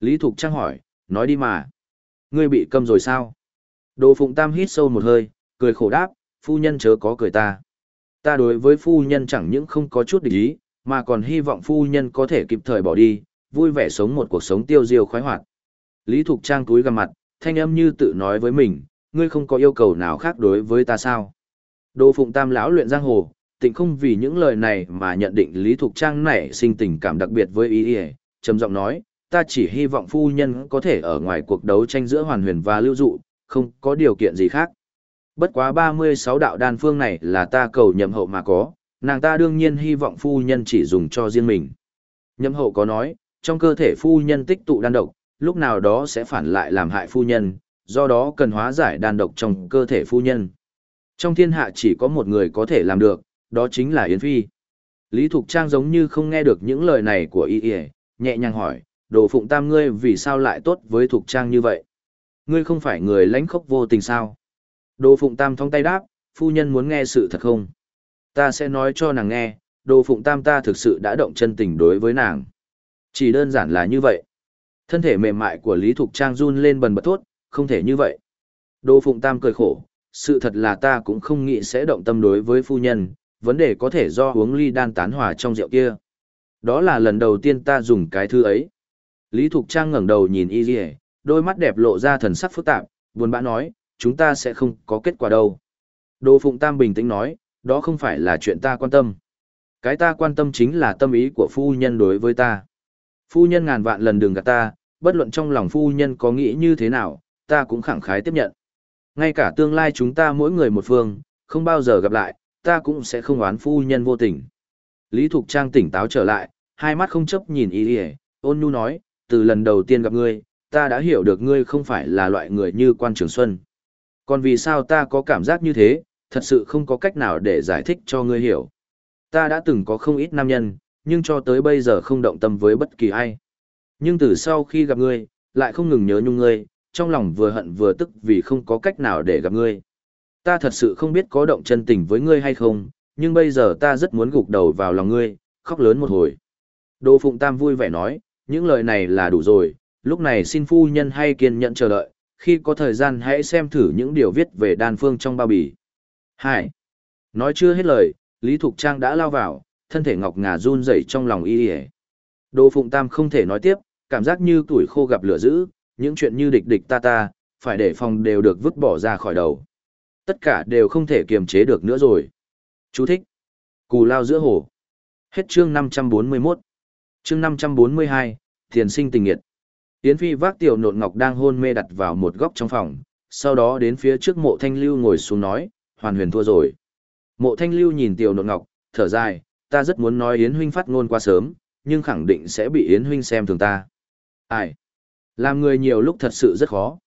Lý Thục Trang hỏi, nói đi mà. Ngươi bị câm rồi sao? Đồ Phụng Tam hít sâu một hơi, cười khổ đáp, phu nhân chớ có cười ta. Ta đối với phu nhân chẳng những không có chút địch ý, mà còn hy vọng phu nhân có thể kịp thời bỏ đi, vui vẻ sống một cuộc sống tiêu diêu khoái hoạt. Lý Thục Trang túi gằm mặt, thanh âm như tự nói với mình, ngươi không có yêu cầu nào khác đối với ta sao? Đồ Phụng Tam lão luyện giang hồ, tịnh không vì những lời này mà nhận định Lý Thục Trang nảy sinh tình cảm đặc biệt với ý ý, trầm giọng nói, ta chỉ hy vọng phu nhân có thể ở ngoài cuộc đấu tranh giữa hoàn huyền và lưu dụ, không có điều kiện gì khác. Bất quá 36 đạo đan phương này là ta cầu nhậm hậu mà có, nàng ta đương nhiên hy vọng phu nhân chỉ dùng cho riêng mình. Nhậm hậu có nói, trong cơ thể phu nhân tích tụ đan độc, lúc nào đó sẽ phản lại làm hại phu nhân, do đó cần hóa giải đan độc trong cơ thể phu nhân. Trong thiên hạ chỉ có một người có thể làm được, đó chính là Yến Phi. Lý Thục Trang giống như không nghe được những lời này của y y, nhẹ nhàng hỏi, đồ phụng tam ngươi vì sao lại tốt với Thục Trang như vậy? Ngươi không phải người lãnh khốc vô tình sao? Đồ phụng tam thong tay đáp, phu nhân muốn nghe sự thật không? Ta sẽ nói cho nàng nghe, đồ phụng tam ta thực sự đã động chân tình đối với nàng. Chỉ đơn giản là như vậy. Thân thể mềm mại của Lý Thục Trang run lên bần bật thốt, không thể như vậy. Đồ phụng tam cười khổ, sự thật là ta cũng không nghĩ sẽ động tâm đối với phu nhân, vấn đề có thể do uống ly đan tán hòa trong rượu kia. Đó là lần đầu tiên ta dùng cái thư ấy. Lý Thục Trang ngẩng đầu nhìn y dì đôi mắt đẹp lộ ra thần sắc phức tạp, buồn bã nói, chúng ta sẽ không có kết quả đâu. Đồ Phụng Tam bình tĩnh nói, đó không phải là chuyện ta quan tâm. Cái ta quan tâm chính là tâm ý của phu nhân đối với ta. Phu nhân ngàn vạn lần đừng gạt ta, bất luận trong lòng phu nhân có nghĩ như thế nào, ta cũng khẳng khái tiếp nhận. Ngay cả tương lai chúng ta mỗi người một phương, không bao giờ gặp lại, ta cũng sẽ không oán phu nhân vô tình. Lý Thục Trang tỉnh táo trở lại, hai mắt không chấp nhìn y ôn nhu nói, từ lần đầu tiên gặp ngươi, ta đã hiểu được ngươi không phải là loại người như quan trường xuân. Còn vì sao ta có cảm giác như thế, thật sự không có cách nào để giải thích cho ngươi hiểu. Ta đã từng có không ít nam nhân, nhưng cho tới bây giờ không động tâm với bất kỳ ai. Nhưng từ sau khi gặp ngươi, lại không ngừng nhớ nhung ngươi, trong lòng vừa hận vừa tức vì không có cách nào để gặp ngươi. Ta thật sự không biết có động chân tình với ngươi hay không, nhưng bây giờ ta rất muốn gục đầu vào lòng ngươi, khóc lớn một hồi. Đỗ Phụng Tam vui vẻ nói, những lời này là đủ rồi, lúc này xin phu nhân hay kiên nhẫn chờ đợi, khi có thời gian hãy xem thử những điều viết về đan phương trong bao bì. Hai. Nói chưa hết lời, Lý Thục Trang đã lao vào, thân thể ngọc ngà run rẩy trong lòng y y. Đỗ Phụng Tam không thể nói tiếp, cảm giác như tuổi khô gặp lửa dữ, những chuyện như địch địch ta ta, phải để phòng đều được vứt bỏ ra khỏi đầu. Tất cả đều không thể kiềm chế được nữa rồi. Chú thích. Cù lao giữa hồ. Hết chương 541. Chương 542, Thiền sinh tình nghiệt. Yến Phi vác tiểu nộn ngọc đang hôn mê đặt vào một góc trong phòng, sau đó đến phía trước mộ thanh lưu ngồi xuống nói, hoàn huyền thua rồi. Mộ thanh lưu nhìn tiểu nộn ngọc, thở dài, ta rất muốn nói Yến huynh phát ngôn quá sớm, nhưng khẳng định sẽ bị Yến huynh xem thường ta. Ai? Làm người nhiều lúc thật sự rất khó.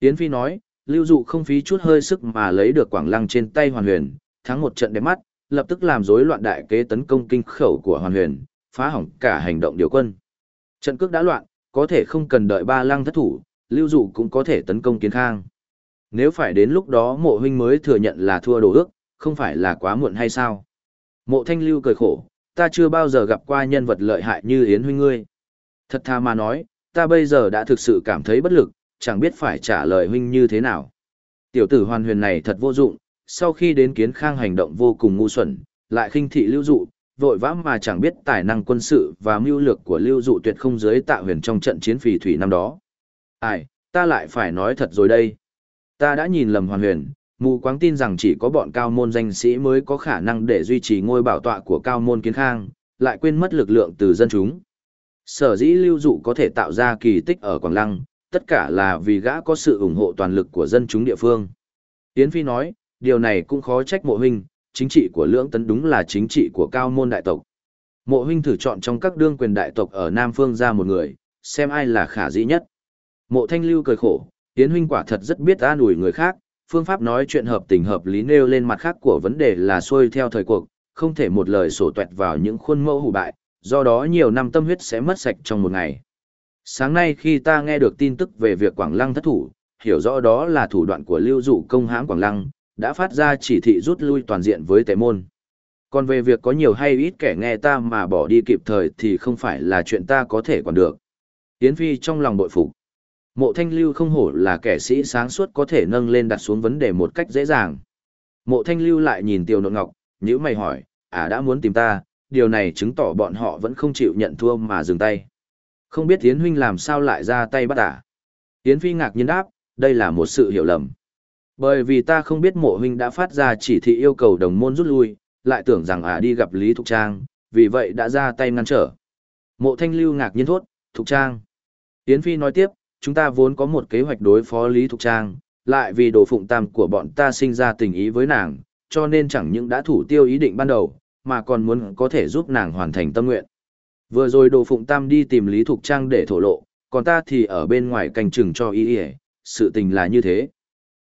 Yến Phi nói, lưu dụ không phí chút hơi sức mà lấy được quảng lăng trên tay hoàn huyền, thắng một trận đẹp mắt, lập tức làm rối loạn đại kế tấn công kinh khẩu của hoàn huyền, phá hỏng cả hành động điều quân. Trận cước đã loạn, có thể không cần đợi ba lăng thất thủ, lưu dụ cũng có thể tấn công kiến khang. Nếu phải đến lúc đó mộ huynh mới thừa nhận là thua đồ ước, không phải là quá muộn hay sao? Mộ thanh lưu cười khổ, ta chưa bao giờ gặp qua nhân vật lợi hại như Yến huynh ngươi. Thật tha mà nói, ta bây giờ đã thực sự cảm thấy bất lực, chẳng biết phải trả lời huynh như thế nào. Tiểu tử hoàn huyền này thật vô dụng, sau khi đến kiến khang hành động vô cùng ngu xuẩn, lại khinh thị lưu dụ, vội vã mà chẳng biết tài năng quân sự và mưu lược của lưu dụ tuyệt không dưới tạ huyền trong trận chiến phì thủy năm đó. Ai, ta lại phải nói thật rồi đây. Ta đã nhìn lầm hoàn huyền, mù quáng tin rằng chỉ có bọn cao môn danh sĩ mới có khả năng để duy trì ngôi bảo tọa của cao môn kiến khang, lại quên mất lực lượng từ dân chúng. Sở dĩ lưu dụ có thể tạo ra kỳ tích ở Quảng Lăng, tất cả là vì gã có sự ủng hộ toàn lực của dân chúng địa phương. Tiến Phi nói, điều này cũng khó trách mộ huynh, chính trị của lưỡng tấn đúng là chính trị của cao môn đại tộc. Mộ huynh thử chọn trong các đương quyền đại tộc ở Nam Phương ra một người, xem ai là khả dĩ nhất. Mộ thanh lưu cười khổ, Yến huynh quả thật rất biết an ủi người khác, phương pháp nói chuyện hợp tình hợp lý nêu lên mặt khác của vấn đề là xuôi theo thời cuộc, không thể một lời sổ tuẹt vào những khuôn mẫu hủ bại, do đó nhiều năm tâm huyết sẽ mất sạch trong một ngày. Sáng nay khi ta nghe được tin tức về việc Quảng Lăng thất thủ, hiểu rõ đó là thủ đoạn của lưu dụ công hãm Quảng Lăng, đã phát ra chỉ thị rút lui toàn diện với tề môn. Còn về việc có nhiều hay ít kẻ nghe ta mà bỏ đi kịp thời thì không phải là chuyện ta có thể quản được. Yến Phi trong lòng bội phục. Mộ Thanh Lưu không hổ là kẻ sĩ sáng suốt có thể nâng lên đặt xuống vấn đề một cách dễ dàng. Mộ Thanh Lưu lại nhìn Tiêu Nộn Ngọc, nếu mày hỏi, à đã muốn tìm ta, điều này chứng tỏ bọn họ vẫn không chịu nhận thua mà dừng tay. Không biết Yến Huynh làm sao lại ra tay bắt à? Yến Phi ngạc nhiên đáp, đây là một sự hiểu lầm. Bởi vì ta không biết mộ huynh đã phát ra chỉ thị yêu cầu đồng môn rút lui, lại tưởng rằng à đi gặp Lý Thục Trang, vì vậy đã ra tay ngăn trở. Mộ Thanh Lưu ngạc nhiên thốt, Thục Trang. Yến Phi nói tiếp, chúng ta vốn có một kế hoạch đối phó Lý Thục Trang, lại vì đồ phụng tam của bọn ta sinh ra tình ý với nàng, cho nên chẳng những đã thủ tiêu ý định ban đầu, mà còn muốn có thể giúp nàng hoàn thành tâm nguyện. Vừa rồi đồ phụng tam đi tìm Lý Thục Trang để thổ lộ, còn ta thì ở bên ngoài canh chừng cho ý ý, sự tình là như thế.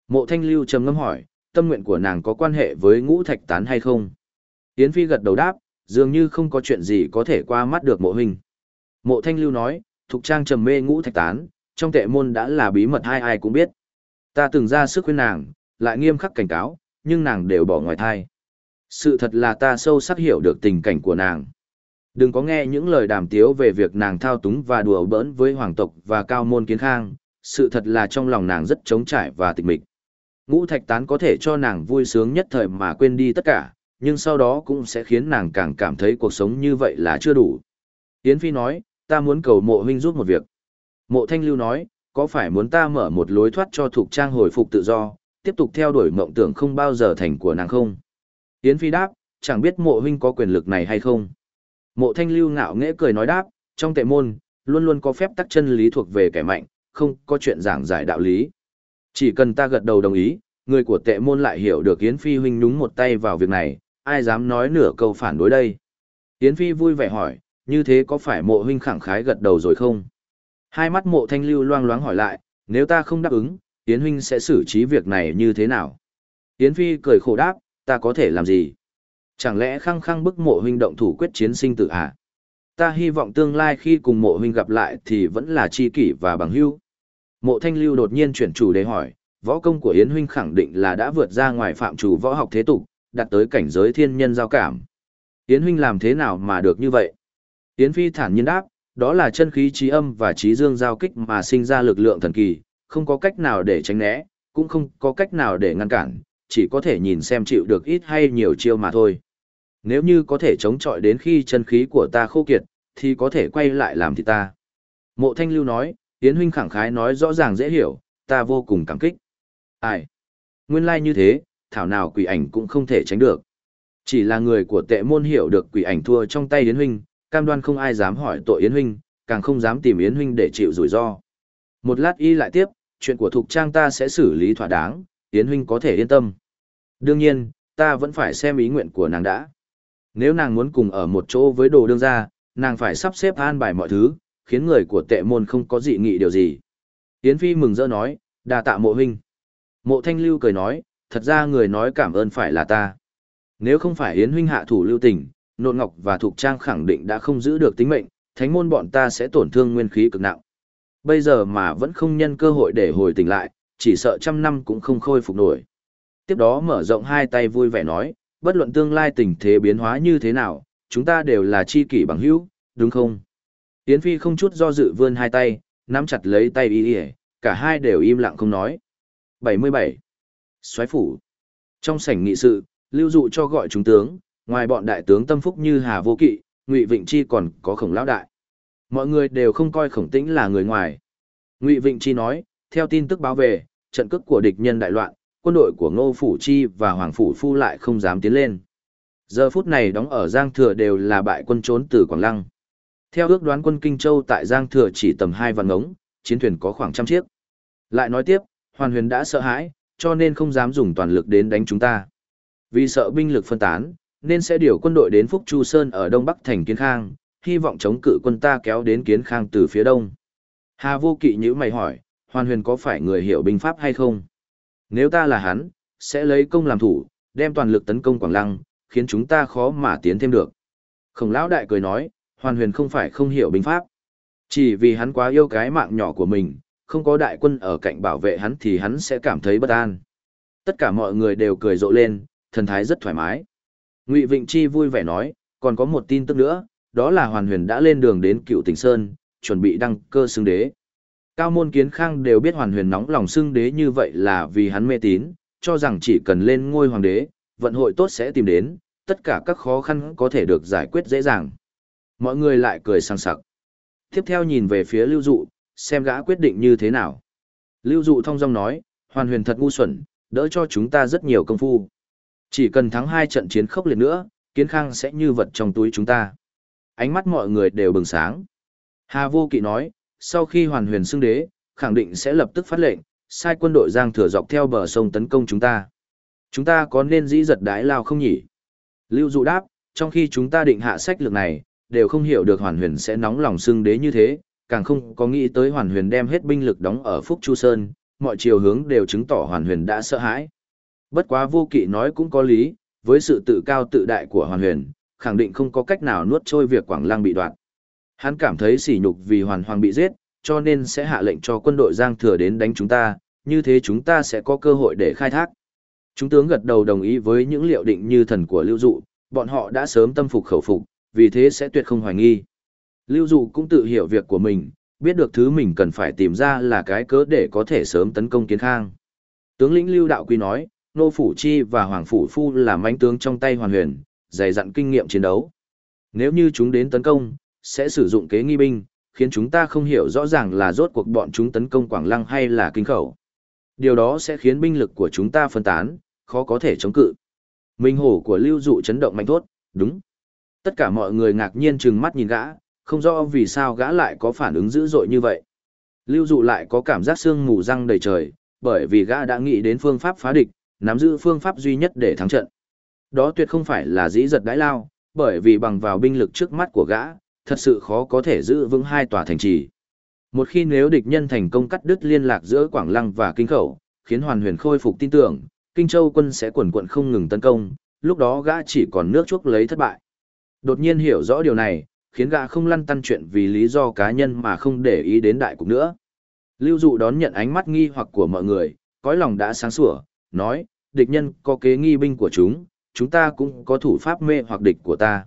Mộ Thanh Lưu trầm ngâm hỏi, tâm nguyện của nàng có quan hệ với ngũ thạch tán hay không? Yến Phi gật đầu đáp, dường như không có chuyện gì có thể qua mắt được mộ hình. Mộ Thanh Lưu nói, Thục Trang trầm mê ngũ thạch tán, trong tệ môn đã là bí mật ai ai cũng biết. Ta từng ra sức khuyên nàng, lại nghiêm khắc cảnh cáo, nhưng nàng đều bỏ ngoài thai. Sự thật là ta sâu sắc hiểu được tình cảnh của nàng. Đừng có nghe những lời đàm tiếu về việc nàng thao túng và đùa bỡn với hoàng tộc và cao môn kiến khang, sự thật là trong lòng nàng rất trống trải và tịch mịch. Ngũ thạch tán có thể cho nàng vui sướng nhất thời mà quên đi tất cả, nhưng sau đó cũng sẽ khiến nàng càng cảm thấy cuộc sống như vậy là chưa đủ. Yến Phi nói, ta muốn cầu mộ huynh giúp một việc. Mộ Thanh Lưu nói, có phải muốn ta mở một lối thoát cho Thục Trang hồi phục tự do, tiếp tục theo đuổi mộng tưởng không bao giờ thành của nàng không? Yến Phi đáp, chẳng biết mộ huynh có quyền lực này hay không? Mộ Thanh Lưu ngạo nghễ cười nói đáp, trong tệ môn, luôn luôn có phép tắc chân lý thuộc về kẻ mạnh, không có chuyện giảng giải đạo lý. Chỉ cần ta gật đầu đồng ý, người của tệ môn lại hiểu được Yến Phi huynh nhúng một tay vào việc này, ai dám nói nửa câu phản đối đây. Yến Phi vui vẻ hỏi, như thế có phải mộ huynh khẳng khái gật đầu rồi không? Hai mắt mộ thanh lưu loang loáng hỏi lại, nếu ta không đáp ứng, Yến huynh sẽ xử trí việc này như thế nào? Yến Phi cười khổ đáp, ta có thể làm gì? Chẳng lẽ khăng khăng bức mộ huynh động thủ quyết chiến sinh tử à? Ta hy vọng tương lai khi cùng mộ huynh gặp lại thì vẫn là tri kỷ và bằng hữu. Mộ thanh lưu đột nhiên chuyển chủ đề hỏi, võ công của Yến huynh khẳng định là đã vượt ra ngoài phạm chủ võ học thế tục, đạt tới cảnh giới thiên nhân giao cảm. Yến huynh làm thế nào mà được như vậy? Yến Phi thản nhiên đáp, đó là chân khí trí âm và trí dương giao kích mà sinh ra lực lượng thần kỳ, không có cách nào để tránh né, cũng không có cách nào để ngăn cản, chỉ có thể nhìn xem chịu được ít hay nhiều chiêu mà thôi. Nếu như có thể chống chọi đến khi chân khí của ta khô kiệt, thì có thể quay lại làm thì ta. Mộ Thanh Lưu nói, Yến huynh khẳng khái nói rõ ràng dễ hiểu, ta vô cùng cảm kích. Ai? Nguyên lai like như thế, thảo nào quỷ ảnh cũng không thể tránh được. Chỉ là người của tệ môn hiểu được quỷ ảnh thua trong tay Yến huynh, cam đoan không ai dám hỏi tội Yến huynh, càng không dám tìm Yến huynh để chịu rủi ro. Một lát y lại tiếp, chuyện của Thục Trang ta sẽ xử lý thỏa đáng, Yến huynh có thể yên tâm. Đương nhiên, ta vẫn phải xem ý nguyện của nàng đã. Nếu nàng muốn cùng ở một chỗ với đồ đương gia, nàng phải sắp xếp an bài mọi thứ, khiến người của tệ môn không có dị nghị điều gì. Yến Phi mừng rỡ nói, đà tạ mộ huynh. Mộ Thanh Lưu cười nói, thật ra người nói cảm ơn phải là ta. Nếu không phải Yến huynh hạ thủ lưu tình, Nộn Ngọc và Thục Trang khẳng định đã không giữ được tính mệnh, thánh môn bọn ta sẽ tổn thương nguyên khí cực nặng. Bây giờ mà vẫn không nhân cơ hội để hồi tỉnh lại, chỉ sợ trăm năm cũng không khôi phục nổi. Tiếp đó mở rộng hai tay vui vẻ nói, bất luận tương lai tình thế biến hóa như thế nào, chúng ta đều là chi kỷ bằng hữu, đúng không? Yến Phi không chút do dự vươn hai tay, nắm chặt lấy tay y y, cả hai đều im lặng không nói. 77. Soái phủ. Trong sảnh nghị sự, lưu dụ cho gọi chúng tướng, ngoài bọn đại tướng tâm phúc như Hà Vô Kỵ, Ngụy Vịnh Chi còn có khổng lão đại. Mọi người đều không coi khổng tĩnh là người ngoài. Ngụy Vịnh Chi nói, theo tin tức báo về, trận cước của địch nhân đại loạn, quân đội của Ngô Phủ Chi và Hoàng Phủ Phu lại không dám tiến lên. Giờ phút này đóng ở Giang Thừa đều là bại quân trốn từ Quảng Lăng. Theo ước đoán quân Kinh Châu tại Giang Thừa chỉ tầm hai vạn ngống, chiến thuyền có khoảng trăm chiếc. Lại nói tiếp, Hoàn Huyền đã sợ hãi, cho nên không dám dùng toàn lực đến đánh chúng ta. Vì sợ binh lực phân tán, nên sẽ điều quân đội đến Phúc Chu Sơn ở Đông Bắc thành Kiến Khang, hy vọng chống cự quân ta kéo đến Kiến Khang từ phía đông. Hà Vô Kỵ nhữ mày hỏi, Hoàn Huyền có phải người hiểu binh pháp hay không? Nếu ta là hắn, sẽ lấy công làm thủ, đem toàn lực tấn công Quảng Lăng, khiến chúng ta khó mà tiến thêm được. Khổng lão đại cười nói, Hoàn Huyền không phải không hiểu binh pháp. Chỉ vì hắn quá yêu cái mạng nhỏ của mình, không có đại quân ở cạnh bảo vệ hắn thì hắn sẽ cảm thấy bất an. Tất cả mọi người đều cười rộ lên, thần thái rất thoải mái. Ngụy Vịnh Chi vui vẻ nói, còn có một tin tức nữa, đó là Hoàn Huyền đã lên đường đến Cựu Tỉnh Sơn, chuẩn bị đăng cơ xưng đế. Cao môn kiến khang đều biết hoàn huyền nóng lòng xưng đế như vậy là vì hắn mê tín, cho rằng chỉ cần lên ngôi hoàng đế, vận hội tốt sẽ tìm đến, tất cả các khó khăn có thể được giải quyết dễ dàng. Mọi người lại cười sang sặc. Tiếp theo nhìn về phía lưu dụ, xem gã quyết định như thế nào. Lưu dụ thông dong nói, hoàn huyền thật ngu xuẩn, đỡ cho chúng ta rất nhiều công phu. Chỉ cần thắng hai trận chiến khốc liệt nữa, kiến khang sẽ như vật trong túi chúng ta. Ánh mắt mọi người đều bừng sáng. Hà vô kỵ nói, sau khi hoàn huyền xưng đế, khẳng định sẽ lập tức phát lệnh, sai quân đội giang thừa dọc theo bờ sông tấn công chúng ta. Chúng ta có nên dĩ giật đái lao không nhỉ? Lưu dụ đáp, trong khi chúng ta định hạ sách lược này, đều không hiểu được hoàn huyền sẽ nóng lòng xưng đế như thế, càng không có nghĩ tới hoàn huyền đem hết binh lực đóng ở Phúc Chu Sơn, mọi chiều hướng đều chứng tỏ hoàn huyền đã sợ hãi. Bất quá vô kỵ nói cũng có lý, với sự tự cao tự đại của hoàn huyền, khẳng định không có cách nào nuốt trôi việc Quảng Lăng bị đoạt. Hắn cảm thấy sỉ nhục vì hoàn hoàng bị giết, cho nên sẽ hạ lệnh cho quân đội Giang Thừa đến đánh chúng ta, như thế chúng ta sẽ có cơ hội để khai thác. Chúng tướng gật đầu đồng ý với những liệu định như thần của Lưu Dụ, bọn họ đã sớm tâm phục khẩu phục, vì thế sẽ tuyệt không hoài nghi. Lưu Dụ cũng tự hiểu việc của mình, biết được thứ mình cần phải tìm ra là cái cớ để có thể sớm tấn công kiến khang. Tướng lĩnh Lưu Đạo Quý nói, Nô Phủ Chi và Hoàng Phủ Phu là mánh tướng trong tay hoàn huyền, dày dặn kinh nghiệm chiến đấu. Nếu như chúng đến tấn công, sẽ sử dụng kế nghi binh, khiến chúng ta không hiểu rõ ràng là rốt cuộc bọn chúng tấn công Quảng Lăng hay là kinh khẩu. Điều đó sẽ khiến binh lực của chúng ta phân tán, khó có thể chống cự. Minh hổ của lưu dụ chấn động mạnh thốt, đúng. Tất cả mọi người ngạc nhiên trừng mắt nhìn gã, không rõ vì sao gã lại có phản ứng dữ dội như vậy. Lưu dụ lại có cảm giác sương mù răng đầy trời, bởi vì gã đã nghĩ đến phương pháp phá địch, nắm giữ phương pháp duy nhất để thắng trận. Đó tuyệt không phải là dĩ giật đãi lao, bởi vì bằng vào binh lực trước mắt của gã, thật sự khó có thể giữ vững hai tòa thành trì. Một khi nếu địch nhân thành công cắt đứt liên lạc giữa Quảng Lăng và Kinh Khẩu, khiến Hoàn Huyền khôi phục tin tưởng, Kinh Châu quân sẽ quần quận không ngừng tấn công, lúc đó gã chỉ còn nước chuốc lấy thất bại. Đột nhiên hiểu rõ điều này, khiến gã không lăn tăn chuyện vì lý do cá nhân mà không để ý đến đại cục nữa. Lưu dụ đón nhận ánh mắt nghi hoặc của mọi người, cõi lòng đã sáng sủa, nói, địch nhân có kế nghi binh của chúng, chúng ta cũng có thủ pháp mê hoặc địch của ta.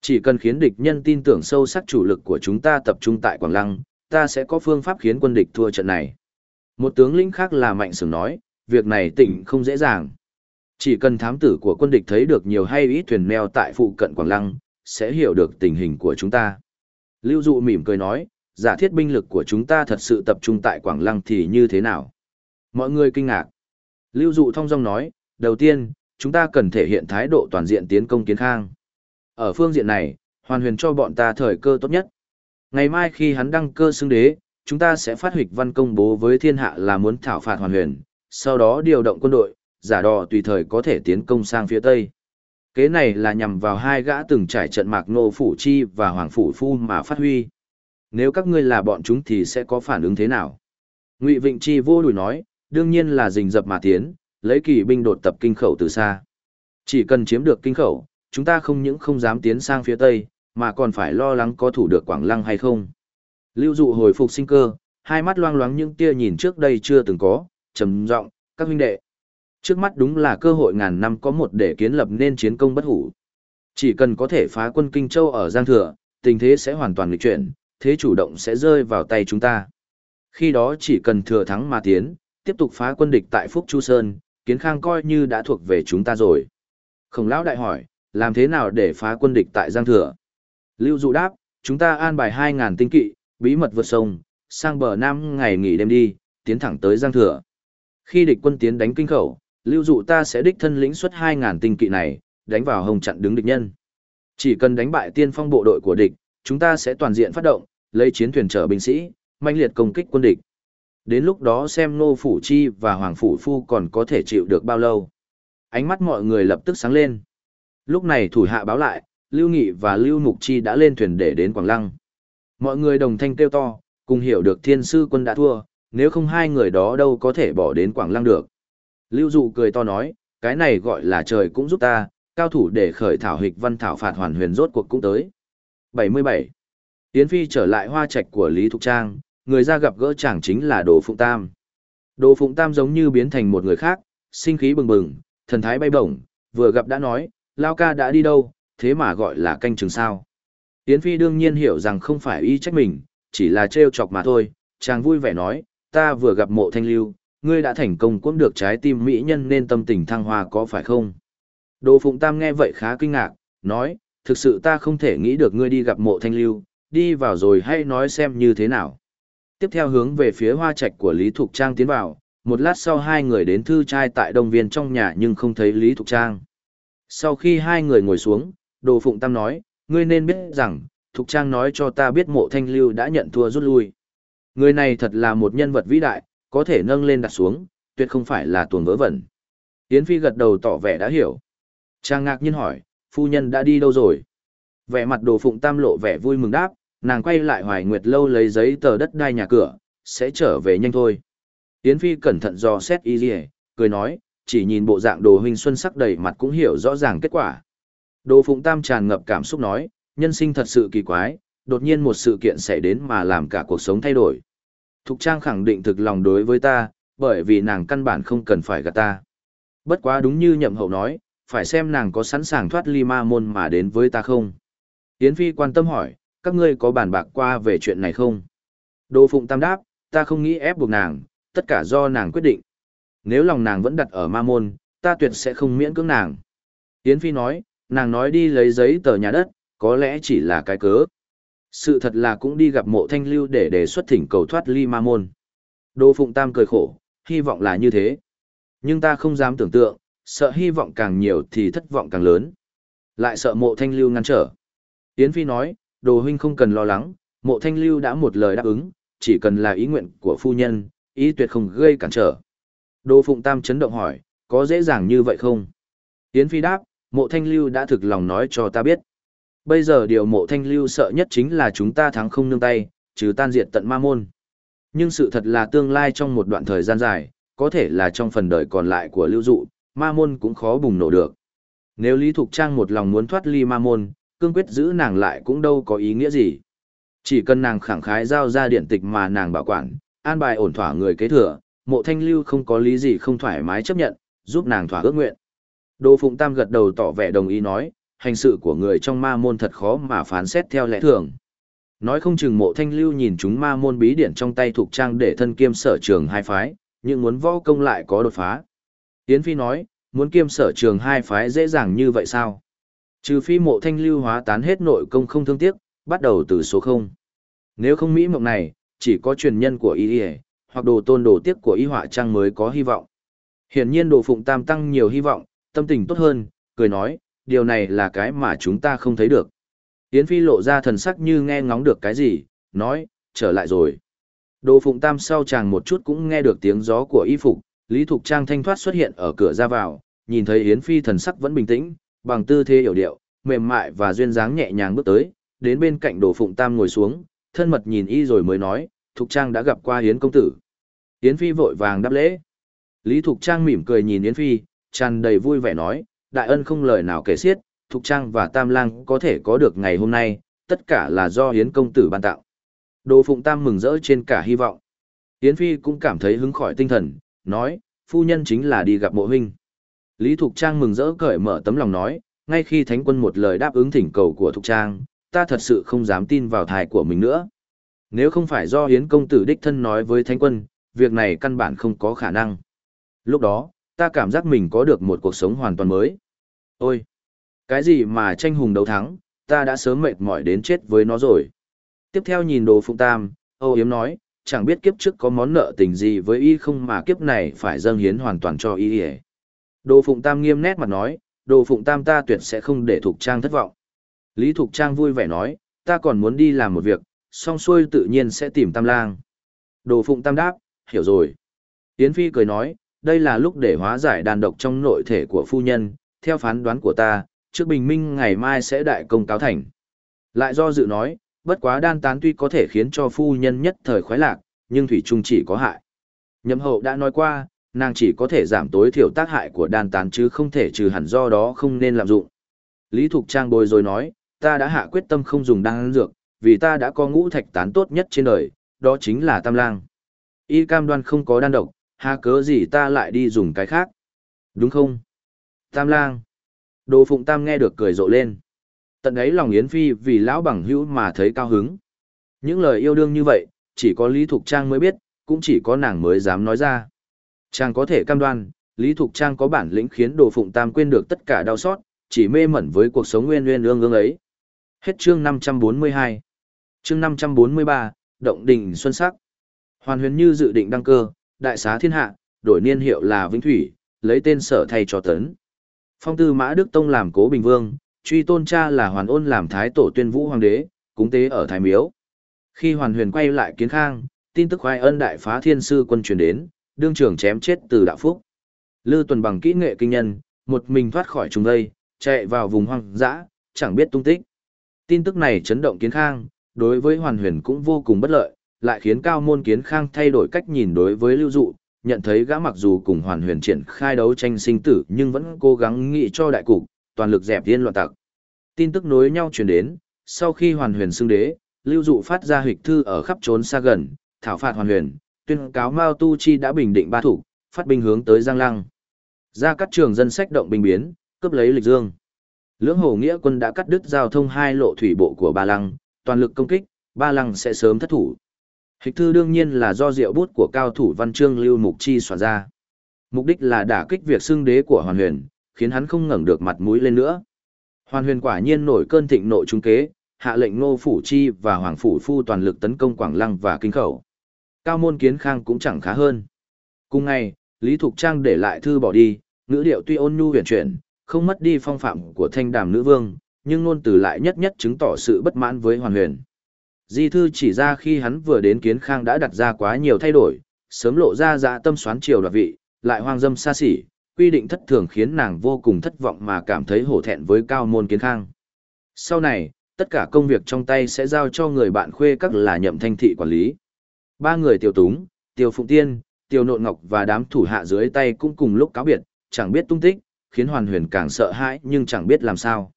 Chỉ cần khiến địch nhân tin tưởng sâu sắc chủ lực của chúng ta tập trung tại Quảng Lăng, ta sẽ có phương pháp khiến quân địch thua trận này. Một tướng lĩnh khác là Mạnh Sửng nói, việc này tỉnh không dễ dàng. Chỉ cần thám tử của quân địch thấy được nhiều hay ít thuyền neo tại phụ cận Quảng Lăng, sẽ hiểu được tình hình của chúng ta. Lưu Dụ mỉm cười nói, giả thiết binh lực của chúng ta thật sự tập trung tại Quảng Lăng thì như thế nào? Mọi người kinh ngạc. Lưu Dụ thông dong nói, đầu tiên, chúng ta cần thể hiện thái độ toàn diện tiến công kiến khang. Ở phương diện này, hoàn huyền cho bọn ta thời cơ tốt nhất. Ngày mai khi hắn đăng cơ xưng đế, chúng ta sẽ phát hịch văn công bố với thiên hạ là muốn thảo phạt hoàn huyền, sau đó điều động quân đội, giả đò tùy thời có thể tiến công sang phía Tây. Kế này là nhằm vào hai gã từng trải trận mạc nô phủ chi và hoàng phủ phu mà phát huy. Nếu các ngươi là bọn chúng thì sẽ có phản ứng thế nào? Ngụy Vịnh Chi vô đùi nói, đương nhiên là rình rập mà tiến, lấy kỳ binh đột tập kinh khẩu từ xa. Chỉ cần chiếm được kinh khẩu, chúng ta không những không dám tiến sang phía Tây, mà còn phải lo lắng có thủ được Quảng Lăng hay không. Lưu dụ hồi phục sinh cơ, hai mắt loang loáng những tia nhìn trước đây chưa từng có, trầm giọng, các huynh đệ. Trước mắt đúng là cơ hội ngàn năm có một để kiến lập nên chiến công bất hủ. Chỉ cần có thể phá quân Kinh Châu ở Giang Thừa, tình thế sẽ hoàn toàn nghịch chuyển, thế chủ động sẽ rơi vào tay chúng ta. Khi đó chỉ cần thừa thắng mà tiến, tiếp tục phá quân địch tại Phúc Chu Sơn, kiến khang coi như đã thuộc về chúng ta rồi. Khổng lão đại hỏi, làm thế nào để phá quân địch tại Giang Thừa? Lưu Dụ đáp, chúng ta an bài 2.000 tinh kỵ, bí mật vượt sông, sang bờ Nam ngày nghỉ đêm đi, tiến thẳng tới Giang Thừa. Khi địch quân tiến đánh kinh khẩu, Lưu Dụ ta sẽ đích thân lĩnh xuất 2.000 tinh kỵ này, đánh vào hồng chặn đứng địch nhân. Chỉ cần đánh bại tiên phong bộ đội của địch, chúng ta sẽ toàn diện phát động, lấy chiến thuyền chở binh sĩ, manh liệt công kích quân địch. Đến lúc đó xem Nô Phủ Chi và Hoàng Phủ Phu còn có thể chịu được bao lâu. Ánh mắt mọi người lập tức sáng lên. Lúc này thủ hạ báo lại, Lưu Nghị và Lưu Mục Chi đã lên thuyền để đến Quảng Lăng. Mọi người đồng thanh kêu to, cùng hiểu được thiên sư quân đã thua, nếu không hai người đó đâu có thể bỏ đến Quảng Lăng được. Lưu Dụ cười to nói, cái này gọi là trời cũng giúp ta, cao thủ để khởi thảo hịch văn thảo phạt hoàn huyền rốt cuộc cũng tới. 77. Yến Phi trở lại hoa trạch của Lý Thục Trang, người ra gặp gỡ chàng chính là Đồ Phụng Tam. Đồ Phụng Tam giống như biến thành một người khác, sinh khí bừng bừng, thần thái bay bổng, vừa gặp đã nói, Lao ca đã đi đâu, thế mà gọi là canh chừng sao. Yến Phi đương nhiên hiểu rằng không phải y trách mình, chỉ là trêu chọc mà thôi, chàng vui vẻ nói, ta vừa gặp mộ thanh lưu, ngươi đã thành công cũng được trái tim mỹ nhân nên tâm tình thăng hoa có phải không? Đồ Phụng Tam nghe vậy khá kinh ngạc, nói, thực sự ta không thể nghĩ được ngươi đi gặp mộ thanh lưu, đi vào rồi hay nói xem như thế nào. Tiếp theo hướng về phía hoa trạch của Lý Thục Trang tiến vào, một lát sau hai người đến thư trai tại đông viên trong nhà nhưng không thấy Lý Thục Trang. Sau khi hai người ngồi xuống, Đồ Phụng Tam nói, ngươi nên biết rằng, Thục Trang nói cho ta biết mộ thanh lưu đã nhận thua rút lui. Người này thật là một nhân vật vĩ đại, có thể nâng lên đặt xuống, tuyệt không phải là tuồng vớ vẩn. Yến Phi gật đầu tỏ vẻ đã hiểu. Trang ngạc nhiên hỏi, phu nhân đã đi đâu rồi? Vẻ mặt đồ phụng tam lộ vẻ vui mừng đáp, nàng quay lại hoài nguyệt lâu lấy giấy tờ đất đai nhà cửa, sẽ trở về nhanh thôi. Yến Phi cẩn thận dò xét y dì cười nói, chỉ nhìn bộ dạng đồ huynh xuân sắc đầy mặt cũng hiểu rõ ràng kết quả. Đồ phụng tam tràn ngập cảm xúc nói, nhân sinh thật sự kỳ quái, đột nhiên một sự kiện xảy đến mà làm cả cuộc sống thay đổi. Thục Trang khẳng định thực lòng đối với ta, bởi vì nàng căn bản không cần phải gạt ta. Bất quá đúng như nhậm hậu nói, phải xem nàng có sẵn sàng thoát ly ma môn mà đến với ta không. Yến Phi quan tâm hỏi, các ngươi có bàn bạc qua về chuyện này không? Đô Phụng Tam đáp, ta không nghĩ ép buộc nàng, tất cả do nàng quyết định. Nếu lòng nàng vẫn đặt ở ma môn, ta tuyệt sẽ không miễn cưỡng nàng. Yến Phi nói, nàng nói đi lấy giấy tờ nhà đất, có lẽ chỉ là cái cớ. Sự thật là cũng đi gặp mộ thanh lưu để đề xuất thỉnh cầu thoát ly ma môn. Đô Phụng Tam cười khổ, hy vọng là như thế. Nhưng ta không dám tưởng tượng, sợ hy vọng càng nhiều thì thất vọng càng lớn. Lại sợ mộ thanh lưu ngăn trở. Yến Phi nói, đồ huynh không cần lo lắng, mộ thanh lưu đã một lời đáp ứng, chỉ cần là ý nguyện của phu nhân, ý tuyệt không gây cản trở. Đô Phụng Tam chấn động hỏi, có dễ dàng như vậy không? Yến Phi đáp, mộ thanh lưu đã thực lòng nói cho ta biết. Bây giờ điều mộ thanh lưu sợ nhất chính là chúng ta thắng không nương tay, trừ tan diệt tận ma môn. Nhưng sự thật là tương lai trong một đoạn thời gian dài, có thể là trong phần đời còn lại của lưu dụ, ma môn cũng khó bùng nổ được. Nếu Lý Thục Trang một lòng muốn thoát ly ma môn, cương quyết giữ nàng lại cũng đâu có ý nghĩa gì. Chỉ cần nàng khẳng khái giao ra điện tịch mà nàng bảo quản, an bài ổn thỏa người kế thừa, mộ thanh lưu không có lý gì không thoải mái chấp nhận, giúp nàng thỏa ước nguyện. Đô Phụng Tam gật đầu tỏ vẻ đồng ý nói, hành sự của người trong ma môn thật khó mà phán xét theo lẽ thường. Nói không chừng mộ thanh lưu nhìn chúng ma môn bí điển trong tay thuộc trang để thân kiêm sở trường hai phái, nhưng muốn võ công lại có đột phá. Yến Phi nói, muốn kiêm sở trường hai phái dễ dàng như vậy sao? Trừ phi mộ thanh lưu hóa tán hết nội công không thương tiếc, bắt đầu từ số 0. Nếu không mỹ mộng này, chỉ có truyền nhân của y hoặc đồ tôn đồ tiếc của y họa trang mới có hy vọng. Hiển nhiên đồ phụng tam tăng nhiều hy vọng, tâm tình tốt hơn, cười nói, điều này là cái mà chúng ta không thấy được. Yến Phi lộ ra thần sắc như nghe ngóng được cái gì, nói, trở lại rồi. Đồ Phụng Tam sau chàng một chút cũng nghe được tiếng gió của y phục, Lý Thục Trang thanh thoát xuất hiện ở cửa ra vào, nhìn thấy Yến Phi thần sắc vẫn bình tĩnh, bằng tư thế hiểu điệu, mềm mại và duyên dáng nhẹ nhàng bước tới, đến bên cạnh Đồ Phụng Tam ngồi xuống, thân mật nhìn y rồi mới nói, Thục Trang đã gặp qua Yến công tử. Yến Phi vội vàng đáp lễ. Lý Thục Trang mỉm cười nhìn Yến Phi, tràn đầy vui vẻ nói, đại ân không lời nào kể xiết, Thục Trang và Tam Lang có thể có được ngày hôm nay, tất cả là do Yến công tử ban tạo. Đồ Phụng Tam mừng rỡ trên cả hy vọng. Yến Phi cũng cảm thấy hứng khỏi tinh thần, nói, phu nhân chính là đi gặp mộ huynh. Lý Thục Trang mừng rỡ cởi mở tấm lòng nói, ngay khi Thánh quân một lời đáp ứng thỉnh cầu của Thục Trang, ta thật sự không dám tin vào thai của mình nữa. Nếu không phải do Yến công tử đích thân nói với Thánh quân, việc này căn bản không có khả năng. Lúc đó, ta cảm giác mình có được một cuộc sống hoàn toàn mới. Ôi! Cái gì mà tranh hùng đấu thắng, ta đã sớm mệt mỏi đến chết với nó rồi. Tiếp theo nhìn đồ phụng tam, Âu Yếm nói, chẳng biết kiếp trước có món nợ tình gì với y không mà kiếp này phải dâng hiến hoàn toàn cho y. Đồ phụng tam nghiêm nét mặt nói, đồ phụng tam ta tuyệt sẽ không để Thục Trang thất vọng. Lý Thục Trang vui vẻ nói, ta còn muốn đi làm một việc, song xuôi tự nhiên sẽ tìm tam lang. Đồ phụng tam đáp, hiểu rồi. tiến Phi cười nói, đây là lúc để hóa giải đàn độc trong nội thể của phu nhân, theo phán đoán của ta, trước bình minh ngày mai sẽ đại công cáo thành. Lại do dự nói, bất quá đan tán tuy có thể khiến cho phu nhân nhất thời khoái lạc, nhưng thủy trung chỉ có hại. Nhậm hậu đã nói qua, nàng chỉ có thể giảm tối thiểu tác hại của đan tán chứ không thể trừ hẳn do đó không nên lạm dụng. Lý Thục Trang bồi rồi nói, ta đã hạ quyết tâm không dùng đan dược, vì ta đã có ngũ thạch tán tốt nhất trên đời, đó chính là tam lang. Y cam đoan không có đan độc, hà cớ gì ta lại đi dùng cái khác. Đúng không? Tam lang. Đồ Phụng Tam nghe được cười rộ lên. Tận ấy lòng Yến Phi vì lão bằng hữu mà thấy cao hứng. Những lời yêu đương như vậy, chỉ có Lý Thục Trang mới biết, cũng chỉ có nàng mới dám nói ra. Trang có thể cam đoan, Lý Thục Trang có bản lĩnh khiến Đồ Phụng Tam quên được tất cả đau xót, chỉ mê mẩn với cuộc sống nguyên nguyên ương ương ấy. Hết chương 542. Chương 543, Động đình xuân sắc. Hoàn huyền như dự định đăng cơ, đại xá thiên hạ, đổi niên hiệu là Vĩnh Thủy, lấy tên sở thay cho tấn. Phong tư Mã Đức Tông làm cố bình vương, truy tôn cha là Hoàn ôn làm thái tổ tuyên vũ hoàng đế, cúng tế ở Thái Miếu. Khi Hoàn huyền quay lại kiến khang, tin tức khoái ân đại phá thiên sư quân truyền đến, đương trưởng chém chết từ đạo phúc. Lư tuần bằng kỹ nghệ kinh nhân, một mình thoát khỏi trùng đây, chạy vào vùng hoang dã, chẳng biết tung tích. Tin tức này chấn động kiến khang, đối với hoàn huyền cũng vô cùng bất lợi, lại khiến cao môn kiến khang thay đổi cách nhìn đối với lưu dụ, nhận thấy gã mặc dù cùng hoàn huyền triển khai đấu tranh sinh tử nhưng vẫn cố gắng nghĩ cho đại cục, toàn lực dẹp thiên loạn tặc. Tin tức nối nhau truyền đến, sau khi hoàn huyền xưng đế, lưu dụ phát ra hịch thư ở khắp trốn xa gần, thảo phạt hoàn huyền, tuyên cáo Mao Tu Chi đã bình định ba thủ, phát binh hướng tới Giang Lăng. Ra các trường dân sách động binh biến, cướp lấy lịch dương. Lưỡng hồ nghĩa quân đã cắt đứt giao thông hai lộ thủy bộ của Ba Lăng, toàn lực công kích, Ba Lăng sẽ sớm thất thủ. Hịch thư đương nhiên là do diệu bút của cao thủ văn chương Lưu Mục Chi soạn ra. Mục đích là đả kích việc xưng đế của Hoàn Huyền, khiến hắn không ngẩng được mặt mũi lên nữa. Hoàn Huyền quả nhiên nổi cơn thịnh nộ trung kế, hạ lệnh Ngô Phủ Chi và Hoàng Phủ Phu toàn lực tấn công Quảng Lăng và Kinh Khẩu. Cao môn kiến khang cũng chẳng khá hơn. Cùng ngày, Lý Thục Trang để lại thư bỏ đi, ngữ điệu tuy ôn nhu huyền chuyển, không mất đi phong phạm của thanh đàm nữ vương, nhưng ngôn từ lại nhất nhất chứng tỏ sự bất mãn với hoàn huyền. Di thư chỉ ra khi hắn vừa đến kiến khang đã đặt ra quá nhiều thay đổi, sớm lộ ra dạ tâm xoán triều đoạt vị, lại hoang dâm xa xỉ, quy định thất thường khiến nàng vô cùng thất vọng mà cảm thấy hổ thẹn với cao môn kiến khang. Sau này, tất cả công việc trong tay sẽ giao cho người bạn khuê các là nhậm thanh thị quản lý. Ba người tiểu túng, Tiểu phụng tiên, Tiểu nộn ngọc và đám thủ hạ dưới tay cũng cùng lúc cáo biệt, chẳng biết tung tích, khiến hoàn huyền càng sợ hãi nhưng chẳng biết làm sao.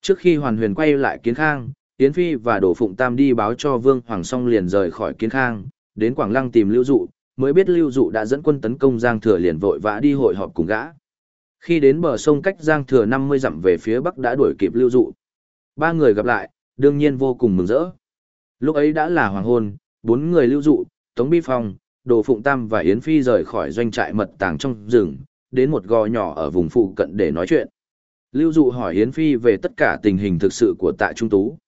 Trước khi hoàn huyền quay lại kiến khang, Yến Phi và Đổ Phụng Tam đi báo cho Vương Hoàng Song liền rời khỏi kiến khang, đến Quảng Lăng tìm Lưu Dụ, mới biết Lưu Dụ đã dẫn quân tấn công Giang Thừa liền vội vã đi hội họp cùng gã. Khi đến bờ sông cách Giang Thừa 50 dặm về phía bắc đã đuổi kịp Lưu Dụ. Ba người gặp lại, đương nhiên vô cùng mừng rỡ. Lúc ấy đã là hoàng hôn, bốn người Lưu Dụ, Tống Bi Phong, Đồ Phụng Tam và Yến Phi rời khỏi doanh trại mật tàng trong rừng, đến một gò nhỏ ở vùng phụ cận để nói chuyện. Lưu Dụ hỏi Yến Phi về tất cả tình hình thực sự của tạ Trung Tú.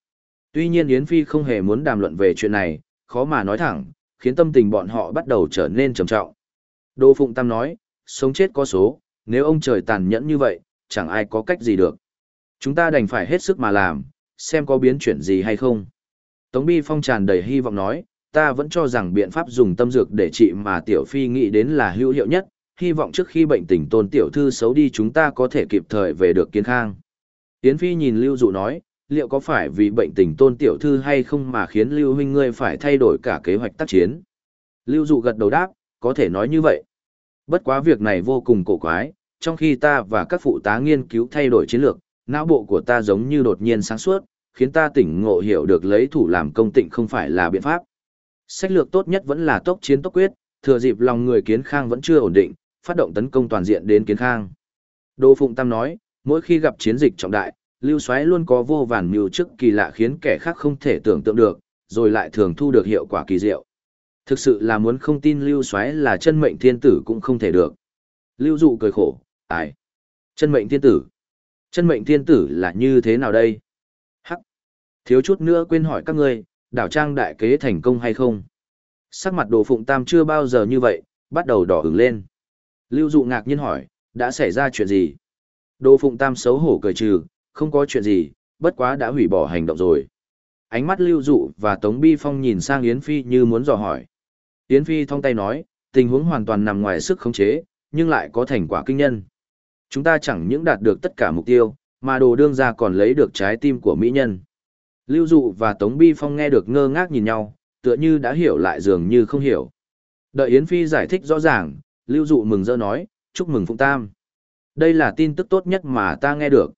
Tuy nhiên Yến Phi không hề muốn đàm luận về chuyện này, khó mà nói thẳng, khiến tâm tình bọn họ bắt đầu trở nên trầm trọng. Đô Phụng Tam nói, sống chết có số, nếu ông trời tàn nhẫn như vậy, chẳng ai có cách gì được. Chúng ta đành phải hết sức mà làm, xem có biến chuyển gì hay không. Tống Bi Phong tràn đầy hy vọng nói, ta vẫn cho rằng biện pháp dùng tâm dược để trị mà Tiểu Phi nghĩ đến là hữu hiệu nhất, hy vọng trước khi bệnh tình tôn tiểu thư xấu đi chúng ta có thể kịp thời về được kiến khang. Yến Phi nhìn Lưu Dụ nói, liệu có phải vì bệnh tình tôn tiểu thư hay không mà khiến Lưu huynh ngươi phải thay đổi cả kế hoạch tác chiến? Lưu Dụ gật đầu đáp, có thể nói như vậy. Bất quá việc này vô cùng cổ quái, trong khi ta và các phụ tá nghiên cứu thay đổi chiến lược, não bộ của ta giống như đột nhiên sáng suốt, khiến ta tỉnh ngộ hiểu được lấy thủ làm công tịnh không phải là biện pháp. Sách lược tốt nhất vẫn là tốc chiến tốc quyết, thừa dịp lòng người kiến khang vẫn chưa ổn định, phát động tấn công toàn diện đến kiến khang. Đô Phụng Tam nói, mỗi khi gặp chiến dịch trọng đại, Lưu Soái luôn có vô vàn mưu chức kỳ lạ khiến kẻ khác không thể tưởng tượng được, rồi lại thường thu được hiệu quả kỳ diệu. Thực sự là muốn không tin Lưu Soái là chân mệnh thiên tử cũng không thể được. Lưu Dụ cười khổ, ai? Chân mệnh thiên tử? Chân mệnh thiên tử là như thế nào đây? Hắc! Thiếu chút nữa quên hỏi các ngươi, đảo trang đại kế thành công hay không? Sắc mặt đồ phụng tam chưa bao giờ như vậy, bắt đầu đỏ ửng lên. Lưu Dụ ngạc nhiên hỏi, đã xảy ra chuyện gì? Đỗ Phụng Tam xấu hổ cười trừ, không có chuyện gì, bất quá đã hủy bỏ hành động rồi. Ánh mắt Lưu Dụ và Tống Bi Phong nhìn sang Yến Phi như muốn dò hỏi. Yến Phi thong tay nói, tình huống hoàn toàn nằm ngoài sức khống chế, nhưng lại có thành quả kinh nhân. Chúng ta chẳng những đạt được tất cả mục tiêu, mà đồ đương ra còn lấy được trái tim của mỹ nhân. Lưu Dụ và Tống Bi Phong nghe được ngơ ngác nhìn nhau, tựa như đã hiểu lại dường như không hiểu. Đợi Yến Phi giải thích rõ ràng, Lưu Dụ mừng rỡ nói, chúc mừng Phụng Tam. Đây là tin tức tốt nhất mà ta nghe được.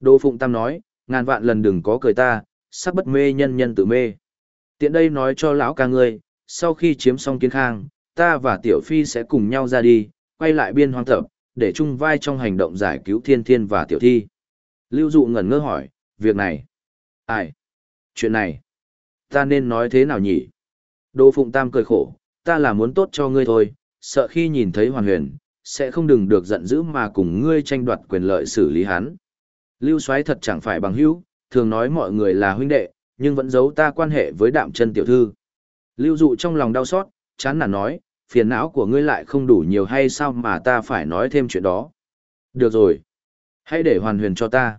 Đô Phụng Tam nói, ngàn vạn lần đừng có cười ta, sắc bất mê nhân nhân tự mê. Tiện đây nói cho lão ca ngươi, sau khi chiếm xong kiến khang, ta và Tiểu Phi sẽ cùng nhau ra đi, quay lại biên hoang thập, để chung vai trong hành động giải cứu thiên thiên và Tiểu Thi. Lưu Dụ ngẩn ngơ hỏi, việc này. Ai? Chuyện này. Ta nên nói thế nào nhỉ? Đô Phụng Tam cười khổ, ta là muốn tốt cho ngươi thôi, sợ khi nhìn thấy hoàn huyền, sẽ không đừng được giận dữ mà cùng ngươi tranh đoạt quyền lợi xử lý hắn. Lưu Soái thật chẳng phải bằng hữu, thường nói mọi người là huynh đệ, nhưng vẫn giấu ta quan hệ với đạm chân tiểu thư. Lưu dụ trong lòng đau xót, chán nản nói, phiền não của ngươi lại không đủ nhiều hay sao mà ta phải nói thêm chuyện đó. Được rồi. Hãy để hoàn huyền cho ta.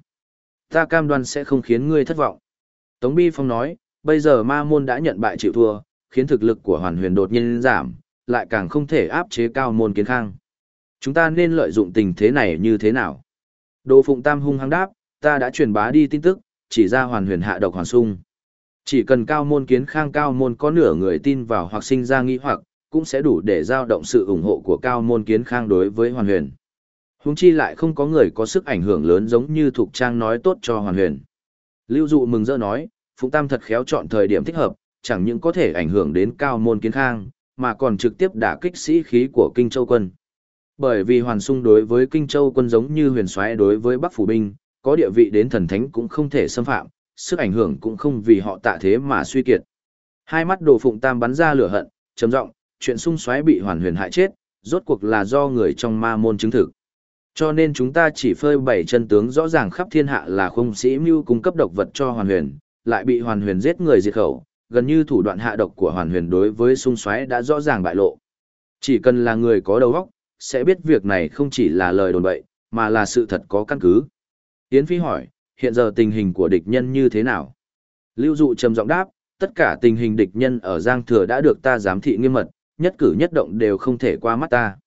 Ta cam đoan sẽ không khiến ngươi thất vọng. Tống Bi Phong nói, bây giờ ma môn đã nhận bại chịu thua, khiến thực lực của hoàn huyền đột nhiên giảm, lại càng không thể áp chế cao môn kiến khang. Chúng ta nên lợi dụng tình thế này như thế nào? Đồ Phụng Tam hung hăng đáp, ta đã truyền bá đi tin tức, chỉ ra hoàn huyền hạ độc hoàn sung. Chỉ cần cao môn kiến khang cao môn có nửa người tin vào hoặc sinh ra nghi hoặc, cũng sẽ đủ để giao động sự ủng hộ của cao môn kiến khang đối với hoàn huyền. Húng chi lại không có người có sức ảnh hưởng lớn giống như Thục Trang nói tốt cho hoàn huyền. Lưu dụ mừng rỡ nói, Phụng Tam thật khéo chọn thời điểm thích hợp, chẳng những có thể ảnh hưởng đến cao môn kiến khang, mà còn trực tiếp đả kích sĩ khí của Kinh Châu quân. Bởi vì hoàn sung đối với Kinh Châu quân giống như huyền soái đối với Bắc Phủ binh, có địa vị đến thần thánh cũng không thể xâm phạm, sức ảnh hưởng cũng không vì họ tạ thế mà suy kiệt. Hai mắt Đồ Phụng Tam bắn ra lửa hận, trầm giọng, chuyện sung xoáy bị hoàn huyền hại chết, rốt cuộc là do người trong ma môn chứng thực. Cho nên chúng ta chỉ phơi bảy chân tướng rõ ràng khắp thiên hạ là không sĩ mưu cung cấp độc vật cho hoàn huyền, lại bị hoàn huyền giết người diệt khẩu, gần như thủ đoạn hạ độc của hoàn huyền đối với sung xoáy đã rõ ràng bại lộ. Chỉ cần là người có đầu óc, sẽ biết việc này không chỉ là lời đồn bậy, mà là sự thật có căn cứ. Yến Phi hỏi, hiện giờ tình hình của địch nhân như thế nào? Lưu Dụ trầm giọng đáp, tất cả tình hình địch nhân ở Giang Thừa đã được ta giám thị nghiêm mật, nhất cử nhất động đều không thể qua mắt ta.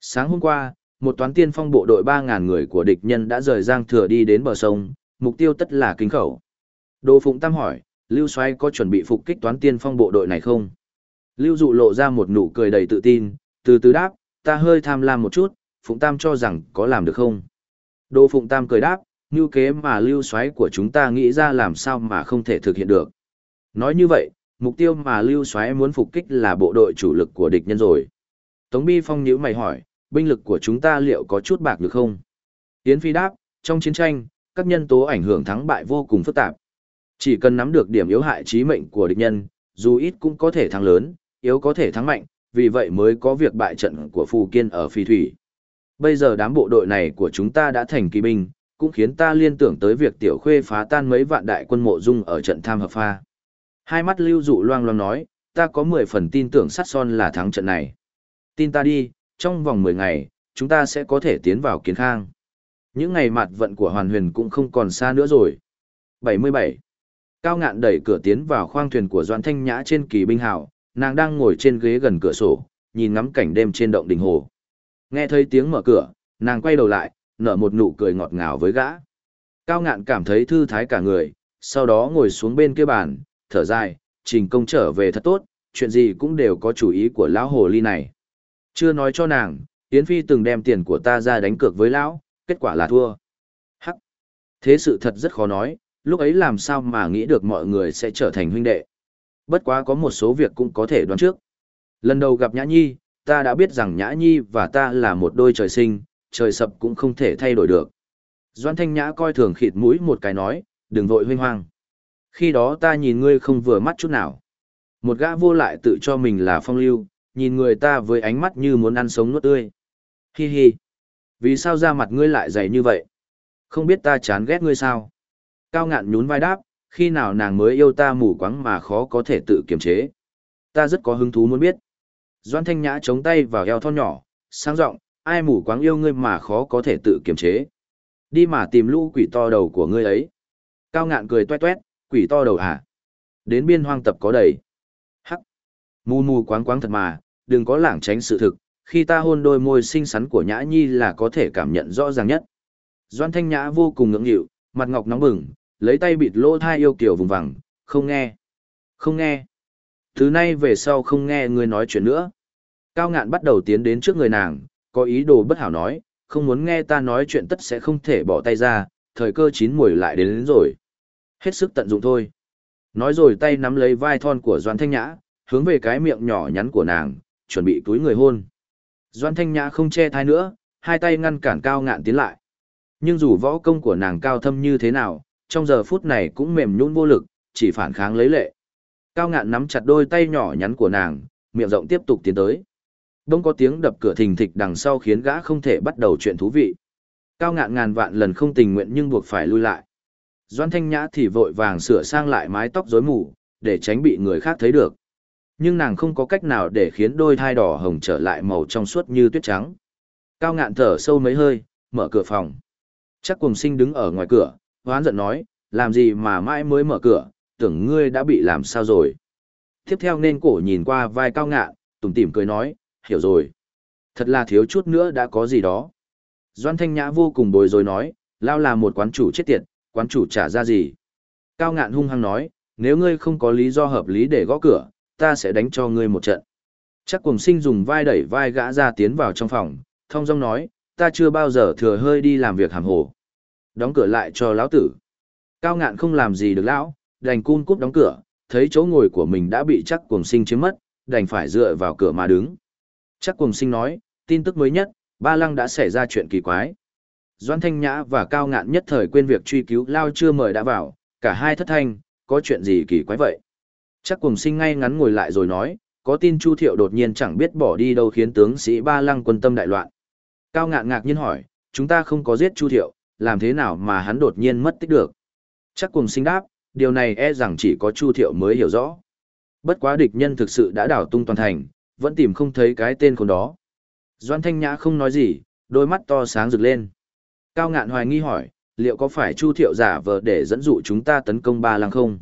Sáng hôm qua, một toán tiên phong bộ đội 3.000 người của địch nhân đã rời Giang Thừa đi đến bờ sông, mục tiêu tất là kinh khẩu. Đô Phụng Tam hỏi, Lưu Soái có chuẩn bị phục kích toán tiên phong bộ đội này không? Lưu Dụ lộ ra một nụ cười đầy tự tin, từ từ đáp, ta hơi tham lam một chút, Phụng Tam cho rằng có làm được không? Đô Phụng Tam cười đáp, như kế mà Lưu xoáy của chúng ta nghĩ ra làm sao mà không thể thực hiện được. Nói như vậy, mục tiêu mà Lưu xoáy muốn phục kích là bộ đội chủ lực của địch nhân rồi. Tống Bi Phong nhữ mày hỏi, binh lực của chúng ta liệu có chút bạc được không? Yến Phi đáp, trong chiến tranh, các nhân tố ảnh hưởng thắng bại vô cùng phức tạp. Chỉ cần nắm được điểm yếu hại trí mệnh của địch nhân, dù ít cũng có thể thắng lớn, yếu có thể thắng mạnh, vì vậy mới có việc bại trận của Phù Kiên ở Phi Thủy. Bây giờ đám bộ đội này của chúng ta đã thành kỳ binh, cũng khiến ta liên tưởng tới việc tiểu khuê phá tan mấy vạn đại quân mộ dung ở trận tham hợp pha. Hai mắt lưu dụ loang loang nói, ta có 10 phần tin tưởng sắt son là thắng trận này. Tin ta đi, trong vòng 10 ngày, chúng ta sẽ có thể tiến vào kiến khang. Những ngày mặt vận của hoàn huyền cũng không còn xa nữa rồi. 77. Cao ngạn đẩy cửa tiến vào khoang thuyền của Doan Thanh Nhã trên kỳ binh hào, nàng đang ngồi trên ghế gần cửa sổ, nhìn ngắm cảnh đêm trên động đình hồ. Nghe thấy tiếng mở cửa, nàng quay đầu lại, nở một nụ cười ngọt ngào với gã. Cao ngạn cảm thấy thư thái cả người, sau đó ngồi xuống bên kia bàn, thở dài, trình công trở về thật tốt, chuyện gì cũng đều có chủ ý của lão hồ ly này. Chưa nói cho nàng, Yến Phi từng đem tiền của ta ra đánh cược với lão, kết quả là thua. Hắc! Thế sự thật rất khó nói, lúc ấy làm sao mà nghĩ được mọi người sẽ trở thành huynh đệ. Bất quá có một số việc cũng có thể đoán trước. Lần đầu gặp Nhã Nhi, ta đã biết rằng Nhã Nhi và ta là một đôi trời sinh, trời sập cũng không thể thay đổi được. Doan Thanh Nhã coi thường khịt mũi một cái nói, đừng vội huynh hoang. Khi đó ta nhìn ngươi không vừa mắt chút nào. Một gã vô lại tự cho mình là phong lưu, nhìn người ta với ánh mắt như muốn ăn sống nuốt tươi. Hi hi. Vì sao da mặt ngươi lại dày như vậy? Không biết ta chán ghét ngươi sao? Cao ngạn nhún vai đáp, khi nào nàng mới yêu ta mù quáng mà khó có thể tự kiềm chế. Ta rất có hứng thú muốn biết. Doan Thanh Nhã chống tay vào eo thon nhỏ, sang giọng ai mù quáng yêu ngươi mà khó có thể tự kiềm chế. Đi mà tìm lũ quỷ to đầu của ngươi ấy. Cao ngạn cười toét toét, quỷ to đầu à? Đến biên hoang tập có đầy. Hắc. Mù mù quáng quáng thật mà, đừng có lảng tránh sự thực, khi ta hôn đôi môi xinh xắn của Nhã Nhi là có thể cảm nhận rõ ràng nhất. Doan Thanh Nhã vô cùng ngưỡng nghịu, mặt ngọc nóng bừng, lấy tay bịt lỗ thai yêu kiểu vùng vằng, không nghe. Không nghe. Thứ nay về sau không nghe ngươi nói chuyện nữa. Cao ngạn bắt đầu tiến đến trước người nàng, có ý đồ bất hảo nói, không muốn nghe ta nói chuyện tất sẽ không thể bỏ tay ra, thời cơ chín mùi lại đến, đến rồi. Hết sức tận dụng thôi. Nói rồi tay nắm lấy vai thon của Doan Thanh Nhã, hướng về cái miệng nhỏ nhắn của nàng, chuẩn bị túi người hôn. Doan Thanh Nhã không che thai nữa, hai tay ngăn cản cao ngạn tiến lại. Nhưng dù võ công của nàng cao thâm như thế nào, trong giờ phút này cũng mềm nhũn vô lực, chỉ phản kháng lấy lệ. Cao ngạn nắm chặt đôi tay nhỏ nhắn của nàng, miệng rộng tiếp tục tiến tới. Đông có tiếng đập cửa thình thịch đằng sau khiến gã không thể bắt đầu chuyện thú vị. Cao ngạn ngàn vạn lần không tình nguyện nhưng buộc phải lui lại. Doan Thanh Nhã thì vội vàng sửa sang lại mái tóc rối mù, để tránh bị người khác thấy được. Nhưng nàng không có cách nào để khiến đôi thai đỏ hồng trở lại màu trong suốt như tuyết trắng. Cao ngạn thở sâu mấy hơi, mở cửa phòng. Chắc cùng sinh đứng ở ngoài cửa, hoán giận nói, làm gì mà mãi mới mở cửa, tưởng ngươi đã bị làm sao rồi. Tiếp theo nên cổ nhìn qua vai cao ngạn, tủm tỉm cười nói, hiểu rồi. Thật là thiếu chút nữa đã có gì đó. Doan Thanh Nhã vô cùng bối rối nói, lao là một quán chủ chết tiệt, quán chủ trả ra gì. Cao ngạn hung hăng nói, nếu ngươi không có lý do hợp lý để gõ cửa, ta sẽ đánh cho ngươi một trận. Chắc cùng sinh dùng vai đẩy vai gã ra tiến vào trong phòng, thông dong nói, ta chưa bao giờ thừa hơi đi làm việc hàm hồ. Đóng cửa lại cho lão tử. Cao ngạn không làm gì được lão, đành cun cúp đóng cửa, thấy chỗ ngồi của mình đã bị chắc cuồng sinh chiếm mất, đành phải dựa vào cửa mà đứng. Chắc cuồng sinh nói, tin tức mới nhất, ba lăng đã xảy ra chuyện kỳ quái. Doan Thanh Nhã và Cao Ngạn nhất thời quên việc truy cứu Lao chưa mời đã vào, cả hai thất thanh, có chuyện gì kỳ quái vậy? Chắc cùng sinh ngay ngắn ngồi lại rồi nói, có tin Chu Thiệu đột nhiên chẳng biết bỏ đi đâu khiến tướng sĩ Ba Lăng quân tâm đại loạn. Cao Ngạn ngạc nhiên hỏi, chúng ta không có giết Chu Thiệu, làm thế nào mà hắn đột nhiên mất tích được? Chắc cùng sinh đáp, điều này e rằng chỉ có Chu Thiệu mới hiểu rõ. Bất quá địch nhân thực sự đã đảo tung toàn thành, vẫn tìm không thấy cái tên con đó. Doan Thanh Nhã không nói gì, đôi mắt to sáng rực lên. Cao ngạn hoài nghi hỏi, liệu có phải Chu Thiệu giả vờ để dẫn dụ chúng ta tấn công Ba Lăng không?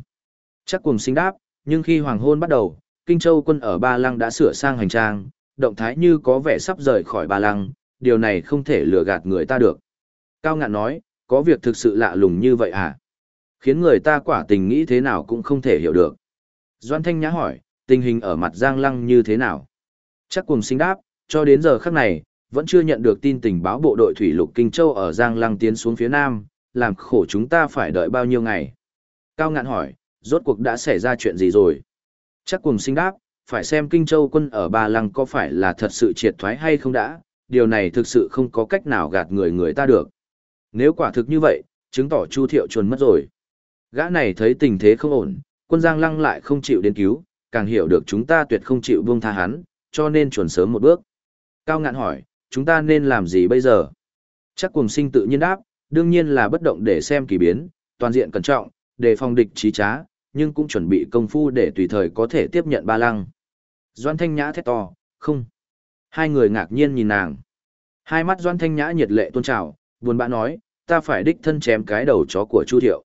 Chắc cùng sinh đáp, nhưng khi hoàng hôn bắt đầu, Kinh Châu quân ở Ba Lăng đã sửa sang hành trang, động thái như có vẻ sắp rời khỏi Ba Lăng, điều này không thể lừa gạt người ta được. Cao ngạn nói, có việc thực sự lạ lùng như vậy à? Khiến người ta quả tình nghĩ thế nào cũng không thể hiểu được. Doan Thanh Nhã hỏi, tình hình ở mặt Giang Lăng như thế nào? Chắc cùng sinh đáp, cho đến giờ khắc này, vẫn chưa nhận được tin tình báo bộ đội thủy lục Kinh Châu ở Giang Lăng tiến xuống phía Nam, làm khổ chúng ta phải đợi bao nhiêu ngày. Cao ngạn hỏi, rốt cuộc đã xảy ra chuyện gì rồi? Chắc cùng sinh đáp, phải xem Kinh Châu quân ở Ba Lăng có phải là thật sự triệt thoái hay không đã, điều này thực sự không có cách nào gạt người người ta được. Nếu quả thực như vậy, chứng tỏ Chu Thiệu chuồn mất rồi. Gã này thấy tình thế không ổn, quân Giang Lăng lại không chịu đến cứu, càng hiểu được chúng ta tuyệt không chịu buông tha hắn, cho nên chuẩn sớm một bước. Cao ngạn hỏi, chúng ta nên làm gì bây giờ? Chắc cùng sinh tự nhiên đáp, đương nhiên là bất động để xem kỳ biến, toàn diện cẩn trọng, để phòng địch trí trá, nhưng cũng chuẩn bị công phu để tùy thời có thể tiếp nhận ba lăng. Doan Thanh Nhã thét to, không. Hai người ngạc nhiên nhìn nàng. Hai mắt Doan Thanh Nhã nhiệt lệ tôn trào, buồn bã nói, ta phải đích thân chém cái đầu chó của Chu Thiệu.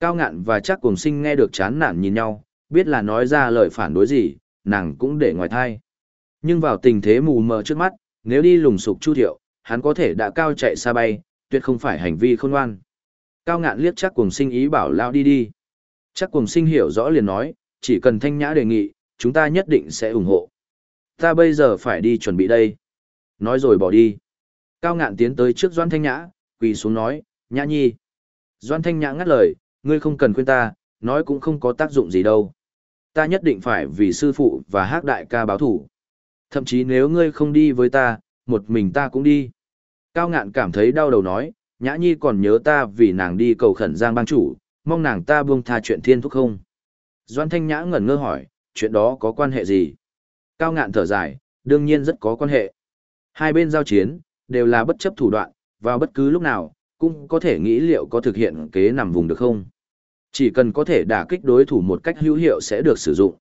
Cao ngạn và chắc cùng sinh nghe được chán nản nhìn nhau, biết là nói ra lời phản đối gì, nàng cũng để ngoài thai. Nhưng vào tình thế mù mờ trước mắt, nếu đi lùng sục Chu Thiệu, hắn có thể đã cao chạy xa bay, tuyệt không phải hành vi khôn ngoan. Cao ngạn liếc chắc cùng sinh ý bảo lao đi đi. Chắc cùng sinh hiểu rõ liền nói, chỉ cần thanh nhã đề nghị, chúng ta nhất định sẽ ủng hộ. Ta bây giờ phải đi chuẩn bị đây. Nói rồi bỏ đi. Cao ngạn tiến tới trước Doan Thanh Nhã, quỳ xuống nói, Nhã nhi. Doan Thanh Nhã ngắt lời, ngươi không cần khuyên ta, nói cũng không có tác dụng gì đâu. Ta nhất định phải vì sư phụ và hát đại ca báo thủ. Thậm chí nếu ngươi không đi với ta, một mình ta cũng đi. Cao ngạn cảm thấy đau đầu nói, Nhã Nhi còn nhớ ta vì nàng đi cầu khẩn giang bang chủ, mong nàng ta buông tha chuyện thiên thúc không. Doan Thanh Nhã ngẩn ngơ hỏi, chuyện đó có quan hệ gì? Cao ngạn thở dài, đương nhiên rất có quan hệ. Hai bên giao chiến, đều là bất chấp thủ đoạn, vào bất cứ lúc nào, cũng có thể nghĩ liệu có thực hiện kế nằm vùng được không. Chỉ cần có thể đả kích đối thủ một cách hữu hiệu sẽ được sử dụng.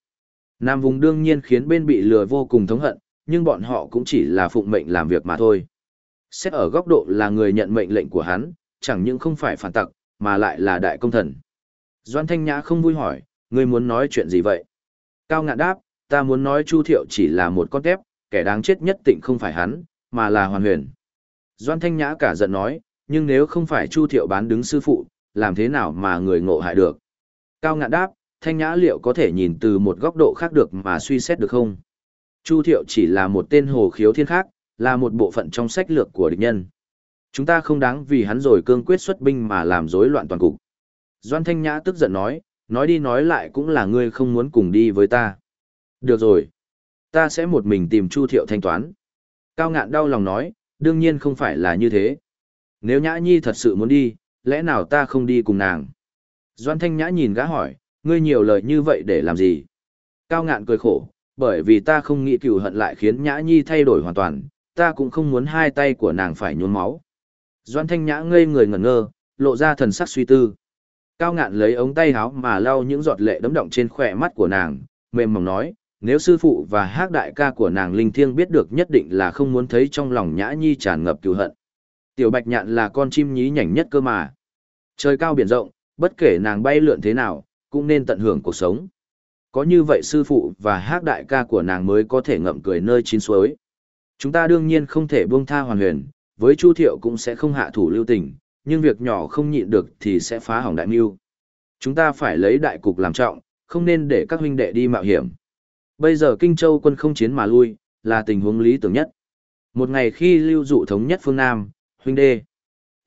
Nam vùng đương nhiên khiến bên bị lừa vô cùng thống hận, nhưng bọn họ cũng chỉ là phụng mệnh làm việc mà thôi. Xét ở góc độ là người nhận mệnh lệnh của hắn, chẳng những không phải phản tặc, mà lại là đại công thần. Doan Thanh Nhã không vui hỏi, ngươi muốn nói chuyện gì vậy? Cao ngạn đáp, ta muốn nói Chu Thiệu chỉ là một con tép, kẻ đáng chết nhất tịnh không phải hắn, mà là Hoàn Huyền. Doan Thanh Nhã cả giận nói, nhưng nếu không phải Chu Thiệu bán đứng sư phụ, làm thế nào mà người ngộ hại được? Cao ngạn đáp, Thanh Nhã liệu có thể nhìn từ một góc độ khác được mà suy xét được không? Chu Thiệu chỉ là một tên hồ khiếu thiên khác, là một bộ phận trong sách lược của địch nhân. Chúng ta không đáng vì hắn rồi cương quyết xuất binh mà làm rối loạn toàn cục. Doan Thanh Nhã tức giận nói, nói đi nói lại cũng là ngươi không muốn cùng đi với ta. Được rồi. Ta sẽ một mình tìm Chu Thiệu thanh toán. Cao ngạn đau lòng nói, đương nhiên không phải là như thế. Nếu Nhã Nhi thật sự muốn đi, lẽ nào ta không đi cùng nàng? Doan Thanh Nhã nhìn gã hỏi, ngươi nhiều lời như vậy để làm gì? Cao ngạn cười khổ, bởi vì ta không nghĩ cựu hận lại khiến Nhã Nhi thay đổi hoàn toàn, ta cũng không muốn hai tay của nàng phải nhuốm máu. Doan Thanh Nhã ngây người ngẩn ngơ, lộ ra thần sắc suy tư. Cao ngạn lấy ống tay áo mà lau những giọt lệ đấm động trên khỏe mắt của nàng, mềm mỏng nói, nếu sư phụ và hát đại ca của nàng linh thiêng biết được nhất định là không muốn thấy trong lòng nhã nhi tràn ngập cựu hận. Tiểu bạch nhạn là con chim nhí nhảnh nhất cơ mà. Trời cao biển rộng, bất kể nàng bay lượn thế nào, cũng nên tận hưởng cuộc sống. Có như vậy sư phụ và hát đại ca của nàng mới có thể ngậm cười nơi chín suối. Chúng ta đương nhiên không thể buông tha hoàn huyền, với Chu Thiệu cũng sẽ không hạ thủ lưu tình, nhưng việc nhỏ không nhịn được thì sẽ phá hỏng đại mưu. Chúng ta phải lấy đại cục làm trọng, không nên để các huynh đệ đi mạo hiểm. Bây giờ Kinh Châu quân không chiến mà lui, là tình huống lý tưởng nhất. Một ngày khi lưu dụ thống nhất phương Nam, huynh đê,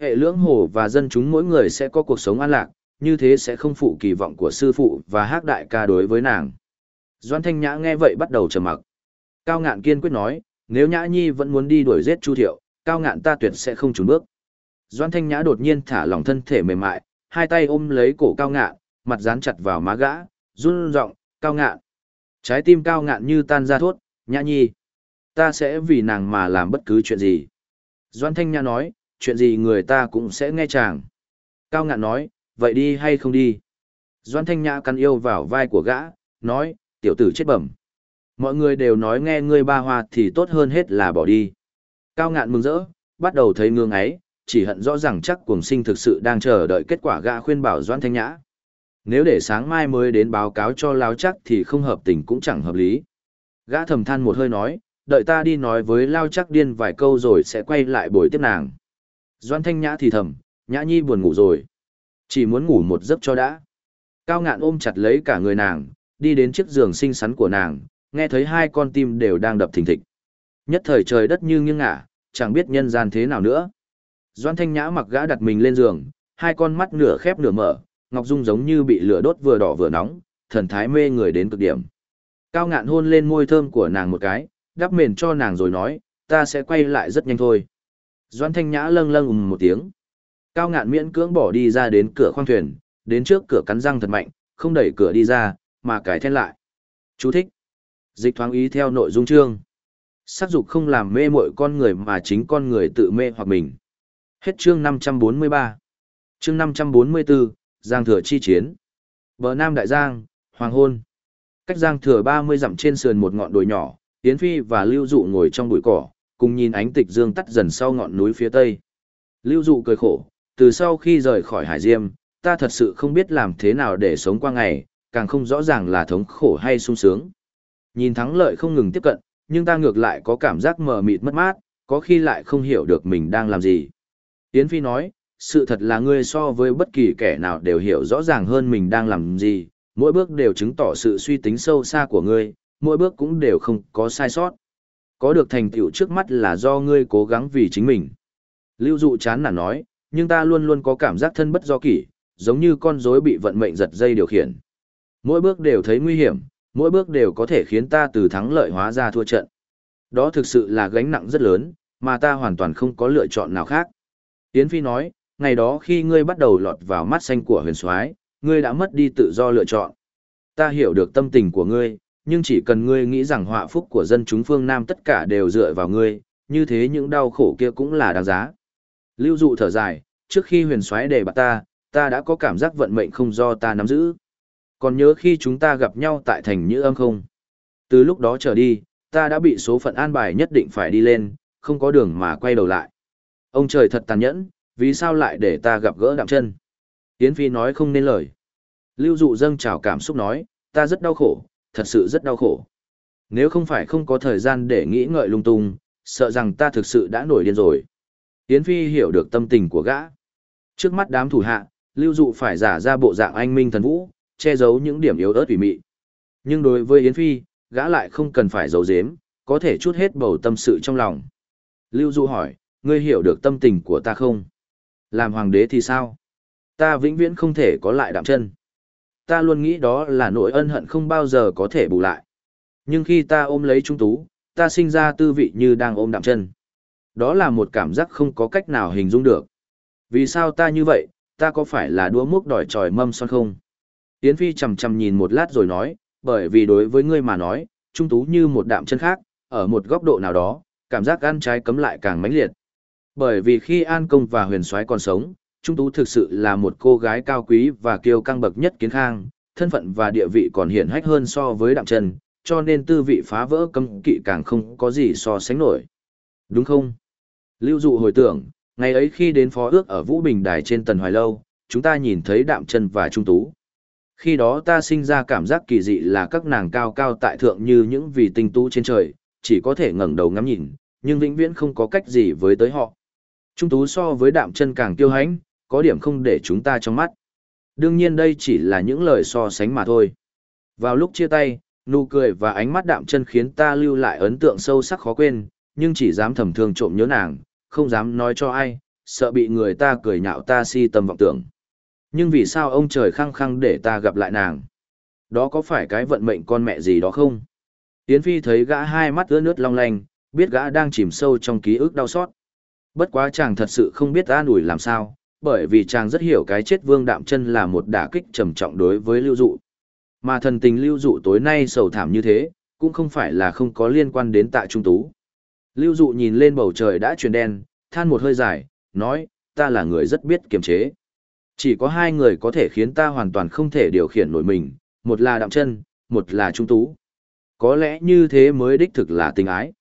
hệ lưỡng hồ và dân chúng mỗi người sẽ có cuộc sống an lạc, như thế sẽ không phụ kỳ vọng của sư phụ và hát đại ca đối với nàng. Doan Thanh Nhã nghe vậy bắt đầu trầm mặc. Cao ngạn kiên quyết nói, nếu Nhã Nhi vẫn muốn đi đuổi giết Chu Thiệu, Cao ngạn ta tuyệt sẽ không trốn bước. Doan Thanh Nhã đột nhiên thả lỏng thân thể mềm mại, hai tay ôm lấy cổ Cao ngạn, mặt dán chặt vào má gã, run giọng, Cao ngạn. Trái tim Cao ngạn như tan ra thốt, Nhã Nhi. Ta sẽ vì nàng mà làm bất cứ chuyện gì. Doan Thanh Nhã nói, chuyện gì người ta cũng sẽ nghe chàng. Cao ngạn nói, vậy đi hay không đi? Doan Thanh Nhã cắn yêu vào vai của gã, nói, tiểu tử chết bẩm. Mọi người đều nói nghe ngươi ba hoa thì tốt hơn hết là bỏ đi. Cao ngạn mừng rỡ, bắt đầu thấy ngương ấy, chỉ hận rõ ràng chắc cuồng sinh thực sự đang chờ đợi kết quả gã khuyên bảo Doan Thanh Nhã. Nếu để sáng mai mới đến báo cáo cho Lao chắc thì không hợp tình cũng chẳng hợp lý. Gã thầm than một hơi nói, đợi ta đi nói với Lao chắc điên vài câu rồi sẽ quay lại buổi tiếp nàng. Doan Thanh Nhã thì thầm, Nhã Nhi buồn ngủ rồi. Chỉ muốn ngủ một giấc cho đã. Cao ngạn ôm chặt lấy cả người nàng, đi đến chiếc giường xinh xắn của nàng, nghe thấy hai con tim đều đang đập thình thịch. Nhất thời trời đất như nghiêng ngả, chẳng biết nhân gian thế nào nữa. Doan Thanh Nhã mặc gã đặt mình lên giường, hai con mắt nửa khép nửa mở, Ngọc Dung giống như bị lửa đốt vừa đỏ vừa nóng, thần thái mê người đến cực điểm. Cao ngạn hôn lên môi thơm của nàng một cái, đắp mền cho nàng rồi nói, ta sẽ quay lại rất nhanh thôi. Doan Thanh Nhã lâng lâng ùm một tiếng. Cao ngạn miễn cưỡng bỏ đi ra đến cửa khoang thuyền, đến trước cửa cắn răng thật mạnh, không đẩy cửa đi ra, mà cái then lại. Chú thích. Dịch thoáng ý theo nội dung chương. Sắc dục không làm mê mội con người mà chính con người tự mê hoặc mình. Hết chương 543. Chương 544, Giang Thừa chi chiến. Bờ Nam Đại Giang, Hoàng Hôn. Cách Giang Thừa 30 dặm trên sườn một ngọn đồi nhỏ, Yến Phi và Lưu Dụ ngồi trong bụi cỏ, cùng nhìn ánh tịch dương tắt dần sau ngọn núi phía tây. Lưu Dụ cười khổ, từ sau khi rời khỏi Hải Diêm, ta thật sự không biết làm thế nào để sống qua ngày, càng không rõ ràng là thống khổ hay sung sướng. Nhìn thắng lợi không ngừng tiếp cận, nhưng ta ngược lại có cảm giác mờ mịt mất mát, có khi lại không hiểu được mình đang làm gì. Yến Phi nói, sự thật là ngươi so với bất kỳ kẻ nào đều hiểu rõ ràng hơn mình đang làm gì, mỗi bước đều chứng tỏ sự suy tính sâu xa của ngươi, mỗi bước cũng đều không có sai sót. Có được thành tựu trước mắt là do ngươi cố gắng vì chính mình. Lưu dụ chán nản nói, nhưng ta luôn luôn có cảm giác thân bất do kỷ, giống như con rối bị vận mệnh giật dây điều khiển. Mỗi bước đều thấy nguy hiểm, mỗi bước đều có thể khiến ta từ thắng lợi hóa ra thua trận. Đó thực sự là gánh nặng rất lớn, mà ta hoàn toàn không có lựa chọn nào khác. Yến Phi nói, ngày đó khi ngươi bắt đầu lọt vào mắt xanh của huyền soái, ngươi đã mất đi tự do lựa chọn. Ta hiểu được tâm tình của ngươi, nhưng chỉ cần ngươi nghĩ rằng họa phúc của dân chúng phương Nam tất cả đều dựa vào ngươi, như thế những đau khổ kia cũng là đáng giá. Lưu dụ thở dài, trước khi huyền soái đề bạt ta, ta đã có cảm giác vận mệnh không do ta nắm giữ. Còn nhớ khi chúng ta gặp nhau tại thành Nhữ âm không? Từ lúc đó trở đi, ta đã bị số phận an bài nhất định phải đi lên, không có đường mà quay đầu lại. Ông trời thật tàn nhẫn, vì sao lại để ta gặp gỡ đạm chân? Yến Phi nói không nên lời. Lưu dụ dâng trào cảm xúc nói, ta rất đau khổ, thật sự rất đau khổ. Nếu không phải không có thời gian để nghĩ ngợi lung tung, sợ rằng ta thực sự đã nổi điên rồi. Yến Phi hiểu được tâm tình của gã. Trước mắt đám thủ hạ, lưu dụ phải giả ra bộ dạng anh minh thần vũ, che giấu những điểm yếu ớt ủy mị. Nhưng đối với Yến Phi, gã lại không cần phải giấu giếm, có thể chút hết bầu tâm sự trong lòng. Lưu dụ hỏi, ngươi hiểu được tâm tình của ta không? Làm hoàng đế thì sao? Ta vĩnh viễn không thể có lại đạm chân. Ta luôn nghĩ đó là nỗi ân hận không bao giờ có thể bù lại. Nhưng khi ta ôm lấy trung tú, ta sinh ra tư vị như đang ôm đạm chân. Đó là một cảm giác không có cách nào hình dung được. Vì sao ta như vậy, ta có phải là đua múc đòi tròi mâm son không? Yến Phi chầm chầm nhìn một lát rồi nói, bởi vì đối với ngươi mà nói, trung tú như một đạm chân khác, ở một góc độ nào đó, cảm giác ăn trái cấm lại càng mãnh liệt. Bởi vì khi An Công và Huyền Soái còn sống, Trung Tú thực sự là một cô gái cao quý và kiêu căng bậc nhất kiến khang, thân phận và địa vị còn hiển hách hơn so với đạm Trần, cho nên tư vị phá vỡ cấm kỵ càng không có gì so sánh nổi. Đúng không? Lưu dụ hồi tưởng, ngày ấy khi đến phó ước ở Vũ Bình Đài trên Tần Hoài Lâu, chúng ta nhìn thấy đạm Trần và trung tú. Khi đó ta sinh ra cảm giác kỳ dị là các nàng cao cao tại thượng như những vì tinh tú trên trời, chỉ có thể ngẩng đầu ngắm nhìn, nhưng vĩnh viễn không có cách gì với tới họ. Trung tú so với đạm chân càng tiêu hãnh, có điểm không để chúng ta trong mắt. Đương nhiên đây chỉ là những lời so sánh mà thôi. Vào lúc chia tay, nụ cười và ánh mắt đạm chân khiến ta lưu lại ấn tượng sâu sắc khó quên, nhưng chỉ dám thầm thương trộm nhớ nàng, không dám nói cho ai, sợ bị người ta cười nhạo ta si tâm vọng tưởng. Nhưng vì sao ông trời khăng khăng để ta gặp lại nàng? Đó có phải cái vận mệnh con mẹ gì đó không? Yến Phi thấy gã hai mắt ướt nước long lanh, biết gã đang chìm sâu trong ký ức đau xót. Bất quá chàng thật sự không biết an ủi làm sao, bởi vì chàng rất hiểu cái chết vương đạm chân là một đả kích trầm trọng đối với lưu dụ. Mà thần tình lưu dụ tối nay sầu thảm như thế, cũng không phải là không có liên quan đến tạ trung tú. Lưu dụ nhìn lên bầu trời đã chuyển đen, than một hơi dài, nói, ta là người rất biết kiềm chế. Chỉ có hai người có thể khiến ta hoàn toàn không thể điều khiển nổi mình, một là đạm chân, một là trung tú. Có lẽ như thế mới đích thực là tình ái.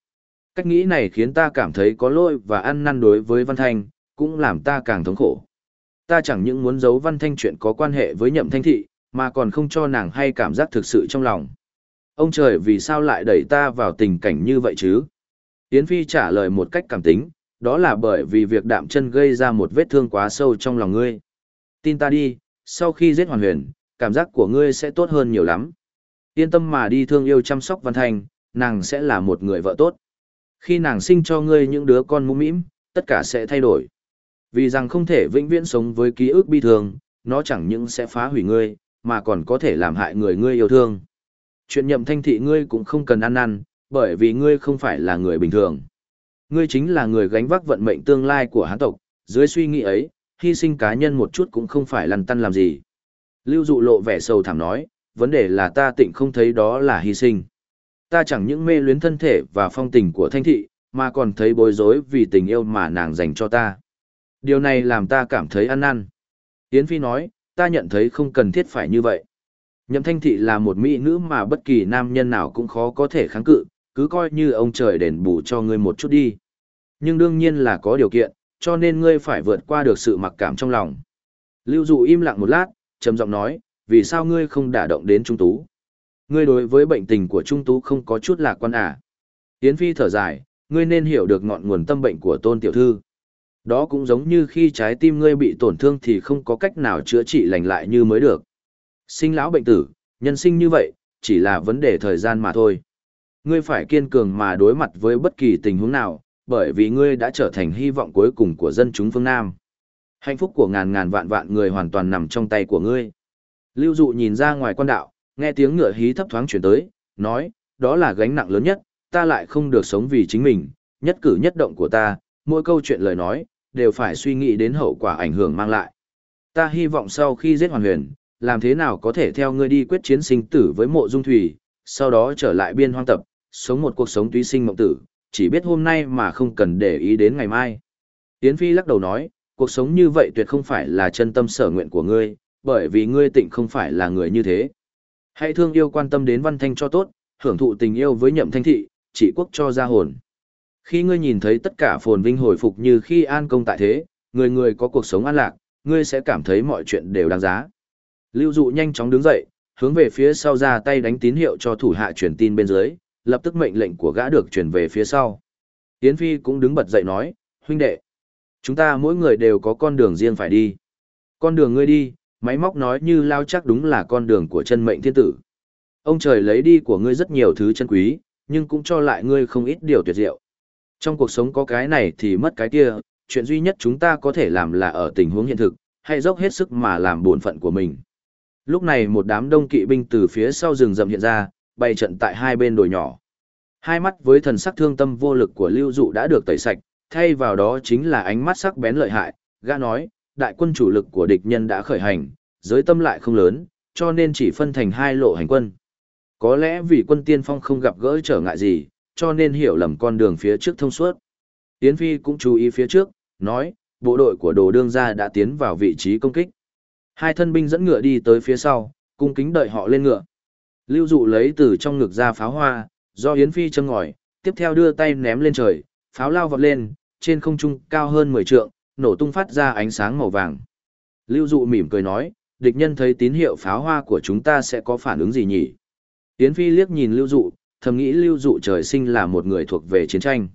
Cách nghĩ này khiến ta cảm thấy có lỗi và ăn năn đối với Văn Thanh, cũng làm ta càng thống khổ. Ta chẳng những muốn giấu Văn Thanh chuyện có quan hệ với nhậm thanh thị, mà còn không cho nàng hay cảm giác thực sự trong lòng. Ông trời vì sao lại đẩy ta vào tình cảnh như vậy chứ? Yến Phi trả lời một cách cảm tính, đó là bởi vì việc đạm chân gây ra một vết thương quá sâu trong lòng ngươi. Tin ta đi, sau khi giết hoàn huyền, cảm giác của ngươi sẽ tốt hơn nhiều lắm. Yên tâm mà đi thương yêu chăm sóc Văn Thanh, nàng sẽ là một người vợ tốt. Khi nàng sinh cho ngươi những đứa con mũm mĩm, tất cả sẽ thay đổi. Vì rằng không thể vĩnh viễn sống với ký ức bi thương, nó chẳng những sẽ phá hủy ngươi, mà còn có thể làm hại người ngươi yêu thương. Chuyện nhậm thanh thị ngươi cũng không cần ăn năn, bởi vì ngươi không phải là người bình thường. Ngươi chính là người gánh vác vận mệnh tương lai của hán tộc, dưới suy nghĩ ấy, hy sinh cá nhân một chút cũng không phải lăn tăn làm gì. Lưu dụ lộ vẻ sầu thảm nói, vấn đề là ta tịnh không thấy đó là hy sinh. Ta chẳng những mê luyến thân thể và phong tình của thanh thị, mà còn thấy bối rối vì tình yêu mà nàng dành cho ta. Điều này làm ta cảm thấy ăn năn. Yến Phi nói, ta nhận thấy không cần thiết phải như vậy. Nhậm thanh thị là một mỹ nữ mà bất kỳ nam nhân nào cũng khó có thể kháng cự, cứ coi như ông trời đền bù cho ngươi một chút đi. Nhưng đương nhiên là có điều kiện, cho nên ngươi phải vượt qua được sự mặc cảm trong lòng. Lưu dụ im lặng một lát, trầm giọng nói, vì sao ngươi không đả động đến Trung Tú? Ngươi đối với bệnh tình của Trung Tú không có chút lạc quan à? Yến Phi thở dài, ngươi nên hiểu được ngọn nguồn tâm bệnh của tôn tiểu thư. Đó cũng giống như khi trái tim ngươi bị tổn thương thì không có cách nào chữa trị lành lại như mới được. Sinh lão bệnh tử, nhân sinh như vậy, chỉ là vấn đề thời gian mà thôi. Ngươi phải kiên cường mà đối mặt với bất kỳ tình huống nào, bởi vì ngươi đã trở thành hy vọng cuối cùng của dân chúng phương Nam. Hạnh phúc của ngàn ngàn vạn vạn người hoàn toàn nằm trong tay của ngươi. Lưu dụ nhìn ra ngoài quan đạo, nghe tiếng ngựa hí thấp thoáng chuyển tới, nói, đó là gánh nặng lớn nhất, ta lại không được sống vì chính mình, nhất cử nhất động của ta, mỗi câu chuyện lời nói, đều phải suy nghĩ đến hậu quả ảnh hưởng mang lại. Ta hy vọng sau khi giết hoàn huyền, làm thế nào có thể theo ngươi đi quyết chiến sinh tử với mộ dung thủy, sau đó trở lại biên hoang tập, sống một cuộc sống túy sinh mộng tử, chỉ biết hôm nay mà không cần để ý đến ngày mai. Yến Phi lắc đầu nói, cuộc sống như vậy tuyệt không phải là chân tâm sở nguyện của ngươi, bởi vì ngươi tịnh không phải là người như thế. Hãy thương yêu quan tâm đến văn thanh cho tốt, hưởng thụ tình yêu với nhậm thanh thị, trị quốc cho ra hồn. Khi ngươi nhìn thấy tất cả phồn vinh hồi phục như khi an công tại thế, người người có cuộc sống an lạc, ngươi sẽ cảm thấy mọi chuyện đều đáng giá. Lưu dụ nhanh chóng đứng dậy, hướng về phía sau ra tay đánh tín hiệu cho thủ hạ truyền tin bên dưới, lập tức mệnh lệnh của gã được truyền về phía sau. Yến Phi cũng đứng bật dậy nói, huynh đệ, chúng ta mỗi người đều có con đường riêng phải đi. Con đường ngươi đi, máy móc nói như lao chắc đúng là con đường của chân mệnh thiên tử. Ông trời lấy đi của ngươi rất nhiều thứ chân quý, nhưng cũng cho lại ngươi không ít điều tuyệt diệu. Trong cuộc sống có cái này thì mất cái kia, chuyện duy nhất chúng ta có thể làm là ở tình huống hiện thực, hay dốc hết sức mà làm bổn phận của mình. Lúc này một đám đông kỵ binh từ phía sau rừng rậm hiện ra, bày trận tại hai bên đồi nhỏ. Hai mắt với thần sắc thương tâm vô lực của Lưu Dụ đã được tẩy sạch, thay vào đó chính là ánh mắt sắc bén lợi hại, gã nói, đại quân chủ lực của địch nhân đã khởi hành, giới tâm lại không lớn, cho nên chỉ phân thành hai lộ hành quân. Có lẽ vì quân tiên phong không gặp gỡ trở ngại gì, cho nên hiểu lầm con đường phía trước thông suốt. Yến Phi cũng chú ý phía trước, nói, bộ đội của đồ đương gia đã tiến vào vị trí công kích. Hai thân binh dẫn ngựa đi tới phía sau, cung kính đợi họ lên ngựa. Lưu dụ lấy từ trong ngực ra pháo hoa, do Yến Phi châm ngòi, tiếp theo đưa tay ném lên trời, pháo lao vọt lên, trên không trung cao hơn 10 trượng, nổ tung phát ra ánh sáng màu vàng. Lưu dụ mỉm cười nói, địch nhân thấy tín hiệu pháo hoa của chúng ta sẽ có phản ứng gì nhỉ? Yến Phi liếc nhìn Lưu dụ, thầm nghĩ Lưu dụ trời sinh là một người thuộc về chiến tranh.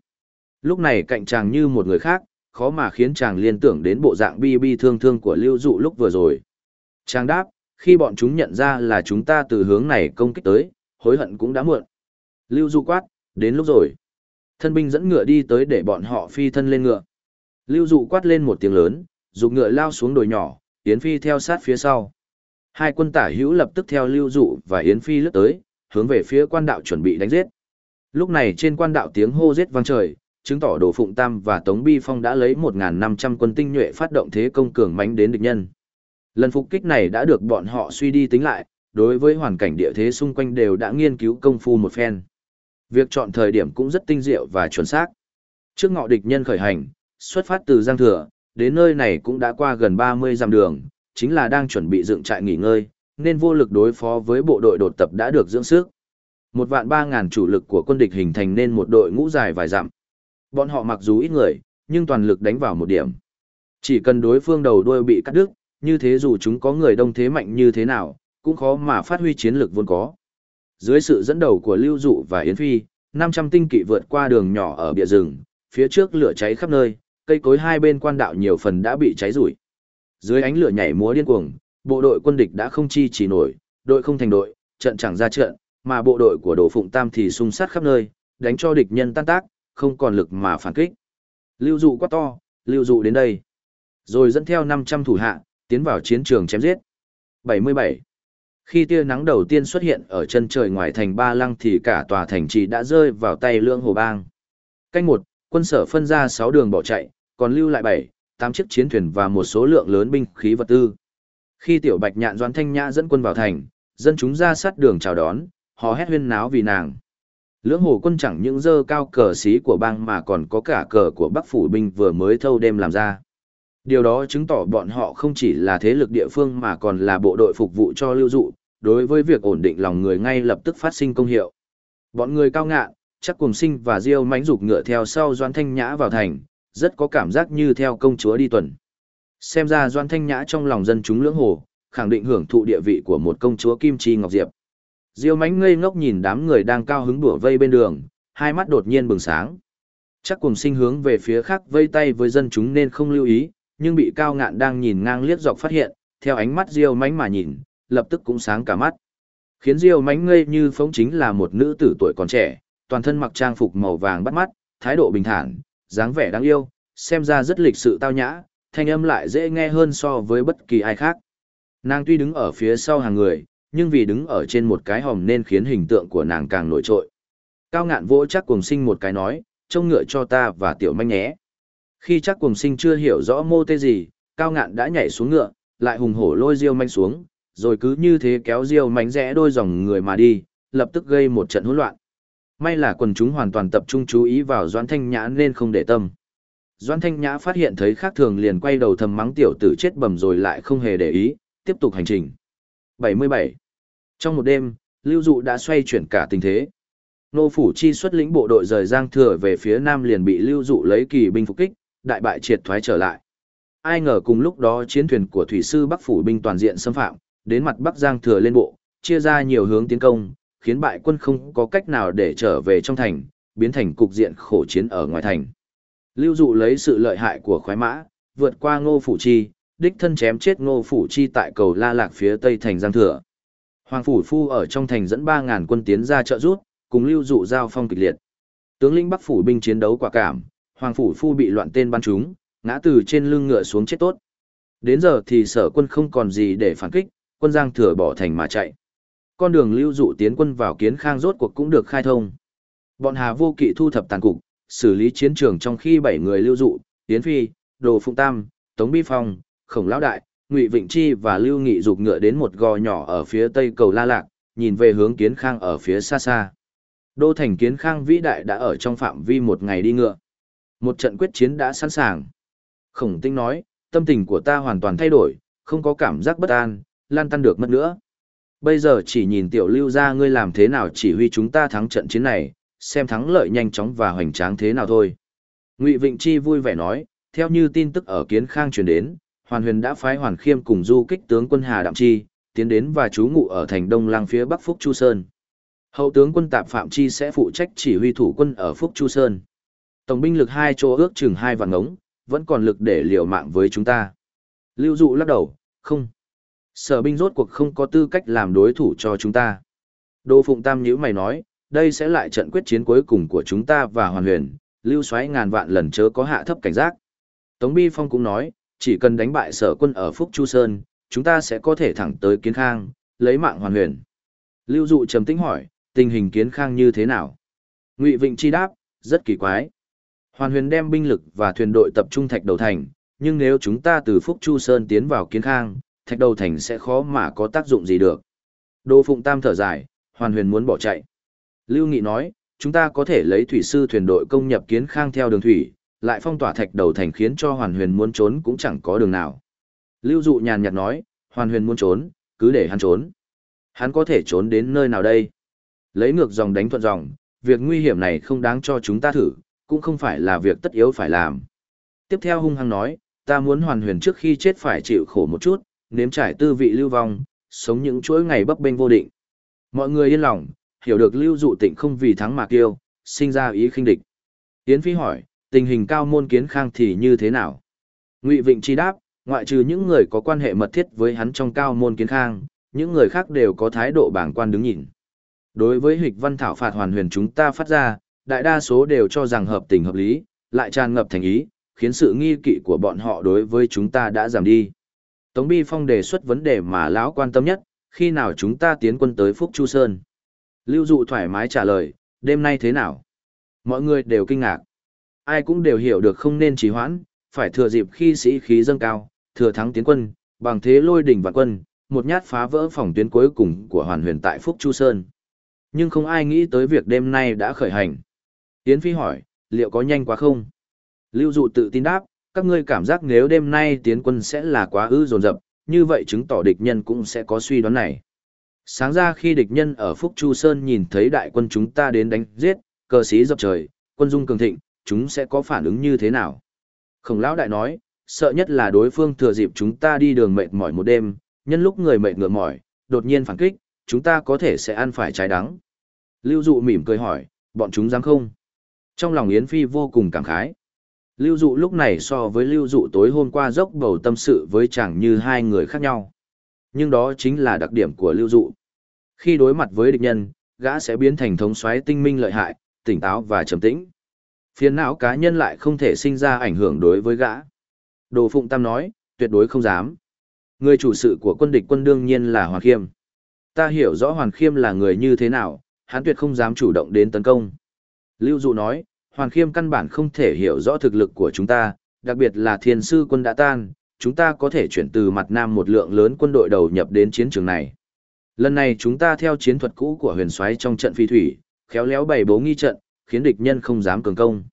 Lúc này cạnh chàng như một người khác, khó mà khiến chàng liên tưởng đến bộ dạng bi bi thương thương của Lưu dụ lúc vừa rồi. Chàng đáp, khi bọn chúng nhận ra là chúng ta từ hướng này công kích tới, hối hận cũng đã muộn. Lưu dụ quát, đến lúc rồi. Thân binh dẫn ngựa đi tới để bọn họ phi thân lên ngựa. Lưu dụ quát lên một tiếng lớn, dục ngựa lao xuống đồi nhỏ, Yến Phi theo sát phía sau. Hai quân tả hữu lập tức theo Lưu dụ và Yến Phi lướt tới, hướng về phía quan đạo chuẩn bị đánh giết. Lúc này trên quan đạo tiếng hô giết vang trời, chứng tỏ Đồ Phụng Tam và Tống Bi Phong đã lấy 1.500 quân tinh nhuệ phát động thế công cường mãnh đến địch nhân. Lần phục kích này đã được bọn họ suy đi tính lại, đối với hoàn cảnh địa thế xung quanh đều đã nghiên cứu công phu một phen. Việc chọn thời điểm cũng rất tinh diệu và chuẩn xác. Trước ngọ địch nhân khởi hành, xuất phát từ Giang Thừa, đến nơi này cũng đã qua gần 30 dặm đường, chính là đang chuẩn bị dựng trại nghỉ ngơi, nên vô lực đối phó với bộ đội đột tập đã được dưỡng sức. Một vạn ba ngàn chủ lực của quân địch hình thành nên một đội ngũ dài vài dặm. Bọn họ mặc dù ít người, nhưng toàn lực đánh vào một điểm. Chỉ cần đối phương đầu đuôi bị cắt đứt, như thế dù chúng có người đông thế mạnh như thế nào, cũng khó mà phát huy chiến lực vốn có. Dưới sự dẫn đầu của Lưu Dụ và Yến Phi, 500 tinh kỵ vượt qua đường nhỏ ở bìa rừng, phía trước lửa cháy khắp nơi, cây cối hai bên quan đạo nhiều phần đã bị cháy rủi. Dưới ánh lửa nhảy múa điên cuồng, bộ đội quân địch đã không chi chỉ nổi, đội không thành đội, trận chẳng ra trận, mà bộ đội của Đồ Phụng Tam thì xung sát khắp nơi, đánh cho địch nhân tan tác, không còn lực mà phản kích. Lưu dụ quá to, lưu dụ đến đây. Rồi dẫn theo 500 thủ hạ, tiến vào chiến trường chém giết. 77. Khi tia nắng đầu tiên xuất hiện ở chân trời ngoài thành Ba Lăng thì cả tòa thành trì đã rơi vào tay lưỡng hồ bang. Canh một, quân sở phân ra 6 đường bỏ chạy, còn lưu lại 7, 8 chiếc chiến thuyền và một số lượng lớn binh khí vật tư. Khi tiểu bạch nhạn doan thanh nhã dẫn quân vào thành, dân chúng ra sát đường chào đón, họ hét huyên náo vì nàng. Lưỡng hồ quân chẳng những dơ cao cờ xí của bang mà còn có cả cờ của bắc phủ binh vừa mới thâu đêm làm ra. Điều đó chứng tỏ bọn họ không chỉ là thế lực địa phương mà còn là bộ đội phục vụ cho lưu dụ, đối với việc ổn định lòng người ngay lập tức phát sinh công hiệu. Bọn người cao ngạn, chắc cùng sinh và diêu mánh dục ngựa theo sau doan thanh nhã vào thành, rất có cảm giác như theo công chúa đi tuần. Xem ra doan thanh nhã trong lòng dân chúng lưỡng hồ, khẳng định hưởng thụ địa vị của một công chúa Kim Chi Ngọc Diệp. Diêu mánh ngây ngốc nhìn đám người đang cao hứng đùa vây bên đường, hai mắt đột nhiên bừng sáng. Chắc cùng sinh hướng về phía khác vây tay với dân chúng nên không lưu ý, nhưng bị cao ngạn đang nhìn ngang liếc dọc phát hiện, theo ánh mắt Diêu mánh mà nhìn, lập tức cũng sáng cả mắt. Khiến Diêu mánh ngây như phóng chính là một nữ tử tuổi còn trẻ, toàn thân mặc trang phục màu vàng bắt mắt, thái độ bình thản, dáng vẻ đáng yêu, xem ra rất lịch sự tao nhã, thanh âm lại dễ nghe hơn so với bất kỳ ai khác. Nàng tuy đứng ở phía sau hàng người, nhưng vì đứng ở trên một cái hòm nên khiến hình tượng của nàng càng nổi trội. Cao ngạn vỗ chắc cùng sinh một cái nói, trông ngựa cho ta và tiểu manh nhé. Khi chắc cùng sinh chưa hiểu rõ mô tê gì, cao ngạn đã nhảy xuống ngựa, lại hùng hổ lôi diêu manh xuống, rồi cứ như thế kéo diêu manh rẽ đôi dòng người mà đi, lập tức gây một trận hỗn loạn. May là quần chúng hoàn toàn tập trung chú ý vào Doãn Thanh Nhã nên không để tâm. Doãn Thanh Nhã phát hiện thấy khác thường liền quay đầu thầm mắng tiểu tử chết bầm rồi lại không hề để ý, tiếp tục hành trình. 77. Trong một đêm, Lưu Dụ đã xoay chuyển cả tình thế. Nô Phủ Chi xuất lĩnh bộ đội rời Giang Thừa về phía Nam liền bị Lưu Dụ lấy kỳ binh phục kích, đại bại triệt thoái trở lại. Ai ngờ cùng lúc đó chiến thuyền của thủy sư Bắc phủ binh toàn diện xâm phạm, đến mặt Bắc Giang thừa lên bộ, chia ra nhiều hướng tiến công, khiến bại quân không có cách nào để trở về trong thành, biến thành cục diện khổ chiến ở ngoài thành. Lưu dụ lấy sự lợi hại của khoái mã, vượt qua Ngô phủ chi, đích thân chém chết Ngô phủ chi tại cầu La Lạc phía tây thành Giang thừa. Hoàng phủ phu ở trong thành dẫn 3000 quân tiến ra trợ rút, cùng Lưu dụ giao phong kịch liệt. Tướng lĩnh Bắc phủ binh chiến đấu quả cảm, Hoàng Phủ Phu bị loạn tên bắn trúng, ngã từ trên lưng ngựa xuống chết tốt. Đến giờ thì sở quân không còn gì để phản kích, quân Giang thừa bỏ thành mà chạy. Con đường lưu dụ tiến quân vào kiến khang rốt cuộc cũng được khai thông. Bọn Hà vô kỵ thu thập tàn cục, xử lý chiến trường trong khi bảy người lưu dụ, Tiến Phi, Đồ Phụng Tam, Tống Bi Phong, Khổng Lão Đại, Ngụy Vịnh Chi và Lưu Nghị dục ngựa đến một gò nhỏ ở phía tây cầu La Lạc, nhìn về hướng kiến khang ở phía xa xa. Đô thành kiến khang vĩ đại đã ở trong phạm vi một ngày đi ngựa. Một trận quyết chiến đã sẵn sàng. Khổng tinh nói, tâm tình của ta hoàn toàn thay đổi, không có cảm giác bất an, lan tăn được mất nữa. Bây giờ chỉ nhìn tiểu lưu ra ngươi làm thế nào chỉ huy chúng ta thắng trận chiến này, xem thắng lợi nhanh chóng và hoành tráng thế nào thôi. Ngụy Vịnh Chi vui vẻ nói, theo như tin tức ở Kiến Khang truyền đến, Hoàn Huyền đã phái Hoàn Khiêm cùng du kích tướng quân Hà Đạm Chi, tiến đến và trú ngụ ở thành Đông Lang phía Bắc Phúc Chu Sơn. Hậu tướng quân Tạp Phạm Chi sẽ phụ trách chỉ huy thủ quân ở Phúc Chu Sơn. Tổng binh lực hai chỗ ước chừng hai vạn ngống, vẫn còn lực để liều mạng với chúng ta. Lưu Dụ lắc đầu, không. Sở binh rốt cuộc không có tư cách làm đối thủ cho chúng ta. Đô Phụng Tam nhữ mày nói, đây sẽ lại trận quyết chiến cuối cùng của chúng ta và Hoàn Huyền, lưu xoáy ngàn vạn lần chớ có hạ thấp cảnh giác. Tống Bi Phong cũng nói, chỉ cần đánh bại sở quân ở Phúc Chu Sơn, chúng ta sẽ có thể thẳng tới Kiến Khang, lấy mạng Hoàn Huyền. Lưu Dụ trầm tĩnh hỏi, tình hình Kiến Khang như thế nào? Ngụy Vịnh chi đáp, rất kỳ quái. Hoàn Huyền đem binh lực và thuyền đội tập trung thạch đầu thành, nhưng nếu chúng ta từ Phúc Chu Sơn tiến vào Kiến Khang, thạch đầu thành sẽ khó mà có tác dụng gì được. Đô Phụng Tam thở dài, Hoàn Huyền muốn bỏ chạy. Lưu Nghị nói, chúng ta có thể lấy thủy sư thuyền đội công nhập Kiến Khang theo đường thủy, lại phong tỏa thạch đầu thành khiến cho Hoàn Huyền muốn trốn cũng chẳng có đường nào. Lưu Dụ nhàn nhạt nói, Hoàn Huyền muốn trốn, cứ để hắn trốn. Hắn có thể trốn đến nơi nào đây? Lấy ngược dòng đánh thuận dòng, việc nguy hiểm này không đáng cho chúng ta thử, cũng không phải là việc tất yếu phải làm. Tiếp theo hung hăng nói, ta muốn hoàn huyền trước khi chết phải chịu khổ một chút, nếm trải tư vị lưu vong, sống những chuỗi ngày bấp bênh vô định. Mọi người yên lòng, hiểu được lưu dụ tịnh không vì thắng mà kiêu, sinh ra ý khinh địch. Yến Phi hỏi, tình hình cao môn kiến khang thì như thế nào? Ngụy Vịnh chi đáp, ngoại trừ những người có quan hệ mật thiết với hắn trong cao môn kiến khang, những người khác đều có thái độ bảng quan đứng nhìn. Đối với hịch văn thảo phạt hoàn huyền chúng ta phát ra, đại đa số đều cho rằng hợp tình hợp lý, lại tràn ngập thành ý, khiến sự nghi kỵ của bọn họ đối với chúng ta đã giảm đi. Tống Bi Phong đề xuất vấn đề mà lão quan tâm nhất, khi nào chúng ta tiến quân tới Phúc Chu Sơn. Lưu Dụ thoải mái trả lời, đêm nay thế nào? Mọi người đều kinh ngạc. Ai cũng đều hiểu được không nên trì hoãn, phải thừa dịp khi sĩ khí dâng cao, thừa thắng tiến quân, bằng thế lôi đỉnh vạn quân, một nhát phá vỡ phòng tuyến cuối cùng của hoàn huyền tại Phúc Chu Sơn. Nhưng không ai nghĩ tới việc đêm nay đã khởi hành. Tiến Phi hỏi, liệu có nhanh quá không? Lưu Dụ tự tin đáp, các ngươi cảm giác nếu đêm nay tiến quân sẽ là quá ư dồn dập, như vậy chứng tỏ địch nhân cũng sẽ có suy đoán này. Sáng ra khi địch nhân ở Phúc Chu Sơn nhìn thấy đại quân chúng ta đến đánh giết, cờ sĩ dập trời, quân dung cường thịnh, chúng sẽ có phản ứng như thế nào? Khổng lão đại nói, sợ nhất là đối phương thừa dịp chúng ta đi đường mệt mỏi một đêm, nhân lúc người mệt ngựa mỏi, đột nhiên phản kích, chúng ta có thể sẽ ăn phải trái đắng. Lưu Dụ mỉm cười hỏi, bọn chúng dám không? Trong lòng Yến Phi vô cùng cảm khái. Lưu Dụ lúc này so với Lưu Dụ tối hôm qua dốc bầu tâm sự với chàng như hai người khác nhau. Nhưng đó chính là đặc điểm của Lưu Dụ. Khi đối mặt với địch nhân, gã sẽ biến thành thống soái tinh minh lợi hại, tỉnh táo và trầm tĩnh. Phiền não cá nhân lại không thể sinh ra ảnh hưởng đối với gã. Đồ Phụng Tam nói, tuyệt đối không dám. Người chủ sự của quân địch quân đương nhiên là Hoàng Khiêm. Ta hiểu rõ Hoàng Khiêm là người như thế nào, hắn tuyệt không dám chủ động đến tấn công. Lưu Dụ nói, Hoàn Khiêm căn bản không thể hiểu rõ thực lực của chúng ta, đặc biệt là thiên sư quân đã tan, chúng ta có thể chuyển từ mặt nam một lượng lớn quân đội đầu nhập đến chiến trường này. Lần này chúng ta theo chiến thuật cũ của huyền soái trong trận phi thủy, khéo léo bày bố nghi trận, khiến địch nhân không dám cường công.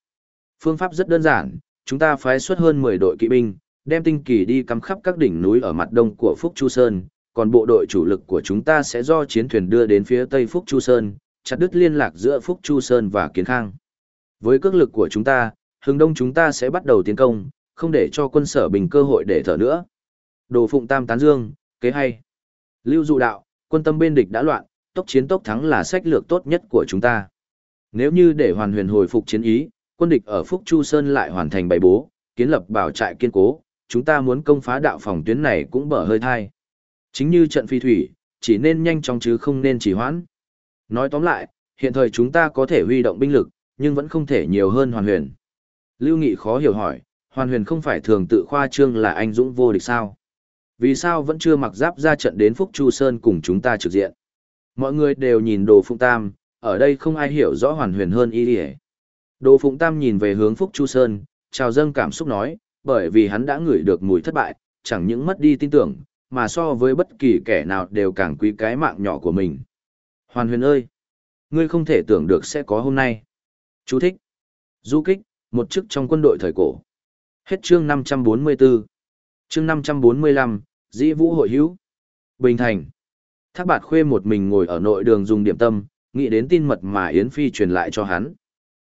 Phương pháp rất đơn giản, chúng ta phái xuất hơn 10 đội kỵ binh, đem tinh kỳ đi cắm khắp các đỉnh núi ở mặt đông của Phúc Chu Sơn, còn bộ đội chủ lực của chúng ta sẽ do chiến thuyền đưa đến phía tây Phúc Chu Sơn, chặt đứt liên lạc giữa Phúc Chu Sơn và Kiến Khang. Với cước lực của chúng ta, hướng đông chúng ta sẽ bắt đầu tiến công, không để cho quân sở bình cơ hội để thở nữa. Đồ Phụng Tam tán dương, kế hay. Lưu dụ đạo, quân tâm bên địch đã loạn, tốc chiến tốc thắng là sách lược tốt nhất của chúng ta. Nếu như để hoàn huyền hồi phục chiến ý, quân địch ở Phúc Chu Sơn lại hoàn thành bày bố, kiến lập bảo trại kiên cố, chúng ta muốn công phá đạo phòng tuyến này cũng bở hơi thai. Chính như trận phi thủy, chỉ nên nhanh chóng chứ không nên chỉ hoãn. Nói tóm lại, hiện thời chúng ta có thể huy động binh lực, nhưng vẫn không thể nhiều hơn hoàn huyền. Lưu Nghị khó hiểu hỏi, hoàn huyền không phải thường tự khoa trương là anh dũng vô địch sao? Vì sao vẫn chưa mặc giáp ra trận đến Phúc Chu Sơn cùng chúng ta trực diện? Mọi người đều nhìn đồ phụng tam, ở đây không ai hiểu rõ hoàn huyền hơn y đi Đồ phụng tam nhìn về hướng Phúc Chu Sơn, chào dâng cảm xúc nói, bởi vì hắn đã ngửi được mùi thất bại, chẳng những mất đi tin tưởng, mà so với bất kỳ kẻ nào đều càng quý cái mạng nhỏ của mình. Hoàn huyền ơi! Ngươi không thể tưởng được sẽ có hôm nay. Chú thích. Du kích, một chức trong quân đội thời cổ. Hết chương 544. Chương 545, Dĩ Vũ Hội Hữu. Bình Thành. Thác bạt khuê một mình ngồi ở nội đường dùng điểm tâm, nghĩ đến tin mật mà Yến Phi truyền lại cho hắn.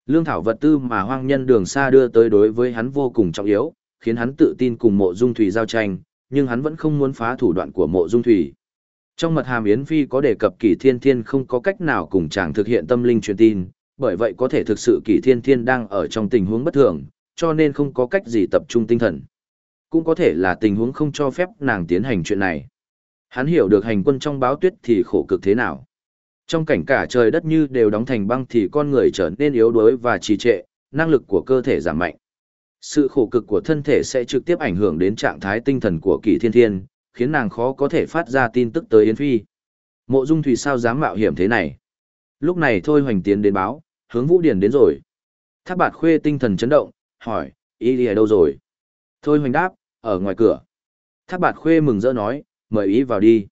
Lương thảo vật tư mà hoang nhân đường xa đưa tới đối với hắn vô cùng trọng yếu, khiến hắn tự tin cùng mộ dung thủy giao tranh, nhưng hắn vẫn không muốn phá thủ đoạn của mộ dung thủy. Trong mật hàm Yến Phi có đề cập kỷ thiên thiên không có cách nào cùng chàng thực hiện tâm linh truyền tin, bởi vậy có thể thực sự kỷ thiên thiên đang ở trong tình huống bất thường, cho nên không có cách gì tập trung tinh thần. Cũng có thể là tình huống không cho phép nàng tiến hành chuyện này. Hắn hiểu được hành quân trong báo tuyết thì khổ cực thế nào. Trong cảnh cả trời đất như đều đóng thành băng thì con người trở nên yếu đuối và trì trệ, năng lực của cơ thể giảm mạnh. Sự khổ cực của thân thể sẽ trực tiếp ảnh hưởng đến trạng thái tinh thần của kỳ thiên thiên, khiến nàng khó có thể phát ra tin tức tới Yến Phi. Mộ Dung Thủy sao dám mạo hiểm thế này? Lúc này Thôi Hoành tiến đến báo, hướng Vũ Điển đến rồi. tháp bạt khuê tinh thần chấn động, hỏi, Y đi ở đâu rồi? Thôi Hoành đáp, ở ngoài cửa. tháp bạt khuê mừng rỡ nói, mời ý vào đi.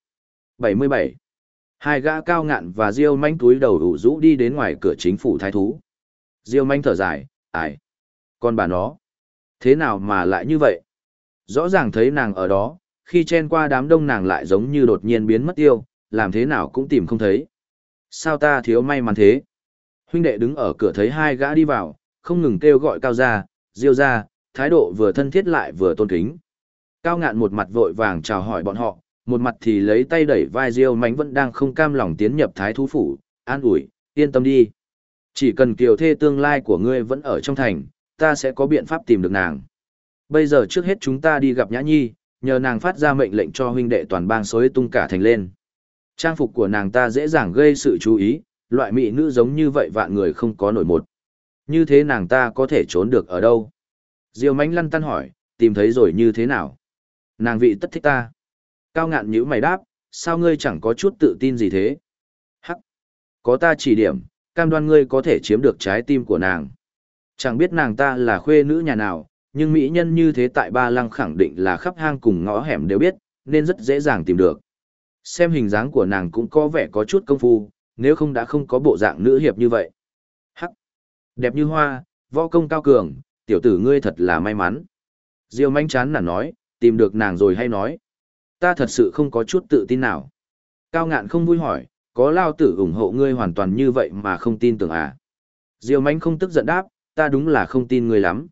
77. Hai gã cao ngạn và Diêu manh túi đầu đủ rũ đi đến ngoài cửa chính phủ thái thú. Diêu manh thở dài, ải. Con bà nó. Thế nào mà lại như vậy? Rõ ràng thấy nàng ở đó, khi chen qua đám đông nàng lại giống như đột nhiên biến mất tiêu, làm thế nào cũng tìm không thấy. Sao ta thiếu may mắn thế? Huynh đệ đứng ở cửa thấy hai gã đi vào, không ngừng kêu gọi cao ra, diêu ra, thái độ vừa thân thiết lại vừa tôn kính. Cao ngạn một mặt vội vàng chào hỏi bọn họ, một mặt thì lấy tay đẩy vai diêu mánh vẫn đang không cam lòng tiến nhập thái thú phủ, an ủi, yên tâm đi. Chỉ cần kiều thê tương lai của ngươi vẫn ở trong thành, ta sẽ có biện pháp tìm được nàng. Bây giờ trước hết chúng ta đi gặp Nhã Nhi, nhờ nàng phát ra mệnh lệnh cho huynh đệ toàn bang xối tung cả thành lên. Trang phục của nàng ta dễ dàng gây sự chú ý, loại mỹ nữ giống như vậy vạn người không có nổi một. Như thế nàng ta có thể trốn được ở đâu? Diêu mánh lăn tăn hỏi, tìm thấy rồi như thế nào? Nàng vị tất thích ta. Cao ngạn nhữ mày đáp, sao ngươi chẳng có chút tự tin gì thế? Hắc! Có ta chỉ điểm, cam đoan ngươi có thể chiếm được trái tim của nàng. Chẳng biết nàng ta là khuê nữ nhà nào, nhưng mỹ nhân như thế tại Ba Lăng khẳng định là khắp hang cùng ngõ hẻm đều biết, nên rất dễ dàng tìm được. Xem hình dáng của nàng cũng có vẻ có chút công phu, nếu không đã không có bộ dạng nữ hiệp như vậy. Hắc! Đẹp như hoa, võ công cao cường, tiểu tử ngươi thật là may mắn. Diêu manh chán nản nói, tìm được nàng rồi hay nói. Ta thật sự không có chút tự tin nào. Cao ngạn không vui hỏi, có lao tử ủng hộ ngươi hoàn toàn như vậy mà không tin tưởng à. Diêu manh không tức giận đáp, ta đúng là không tin ngươi lắm.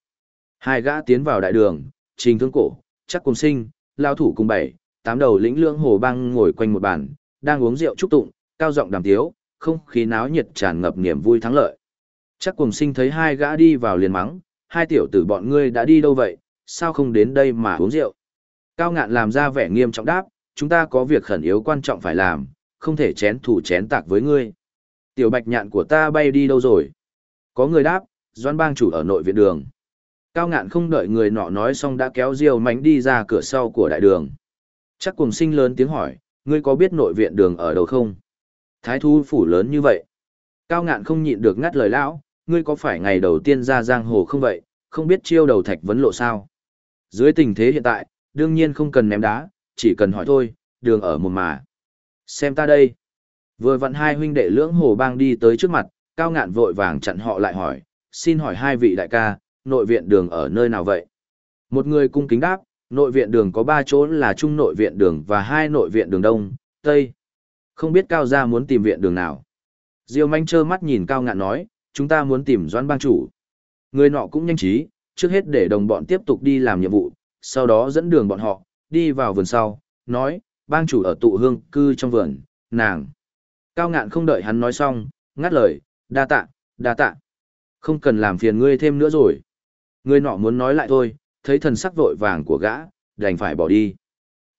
Hai gã tiến vào đại đường, trình thương cổ, chắc cùng sinh, lao thủ cùng bảy, tám đầu lĩnh lưỡng hồ băng ngồi quanh một bàn, đang uống rượu chúc tụng, cao giọng đàm tiếu, không khí náo nhiệt tràn ngập niềm vui thắng lợi. Chắc cùng sinh thấy hai gã đi vào liền mắng, hai tiểu tử bọn ngươi đã đi đâu vậy, sao không đến đây mà uống rượu. Cao ngạn làm ra vẻ nghiêm trọng đáp, chúng ta có việc khẩn yếu quan trọng phải làm, không thể chén thủ chén tạc với ngươi. Tiểu bạch nhạn của ta bay đi đâu rồi? Có người đáp, doan bang chủ ở nội viện đường. Cao ngạn không đợi người nọ nói xong đã kéo diều mánh đi ra cửa sau của đại đường. Chắc cùng sinh lớn tiếng hỏi, ngươi có biết nội viện đường ở đâu không? Thái thu phủ lớn như vậy. Cao ngạn không nhịn được ngắt lời lão, ngươi có phải ngày đầu tiên ra giang hồ không vậy, không biết chiêu đầu thạch vấn lộ sao? Dưới tình thế hiện tại, đương nhiên không cần ném đá, chỉ cần hỏi thôi, đường ở một mà. Xem ta đây. Vừa vặn hai huynh đệ lưỡng hồ bang đi tới trước mặt, cao ngạn vội vàng chặn họ lại hỏi, xin hỏi hai vị đại ca, nội viện đường ở nơi nào vậy? Một người cung kính đáp, nội viện đường có ba chỗ là trung nội viện đường và hai nội viện đường đông, tây. Không biết cao gia muốn tìm viện đường nào. Diêu manh trơ mắt nhìn cao ngạn nói, chúng ta muốn tìm doãn bang chủ. Người nọ cũng nhanh trí, trước hết để đồng bọn tiếp tục đi làm nhiệm vụ, sau đó dẫn đường bọn họ, đi vào vườn sau, nói, bang chủ ở tụ hương cư trong vườn, nàng. Cao ngạn không đợi hắn nói xong, ngắt lời, đa tạ, đa tạ. Không cần làm phiền ngươi thêm nữa rồi. Người nọ muốn nói lại thôi, thấy thần sắc vội vàng của gã, đành phải bỏ đi.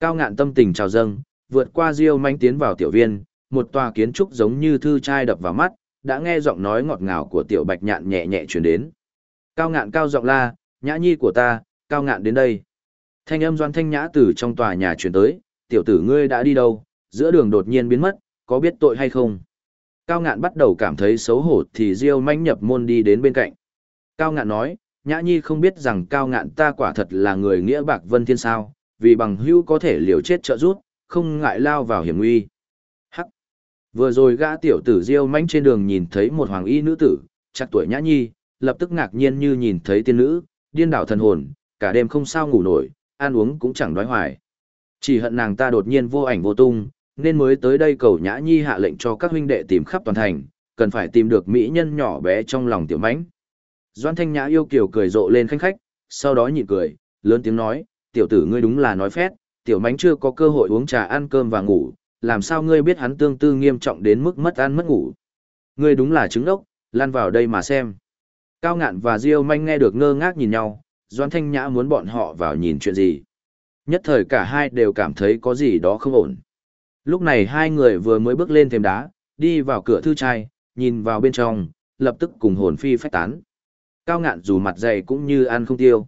Cao ngạn tâm tình trào dâng, vượt qua diêu manh tiến vào tiểu viên, một tòa kiến trúc giống như thư trai đập vào mắt, đã nghe giọng nói ngọt ngào của tiểu bạch nhạn nhẹ nhẹ truyền đến. Cao ngạn cao giọng la, nhã nhi của ta, cao ngạn đến đây. Thanh âm doan thanh nhã từ trong tòa nhà truyền tới, tiểu tử ngươi đã đi đâu, giữa đường đột nhiên biến mất, có biết tội hay không? Cao ngạn bắt đầu cảm thấy xấu hổ thì diêu manh nhập môn đi đến bên cạnh. Cao ngạn nói, nhã nhi không biết rằng cao ngạn ta quả thật là người nghĩa bạc vân thiên sao, vì bằng hữu có thể liều chết trợ giúp, không ngại lao vào hiểm nguy. Hắc! Vừa rồi gã tiểu tử Diêu mãnh trên đường nhìn thấy một hoàng y nữ tử, chắc tuổi nhã nhi, lập tức ngạc nhiên như nhìn thấy tiên nữ, điên đảo thần hồn, cả đêm không sao ngủ nổi, ăn uống cũng chẳng đói hoài. Chỉ hận nàng ta đột nhiên vô ảnh vô tung, nên mới tới đây cầu nhã nhi hạ lệnh cho các huynh đệ tìm khắp toàn thành, cần phải tìm được mỹ nhân nhỏ bé trong lòng tiểu mãnh. Doan Thanh Nhã yêu kiều cười rộ lên khanh khách, sau đó nhịn cười, lớn tiếng nói, tiểu tử ngươi đúng là nói phét, tiểu Mánh chưa có cơ hội uống trà ăn cơm và ngủ, làm sao ngươi biết hắn tương tư nghiêm trọng đến mức mất ăn mất ngủ. Ngươi đúng là trứng ốc, lan vào đây mà xem. Cao ngạn và Diêu manh nghe được ngơ ngác nhìn nhau, Doan Thanh Nhã muốn bọn họ vào nhìn chuyện gì. Nhất thời cả hai đều cảm thấy có gì đó không ổn. Lúc này hai người vừa mới bước lên thềm đá, đi vào cửa thư trai, nhìn vào bên trong, lập tức cùng hồn phi phách tán. Cao ngạn dù mặt dày cũng như ăn không tiêu.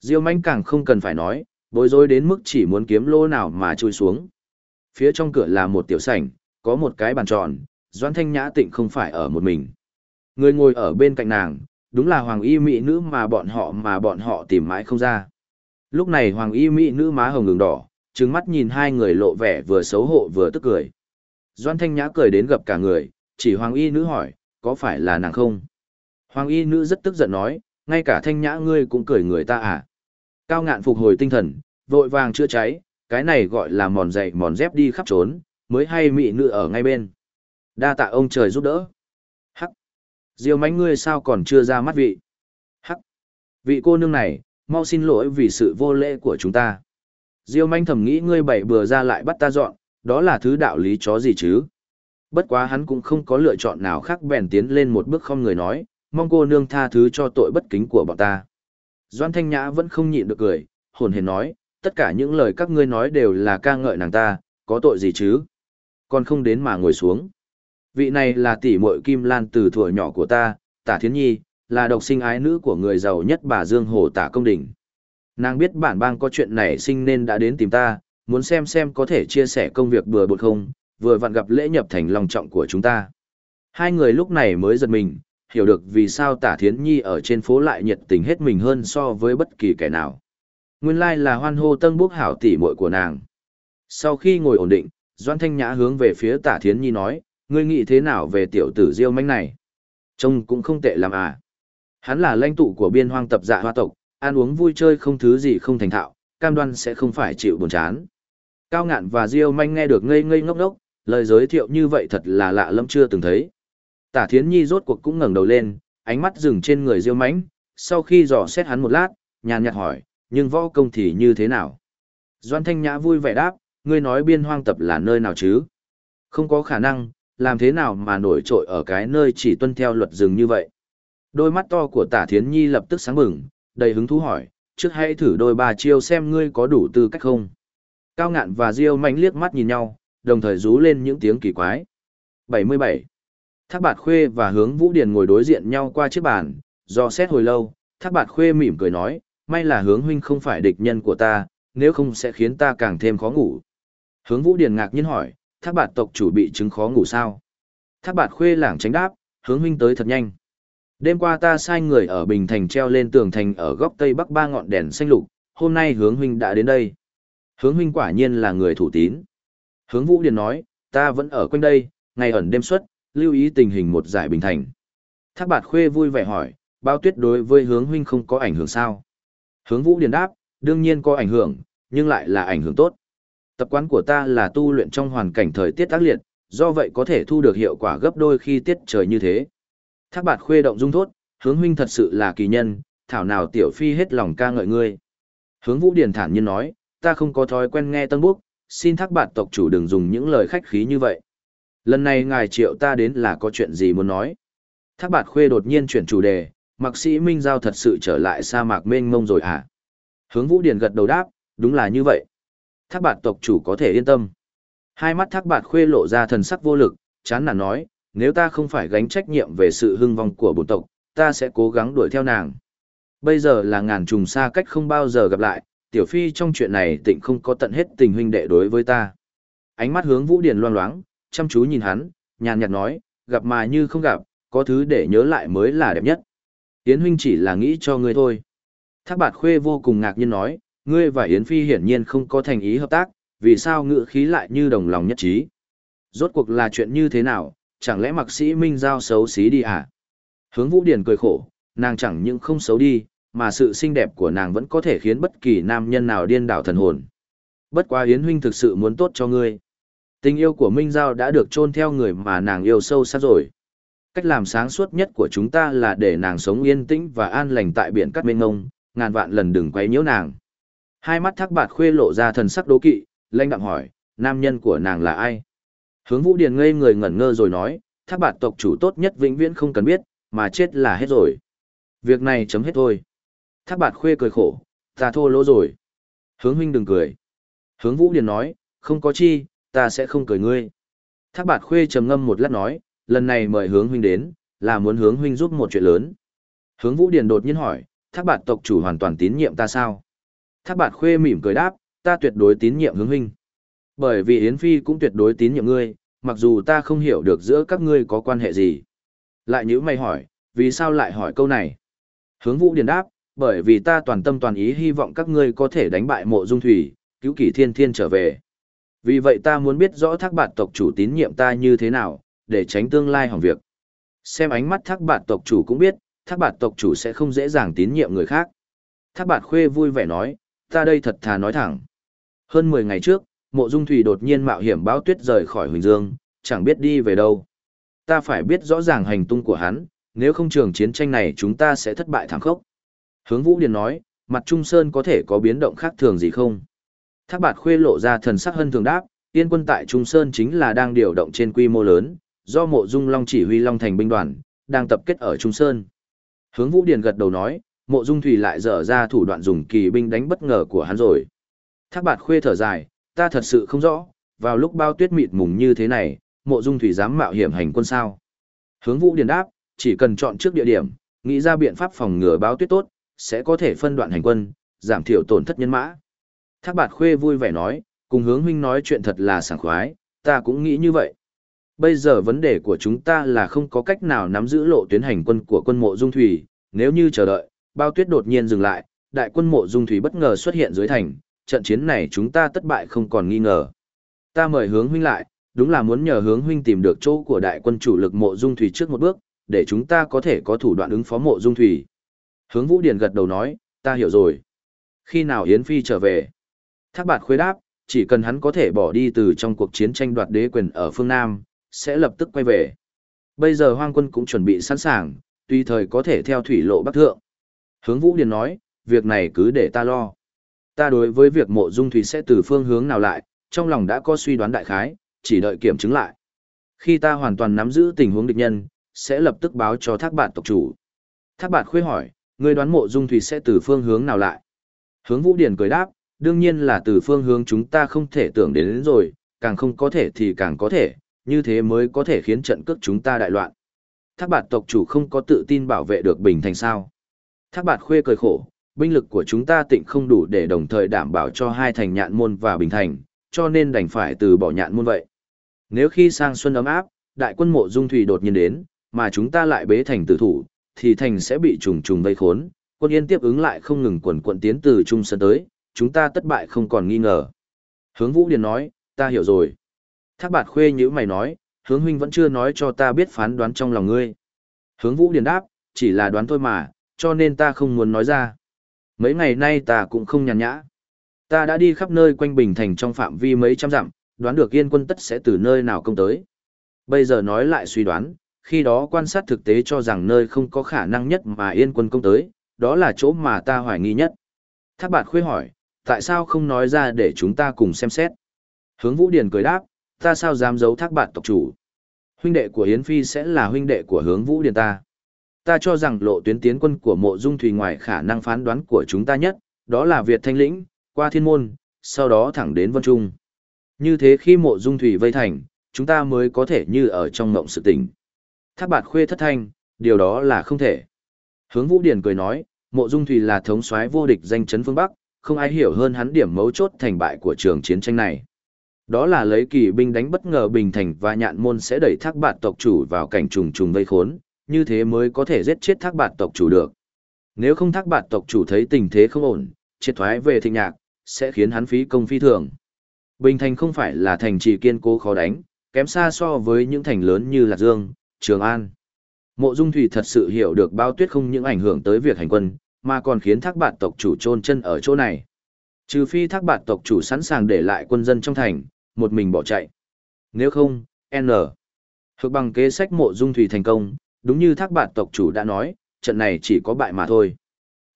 Diêu manh càng không cần phải nói, bối rối đến mức chỉ muốn kiếm lô nào mà chui xuống. Phía trong cửa là một tiểu sảnh, có một cái bàn tròn, Doãn Thanh Nhã tịnh không phải ở một mình. Người ngồi ở bên cạnh nàng, đúng là hoàng y mỹ nữ mà bọn họ mà bọn họ tìm mãi không ra. Lúc này hoàng y mỹ nữ má hồng ngừng đỏ, trừng mắt nhìn hai người lộ vẻ vừa xấu hổ vừa tức cười. Doan Thanh Nhã cười đến gặp cả người, chỉ hoàng y nữ hỏi, có phải là nàng không? Hoàng y nữ rất tức giận nói, ngay cả Thanh Nhã ngươi cũng cười người ta à? Cao ngạn phục hồi tinh thần, vội vàng chữa cháy, cái này gọi là mòn dậy mòn dép đi khắp trốn, mới hay mỹ nữ ở ngay bên. Đa tạ ông trời giúp đỡ. Hắc. Diêu mánh ngươi sao còn chưa ra mắt vị? Hắc. Vị cô nương này, mau xin lỗi vì sự vô lễ của chúng ta. Diêu manh thầm nghĩ ngươi bảy bừa ra lại bắt ta dọn, đó là thứ đạo lý chó gì chứ? Bất quá hắn cũng không có lựa chọn nào khác bèn tiến lên một bước không người nói, mong cô nương tha thứ cho tội bất kính của bọn ta. Doan Thanh Nhã vẫn không nhịn được cười, hồn hển nói, tất cả những lời các ngươi nói đều là ca ngợi nàng ta, có tội gì chứ? Còn không đến mà ngồi xuống. Vị này là tỷ muội Kim Lan từ thuở nhỏ của ta, Tả Thiến Nhi, là độc sinh ái nữ của người giàu nhất bà Dương Hồ Tả Công Đình. Nàng biết bản bang có chuyện này sinh nên đã đến tìm ta, muốn xem xem có thể chia sẻ công việc bừa bột không, vừa vặn gặp lễ nhập thành lòng trọng của chúng ta. Hai người lúc này mới giật mình, hiểu được vì sao Tả Thiến Nhi ở trên phố lại nhiệt tình hết mình hơn so với bất kỳ kẻ nào. Nguyên lai là hoan hô tân bốc hảo tỷ muội của nàng. Sau khi ngồi ổn định, Doan Thanh Nhã hướng về phía Tả Thiến Nhi nói, ngươi nghĩ thế nào về tiểu tử diêu manh này? Trông cũng không tệ lắm à. Hắn là lãnh tụ của biên hoang tập dạ hoa tộc, ăn uống vui chơi không thứ gì không thành thạo, cam đoan sẽ không phải chịu buồn chán. Cao ngạn và diêu manh nghe được ngây ngây ngốc ngốc, lời giới thiệu như vậy thật là lạ lẫm chưa từng thấy. Tả Thiến Nhi rốt cuộc cũng ngẩng đầu lên, ánh mắt dừng trên người diêu mãnh, sau khi dò xét hắn một lát, nhàn nhạt hỏi, nhưng võ công thì như thế nào? Doan Thanh Nhã vui vẻ đáp, ngươi nói biên hoang tập là nơi nào chứ? Không có khả năng, làm thế nào mà nổi trội ở cái nơi chỉ tuân theo luật rừng như vậy? Đôi mắt to của tả thiến nhi lập tức sáng bừng, đầy hứng thú hỏi, trước hãy thử đôi ba chiêu xem ngươi có đủ tư cách không? Cao ngạn và Diêu mạnh liếc mắt nhìn nhau, đồng thời rú lên những tiếng kỳ quái. 77. Thác bạt khuê và hướng vũ điền ngồi đối diện nhau qua chiếc bàn, do xét hồi lâu, thác bạt khuê mỉm cười nói, may là hướng huynh không phải địch nhân của ta, nếu không sẽ khiến ta càng thêm khó ngủ. Hướng vũ điền ngạc nhiên hỏi, thác bạt tộc chủ bị chứng khó ngủ sao? Thác bạt khuê lảng tránh đáp, hướng huynh tới thật nhanh. Đêm qua ta sai người ở Bình Thành treo lên tường thành ở góc tây bắc ba ngọn đèn xanh lục, hôm nay hướng huynh đã đến đây. Hướng huynh quả nhiên là người thủ tín. Hướng vũ điền nói, ta vẫn ở quanh đây, ngày ẩn đêm xuất, lưu ý tình hình một giải Bình Thành. Thác bạt khuê vui vẻ hỏi, bao tuyết đối với hướng huynh không có ảnh hưởng sao? Hướng vũ điền đáp, đương nhiên có ảnh hưởng, nhưng lại là ảnh hưởng tốt. Tập quán của ta là tu luyện trong hoàn cảnh thời tiết tác liệt, do vậy có thể thu được hiệu quả gấp đôi khi tiết trời như thế. Thác bạt khuê động dung thốt, hướng huynh thật sự là kỳ nhân, thảo nào tiểu phi hết lòng ca ngợi ngươi. Hướng vũ điền thản nhiên nói, ta không có thói quen nghe tân búc, xin thác bạt tộc chủ đừng dùng những lời khách khí như vậy. Lần này ngài triệu ta đến là có chuyện gì muốn nói. Thác bạt khuê đột nhiên chuyển chủ đề, mặc sĩ Minh Giao thật sự trở lại sa mạc mênh mông rồi à? Hướng vũ điền gật đầu đáp, đúng là như vậy. Thác bạt tộc chủ có thể yên tâm. Hai mắt thác bạt khuê lộ ra thần sắc vô lực, chán nản nói, nếu ta không phải gánh trách nhiệm về sự hưng vong của bổn tộc, ta sẽ cố gắng đuổi theo nàng. Bây giờ là ngàn trùng xa cách không bao giờ gặp lại, tiểu phi trong chuyện này tịnh không có tận hết tình huynh đệ đối với ta. Ánh mắt hướng vũ điền loang loáng, chăm chú nhìn hắn, nhàn nhạt nói, gặp mà như không gặp, có thứ để nhớ lại mới là đẹp nhất. Yến huynh chỉ là nghĩ cho ngươi thôi. Thác bạt khuê vô cùng ngạc nhiên nói, ngươi và Yến Phi hiển nhiên không có thành ý hợp tác, vì sao ngữ khí lại như đồng lòng nhất trí. Rốt cuộc là chuyện như thế nào, chẳng lẽ mặc sĩ Minh Giao xấu xí đi à? Hướng Vũ Điển cười khổ, nàng chẳng những không xấu đi, mà sự xinh đẹp của nàng vẫn có thể khiến bất kỳ nam nhân nào điên đảo thần hồn. Bất quá Yến huynh thực sự muốn tốt cho ngươi. Tình yêu của Minh Giao đã được chôn theo người mà nàng yêu sâu sắc rồi. Cách làm sáng suốt nhất của chúng ta là để nàng sống yên tĩnh và an lành tại biển cát mênh ngông, ngàn vạn lần đừng quấy nhiễu nàng. Hai mắt thác bạt khuê lộ ra thần sắc đố kỵ, lanh đạm hỏi, nam nhân của nàng là ai? Hướng Vũ Điền ngây người ngẩn ngơ rồi nói, thác bạt tộc chủ tốt nhất vĩnh viễn không cần biết, mà chết là hết rồi. Việc này chấm hết thôi. Thác bạt khuê cười khổ, ta thô lỗ rồi. Hướng huynh đừng cười. Hướng Vũ Điền nói, không có chi, ta sẽ không cười ngươi. Thác bạt khuê trầm ngâm một lát nói, lần này mời hướng huynh đến, là muốn hướng huynh giúp một chuyện lớn. Hướng Vũ Điền đột nhiên hỏi, thác bạt tộc chủ hoàn toàn tín nhiệm ta sao? Thác bạt khuê mỉm cười đáp, ta tuyệt đối tín nhiệm hướng huynh. Bởi vì Yến Phi cũng tuyệt đối tín nhiệm ngươi, mặc dù ta không hiểu được giữa các ngươi có quan hệ gì. Lại nhữ mày hỏi, vì sao lại hỏi câu này? Hướng Vũ Điền đáp, bởi vì ta toàn tâm toàn ý hy vọng các ngươi có thể đánh bại mộ dung thủy, cứu kỷ thiên thiên trở về. Vì vậy ta muốn biết rõ thác bạt tộc chủ tín nhiệm ta như thế nào, để tránh tương lai hỏng việc. Xem ánh mắt thác bạt tộc chủ cũng biết, thác bạt tộc chủ sẽ không dễ dàng tín nhiệm người khác. Thác bạt khuê vui vẻ nói, ta đây thật thà nói thẳng. Hơn 10 ngày trước, mộ dung thủy đột nhiên mạo hiểm báo tuyết rời khỏi Huỳnh Dương, chẳng biết đi về đâu. Ta phải biết rõ ràng hành tung của hắn, nếu không trường chiến tranh này chúng ta sẽ thất bại thảm khốc. Hướng Vũ Điền nói, mặt Trung Sơn có thể có biến động khác thường gì không? Thác bạt khuê lộ ra thần sắc hân thường đáp, tiên quân tại Trung Sơn chính là đang điều động trên quy mô lớn, do mộ dung long chỉ huy long thành binh đoàn, đang tập kết ở Trung Sơn. Hướng Vũ Điền gật đầu nói, mộ dung thủy lại dở ra thủ đoạn dùng kỳ binh đánh bất ngờ của hắn rồi. Thác bạt khuê thở dài, ta thật sự không rõ, vào lúc bao tuyết mịt mùng như thế này, mộ dung thủy dám mạo hiểm hành quân sao. Hướng Vũ Điền đáp, chỉ cần chọn trước địa điểm, nghĩ ra biện pháp phòng ngừa báo tuyết tốt, sẽ có thể phân đoạn hành quân, giảm thiểu tổn thất nhân mã. Thác bạt khuê vui vẻ nói, cùng hướng huynh nói chuyện thật là sảng khoái, ta cũng nghĩ như vậy. Bây giờ vấn đề của chúng ta là không có cách nào nắm giữ lộ tuyến hành quân của quân mộ dung thủy, nếu như chờ đợi, bao tuyết đột nhiên dừng lại, đại quân mộ dung thủy bất ngờ xuất hiện dưới thành, trận chiến này chúng ta thất bại không còn nghi ngờ. Ta mời hướng huynh lại, đúng là muốn nhờ hướng huynh tìm được chỗ của đại quân chủ lực mộ dung thủy trước một bước, để chúng ta có thể có thủ đoạn ứng phó mộ dung thủy. Hướng Vũ Điền gật đầu nói, ta hiểu rồi. Khi nào Yến Phi trở về? Thác bạt khuê đáp, chỉ cần hắn có thể bỏ đi từ trong cuộc chiến tranh đoạt đế quyền ở phương Nam, sẽ lập tức quay về. Bây giờ hoang quân cũng chuẩn bị sẵn sàng, tùy thời có thể theo thủy lộ bắc thượng. Hướng Vũ Điền nói, việc này cứ để ta lo. Ta đối với việc mộ dung thủy sẽ từ phương hướng nào lại, trong lòng đã có suy đoán đại khái, chỉ đợi kiểm chứng lại. Khi ta hoàn toàn nắm giữ tình huống địch nhân, sẽ lập tức báo cho thác bạn tộc chủ. Thác bạn khuê hỏi, người đoán mộ dung thủy sẽ từ phương hướng nào lại? Hướng Vũ Điền cười đáp, đương nhiên là từ phương hướng chúng ta không thể tưởng đến, đến rồi, càng không có thể thì càng có thể, như thế mới có thể khiến trận cước chúng ta đại loạn. Thác bạt tộc chủ không có tự tin bảo vệ được Bình Thành sao. Thác bạt khuê cười khổ, binh lực của chúng ta tịnh không đủ để đồng thời đảm bảo cho hai thành nhạn môn và Bình Thành, cho nên đành phải từ bỏ nhạn môn vậy. Nếu khi sang xuân ấm áp, đại quân mộ dung thủy đột nhiên đến, mà chúng ta lại bế thành tử thủ, thì thành sẽ bị trùng trùng vây khốn, quân yên tiếp ứng lại không ngừng quần quận tiến từ trung sơn tới, chúng ta tất bại không còn nghi ngờ. Hướng Vũ Điền nói, ta hiểu rồi. Thác bạt khuê như mày nói, hướng huynh vẫn chưa nói cho ta biết phán đoán trong lòng ngươi. Hướng Vũ Điền đáp, chỉ là đoán thôi mà, cho nên ta không muốn nói ra. Mấy ngày nay ta cũng không nhàn nhã. Ta đã đi khắp nơi quanh Bình Thành trong phạm vi mấy trăm dặm, đoán được yên quân tất sẽ từ nơi nào công tới. Bây giờ nói lại suy đoán, khi đó quan sát thực tế cho rằng nơi không có khả năng nhất mà yên quân công tới, đó là chỗ mà ta hoài nghi nhất. Thác bạt khuê hỏi, tại sao không nói ra để chúng ta cùng xem xét? Hướng Vũ Điền cười đáp, ta sao dám giấu thác bạn tộc chủ? Huynh đệ của Yến Phi sẽ là huynh đệ của hướng Vũ Điền ta. Ta cho rằng lộ tuyến tiến quân của mộ dung thủy ngoài khả năng phán đoán của chúng ta nhất, đó là Việt Thanh Lĩnh, qua Thiên Môn, sau đó thẳng đến Vân Trung. Như thế khi mộ dung thủy vây thành, chúng ta mới có thể như ở trong ngộng sự tỉnh. Thác bạt khuê thất thanh, điều đó là không thể. Hướng Vũ Điền cười nói, mộ dung thủy là thống soái vô địch danh chấn phương Bắc, không ai hiểu hơn hắn điểm mấu chốt thành bại của trường chiến tranh này. Đó là lấy kỳ binh đánh bất ngờ Bình Thành và nhạn môn sẽ đẩy thác bạt tộc chủ vào cảnh trùng trùng vây khốn, như thế mới có thể giết chết thác bạt tộc chủ được. Nếu không thác bạt tộc chủ thấy tình thế không ổn, triệt thoái về thịnh nhạc, sẽ khiến hắn phí công phi thường. Bình Thành không phải là thành trì kiên cố khó đánh, kém xa so với những thành lớn như Lạc Dương, Trường An. Mộ Dung Thủy thật sự hiểu được bao tuyết không những ảnh hưởng tới việc hành quân, mà còn khiến thác bạt tộc chủ trôn chân ở chỗ này. Trừ phi thác bạt tộc chủ sẵn sàng để lại quân dân trong thành, một mình bỏ chạy. Nếu không, N. Hược bằng kế sách mộ dung thủy thành công, đúng như thác bạt tộc chủ đã nói, trận này chỉ có bại mà thôi.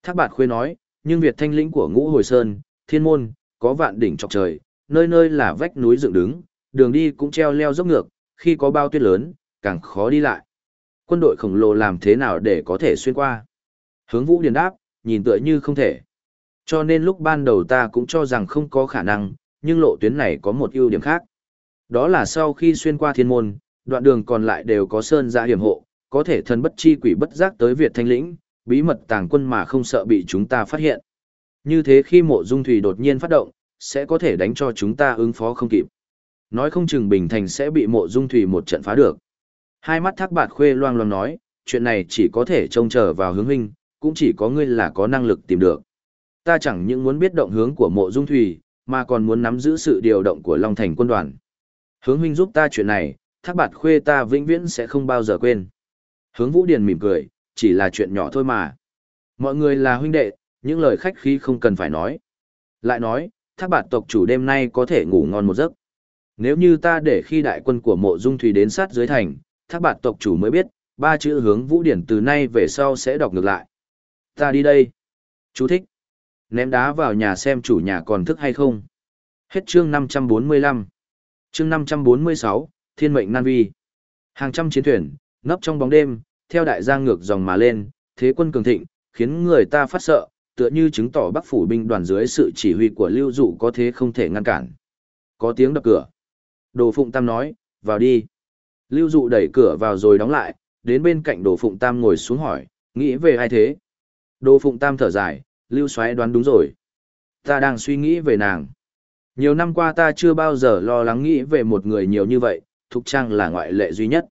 Thác bạt khuê nói, nhưng Việt thanh lĩnh của ngũ hồi sơn, thiên môn, có vạn đỉnh trọc trời, nơi nơi là vách núi dựng đứng, đường đi cũng treo leo dốc ngược, khi có bao tuyết lớn, càng khó đi lại. Quân đội khổng lồ làm thế nào để có thể xuyên qua? Hướng vũ điền đáp, nhìn tựa như không thể. Cho nên lúc ban đầu ta cũng cho rằng không có khả năng, nhưng lộ tuyến này có một ưu điểm khác. Đó là sau khi xuyên qua thiên môn, đoạn đường còn lại đều có sơn giã hiểm hộ, có thể thân bất chi quỷ bất giác tới Việt Thanh Lĩnh, bí mật tàng quân mà không sợ bị chúng ta phát hiện. Như thế khi mộ dung thủy đột nhiên phát động, sẽ có thể đánh cho chúng ta ứng phó không kịp. Nói không chừng Bình Thành sẽ bị mộ dung thủy một trận phá được. Hai mắt thác bạt khuê loang loang nói, chuyện này chỉ có thể trông chờ vào hướng huynh, cũng chỉ có ngươi là có năng lực tìm được. Ta chẳng những muốn biết động hướng của mộ dung thủy, mà còn muốn nắm giữ sự điều động của Long Thành quân đoàn. Hướng huynh giúp ta chuyện này, thác bạt khuê ta vĩnh viễn sẽ không bao giờ quên. Hướng Vũ Điền mỉm cười, chỉ là chuyện nhỏ thôi mà. Mọi người là huynh đệ, những lời khách khí không cần phải nói. Lại nói, thác bạt tộc chủ đêm nay có thể ngủ ngon một giấc. Nếu như ta để khi đại quân của mộ dung thủy đến sát dưới thành, thác bạt tộc chủ mới biết, ba chữ hướng Vũ Điển từ nay về sau sẽ đọc ngược lại. Ta đi đây. Chú thích. Ném đá vào nhà xem chủ nhà còn thức hay không. Hết chương 545. Chương 546, Thiên mệnh nan vi. Hàng trăm chiến thuyền, ngấp trong bóng đêm, theo đại giang ngược dòng mà lên, thế quân cường thịnh, khiến người ta phát sợ, tựa như chứng tỏ Bắc phủ binh đoàn dưới sự chỉ huy của Lưu Dụ có thế không thể ngăn cản. Có tiếng đập cửa. Đồ Phụng Tam nói, vào đi. Lưu Dụ đẩy cửa vào rồi đóng lại, đến bên cạnh Đồ Phụng Tam ngồi xuống hỏi, nghĩ về ai thế? Đô Phụng Tam thở dài, Lưu Soái đoán đúng rồi. Ta đang suy nghĩ về nàng. Nhiều năm qua ta chưa bao giờ lo lắng nghĩ về một người nhiều như vậy, Thục Trang là ngoại lệ duy nhất.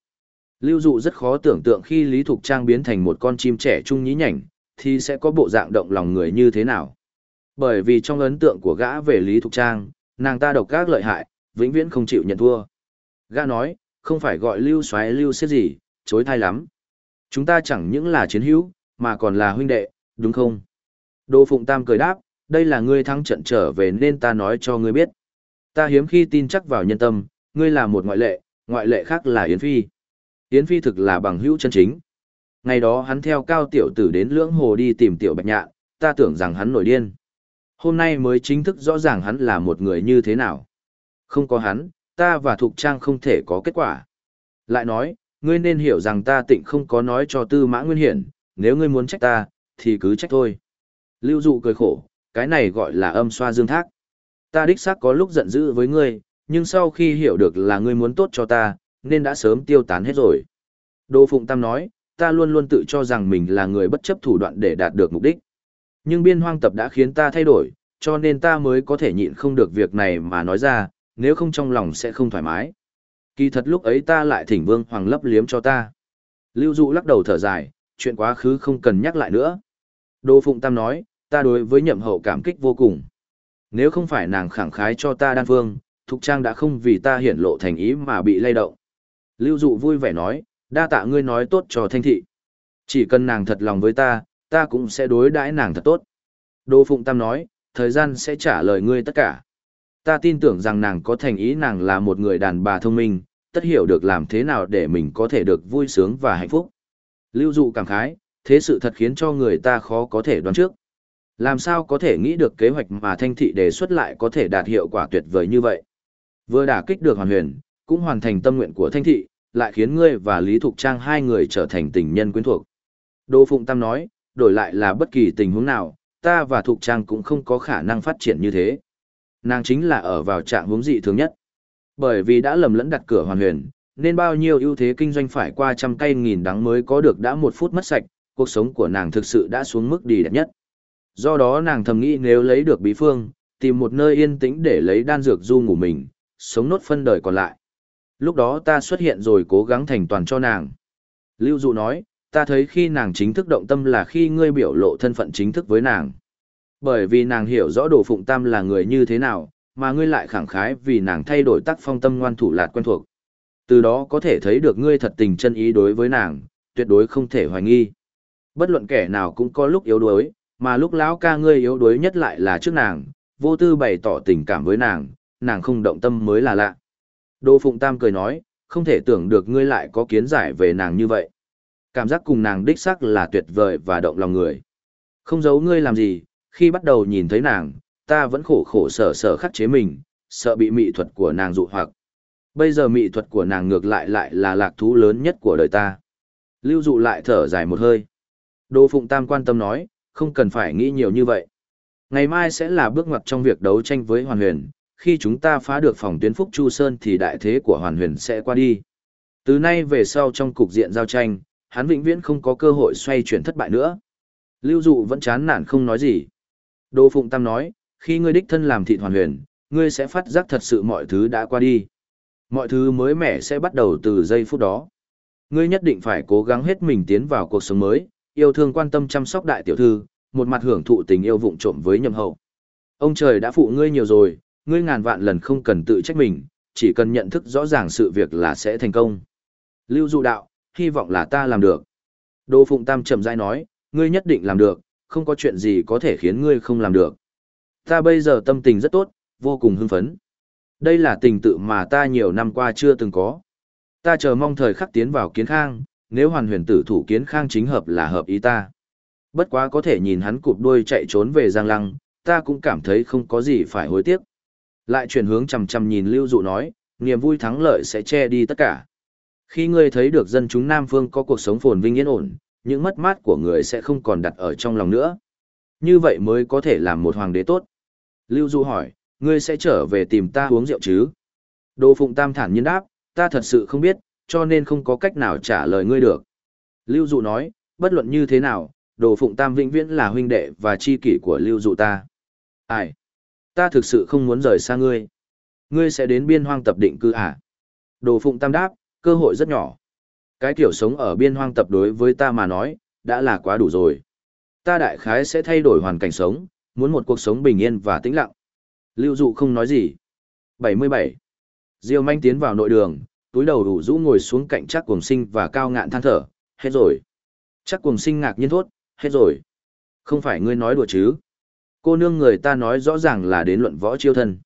Lưu dụ rất khó tưởng tượng khi Lý Thục Trang biến thành một con chim trẻ trung nhí nhảnh, thì sẽ có bộ dạng động lòng người như thế nào. Bởi vì trong ấn tượng của gã về Lý Thục Trang, nàng ta độc ác lợi hại, vĩnh viễn không chịu nhận thua. Gã nói, không phải gọi Lưu xoáy Lưu xếp gì, chối thai lắm. Chúng ta chẳng những là chiến hữu, mà còn là huynh đệ, đúng không? Đô Phụng Tam cười đáp, đây là ngươi thắng trận trở về nên ta nói cho ngươi biết. Ta hiếm khi tin chắc vào nhân tâm, ngươi là một ngoại lệ, ngoại lệ khác là Yến Phi. Yến Phi thực là bằng hữu chân chính. Ngày đó hắn theo cao tiểu tử đến lưỡng hồ đi tìm tiểu bạch nhạn, ta tưởng rằng hắn nổi điên. Hôm nay mới chính thức rõ ràng hắn là một người như thế nào. Không có hắn, ta và Thục Trang không thể có kết quả. Lại nói, ngươi nên hiểu rằng ta tịnh không có nói cho tư mã nguyên hiển, nếu ngươi muốn trách ta, thì cứ trách thôi. Lưu dụ cười khổ, cái này gọi là âm xoa dương thác. Ta đích xác có lúc giận dữ với ngươi, nhưng sau khi hiểu được là ngươi muốn tốt cho ta, nên đã sớm tiêu tán hết rồi. Đỗ Phụng Tam nói, ta luôn luôn tự cho rằng mình là người bất chấp thủ đoạn để đạt được mục đích. Nhưng biên hoang tập đã khiến ta thay đổi, cho nên ta mới có thể nhịn không được việc này mà nói ra, nếu không trong lòng sẽ không thoải mái. Kỳ thật lúc ấy ta lại thỉnh vương hoàng lấp liếm cho ta. Lưu Dụ lắc đầu thở dài, chuyện quá khứ không cần nhắc lại nữa. Đỗ Phụng Tam nói, ta đối với nhậm hậu cảm kích vô cùng. Nếu không phải nàng khẳng khái cho ta đan phương, Thục Trang đã không vì ta hiển lộ thành ý mà bị lay động. Lưu Dụ vui vẻ nói, đa tạ ngươi nói tốt cho thanh thị. Chỉ cần nàng thật lòng với ta, ta cũng sẽ đối đãi nàng thật tốt. Đỗ Phụng Tam nói, thời gian sẽ trả lời ngươi tất cả. Ta tin tưởng rằng nàng có thành ý nàng là một người đàn bà thông minh, tất hiểu được làm thế nào để mình có thể được vui sướng và hạnh phúc. Lưu dụ cảm khái, thế sự thật khiến cho người ta khó có thể đoán trước. Làm sao có thể nghĩ được kế hoạch mà thanh thị đề xuất lại có thể đạt hiệu quả tuyệt vời như vậy. Vừa đả kích được hoàn huyền, cũng hoàn thành tâm nguyện của thanh thị, lại khiến ngươi và Lý Thục Trang hai người trở thành tình nhân quyến thuộc. Đỗ Phụng Tam nói, đổi lại là bất kỳ tình huống nào, ta và Thục Trang cũng không có khả năng phát triển như thế. Nàng chính là ở vào trạng huống dị thường nhất. Bởi vì đã lầm lẫn đặt cửa hoàn huyền, nên bao nhiêu ưu thế kinh doanh phải qua trăm cây nghìn đắng mới có được đã một phút mất sạch, cuộc sống của nàng thực sự đã xuống mức đi đẹp nhất. Do đó nàng thầm nghĩ nếu lấy được bí phương, tìm một nơi yên tĩnh để lấy đan dược du ngủ mình, sống nốt phân đời còn lại. Lúc đó ta xuất hiện rồi cố gắng thành toàn cho nàng. Lưu Dụ nói, ta thấy khi nàng chính thức động tâm là khi ngươi biểu lộ thân phận chính thức với nàng. Bởi vì nàng hiểu rõ Đồ Phụng Tam là người như thế nào, mà ngươi lại khẳng khái vì nàng thay đổi tác phong tâm ngoan thủ lạt quen thuộc. Từ đó có thể thấy được ngươi thật tình chân ý đối với nàng, tuyệt đối không thể hoài nghi. Bất luận kẻ nào cũng có lúc yếu đuối, mà lúc lão ca ngươi yếu đuối nhất lại là trước nàng, vô tư bày tỏ tình cảm với nàng, nàng không động tâm mới là lạ. Đỗ Phụng Tam cười nói, không thể tưởng được ngươi lại có kiến giải về nàng như vậy. Cảm giác cùng nàng đích sắc là tuyệt vời và động lòng người. Không giấu ngươi làm gì, khi bắt đầu nhìn thấy nàng, ta vẫn khổ khổ sở sở khắc chế mình, sợ bị mị thuật của nàng dụ hoặc. Bây giờ mị thuật của nàng ngược lại lại là lạc thú lớn nhất của đời ta. Lưu dụ lại thở dài một hơi. Đô Phụng Tam quan tâm nói, không cần phải nghĩ nhiều như vậy. Ngày mai sẽ là bước ngoặt trong việc đấu tranh với Hoàn Huyền, khi chúng ta phá được phòng tuyến Phúc Chu Sơn thì đại thế của Hoàn Huyền sẽ qua đi. Từ nay về sau trong cục diện giao tranh, hắn vĩnh viễn không có cơ hội xoay chuyển thất bại nữa. Lưu Dụ vẫn chán nản không nói gì. Đô Phụng Tam nói, khi ngươi đích thân làm thịt Hoàn Huyền, ngươi sẽ phát giác thật sự mọi thứ đã qua đi. Mọi thứ mới mẻ sẽ bắt đầu từ giây phút đó. Ngươi nhất định phải cố gắng hết mình tiến vào cuộc sống mới, yêu thương quan tâm chăm sóc đại tiểu thư, một mặt hưởng thụ tình yêu vụng trộm với nhậm hậu. Ông trời đã phụ ngươi nhiều rồi, ngươi ngàn vạn lần không cần tự trách mình, chỉ cần nhận thức rõ ràng sự việc là sẽ thành công. Lưu dụ đạo, hy vọng là ta làm được. Đỗ Phụng Tam chậm rãi nói, ngươi nhất định làm được, không có chuyện gì có thể khiến ngươi không làm được. Ta bây giờ tâm tình rất tốt, vô cùng hưng phấn. Đây là tình tự mà ta nhiều năm qua chưa từng có. Ta chờ mong thời khắc tiến vào kiến khang, nếu hoàn huyền tử thủ kiến khang chính hợp là hợp ý ta. Bất quá có thể nhìn hắn cụp đuôi chạy trốn về Giang Lăng, ta cũng cảm thấy không có gì phải hối tiếc. Lại chuyển hướng chằm chằm nhìn Lưu Dụ nói, niềm vui thắng lợi sẽ che đi tất cả. Khi ngươi thấy được dân chúng Nam Phương có cuộc sống phồn vinh yên ổn, những mất mát của người sẽ không còn đặt ở trong lòng nữa. Như vậy mới có thể làm một hoàng đế tốt. Lưu Dụ hỏi, ngươi sẽ trở về tìm ta uống rượu chứ? đồ Phụng Tam thản nhiên đáp, ta thật sự không biết, cho nên không có cách nào trả lời ngươi được. Lưu Dụ nói, bất luận như thế nào, Đồ Phụng Tam vĩnh viễn là huynh đệ và chi kỷ của Lưu Dụ ta. Ai? Ta thực sự không muốn rời xa ngươi. Ngươi sẽ đến biên hoang tập định cư à? Đồ Phụng Tam đáp, cơ hội rất nhỏ. Cái kiểu sống ở biên hoang tập đối với ta mà nói, đã là quá đủ rồi. Ta đại khái sẽ thay đổi hoàn cảnh sống, muốn một cuộc sống bình yên và tĩnh lặng. Lưu Dụ không nói gì. 77. Diêu manh tiến vào nội đường, túi đầu đủ rũ ngồi xuống cạnh chắc cuồng sinh và cao ngạn than thở, hết rồi. Chắc cuồng sinh ngạc nhiên thốt, hết rồi. Không phải ngươi nói đùa chứ. Cô nương người ta nói rõ ràng là đến luận võ chiêu thân.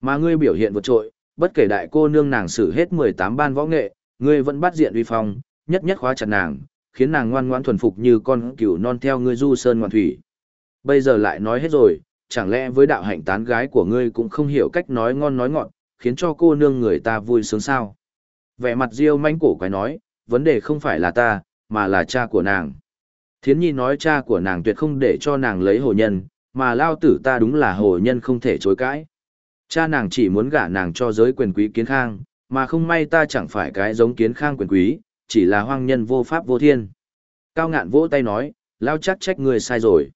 Mà ngươi biểu hiện vượt trội, bất kể đại cô nương nàng xử hết 18 ban võ nghệ, ngươi vẫn bắt diện uy phong, nhất nhất khóa chặt nàng, khiến nàng ngoan ngoãn thuần phục như con cừu non theo ngươi du sơn ngoan thủy. Bây giờ lại nói hết rồi, chẳng lẽ với đạo hạnh tán gái của ngươi cũng không hiểu cách nói ngon nói ngọt, khiến cho cô nương người ta vui sướng sao? Vẻ mặt Diêu manh cổ quái nói, vấn đề không phải là ta, mà là cha của nàng. Thiến nhi nói cha của nàng tuyệt không để cho nàng lấy hồ nhân, mà lao tử ta đúng là hồ nhân không thể chối cãi. Cha nàng chỉ muốn gả nàng cho giới quyền quý kiến khang, mà không may ta chẳng phải cái giống kiến khang quyền quý, chỉ là hoang nhân vô pháp vô thiên. Cao ngạn vỗ tay nói, lao chắc trách ngươi sai rồi.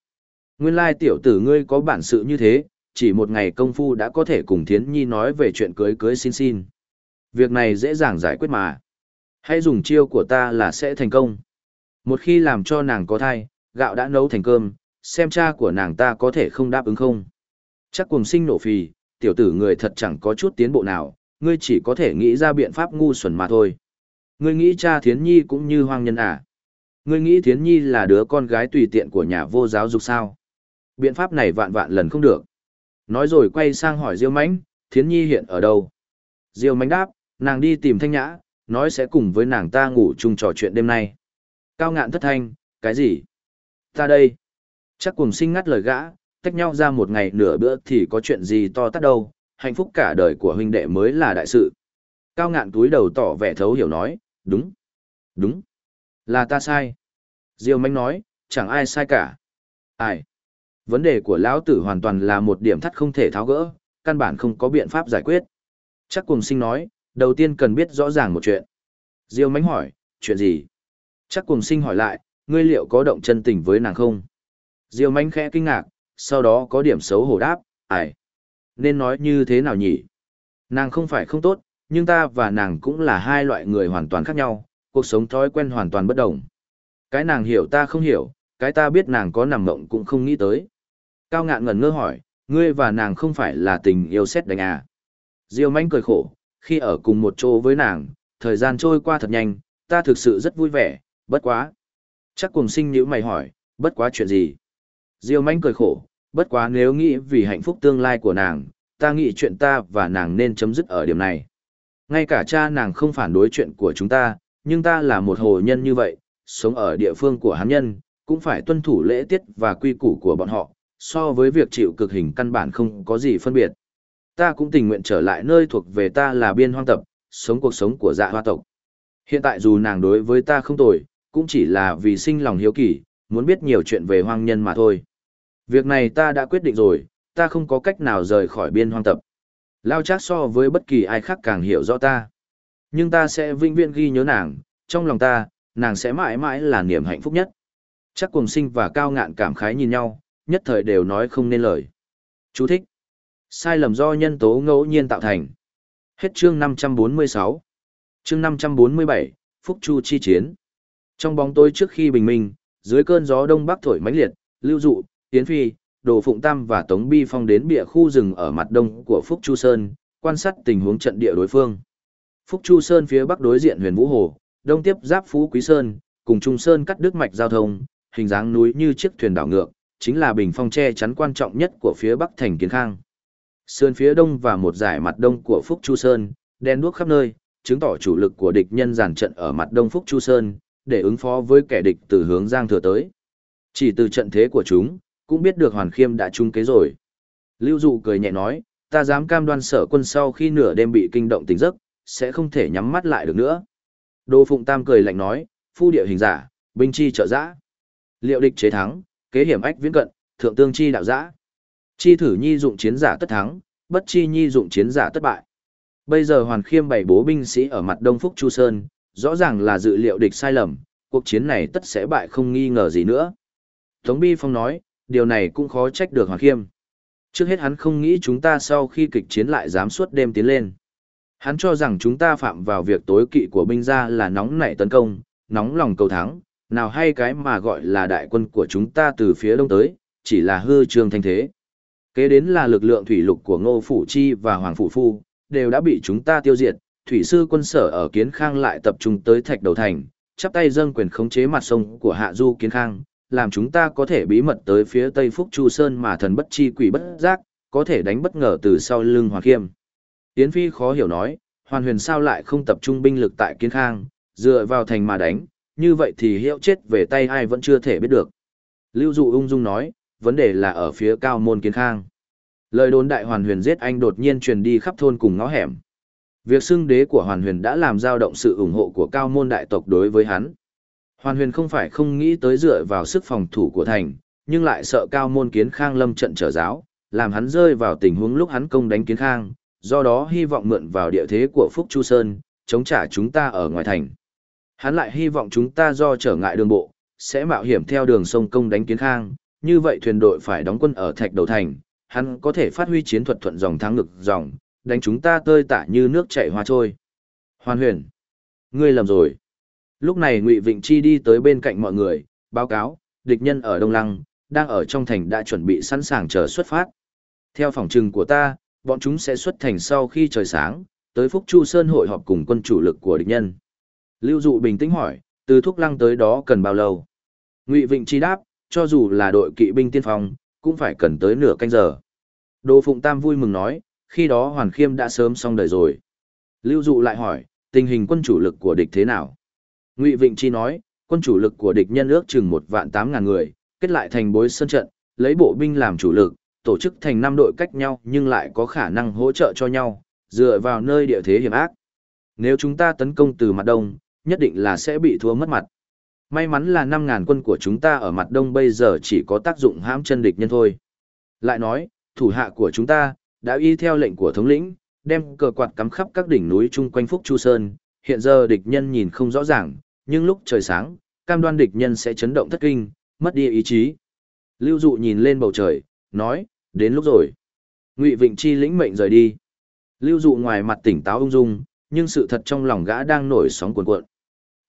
Nguyên lai tiểu tử ngươi có bản sự như thế, chỉ một ngày công phu đã có thể cùng Thiến Nhi nói về chuyện cưới cưới xin xin. Việc này dễ dàng giải quyết mà. Hãy dùng chiêu của ta là sẽ thành công. Một khi làm cho nàng có thai, gạo đã nấu thành cơm, xem cha của nàng ta có thể không đáp ứng không. Chắc cùng sinh nổ phì, tiểu tử người thật chẳng có chút tiến bộ nào, ngươi chỉ có thể nghĩ ra biện pháp ngu xuẩn mà thôi. Ngươi nghĩ cha Thiến Nhi cũng như hoang nhân à? Ngươi nghĩ Thiến Nhi là đứa con gái tùy tiện của nhà vô giáo dục sao? Biện pháp này vạn vạn lần không được. Nói rồi quay sang hỏi Diêu Mánh, Thiến Nhi hiện ở đâu? Diêu Mánh đáp, nàng đi tìm Thanh Nhã, nói sẽ cùng với nàng ta ngủ chung trò chuyện đêm nay. Cao ngạn thất thanh, cái gì? Ta đây. Chắc cùng sinh ngắt lời gã, tách nhau ra một ngày nửa bữa thì có chuyện gì to tát đâu, hạnh phúc cả đời của huynh đệ mới là đại sự. Cao ngạn túi đầu tỏ vẻ thấu hiểu nói, đúng, đúng, là ta sai. Diêu Mánh nói, chẳng ai sai cả. Ai? Vấn đề của lão tử hoàn toàn là một điểm thắt không thể tháo gỡ, căn bản không có biện pháp giải quyết. Chắc cùng sinh nói, đầu tiên cần biết rõ ràng một chuyện. Diêu mánh hỏi, chuyện gì? Chắc cùng sinh hỏi lại, ngươi liệu có động chân tình với nàng không? Diêu mánh khẽ kinh ngạc, sau đó có điểm xấu hổ đáp, ải, Nên nói như thế nào nhỉ? Nàng không phải không tốt, nhưng ta và nàng cũng là hai loại người hoàn toàn khác nhau, cuộc sống thói quen hoàn toàn bất đồng. Cái nàng hiểu ta không hiểu, cái ta biết nàng có nằm mộng cũng không nghĩ tới. Cao ngạn ngẩn ngơ hỏi, ngươi và nàng không phải là tình yêu xét đánh à? Diêu Mánh cười khổ, khi ở cùng một chỗ với nàng, thời gian trôi qua thật nhanh, ta thực sự rất vui vẻ, bất quá. Chắc cùng sinh nhữ mày hỏi, bất quá chuyện gì? Diêu manh cười khổ, bất quá nếu nghĩ vì hạnh phúc tương lai của nàng, ta nghĩ chuyện ta và nàng nên chấm dứt ở điểm này. Ngay cả cha nàng không phản đối chuyện của chúng ta, nhưng ta là một hồ nhân như vậy, sống ở địa phương của hắn nhân, cũng phải tuân thủ lễ tiết và quy củ của bọn họ, so với việc chịu cực hình căn bản không có gì phân biệt. Ta cũng tình nguyện trở lại nơi thuộc về ta là biên hoang tập, sống cuộc sống của dạ hoa tộc. Hiện tại dù nàng đối với ta không tồi, cũng chỉ là vì sinh lòng hiếu kỳ, muốn biết nhiều chuyện về hoang nhân mà thôi. Việc này ta đã quyết định rồi, ta không có cách nào rời khỏi biên hoang tập. Lao chắc so với bất kỳ ai khác càng hiểu rõ ta. Nhưng ta sẽ vinh viễn ghi nhớ nàng, trong lòng ta, nàng sẽ mãi mãi là niềm hạnh phúc nhất. Chắc cùng sinh và cao ngạn cảm khái nhìn nhau, nhất thời đều nói không nên lời. Chú thích. Sai lầm do nhân tố ngẫu nhiên tạo thành. Hết chương 546. Chương 547, Phúc Chu chi chiến. Trong bóng tối trước khi bình minh, dưới cơn gió đông bắc thổi mãnh liệt, Lưu Dụ, Tiến Phi, Đồ Phụng Tam và Tống Bi Phong đến bịa khu rừng ở mặt đông của Phúc Chu Sơn, quan sát tình huống trận địa đối phương. Phúc Chu Sơn phía bắc đối diện Huyền Vũ Hồ, đông tiếp giáp Phú Quý Sơn, cùng Trung Sơn cắt đứt mạch giao thông, hình dáng núi như chiếc thuyền đảo ngược, chính là bình phong che chắn quan trọng nhất của phía bắc thành Kiến Khang. Sơn phía đông và một dải mặt đông của Phúc Chu Sơn, đen đuốc khắp nơi, chứng tỏ chủ lực của địch nhân giàn trận ở mặt đông Phúc Chu Sơn, để ứng phó với kẻ địch từ hướng Giang Thừa tới. Chỉ từ trận thế của chúng, cũng biết được Hoàn Khiêm đã trung kế rồi. Lưu Dụ cười nhẹ nói, ta dám cam đoan sở quân sau khi nửa đêm bị kinh động tỉnh giấc, sẽ không thể nhắm mắt lại được nữa. Đô Phụng Tam cười lạnh nói, phu địa hình giả, binh chi trợ giã. Liệu địch chế thắng, kế hiểm ách viễn cận, thượng tương chi đạo giã. Chi thử nhi dụng chiến giả tất thắng, bất chi nhi dụng chiến giả tất bại. Bây giờ Hoàn Khiêm bày bố binh sĩ ở mặt Đông Phúc Chu Sơn, rõ ràng là dự liệu địch sai lầm, cuộc chiến này tất sẽ bại không nghi ngờ gì nữa. Tống Bi Phong nói, điều này cũng khó trách được Hoàn Khiêm. Trước hết hắn không nghĩ chúng ta sau khi kịch chiến lại dám suốt đêm tiến lên. Hắn cho rằng chúng ta phạm vào việc tối kỵ của binh gia là nóng nảy tấn công, nóng lòng cầu thắng, nào hay cái mà gọi là đại quân của chúng ta từ phía đông tới, chỉ là hư trương thanh thế. Kế đến là lực lượng thủy lục của Ngô Phủ Chi và Hoàng Phủ Phu, đều đã bị chúng ta tiêu diệt, thủy sư quân sở ở Kiến Khang lại tập trung tới Thạch Đầu Thành, chắp tay dâng quyền khống chế mặt sông của Hạ Du Kiến Khang, làm chúng ta có thể bí mật tới phía Tây Phúc Chu Sơn mà thần bất chi quỷ bất giác, có thể đánh bất ngờ từ sau lưng Hoàng Khiêm. Yến Phi khó hiểu nói, Hoàn Huyền sao lại không tập trung binh lực tại Kiến Khang, dựa vào thành mà đánh, như vậy thì hiệu chết về tay ai vẫn chưa thể biết được. Lưu Dụ ung dung nói, vấn đề là ở phía cao môn Kiến Khang. Lời đồn đại Hoàn Huyền giết anh đột nhiên truyền đi khắp thôn cùng ngõ hẻm. Việc xưng đế của Hoàn Huyền đã làm dao động sự ủng hộ của cao môn đại tộc đối với hắn. Hoàn Huyền không phải không nghĩ tới dựa vào sức phòng thủ của thành, nhưng lại sợ cao môn kiến khang lâm trận trở giáo, làm hắn rơi vào tình huống lúc hắn công đánh kiến khang, do đó hy vọng mượn vào địa thế của Phúc Chu Sơn, chống trả chúng ta ở ngoài thành. Hắn lại hy vọng chúng ta do trở ngại đường bộ, sẽ mạo hiểm theo đường sông công đánh kiến khang, như vậy thuyền đội phải đóng quân ở thạch đầu thành, hắn có thể phát huy chiến thuật thuận dòng thắng ngực dòng, đánh chúng ta tơi tả như nước chảy hoa trôi. Hoàn huyền, ngươi lầm rồi. Lúc này Ngụy Vịnh Chi đi tới bên cạnh mọi người, báo cáo, địch nhân ở Đông Lăng, đang ở trong thành đã chuẩn bị sẵn sàng chờ xuất phát. Theo phòng trừng của ta, bọn chúng sẽ xuất thành sau khi trời sáng, tới Phúc Chu Sơn hội họp cùng quân chủ lực của địch nhân. Lưu Dụ bình tĩnh hỏi, từ Thúc Lăng tới đó cần bao lâu? Ngụy Vịnh Chi đáp, cho dù là đội kỵ binh tiên phong, cũng phải cần tới nửa canh giờ. Đỗ Phụng Tam vui mừng nói, khi đó Hoàn Khiêm đã sớm xong đời rồi. Lưu Dụ lại hỏi, tình hình quân chủ lực của địch thế nào? Ngụy Vịnh Chi nói, quân chủ lực của địch nhân ước chừng một vạn tám ngàn người, kết lại thành bối sân trận, lấy bộ binh làm chủ lực, tổ chức thành năm đội cách nhau nhưng lại có khả năng hỗ trợ cho nhau, dựa vào nơi địa thế hiểm ác. Nếu chúng ta tấn công từ mặt đông, nhất định là sẽ bị thua mất mặt. May mắn là 5.000 quân của chúng ta ở mặt đông bây giờ chỉ có tác dụng hãm chân địch nhân thôi. Lại nói, thủ hạ của chúng ta, đã y theo lệnh của thống lĩnh, đem cờ quạt cắm khắp các đỉnh núi chung quanh Phúc Chu Sơn, hiện giờ địch nhân nhìn không rõ ràng, nhưng lúc trời sáng, cam đoan địch nhân sẽ chấn động thất kinh, mất đi ý chí. Lưu Dụ nhìn lên bầu trời, nói, đến lúc rồi. Ngụy Vịnh Chi lĩnh mệnh rời đi. Lưu Dụ ngoài mặt tỉnh táo ung dung, nhưng sự thật trong lòng gã đang nổi sóng cuồn cuộn.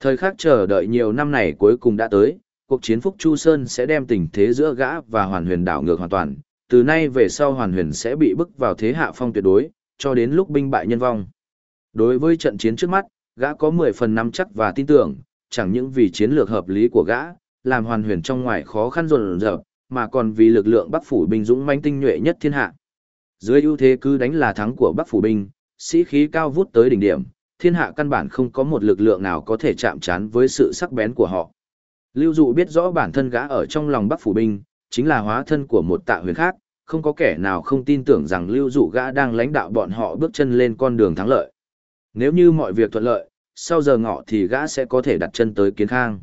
Thời khắc chờ đợi nhiều năm này cuối cùng đã tới, cuộc chiến Phúc Chu Sơn sẽ đem tình thế giữa gã và Hoàn Huyền đảo ngược hoàn toàn, từ nay về sau Hoàn Huyền sẽ bị bức vào thế hạ phong tuyệt đối, cho đến lúc binh bại nhân vong. Đối với trận chiến trước mắt, Gã có 10 phần nắm chắc và tin tưởng, chẳng những vì chiến lược hợp lý của gã, làm hoàn huyền trong ngoài khó khăn rộn dập, mà còn vì lực lượng Bắc phủ binh dũng mãnh tinh nhuệ nhất thiên hạ. Dưới ưu thế cứ đánh là thắng của Bắc phủ binh, sĩ khí cao vút tới đỉnh điểm, thiên hạ căn bản không có một lực lượng nào có thể chạm trán với sự sắc bén của họ. Lưu Dụ biết rõ bản thân gã ở trong lòng Bắc phủ binh, chính là hóa thân của một tạ huyền khác, không có kẻ nào không tin tưởng rằng Lưu Dụ gã đang lãnh đạo bọn họ bước chân lên con đường thắng lợi. Nếu như mọi việc thuận lợi, sau giờ ngọ thì gã sẽ có thể đặt chân tới Kiến Khang.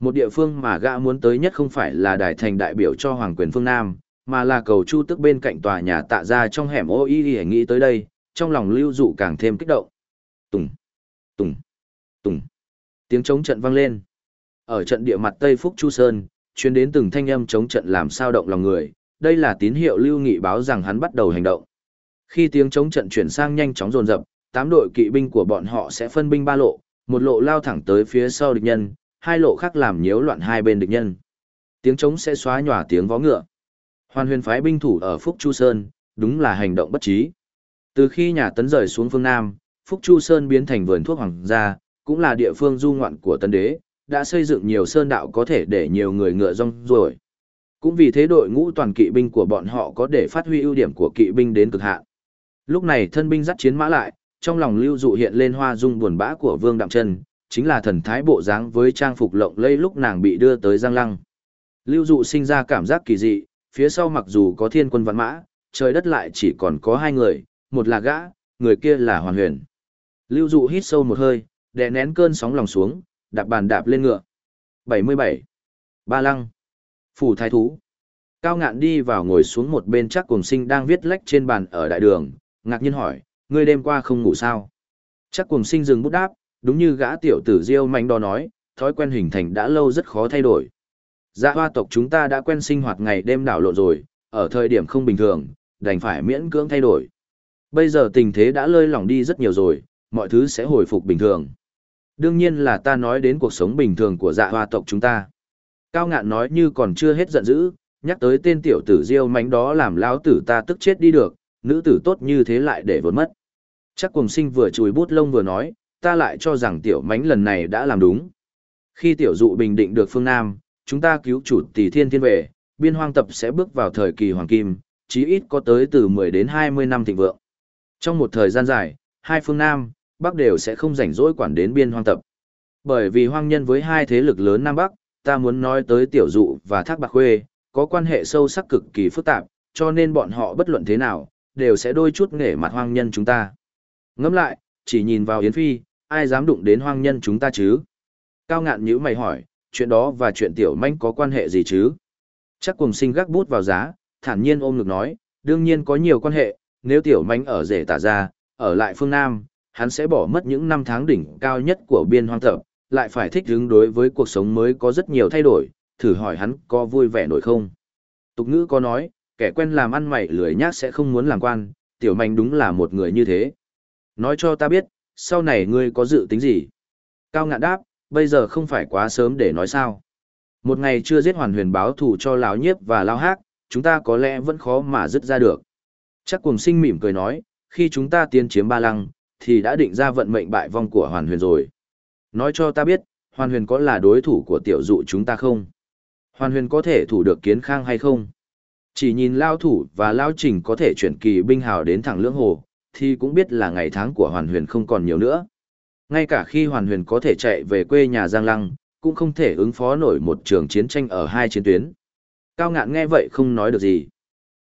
Một địa phương mà gã muốn tới nhất không phải là đài thành đại biểu cho Hoàng quyền phương Nam, mà là cầu Chu Tức bên cạnh tòa nhà tạ ra trong hẻm ô y nghĩ tới đây, trong lòng Lưu Dụ càng thêm kích động. Tùng, tùng, tùng. Tiếng chống trận vang lên. Ở trận địa mặt Tây Phúc Chu Sơn, chuyên đến từng thanh âm chống trận làm sao động lòng người, đây là tín hiệu Lưu Nghị báo rằng hắn bắt đầu hành động. Khi tiếng chống trận chuyển sang nhanh chóng dồn dập, tám đội kỵ binh của bọn họ sẽ phân binh ba lộ, một lộ lao thẳng tới phía sau địch nhân, hai lộ khác làm nhiễu loạn hai bên địch nhân. Tiếng trống sẽ xóa nhòa tiếng vó ngựa. Hoàn huyền phái binh thủ ở Phúc Chu Sơn, đúng là hành động bất trí. Từ khi nhà tấn rời xuống phương Nam, Phúc Chu Sơn biến thành vườn thuốc hoàng gia, cũng là địa phương du ngoạn của tân đế, đã xây dựng nhiều sơn đạo có thể để nhiều người ngựa rong rồi. Cũng vì thế đội ngũ toàn kỵ binh của bọn họ có để phát huy ưu điểm của kỵ binh đến cực hạn. Lúc này thân binh dắt chiến mã lại, trong lòng lưu dụ hiện lên hoa dung buồn bã của Vương Đạm Trân, chính là thần thái bộ dáng với trang phục lộng lẫy lúc nàng bị đưa tới Giang Lăng. Lưu dụ sinh ra cảm giác kỳ dị, phía sau mặc dù có thiên quân văn mã, trời đất lại chỉ còn có hai người, một là gã, người kia là Hoàn Huyền. Lưu dụ hít sâu một hơi, đè nén cơn sóng lòng xuống, đạp bàn đạp lên ngựa. 77. Ba Lăng. Phủ Thái Thú. Cao ngạn đi vào ngồi xuống một bên chắc cùng sinh đang viết lách trên bàn ở đại đường, ngạc nhiên hỏi, ngươi đêm qua không ngủ sao? Chắc cùng sinh dừng bút đáp, đúng như gã tiểu tử diêu mạnh đó nói, thói quen hình thành đã lâu rất khó thay đổi. Dạ hoa tộc chúng ta đã quen sinh hoạt ngày đêm đảo lộn rồi, ở thời điểm không bình thường, đành phải miễn cưỡng thay đổi. Bây giờ tình thế đã lơi lỏng đi rất nhiều rồi, mọi thứ sẽ hồi phục bình thường. Đương nhiên là ta nói đến cuộc sống bình thường của dạ hoa tộc chúng ta. Cao ngạn nói như còn chưa hết giận dữ, nhắc tới tên tiểu tử diêu mánh đó làm lão tử ta tức chết đi được, nữ tử tốt như thế lại để vốn mất. Chắc cùng sinh vừa chùi bút lông vừa nói, ta lại cho rằng tiểu mánh lần này đã làm đúng. Khi tiểu dụ bình định được phương Nam, chúng ta cứu chủ tỷ thiên thiên về, biên hoang tập sẽ bước vào thời kỳ hoàng kim, chí ít có tới từ 10 đến 20 năm thịnh vượng. Trong một thời gian dài, hai phương Nam, Bắc đều sẽ không rảnh rỗi quản đến biên hoang tập. Bởi vì hoang nhân với hai thế lực lớn Nam Bắc, ta muốn nói tới tiểu dụ và thác bạc khuê, có quan hệ sâu sắc cực kỳ phức tạp, cho nên bọn họ bất luận thế nào, đều sẽ đôi chút nghề mặt hoang nhân chúng ta. Ngẫm lại, chỉ nhìn vào Yến Phi, ai dám đụng đến hoang nhân chúng ta chứ? Cao ngạn nhữ mày hỏi, chuyện đó và chuyện tiểu manh có quan hệ gì chứ? Chắc cùng sinh gác bút vào giá, thản nhiên ôm ngực nói, đương nhiên có nhiều quan hệ, nếu tiểu manh ở rể tả ra, ở lại phương Nam, hắn sẽ bỏ mất những năm tháng đỉnh cao nhất của biên hoang thập, lại phải thích ứng đối với cuộc sống mới có rất nhiều thay đổi, thử hỏi hắn có vui vẻ nổi không? Tục ngữ có nói, kẻ quen làm ăn mày lười nhác sẽ không muốn làm quan, tiểu manh đúng là một người như thế. Nói cho ta biết, sau này ngươi có dự tính gì? Cao ngạn đáp, bây giờ không phải quá sớm để nói sao. Một ngày chưa giết hoàn huyền báo thù cho lão nhiếp và lão hát, chúng ta có lẽ vẫn khó mà dứt ra được. Chắc cùng sinh mỉm cười nói, khi chúng ta tiến chiếm ba lăng, thì đã định ra vận mệnh bại vong của hoàn huyền rồi. Nói cho ta biết, hoàn huyền có là đối thủ của tiểu dụ chúng ta không? Hoàn huyền có thể thủ được kiến khang hay không? Chỉ nhìn lao thủ và lao trình có thể chuyển kỳ binh hào đến thẳng lưỡng hồ, thì cũng biết là ngày tháng của hoàn huyền không còn nhiều nữa. Ngay cả khi hoàn huyền có thể chạy về quê nhà Giang Lăng, cũng không thể ứng phó nổi một trường chiến tranh ở hai chiến tuyến. Cao ngạn nghe vậy không nói được gì.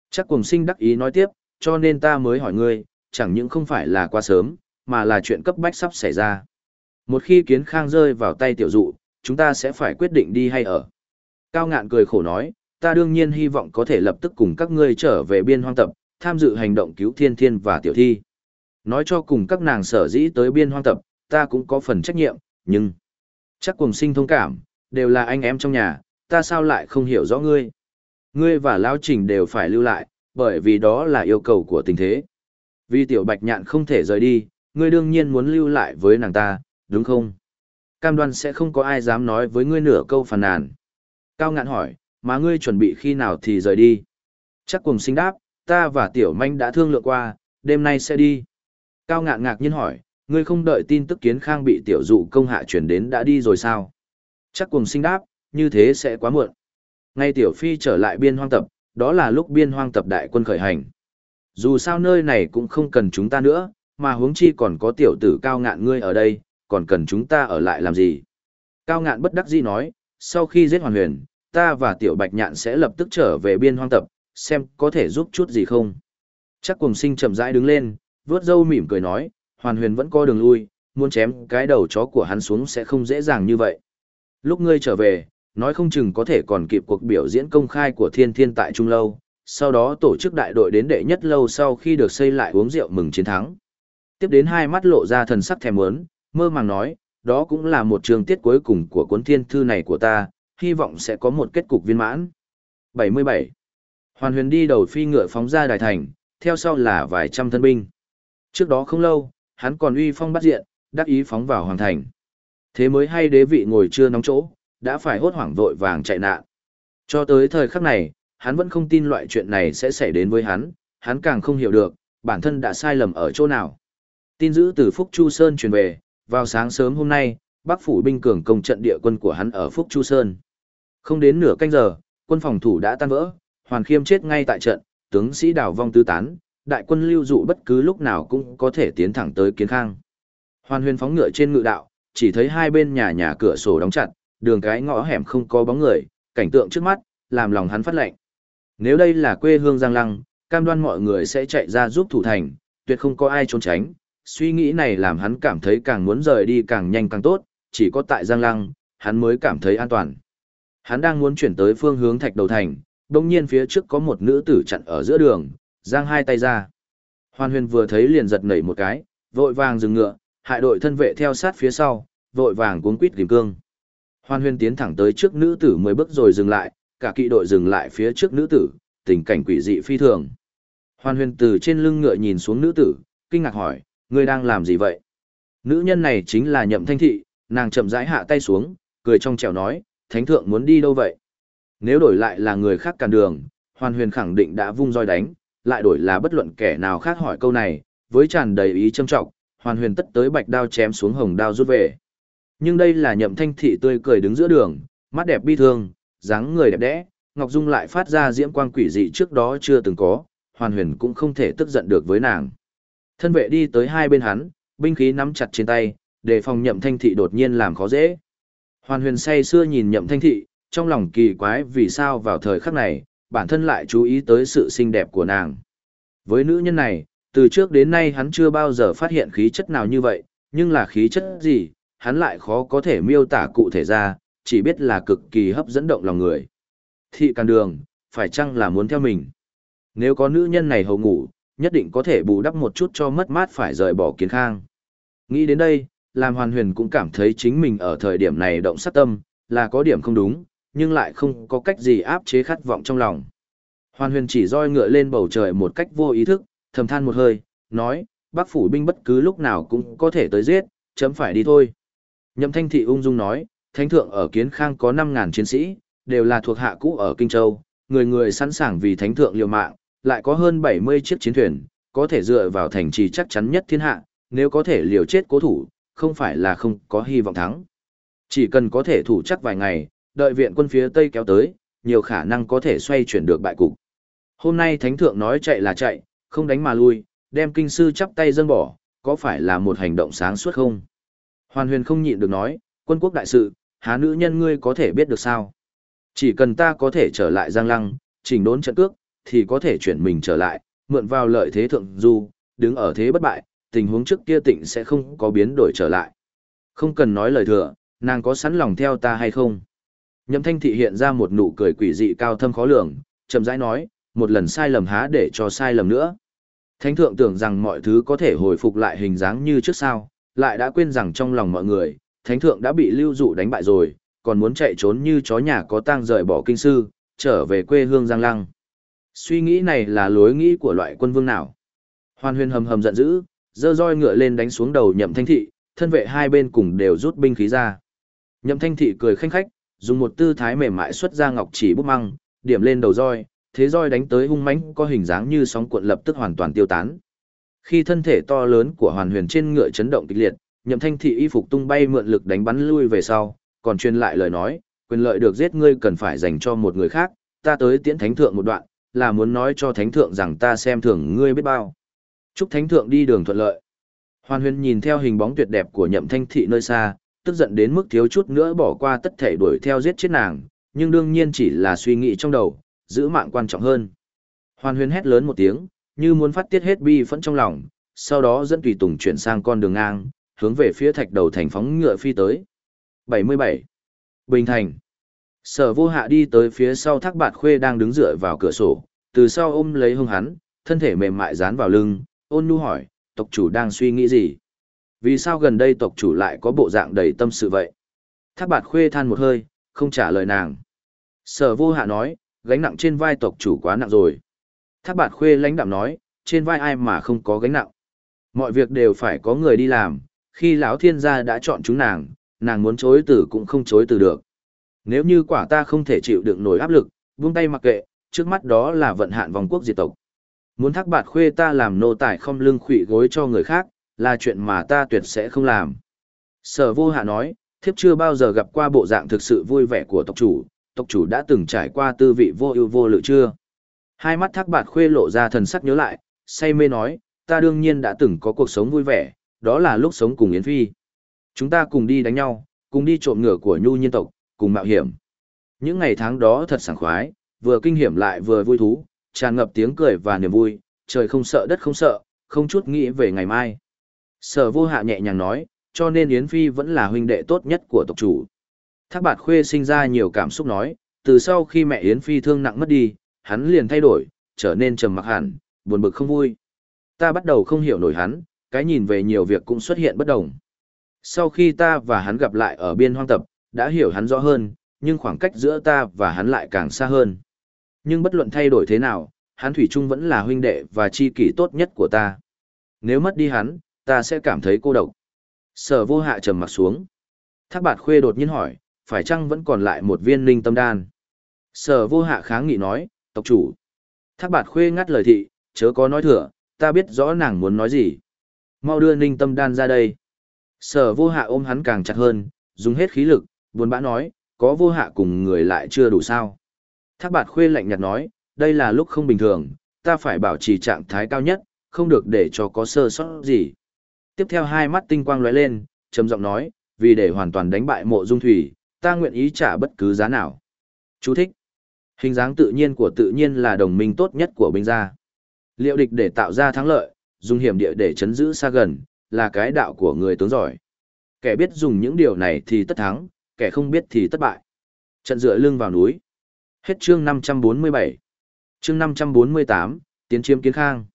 Chắc cùng sinh đắc ý nói tiếp, cho nên ta mới hỏi ngươi, chẳng những không phải là quá sớm, mà là chuyện cấp bách sắp xảy ra. Một khi kiến khang rơi vào tay tiểu dụ, chúng ta sẽ phải quyết định đi hay ở. Cao ngạn cười khổ nói, ta đương nhiên hy vọng có thể lập tức cùng các ngươi trở về biên hoang tập, tham dự hành động cứu thiên thiên và tiểu thi. Nói cho cùng các nàng sở dĩ tới biên hoang tập, ta cũng có phần trách nhiệm, nhưng... Chắc cùng sinh thông cảm, đều là anh em trong nhà, ta sao lại không hiểu rõ ngươi. Ngươi và Lão Trình đều phải lưu lại, bởi vì đó là yêu cầu của tình thế. Vì tiểu bạch nhạn không thể rời đi, ngươi đương nhiên muốn lưu lại với nàng ta, đúng không? Cam đoan sẽ không có ai dám nói với ngươi nửa câu phàn nàn. Cao ngạn hỏi, mà ngươi chuẩn bị khi nào thì rời đi? Chắc cùng sinh đáp, ta và tiểu manh đã thương lượng qua, đêm nay sẽ đi. Cao ngạn ngạc nhiên hỏi, ngươi không đợi tin tức kiến khang bị tiểu dụ công hạ chuyển đến đã đi rồi sao? Chắc cùng sinh đáp, như thế sẽ quá muộn. Ngay tiểu phi trở lại biên hoang tập, đó là lúc biên hoang tập đại quân khởi hành. Dù sao nơi này cũng không cần chúng ta nữa, mà huống chi còn có tiểu tử cao ngạn ngươi ở đây, còn cần chúng ta ở lại làm gì? Cao ngạn bất đắc dĩ nói, sau khi giết hoàn huyền, ta và tiểu bạch nhạn sẽ lập tức trở về biên hoang tập, xem có thể giúp chút gì không. Chắc cùng sinh chậm rãi đứng lên, vướt dâu mỉm cười nói, hoàn huyền vẫn có đường lui, muốn chém cái đầu chó của hắn xuống sẽ không dễ dàng như vậy. Lúc ngươi trở về, nói không chừng có thể còn kịp cuộc biểu diễn công khai của thiên thiên tại Trung Lâu, sau đó tổ chức đại đội đến đệ nhất lâu sau khi được xây lại uống rượu mừng chiến thắng. Tiếp đến hai mắt lộ ra thần sắc thèm muốn, mơ màng nói, đó cũng là một trường tiết cuối cùng của cuốn thiên thư này của ta, hy vọng sẽ có một kết cục viên mãn. 77. Hoàn huyền đi đầu phi ngựa phóng ra đài thành, theo sau là vài trăm thân binh. Trước đó không lâu, hắn còn uy phong bắt diện, đắc ý phóng vào hoàng thành. Thế mới hay đế vị ngồi chưa nóng chỗ, đã phải hốt hoảng vội vàng chạy nạn. Cho tới thời khắc này, hắn vẫn không tin loại chuyện này sẽ xảy đến với hắn, hắn càng không hiểu được, bản thân đã sai lầm ở chỗ nào. Tin dữ từ Phúc Chu Sơn truyền về, vào sáng sớm hôm nay, Bắc phủ binh cường công trận địa quân của hắn ở Phúc Chu Sơn. Không đến nửa canh giờ, quân phòng thủ đã tan vỡ, Hoàn Khiêm chết ngay tại trận, tướng sĩ đảo vong tứ tán, đại quân lưu dụ bất cứ lúc nào cũng có thể tiến thẳng tới Kiến Khang. Hoàn Huyền phóng ngựa trên ngự đạo, chỉ thấy hai bên nhà nhà cửa sổ đóng chặt, đường cái ngõ hẻm không có bóng người, cảnh tượng trước mắt, làm lòng hắn phát lạnh. Nếu đây là quê hương Giang Lăng, cam đoan mọi người sẽ chạy ra giúp thủ thành, tuyệt không có ai trốn tránh. Suy nghĩ này làm hắn cảm thấy càng muốn rời đi càng nhanh càng tốt, chỉ có tại Giang Lăng, hắn mới cảm thấy an toàn. Hắn đang muốn chuyển tới phương hướng thạch đầu thành, đồng nhiên phía trước có một nữ tử chặn ở giữa đường, giang hai tay ra. Hoàn huyền vừa thấy liền giật nảy một cái, vội vàng dừng ngựa, hại đội thân vệ theo sát phía sau, vội vàng cuốn quýt kìm cương. Hoàn huyền tiến thẳng tới trước nữ tử mới bước rồi dừng lại, cả kỵ đội dừng lại phía trước nữ tử, tình cảnh quỷ dị phi thường. Hoàn huyền từ trên lưng ngựa nhìn xuống nữ tử, kinh ngạc hỏi, ngươi đang làm gì vậy? Nữ nhân này chính là nhậm thanh thị, nàng chậm rãi hạ tay xuống, cười trong trẻo nói, thánh thượng muốn đi đâu vậy? Nếu đổi lại là người khác cản đường, hoàn huyền khẳng định đã vung roi đánh, lại đổi là bất luận kẻ nào khác hỏi câu này, với tràn đầy ý châm trọng, hoàn huyền tất tới bạch đao chém xuống hồng đao rút về. Nhưng đây là nhậm thanh thị tươi cười đứng giữa đường, mắt đẹp bi thương, dáng người đẹp đẽ, Ngọc Dung lại phát ra diễm quang quỷ dị trước đó chưa từng có, hoàn huyền cũng không thể tức giận được với nàng. Thân vệ đi tới hai bên hắn, binh khí nắm chặt trên tay, để phòng nhậm thanh thị đột nhiên làm khó dễ. Hoàn huyền say xưa nhìn nhậm thanh thị, trong lòng kỳ quái vì sao vào thời khắc này, bản thân lại chú ý tới sự xinh đẹp của nàng. Với nữ nhân này, từ trước đến nay hắn chưa bao giờ phát hiện khí chất nào như vậy, nhưng là khí chất gì, hắn lại khó có thể miêu tả cụ thể ra, chỉ biết là cực kỳ hấp dẫn động lòng người. Thị càn đường, phải chăng là muốn theo mình? Nếu có nữ nhân này hầu ngủ, nhất định có thể bù đắp một chút cho mất mát phải rời bỏ kiến khang. Nghĩ đến đây, làm hoàn huyền cũng cảm thấy chính mình ở thời điểm này động sát tâm, là có điểm không đúng, nhưng lại không có cách gì áp chế khát vọng trong lòng. Hoàn huyền chỉ roi ngựa lên bầu trời một cách vô ý thức, thầm than một hơi, nói, bác phủ binh bất cứ lúc nào cũng có thể tới giết, chấm phải đi thôi. Nhậm thanh thị ung dung nói, thánh thượng ở kiến khang có 5.000 chiến sĩ, đều là thuộc hạ cũ ở Kinh Châu, người người sẵn sàng vì thánh thượng liều mạng, lại có hơn 70 chiếc chiến thuyền, có thể dựa vào thành trì chắc chắn nhất thiên hạ, nếu có thể liều chết cố thủ, không phải là không có hy vọng thắng. Chỉ cần có thể thủ chắc vài ngày, đợi viện quân phía Tây kéo tới, nhiều khả năng có thể xoay chuyển được bại cục. Hôm nay Thánh Thượng nói chạy là chạy, không đánh mà lui, đem kinh sư chắp tay dâng bỏ, có phải là một hành động sáng suốt không? Hoàn huyền không nhịn được nói, quân quốc đại sự, há nữ nhân ngươi có thể biết được sao? Chỉ cần ta có thể trở lại Giang Lăng, chỉnh đốn trận cước, thì có thể chuyển mình trở lại, mượn vào lợi thế thượng du, đứng ở thế bất bại, tình huống trước kia tịnh sẽ không có biến đổi trở lại. Không cần nói lời thừa, nàng có sẵn lòng theo ta hay không? Nhậm thanh thị hiện ra một nụ cười quỷ dị cao thâm khó lường, chậm rãi nói, một lần sai lầm há để cho sai lầm nữa. Thánh thượng tưởng rằng mọi thứ có thể hồi phục lại hình dáng như trước sao, lại đã quên rằng trong lòng mọi người, thánh thượng đã bị lưu dụ đánh bại rồi, còn muốn chạy trốn như chó nhà có tang rời bỏ kinh sư, trở về quê hương Giang Lăng. Suy nghĩ này là lối nghĩ của loại quân vương nào? Hoàn huyền hầm hầm giận dữ, dơ roi ngựa lên đánh xuống đầu nhậm thanh thị, thân vệ hai bên cùng đều rút binh khí ra. Nhậm thanh thị cười khanh khách, dùng một tư thái mềm mại xuất ra ngọc chỉ bút măng, điểm lên đầu roi, thế roi đánh tới hung mãnh có hình dáng như sóng cuộn lập tức hoàn toàn tiêu tán. Khi thân thể to lớn của Hoàn Huyền trên ngựa chấn động kịch liệt, Nhậm Thanh thị y phục tung bay mượn lực đánh bắn lui về sau, còn truyền lại lời nói, quyền lợi được giết ngươi cần phải dành cho một người khác, ta tới tiễn thánh thượng một đoạn, là muốn nói cho thánh thượng rằng ta xem thường ngươi biết bao. Chúc thánh thượng đi đường thuận lợi. Hoàn huyền nhìn theo hình bóng tuyệt đẹp của nhậm thanh thị nơi xa, tức giận đến mức thiếu chút nữa bỏ qua tất thể đuổi theo giết chết nàng, nhưng đương nhiên chỉ là suy nghĩ trong đầu, giữ mạng quan trọng hơn. Hoàn huyền hét lớn một tiếng, như muốn phát tiết hết bi phẫn trong lòng, sau đó dẫn tùy tùng chuyển sang con đường ngang, hướng về phía thạch đầu thành phóng ngựa phi tới. 77. Bình Thành Sở vô hạ đi tới phía sau thác bạt khuê đang đứng dựa vào cửa sổ, từ sau ôm lấy hông hắn, thân thể mềm mại dán vào lưng, ôn nhu hỏi, tộc chủ đang suy nghĩ gì? Vì sao gần đây tộc chủ lại có bộ dạng đầy tâm sự vậy? Thác bạt khuê than một hơi, không trả lời nàng. Sở vô hạ nói, gánh nặng trên vai tộc chủ quá nặng rồi. Thác bạt khuê lãnh đạm nói, trên vai ai mà không có gánh nặng. Mọi việc đều phải có người đi làm, khi lão thiên gia đã chọn chúng nàng, nàng muốn chối từ cũng không chối từ được. Nếu như quả ta không thể chịu đựng nổi áp lực, buông tay mặc kệ, trước mắt đó là vận hạn vòng quốc diệt tộc. Muốn thác bạt khuê ta làm nô tài không lưng khụy gối cho người khác, là chuyện mà ta tuyệt sẽ không làm. Sở vô hạ nói, thiếp chưa bao giờ gặp qua bộ dạng thực sự vui vẻ của tộc chủ, tộc chủ đã từng trải qua tư vị vô ưu vô lự chưa? Hai mắt thác bạt khuê lộ ra thần sắc nhớ lại, say mê nói, ta đương nhiên đã từng có cuộc sống vui vẻ, đó là lúc sống cùng Yến Phi. Chúng ta cùng đi đánh nhau, cùng đi trộm ngựa của nhu nhiên tộc, cùng mạo hiểm. Những ngày tháng đó thật sảng khoái, vừa kinh hiểm lại vừa vui thú, tràn ngập tiếng cười và niềm vui, trời không sợ đất không sợ, không chút nghĩ về ngày mai. Sở vô hạ nhẹ nhàng nói, cho nên Yến Phi vẫn là huynh đệ tốt nhất của tộc chủ. Thác bạt khuê sinh ra nhiều cảm xúc nói, từ sau khi mẹ Yến Phi thương nặng mất đi, hắn liền thay đổi, trở nên trầm mặc hẳn, buồn bực không vui. Ta bắt đầu không hiểu nổi hắn, cái nhìn về nhiều việc cũng xuất hiện bất đồng. Sau khi ta và hắn gặp lại ở biên hoang tập, đã hiểu hắn rõ hơn, nhưng khoảng cách giữa ta và hắn lại càng xa hơn. Nhưng bất luận thay đổi thế nào, hắn Thủy Trung vẫn là huynh đệ và chi kỷ tốt nhất của ta. Nếu mất đi hắn, ta sẽ cảm thấy cô độc. Sở vô hạ trầm mặt xuống. Thác bạt khuê đột nhiên hỏi, phải chăng vẫn còn lại một viên linh tâm đan? Sở vô hạ kháng nghị nói, tộc chủ. Thác bạt khuê ngắt lời thị, chớ có nói thừa, ta biết rõ nàng muốn nói gì. Mau đưa ninh tâm đan ra đây. Sở vô hạ ôm hắn càng chặt hơn, dùng hết khí lực, buồn bã nói, có vô hạ cùng người lại chưa đủ sao. Thác bạt khuê lạnh nhạt nói, đây là lúc không bình thường, ta phải bảo trì trạng thái cao nhất, không được để cho có sơ sót gì. Tiếp theo hai mắt tinh quang lóe lên, trầm giọng nói, vì để hoàn toàn đánh bại mộ dung thủy, ta nguyện ý trả bất cứ giá nào. Chú thích. Hình dáng tự nhiên của tự nhiên là đồng minh tốt nhất của binh gia. Liệu địch để tạo ra thắng lợi, dùng hiểm địa để chấn giữ xa gần, là cái đạo của người tướng giỏi. Kẻ biết dùng những điều này thì tất thắng, kẻ không biết thì thất bại. Trận dựa lưng vào núi. Hết chương 547. Chương 548, tiến chiếm kiến khang.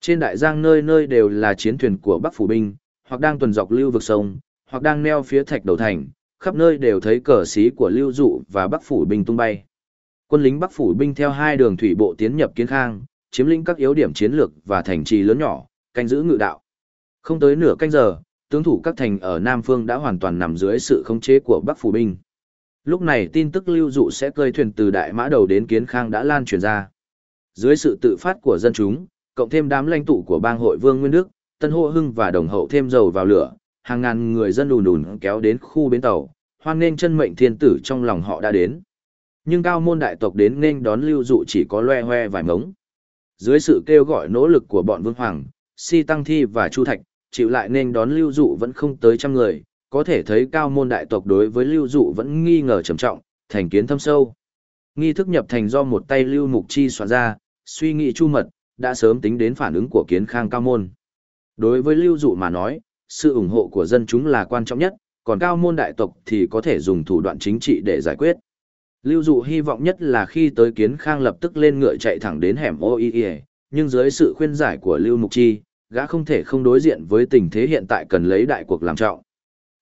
Trên đại giang nơi nơi đều là chiến thuyền của Bắc Phủ Binh, hoặc đang tuần dọc lưu vực sông, hoặc đang neo phía thạch đầu thành, khắp nơi đều thấy cờ xí của lưu dụ và Bắc Phủ Binh tung bay. Quân lính Bắc Phủ Binh theo hai đường thủy bộ tiến nhập kiến khang, chiếm lĩnh các yếu điểm chiến lược và thành trì lớn nhỏ, canh giữ ngự đạo. Không tới nửa canh giờ, tướng thủ các thành ở Nam Phương đã hoàn toàn nằm dưới sự khống chế của Bắc Phủ Binh. Lúc này tin tức lưu dụ sẽ cơi thuyền từ Đại Mã Đầu đến Kiến Khang đã lan truyền ra. Dưới sự tự phát của dân chúng, cộng thêm đám lãnh tụ của bang hội Vương Nguyên Đức, Tân Hộ Hưng và Đồng Hậu thêm dầu vào lửa, hàng ngàn người dân đùn đùn kéo đến khu bến tàu, hoan nên chân mệnh thiên tử trong lòng họ đã đến. Nhưng cao môn đại tộc đến nên đón lưu dụ chỉ có loe hoe vài mống. Dưới sự kêu gọi nỗ lực của bọn Vương Hoàng, Si Tăng Thi và Chu Thạch, chịu lại nên đón lưu dụ vẫn không tới trăm người, có thể thấy cao môn đại tộc đối với lưu dụ vẫn nghi ngờ trầm trọng, thành kiến thâm sâu. Nghi thức nhập thành do một tay lưu mục chi soạn ra, suy nghĩ chu mật, đã sớm tính đến phản ứng của kiến khang cao môn. Đối với lưu dụ mà nói, sự ủng hộ của dân chúng là quan trọng nhất, còn cao môn đại tộc thì có thể dùng thủ đoạn chính trị để giải quyết. Lưu dụ hy vọng nhất là khi tới kiến khang lập tức lên ngựa chạy thẳng đến hẻm OIE, nhưng dưới sự khuyên giải của Lưu Mục Chi, gã không thể không đối diện với tình thế hiện tại cần lấy đại cuộc làm trọng.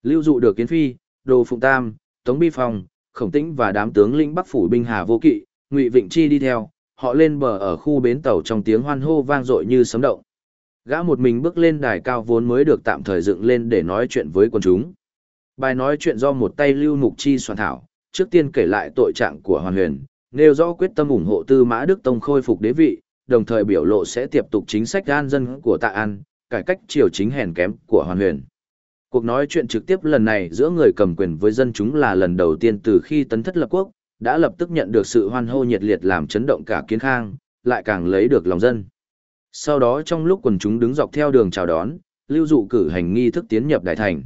Lưu dụ được kiến phi, Đồ Phụng Tam, Tống Bi Phong, Khổng Tĩnh và đám tướng lĩnh Bắc phủ binh Hà Vô Kỵ, Ngụy Vịnh Chi đi theo, họ lên bờ ở khu bến tàu trong tiếng hoan hô vang dội như sấm động. Gã một mình bước lên đài cao vốn mới được tạm thời dựng lên để nói chuyện với quần chúng. Bài nói chuyện do một tay Lưu Mục Chi soạn thảo, trước tiên kể lại tội trạng của Hoàn Huyền, nêu rõ quyết tâm ủng hộ Tư Mã Đức Tông khôi phục đế vị, đồng thời biểu lộ sẽ tiếp tục chính sách an dân của tạ an, cải cách triều chính hèn kém của hoàn huyền. Cuộc nói chuyện trực tiếp lần này giữa người cầm quyền với dân chúng là lần đầu tiên từ khi tấn thất lập quốc, đã lập tức nhận được sự hoan hô nhiệt liệt làm chấn động cả kiến khang, lại càng lấy được lòng dân. Sau đó trong lúc quần chúng đứng dọc theo đường chào đón, lưu dụ cử hành nghi thức tiến nhập đại thành.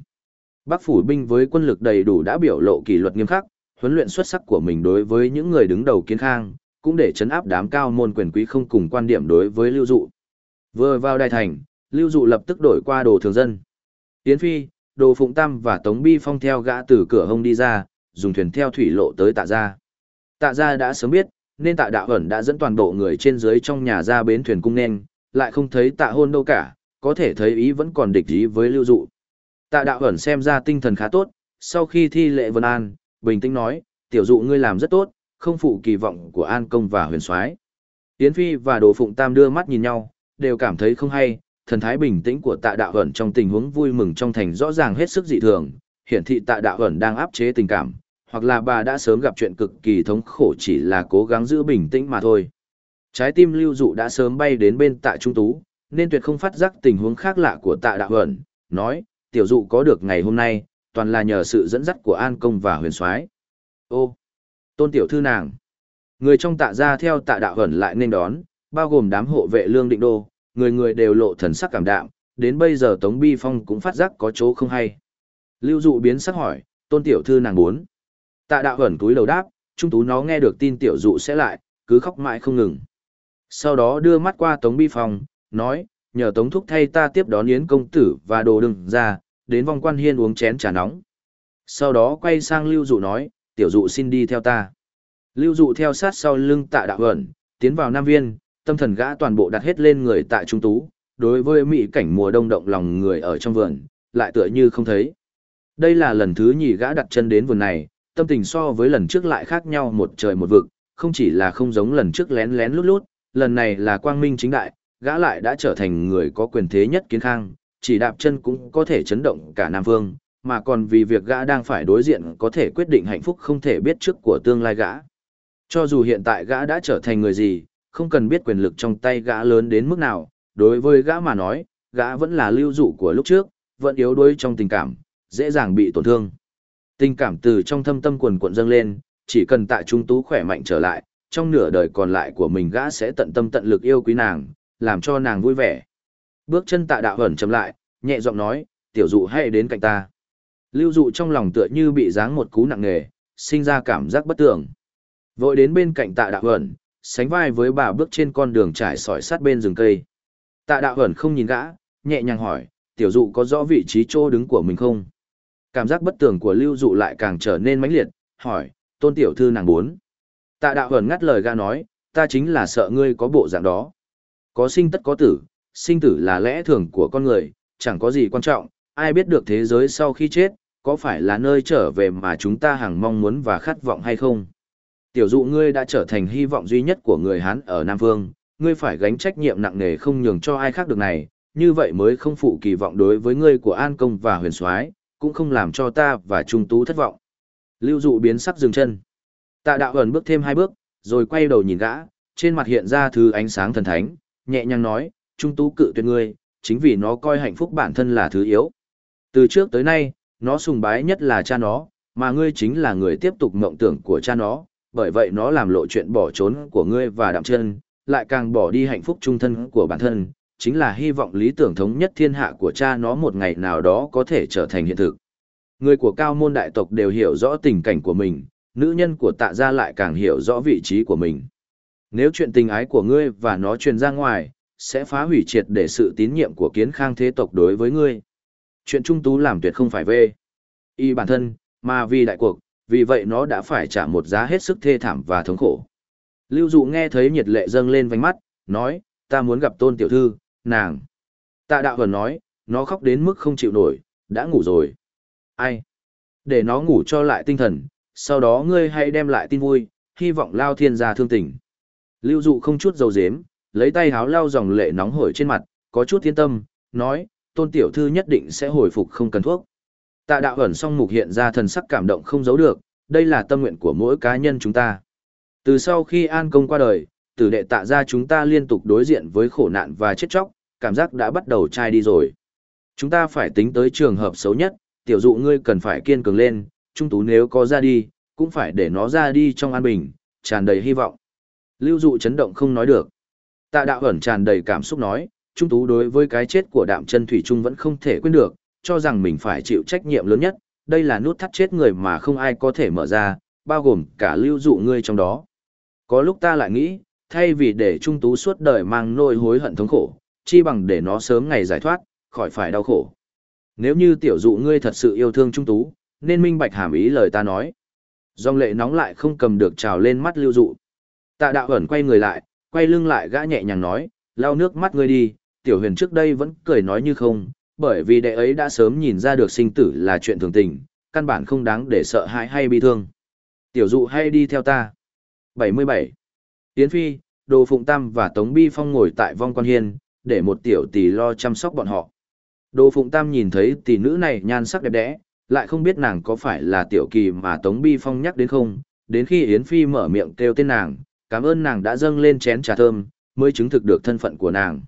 Bắc phủ binh với quân lực đầy đủ đã biểu lộ kỷ luật nghiêm khắc, huấn luyện xuất sắc của mình đối với những người đứng đầu kiến khang, cũng để chấn áp đám cao môn quyền quý không cùng quan điểm đối với lưu dụ. Vừa vào đại thành, lưu dụ lập tức đổi qua đồ thường dân. Tiến phi, đồ phụng tam và tống bi phong theo gã từ cửa hông đi ra, dùng thuyền theo thủy lộ tới tạ gia. Tạ gia đã sớm biết, nên tạ đạo ẩn đã dẫn toàn bộ người trên dưới trong nhà ra bến thuyền cung nên, lại không thấy tạ hôn đâu cả, có thể thấy ý vẫn còn địch ý với lưu dụ. Tạ đạo ẩn xem ra tinh thần khá tốt, sau khi thi lệ vân an, bình tĩnh nói, tiểu dụ ngươi làm rất tốt, không phụ kỳ vọng của an công và huyền soái. Yến Phi và Đồ Phụng Tam đưa mắt nhìn nhau, đều cảm thấy không hay, thần thái bình tĩnh của tạ đạo ẩn trong tình huống vui mừng trong thành rõ ràng hết sức dị thường, hiển thị tạ đạo ẩn đang áp chế tình cảm, hoặc là bà đã sớm gặp chuyện cực kỳ thống khổ chỉ là cố gắng giữ bình tĩnh mà thôi. Trái tim lưu dụ đã sớm bay đến bên tạ trung tú, nên tuyệt không phát giác tình huống khác lạ của tạ đạo ẩn, nói, tiểu dụ có được ngày hôm nay, toàn là nhờ sự dẫn dắt của An Công và huyền soái Ô, tôn tiểu thư nàng. Người trong tạ gia theo tạ đạo hẩn lại nên đón, bao gồm đám hộ vệ lương định đô, người người đều lộ thần sắc cảm đạm, đến bây giờ Tống Bi Phong cũng phát giác có chỗ không hay. Lưu dụ biến sắc hỏi, tôn tiểu thư nàng bốn. Tạ đạo hẩn túi đầu đáp, trung tú nó nghe được tin tiểu dụ sẽ lại, cứ khóc mãi không ngừng. Sau đó đưa mắt qua Tống Bi Phong, nói, nhờ Tống Thúc thay ta tiếp đón Yến Công Tử và đồ đừng ra, đến vòng quan hiên uống chén trà nóng. Sau đó quay sang Lưu Dụ nói, tiểu dụ xin đi theo ta. Lưu Dụ theo sát sau lưng tạ đạo ẩn, tiến vào Nam Viên, tâm thần gã toàn bộ đặt hết lên người tại Trung Tú, đối với mỹ cảnh mùa đông động lòng người ở trong vườn, lại tựa như không thấy. Đây là lần thứ nhì gã đặt chân đến vườn này, tâm tình so với lần trước lại khác nhau một trời một vực, không chỉ là không giống lần trước lén lén lút lút, lần này là quang minh chính đại, gã lại đã trở thành người có quyền thế nhất kiến khang, chỉ đạp chân cũng có thể chấn động cả Nam Vương, mà còn vì việc gã đang phải đối diện có thể quyết định hạnh phúc không thể biết trước của tương lai gã. Cho dù hiện tại gã đã trở thành người gì, không cần biết quyền lực trong tay gã lớn đến mức nào, đối với gã mà nói, gã vẫn là lưu dụ của lúc trước, vẫn yếu đuối trong tình cảm, dễ dàng bị tổn thương. Tình cảm từ trong thâm tâm quần cuộn dâng lên, chỉ cần tại trung tú khỏe mạnh trở lại, trong nửa đời còn lại của mình gã sẽ tận tâm tận lực yêu quý nàng, làm cho nàng vui vẻ. Bước chân tạ đạo ẩn chậm lại, nhẹ giọng nói, tiểu dụ hãy đến cạnh ta. Lưu dụ trong lòng tựa như bị giáng một cú nặng nề, sinh ra cảm giác bất tường. Vội đến bên cạnh tạ đạo ẩn, sánh vai với bà bước trên con đường trải sỏi sát bên rừng cây. Tạ đạo ẩn không nhìn gã, nhẹ nhàng hỏi, tiểu dụ có rõ vị trí chỗ đứng của mình không? Cảm giác bất tường của lưu dụ lại càng trở nên mãnh liệt, hỏi, tôn tiểu thư nàng bốn. Tạ đạo ẩn ngắt lời gã nói, ta chính là sợ ngươi có bộ dạng đó. Có sinh tất có tử, sinh tử là lẽ thường của con người, chẳng có gì quan trọng, ai biết được thế giới sau khi chết, có phải là nơi trở về mà chúng ta hằng mong muốn và khát vọng hay không? Tiểu dụ ngươi đã trở thành hy vọng duy nhất của người Hán ở Nam Vương, ngươi phải gánh trách nhiệm nặng nề không nhường cho ai khác được này, như vậy mới không phụ kỳ vọng đối với ngươi của An Công và huyền soái cũng không làm cho ta và Trung Tú thất vọng. Lưu dụ biến sắc dừng chân. Tạ đạo ẩn bước thêm hai bước, rồi quay đầu nhìn gã, trên mặt hiện ra thứ ánh sáng thần thánh, nhẹ nhàng nói, Trung Tú cự tuyệt ngươi, chính vì nó coi hạnh phúc bản thân là thứ yếu. Từ trước tới nay, nó sùng bái nhất là cha nó, mà ngươi chính là người tiếp tục mộng tưởng của cha nó, bởi vậy nó làm lộ chuyện bỏ trốn của ngươi và đạm chân, lại càng bỏ đi hạnh phúc trung thân của bản thân, chính là hy vọng lý tưởng thống nhất thiên hạ của cha nó một ngày nào đó có thể trở thành hiện thực. Người của cao môn đại tộc đều hiểu rõ tình cảnh của mình, nữ nhân của tạ gia lại càng hiểu rõ vị trí của mình. Nếu chuyện tình ái của ngươi và nó truyền ra ngoài, sẽ phá hủy triệt để sự tín nhiệm của kiến khang thế tộc đối với ngươi. Chuyện trung tú làm tuyệt không phải về y bản thân, mà vì đại cuộc, vì vậy nó đã phải trả một giá hết sức thê thảm và thống khổ. Lưu dụ nghe thấy nhiệt lệ dâng lên vánh mắt, nói, ta muốn gặp tôn tiểu thư, nàng. Tạ đạo hờn nói, nó khóc đến mức không chịu nổi, đã ngủ rồi. Ai? Để nó ngủ cho lại tinh thần, sau đó ngươi hãy đem lại tin vui, hy vọng lao thiên gia thương tình. Lưu dụ không chút dầu dếm, lấy tay háo lau dòng lệ nóng hổi trên mặt, có chút thiên tâm, nói, tôn tiểu thư nhất định sẽ hồi phục không cần thuốc. Tạ đạo ẩn song mục hiện ra thần sắc cảm động không giấu được, đây là tâm nguyện của mỗi cá nhân chúng ta. Từ sau khi An Công qua đời, tử đệ tạ ra chúng ta liên tục đối diện với khổ nạn và chết chóc, cảm giác đã bắt đầu chai đi rồi. Chúng ta phải tính tới trường hợp xấu nhất, tiểu dụ ngươi cần phải kiên cường lên, trung tú nếu có ra đi, cũng phải để nó ra đi trong an bình, tràn đầy hy vọng. Lưu dụ chấn động không nói được. Tạ đạo ẩn tràn đầy cảm xúc nói, trung tú đối với cái chết của đạm chân thủy trung vẫn không thể quên được, cho rằng mình phải chịu trách nhiệm lớn nhất, đây là nút thắt chết người mà không ai có thể mở ra, bao gồm cả lưu dụ ngươi trong đó. Có lúc ta lại nghĩ, thay vì để trung tú suốt đời mang nỗi hối hận thống khổ, chi bằng để nó sớm ngày giải thoát, khỏi phải đau khổ. Nếu như tiểu dụ ngươi thật sự yêu thương trung tú, nên minh bạch hàm ý lời ta nói. Dòng lệ nóng lại không cầm được trào lên mắt lưu dụ. Tạ đạo ẩn quay người lại, quay lưng lại gã nhẹ nhàng nói, lau nước mắt ngươi đi, tiểu huyền trước đây vẫn cười nói như không, bởi vì đệ ấy đã sớm nhìn ra được sinh tử là chuyện thường tình, căn bản không đáng để sợ hãi hay bi thương. Tiểu dụ hay đi theo ta. 77. Tiến Phi, Đồ Phụng Tam và Tống Bi Phong ngồi tại vong quan hiên, để một tiểu tỷ lo chăm sóc bọn họ. Đồ Phụng Tam nhìn thấy tỷ nữ này nhan sắc đẹp đẽ, lại không biết nàng có phải là tiểu kỳ mà Tống Bi Phong nhắc đến không, đến khi Yến Phi mở miệng kêu tên nàng, cảm ơn nàng đã dâng lên chén trà thơm, mới chứng thực được thân phận của nàng.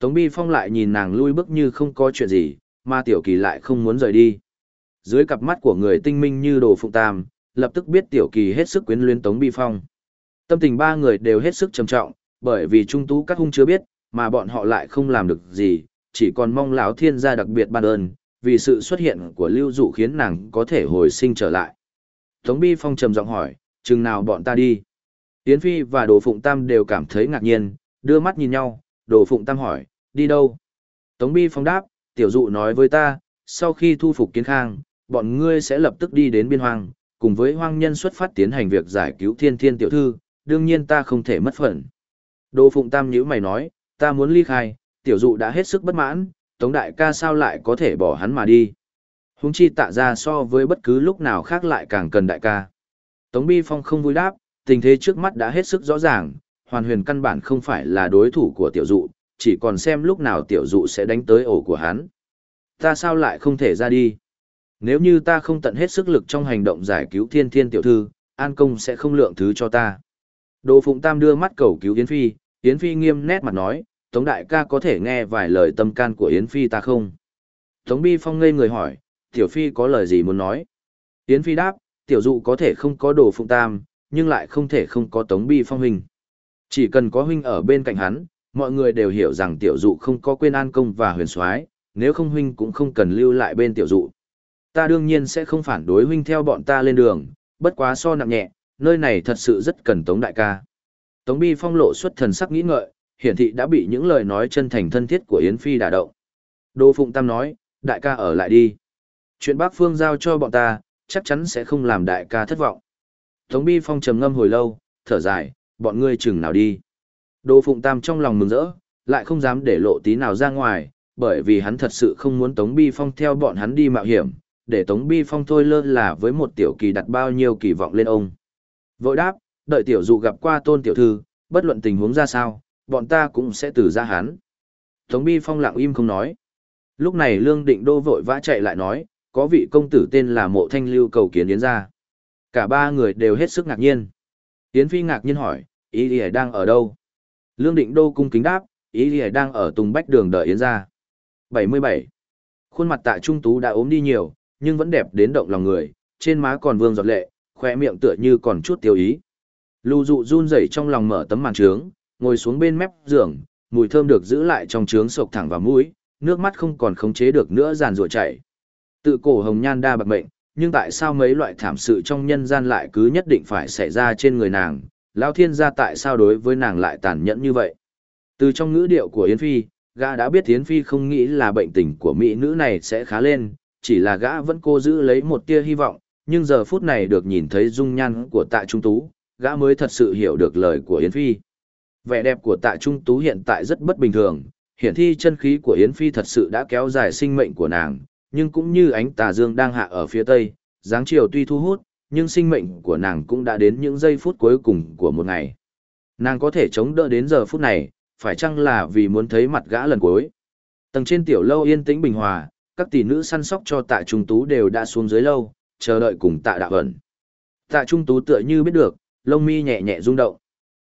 Tống Bi Phong lại nhìn nàng lui bước như không có chuyện gì, mà tiểu kỳ lại không muốn rời đi. Dưới cặp mắt của người tinh minh như đồ phụng tam, lập tức biết tiểu kỳ hết sức quyến luyến Tống Bi Phong. Tâm tình ba người đều hết sức trầm trọng, bởi vì trung tú các hung chưa biết, mà bọn họ lại không làm được gì, chỉ còn mong lão thiên gia đặc biệt ban ơn, vì sự xuất hiện của lưu dụ khiến nàng có thể hồi sinh trở lại. Tống Bi Phong trầm giọng hỏi, chừng nào bọn ta đi? Yến Phi và Đồ Phụng Tam đều cảm thấy ngạc nhiên, đưa mắt nhìn nhau, Đồ Phụng Tam hỏi, đi đâu? Tống Bi Phong đáp, tiểu dụ nói với ta, sau khi thu phục kiến khang, bọn ngươi sẽ lập tức đi đến biên hoang, cùng với hoang nhân xuất phát tiến hành việc giải cứu thiên thiên tiểu thư, đương nhiên ta không thể mất phần. Đồ Phụng Tam nhữ mày nói, ta muốn ly khai, tiểu dụ đã hết sức bất mãn, Tống Đại ca sao lại có thể bỏ hắn mà đi. Húng chi tạ ra so với bất cứ lúc nào khác lại càng cần đại ca. Tống Bi Phong không vui đáp, tình thế trước mắt đã hết sức rõ ràng, hoàn huyền căn bản không phải là đối thủ của tiểu dụ, chỉ còn xem lúc nào tiểu dụ sẽ đánh tới ổ của hắn. Ta sao lại không thể ra đi? Nếu như ta không tận hết sức lực trong hành động giải cứu thiên thiên tiểu thư, An Công sẽ không lượng thứ cho ta. Đồ Phụng Tam đưa mắt cầu cứu Yến Phi, Yến Phi nghiêm nét mặt nói, Tống Đại ca có thể nghe vài lời tâm can của Yến Phi ta không? Tống Bi Phong ngây người hỏi, Tiểu Phi có lời gì muốn nói? Yến Phi đáp, Tiểu Dụ có thể không có Đồ Phụng Tam, nhưng lại không thể không có Tống Bi Phong hình. Chỉ cần có huynh ở bên cạnh hắn, mọi người đều hiểu rằng Tiểu Dụ không có quên an công và huyền soái, nếu không huynh cũng không cần lưu lại bên Tiểu Dụ. Ta đương nhiên sẽ không phản đối huynh theo bọn ta lên đường, bất quá so nặng nhẹ, nơi này thật sự rất cần Tống đại ca. Tống Bi Phong lộ xuất thần sắc nghĩ ngợi, hiển thị đã bị những lời nói chân thành thân thiết của Yến Phi đả động. Đô Phụng Tam nói, đại ca ở lại đi. Chuyện bác Phương giao cho bọn ta, chắc chắn sẽ không làm đại ca thất vọng. Tống Bi Phong trầm ngâm hồi lâu, thở dài, bọn ngươi chừng nào đi. Đô Phụng Tam trong lòng mừng rỡ, lại không dám để lộ tí nào ra ngoài, bởi vì hắn thật sự không muốn Tống Bi Phong theo bọn hắn đi mạo hiểm, để Tống Bi Phong thôi lơ là với một tiểu kỳ đặt bao nhiêu kỳ vọng lên ông. Vội đáp, đợi tiểu dụ gặp qua tôn tiểu thư, bất luận tình huống ra sao, bọn ta cũng sẽ từ ra hắn. Tống Bi Phong lặng im không nói. Lúc này Lương Định Đô vội vã chạy lại nói, có vị công tử tên là Mộ Thanh Lưu cầu kiến Yến ra. Cả ba người đều hết sức ngạc nhiên. Yến Phi ngạc nhiên hỏi, Ý ỉa đang ở đâu? Lương Định Đô cung kính đáp, Ý ỉa đang ở Tùng Bách Đường đợi Yến ra. 77. Khuôn mặt tạ trung tú đã ốm đi nhiều, nhưng vẫn đẹp đến động lòng người, trên má còn vương giọt lệ, khoe miệng tựa như còn chút tiêu ý. Lưu dụ run rẩy trong lòng mở tấm màn trướng, ngồi xuống bên mép giường, mùi thơm được giữ lại trong trướng sộc thẳng vào mũi, nước mắt không còn khống chế được nữa giàn rủa chảy. Tự cổ hồng nhan đa bạc mệnh, nhưng tại sao mấy loại thảm sự trong nhân gian lại cứ nhất định phải xảy ra trên người nàng, Lão thiên gia tại sao đối với nàng lại tàn nhẫn như vậy? Từ trong ngữ điệu của Yến Phi, gã đã biết Yến Phi không nghĩ là bệnh tình của mỹ nữ này sẽ khá lên, chỉ là gã vẫn cố giữ lấy một tia hy vọng, nhưng giờ phút này được nhìn thấy dung nhan của tạ trung tú, gã mới thật sự hiểu được lời của Yến Phi. Vẻ đẹp của tạ trung tú hiện tại rất bất bình thường, hiển thi chân khí của Yến Phi thật sự đã kéo dài sinh mệnh của nàng, nhưng cũng như ánh tà dương đang hạ ở phía tây, dáng chiều tuy thu hút, nhưng sinh mệnh của nàng cũng đã đến những giây phút cuối cùng của một ngày. Nàng có thể chống đỡ đến giờ phút này, phải chăng là vì muốn thấy mặt gã lần cuối. Tầng trên tiểu lâu yên tĩnh bình hòa, các tỷ nữ săn sóc cho tạ trung tú đều đã xuống dưới lâu, chờ đợi cùng tạ đạo ẩn. Tạ trung tú tựa như biết được, lông mi nhẹ nhẹ rung động.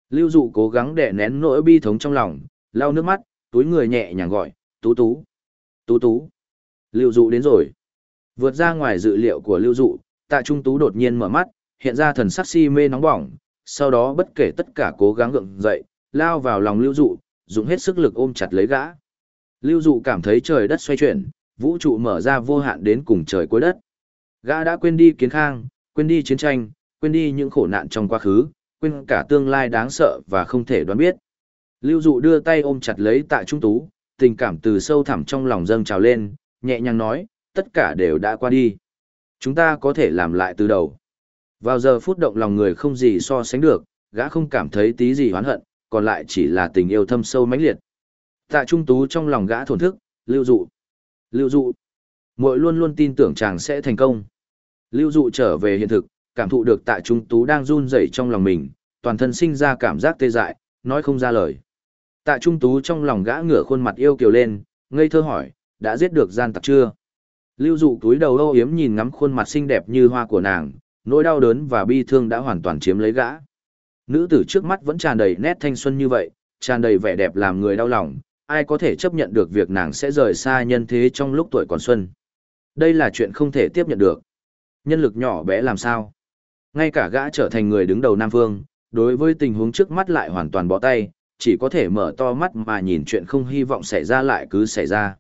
Lưu dụ cố gắng để nén nỗi bi thống trong lòng, lau nước mắt, túi người nhẹ nhàng gọi, tú tú, tú tú. Lưu dụ đến rồi. Vượt ra ngoài dự liệu của lưu dụ, tạ trung tú đột nhiên mở mắt, hiện ra thần sắc si mê nóng bỏng, sau đó bất kể tất cả cố gắng gượng dậy, lao vào lòng lưu dụ, dùng hết sức lực ôm chặt lấy gã. Lưu dụ cảm thấy trời đất xoay chuyển, vũ trụ mở ra vô hạn đến cùng trời cuối đất. Gã đã quên đi kiến khang, quên đi chiến tranh, quên đi những khổ nạn trong quá khứ, quên cả tương lai đáng sợ và không thể đoán biết. Lưu dụ đưa tay ôm chặt lấy tạ trung tú, tình cảm từ sâu thẳm trong lòng dâng trào lên, nhẹ nhàng nói, tất cả đều đã qua đi. Chúng ta có thể làm lại từ đầu. Vào giờ phút động lòng người không gì so sánh được, gã không cảm thấy tí gì hoán hận, còn lại chỉ là tình yêu thâm sâu mãnh liệt. Tạ Trung Tú trong lòng gã thổn thức, lưu dụ. Lưu dụ. Muội luôn luôn tin tưởng chàng sẽ thành công. Lưu dụ trở về hiện thực, cảm thụ được Tạ Trung Tú đang run rẩy trong lòng mình, toàn thân sinh ra cảm giác tê dại, nói không ra lời. Tạ Trung Tú trong lòng gã ngửa khuôn mặt yêu kiều lên, ngây thơ hỏi, đã giết được gian tặc chưa? Lưu dụ túi đầu âu yếm nhìn ngắm khuôn mặt xinh đẹp như hoa của nàng, nỗi đau đớn và bi thương đã hoàn toàn chiếm lấy gã. Nữ tử trước mắt vẫn tràn đầy nét thanh xuân như vậy, tràn đầy vẻ đẹp làm người đau lòng, ai có thể chấp nhận được việc nàng sẽ rời xa nhân thế trong lúc tuổi còn xuân. Đây là chuyện không thể tiếp nhận được. Nhân lực nhỏ bé làm sao? Ngay cả gã trở thành người đứng đầu Nam vương, đối với tình huống trước mắt lại hoàn toàn bỏ tay, chỉ có thể mở to mắt mà nhìn chuyện không hy vọng xảy ra lại cứ xảy ra.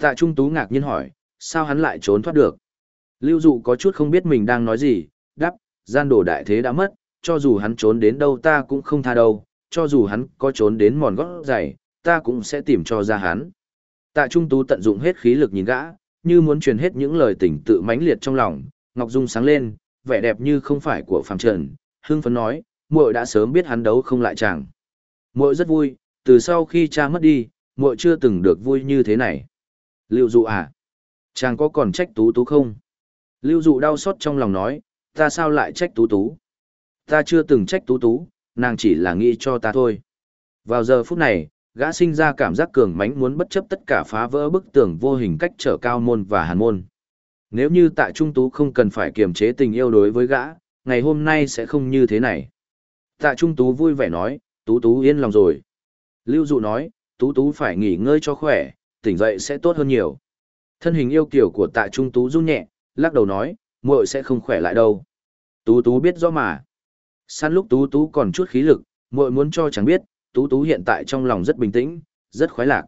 Tạ Trung Tú ngạc nhiên hỏi, sao hắn lại trốn thoát được? Lưu Dụ có chút không biết mình đang nói gì, đáp, gian đồ đại thế đã mất, cho dù hắn trốn đến đâu ta cũng không tha đâu, cho dù hắn có trốn đến mòn gót giày, ta cũng sẽ tìm cho ra hắn. Tạ Trung Tú tận dụng hết khí lực nhìn gã, như muốn truyền hết những lời tình tự mãnh liệt trong lòng, Ngọc Dung sáng lên, vẻ đẹp như không phải của phàm trần, hưng phấn nói, muội đã sớm biết hắn đấu không lại chàng. Muội rất vui, từ sau khi cha mất đi, muội chưa từng được vui như thế này. Lưu Dụ à? Chàng có còn trách Tú Tú không? Lưu Dụ đau xót trong lòng nói, ta sao lại trách Tú Tú? Ta chưa từng trách Tú Tú, nàng chỉ là nghĩ cho ta thôi. Vào giờ phút này, gã sinh ra cảm giác cường mãnh muốn bất chấp tất cả phá vỡ bức tường vô hình cách trở cao môn và hàn môn. Nếu như tại Trung Tú không cần phải kiềm chế tình yêu đối với gã, ngày hôm nay sẽ không như thế này. Tạ Trung Tú vui vẻ nói, Tú Tú yên lòng rồi. Lưu Dụ nói, Tú Tú phải nghỉ ngơi cho khỏe, tỉnh dậy sẽ tốt hơn nhiều. Thân hình yêu kiểu của Tạ Trung Tú run nhẹ, lắc đầu nói, muội sẽ không khỏe lại đâu. Tú Tú biết rõ mà. Săn lúc Tú Tú còn chút khí lực, muội muốn cho chẳng biết, Tú Tú hiện tại trong lòng rất bình tĩnh, rất khoái lạc.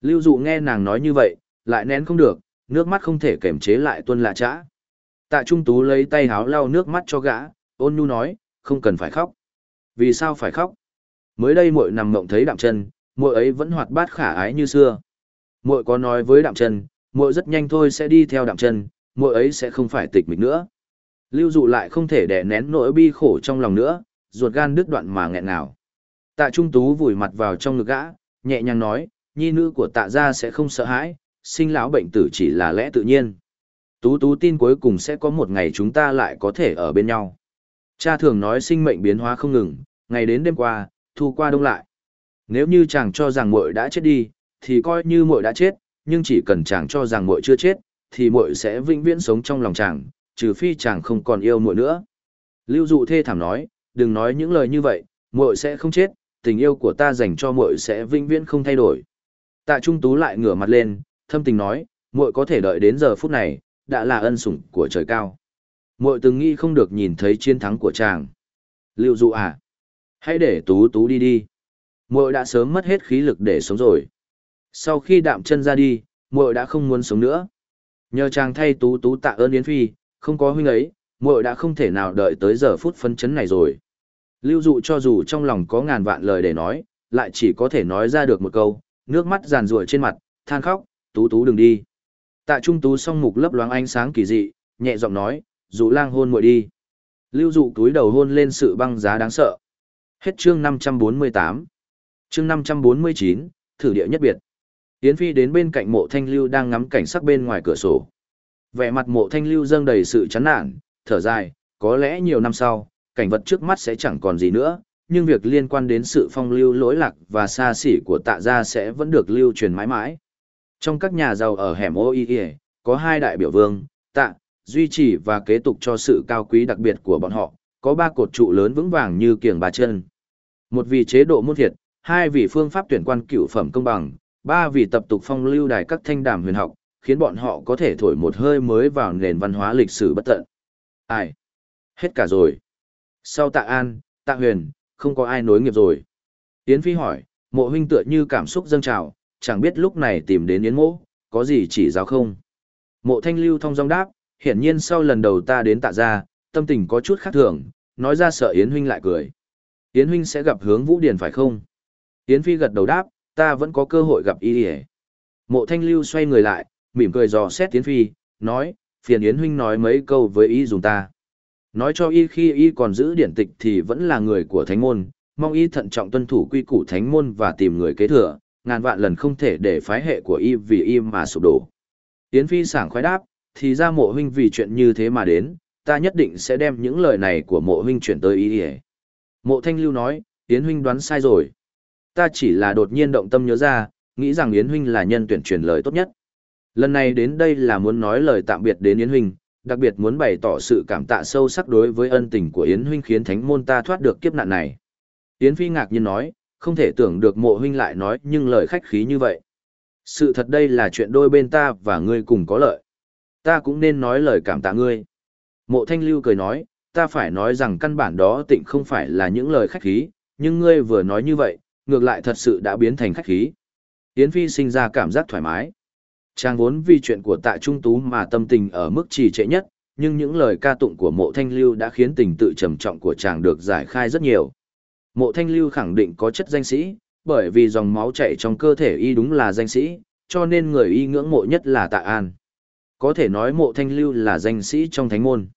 Lưu Dụ nghe nàng nói như vậy, lại nén không được, nước mắt không thể kềm chế lại tuôn lạ trã. Tạ Trung Tú lấy tay háo lau nước mắt cho gã, ôn nhu nói, không cần phải khóc. Vì sao phải khóc? Mới đây muội nằm mộng thấy đạm chân, muội ấy vẫn hoạt bát khả ái như xưa. Muội có nói với đạm chân, muội rất nhanh thôi sẽ đi theo đạm chân, muội ấy sẽ không phải tịch mịch nữa. Lưu dụ lại không thể đè nén nỗi bi khổ trong lòng nữa, ruột gan đứt đoạn mà nghẹn nào. Tạ Trung Tú vùi mặt vào trong ngực gã, nhẹ nhàng nói, nhi nữ của tạ gia sẽ không sợ hãi, sinh lão bệnh tử chỉ là lẽ tự nhiên. Tú Tú tin cuối cùng sẽ có một ngày chúng ta lại có thể ở bên nhau. Cha thường nói sinh mệnh biến hóa không ngừng, ngày đến đêm qua, thu qua đông lại. Nếu như chàng cho rằng muội đã chết đi, thì coi như muội đã chết, nhưng chỉ cần chàng cho rằng muội chưa chết, thì muội sẽ vĩnh viễn sống trong lòng chàng, trừ phi chàng không còn yêu muội nữa. Lưu Dụ thê thảm nói, đừng nói những lời như vậy, muội sẽ không chết, tình yêu của ta dành cho muội sẽ vĩnh viễn không thay đổi. Tạ Trung Tú lại ngửa mặt lên, thâm tình nói, muội có thể đợi đến giờ phút này, đã là ân sủng của trời cao. Muội từng nghĩ không được nhìn thấy chiến thắng của chàng. Lưu Dụ à, hãy để Tú Tú đi đi. Muội đã sớm mất hết khí lực để sống rồi. Sau khi đạm chân ra đi, muội đã không muốn sống nữa. Nhờ chàng thay Tú Tú tạ ơn Yến Phi, không có huynh ấy, muội đã không thể nào đợi tới giờ phút phân chấn này rồi. Lưu dụ cho dù trong lòng có ngàn vạn lời để nói, lại chỉ có thể nói ra được một câu, nước mắt giàn ruội trên mặt, than khóc, tú tú đừng đi. Tạ trung tú song mục lấp loáng ánh sáng kỳ dị, nhẹ giọng nói, dụ lang hôn muội đi. Lưu dụ túi đầu hôn lên sự băng giá đáng sợ. Hết chương 548. Chương 549, thử địa nhất biệt. Yến Phi đến bên cạnh mộ thanh lưu đang ngắm cảnh sắc bên ngoài cửa sổ. Vẻ mặt mộ thanh lưu dâng đầy sự chán nản, thở dài, có lẽ nhiều năm sau, cảnh vật trước mắt sẽ chẳng còn gì nữa, nhưng việc liên quan đến sự phong lưu lỗi lạc và xa xỉ của tạ gia sẽ vẫn được lưu truyền mãi mãi. Trong các nhà giàu ở hẻm OIE, có hai đại biểu vương, tạ, duy trì và kế tục cho sự cao quý đặc biệt của bọn họ, có ba cột trụ lớn vững vàng như kiềng bà chân. Một vì chế độ muôn thiệt, hai vì phương pháp tuyển quan cửu phẩm công bằng, ba vì tập tục phong lưu đài các thanh đàm huyền học, khiến bọn họ có thể thổi một hơi mới vào nền văn hóa lịch sử bất tận. Ai? Hết cả rồi. Sau tạ an, tạ huyền, không có ai nối nghiệp rồi. Yến Phi hỏi, mộ huynh tựa như cảm xúc dâng trào, chẳng biết lúc này tìm đến Yến mộ, có gì chỉ giáo không? Mộ thanh lưu thông dong đáp, hiển nhiên sau lần đầu ta đến tạ gia, tâm tình có chút khác thường, nói ra sợ Yến huynh lại cười. Yến huynh sẽ gặp hướng vũ Điền phải không? Yến Phi gật đầu đáp, ta vẫn có cơ hội gặp y ỉa Mộ thanh lưu xoay người lại, mỉm cười dò xét tiến Phi, nói, phiền Yến huynh nói mấy câu với y dùng ta. Nói cho y khi y còn giữ điển tịch thì vẫn là người của thánh môn, mong y thận trọng tuân thủ quy củ thánh môn và tìm người kế thừa, ngàn vạn lần không thể để phái hệ của y vì y mà sụp đổ. Yến Phi sảng khoái đáp, thì ra mộ huynh vì chuyện như thế mà đến, ta nhất định sẽ đem những lời này của mộ huynh chuyển tới y. Mộ Thanh Lưu nói, Yến huynh đoán sai rồi. Ta chỉ là đột nhiên động tâm nhớ ra, nghĩ rằng Yến huynh là nhân tuyển truyền lời tốt nhất. Lần này đến đây là muốn nói lời tạm biệt đến Yến huynh, đặc biệt muốn bày tỏ sự cảm tạ sâu sắc đối với ân tình của Yến huynh khiến thánh môn ta thoát được kiếp nạn này. Yến Phi ngạc nhiên nói, không thể tưởng được mộ huynh lại nói nhưng lời khách khí như vậy. Sự thật đây là chuyện đôi bên ta và ngươi cùng có lợi. Ta cũng nên nói lời cảm tạ ngươi. Mộ thanh lưu cười nói, ta phải nói rằng căn bản đó tịnh không phải là những lời khách khí, nhưng ngươi vừa nói như vậy, ngược lại thật sự đã biến thành khách khí. Yến Phi sinh ra cảm giác thoải mái. Trang vốn vì chuyện của tạ trung tú mà tâm tình ở mức trì trệ nhất, nhưng những lời ca tụng của mộ thanh lưu đã khiến tình tự trầm trọng của chàng được giải khai rất nhiều. Mộ thanh lưu khẳng định có chất danh sĩ, bởi vì dòng máu chảy trong cơ thể y đúng là danh sĩ, cho nên người y ngưỡng mộ nhất là tạ an. Có thể nói mộ thanh lưu là danh sĩ trong thánh môn.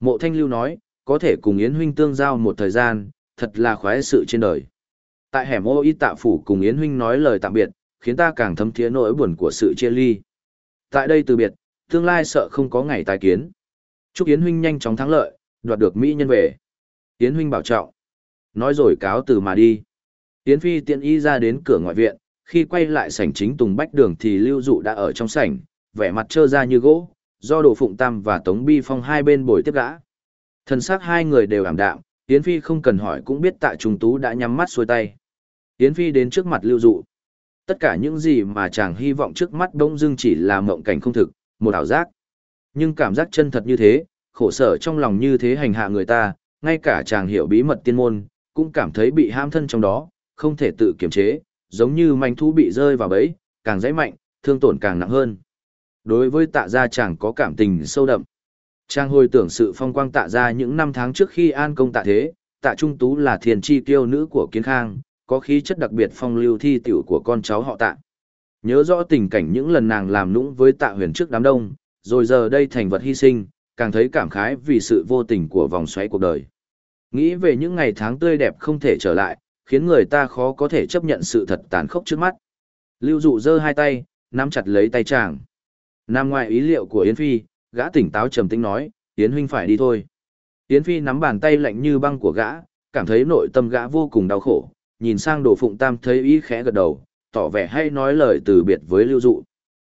Mộ thanh lưu nói, có thể cùng Yến Huynh tương giao một thời gian, thật là khoái sự trên đời. Tại hẻm ô y tạ phủ cùng Yến Huynh nói lời tạm biệt, khiến ta càng thấm thiế nỗi buồn của sự chia ly. Tại đây từ biệt, tương lai sợ không có ngày tái kiến. Chúc Yến Huynh nhanh chóng thắng lợi, đoạt được Mỹ nhân về. Yến Huynh bảo trọng. Nói rồi cáo từ mà đi. Yến Phi tiện y ra đến cửa ngoại viện, khi quay lại sảnh chính Tùng Bách Đường thì Lưu Dụ đã ở trong sảnh, vẻ mặt trơ ra như gỗ, do Đồ Phụng Tam và Tống Bi Phong hai bên bồi tiếp gã. Thân xác hai người đều ảm đạm, Yến Phi không cần hỏi cũng biết tại Trung Tú đã nhắm mắt xuôi tay. Yến Phi đến trước mặt Lưu Dụ. Tất cả những gì mà chàng hy vọng trước mắt bỗng dưng chỉ là mộng cảnh không thực, một ảo giác. Nhưng cảm giác chân thật như thế, khổ sở trong lòng như thế hành hạ người ta, ngay cả chàng hiểu bí mật tiên môn, cũng cảm thấy bị ham thân trong đó, không thể tự kiềm chế, giống như manh thú bị rơi vào bẫy, càng dãy mạnh, thương tổn càng nặng hơn. Đối với tạ gia chàng có cảm tình sâu đậm. Chàng hồi tưởng sự phong quang tạ gia những năm tháng trước khi an công tạ thế, tạ trung tú là thiền chi tiêu nữ của kiến khang, có khí chất đặc biệt phong lưu thi tiểu của con cháu họ tạ. Nhớ rõ tình cảnh những lần nàng làm nũng với tạ huyền trước đám đông, rồi giờ đây thành vật hy sinh, càng thấy cảm khái vì sự vô tình của vòng xoáy cuộc đời. Nghĩ về những ngày tháng tươi đẹp không thể trở lại, khiến người ta khó có thể chấp nhận sự thật tàn khốc trước mắt. Lưu dụ giơ hai tay, nắm chặt lấy tay chàng. Nằm ngoài ý liệu của Yến Phi, gã tỉnh táo trầm tĩnh nói, Yến huynh phải đi thôi. Yến Phi nắm bàn tay lạnh như băng của gã, cảm thấy nội tâm gã vô cùng đau khổ, nhìn sang đồ phụng tam thấy ý khẽ gật đầu, tỏ vẻ hay nói lời từ biệt với Lưu Dụ.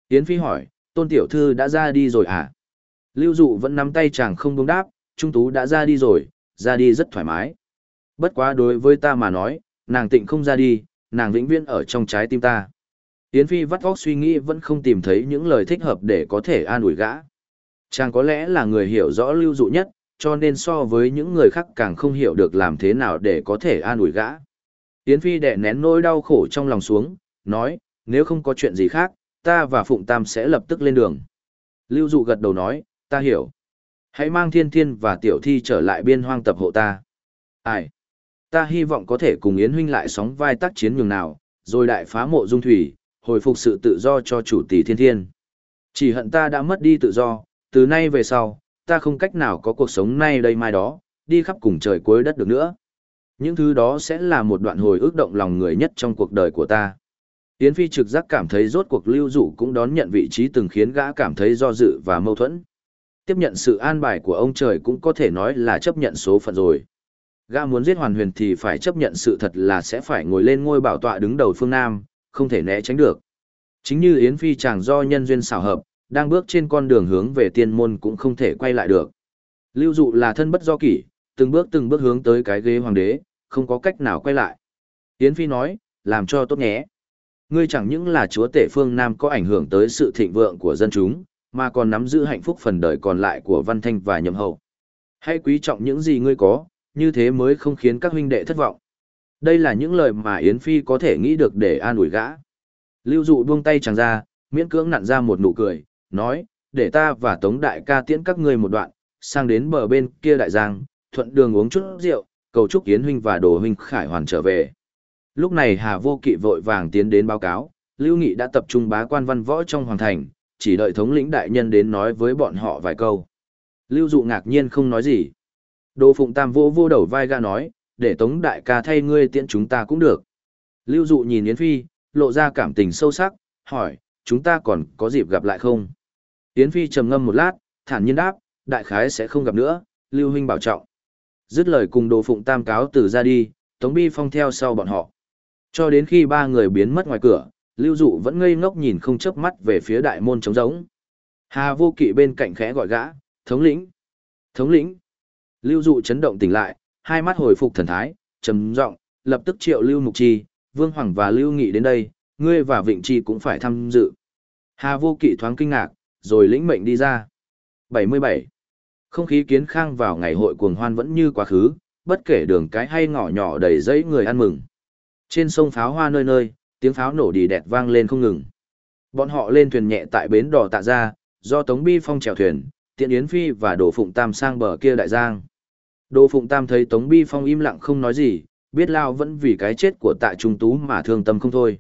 Yến Phi hỏi, tôn tiểu thư đã ra đi rồi à? Lưu Dụ vẫn nắm tay chàng không đúng đáp, Trung Tú đã ra đi rồi, ra đi rất thoải mái. Bất quá đối với ta mà nói, nàng tịnh không ra đi, nàng vĩnh viễn ở trong trái tim ta. Yến Phi vắt óc suy nghĩ vẫn không tìm thấy những lời thích hợp để có thể an ủi gã. Chàng có lẽ là người hiểu rõ lưu dụ nhất, cho nên so với những người khác càng không hiểu được làm thế nào để có thể an ủi gã. Yến Phi đè nén nỗi đau khổ trong lòng xuống, nói, nếu không có chuyện gì khác, ta và Phụng Tam sẽ lập tức lên đường. Lưu Dụ gật đầu nói, ta hiểu. Hãy mang thiên thiên và tiểu thi trở lại biên hoang tập hộ ta. Ai? Ta hy vọng có thể cùng Yến huynh lại sóng vai tác chiến nhường nào, rồi đại phá mộ dung thủy, hồi phục sự tự do cho chủ tỷ thiên thiên. Chỉ hận ta đã mất đi tự do, từ nay về sau, ta không cách nào có cuộc sống nay đây mai đó, đi khắp cùng trời cuối đất được nữa. Những thứ đó sẽ là một đoạn hồi ức động lòng người nhất trong cuộc đời của ta. Yến Phi trực giác cảm thấy rốt cuộc lưu dụ cũng đón nhận vị trí từng khiến gã cảm thấy do dự và mâu thuẫn. Tiếp nhận sự an bài của ông trời cũng có thể nói là chấp nhận số phận rồi. Gã muốn giết hoàn huyền thì phải chấp nhận sự thật là sẽ phải ngồi lên ngôi bảo tọa đứng đầu phương Nam, không thể né tránh được. Chính như Yến Phi chàng do nhân duyên xảo hợp, đang bước trên con đường hướng về tiên môn cũng không thể quay lại được. Lưu dụ là thân bất do kỷ, từng bước từng bước hướng tới cái ghế hoàng đế, không có cách nào quay lại. Yến Phi nói, làm cho tốt nhé. Ngươi chẳng những là chúa tể phương Nam có ảnh hưởng tới sự thịnh vượng của dân chúng, mà còn nắm giữ hạnh phúc phần đời còn lại của Văn Thanh và Nhậm Hậu. Hãy quý trọng những gì ngươi có, như thế mới không khiến các huynh đệ thất vọng. Đây là những lời mà Yến Phi có thể nghĩ được để an ủi gã. Lưu dụ buông tay chàng ra, miễn cưỡng nặn ra một nụ cười, nói, để ta và Tống Đại ca tiễn các ngươi một đoạn, sang đến bờ bên kia Đại Giang, thuận đường uống chút rượu, cầu chúc Yến huynh và Đồ huynh khải hoàn trở về. Lúc này Hà Vô Kỵ vội vàng tiến đến báo cáo, Lưu Nghị đã tập trung bá quan văn võ trong hoàng thành, chỉ đợi thống lĩnh đại nhân đến nói với bọn họ vài câu. Lưu Dụ ngạc nhiên không nói gì. Đồ Phụng Tam vô vô đầu vai ga nói, để Tống Đại ca thay ngươi tiễn chúng ta cũng được. Lưu Dụ nhìn Yến Phi, lộ ra cảm tình sâu sắc, hỏi, chúng ta còn có dịp gặp lại không? Yến Phi trầm ngâm một lát, thản nhiên đáp, đại khái sẽ không gặp nữa, Lưu Huynh bảo trọng. Dứt lời cùng Đồ Phụng Tam cáo từ ra đi, Tống Bi Phong theo sau bọn họ. Cho đến khi ba người biến mất ngoài cửa, Lưu Dụ vẫn ngây ngốc nhìn không chớp mắt về phía đại môn trống rỗng. Hà Vô Kỵ bên cạnh khẽ gọi gã, "Thống lĩnh! Thống lĩnh!" Lưu Dụ chấn động tỉnh lại, hai mắt hồi phục thần thái, trầm giọng, lập tức triệu Lưu Mục Chi, Vương Hoàng và Lưu Nghị đến đây, ngươi và Vịnh Chi cũng phải tham dự. Hà Vô Kỵ thoáng kinh ngạc, rồi lĩnh mệnh đi ra. 77. Không khí kiến khang vào ngày hội cuồng hoan vẫn như quá khứ, bất kể đường cái hay ngõ nhỏ đầy dãy người ăn mừng. Trên sông pháo hoa nơi nơi, tiếng pháo nổ đi đẹt vang lên không ngừng. Bọn họ lên thuyền nhẹ tại bến đò tạ ra, do Tống Bi Phong chèo thuyền, tiện Yến Phi và Đồ Phụng Tam sang bờ kia đại giang. Đồ Phụng Tam thấy Tống Bi Phong im lặng không nói gì, biết Lao vẫn vì cái chết của tạ trung tú mà thương tâm không thôi.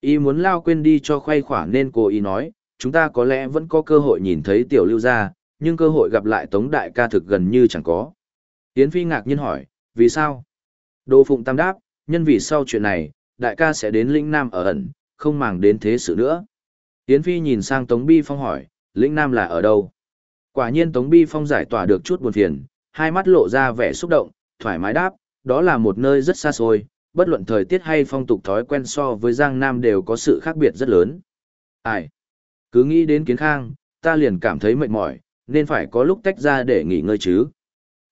Y muốn Lao quên đi cho khoay khỏa nên cô ý nói, chúng ta có lẽ vẫn có cơ hội nhìn thấy tiểu lưu gia, nhưng cơ hội gặp lại Tống Đại ca thực gần như chẳng có. Yến Phi ngạc nhiên hỏi, vì sao? Đỗ Phụng Tam đáp, nhân vì sau chuyện này, đại ca sẽ đến lĩnh Nam ở ẩn, không màng đến thế sự nữa. Yến Phi nhìn sang Tống Bi Phong hỏi, lĩnh Nam là ở đâu? Quả nhiên Tống Bi Phong giải tỏa được chút buồn phiền, hai mắt lộ ra vẻ xúc động, thoải mái đáp, đó là một nơi rất xa xôi, bất luận thời tiết hay phong tục thói quen so với Giang Nam đều có sự khác biệt rất lớn. Ai? Cứ nghĩ đến kiến khang, ta liền cảm thấy mệt mỏi, nên phải có lúc tách ra để nghỉ ngơi chứ.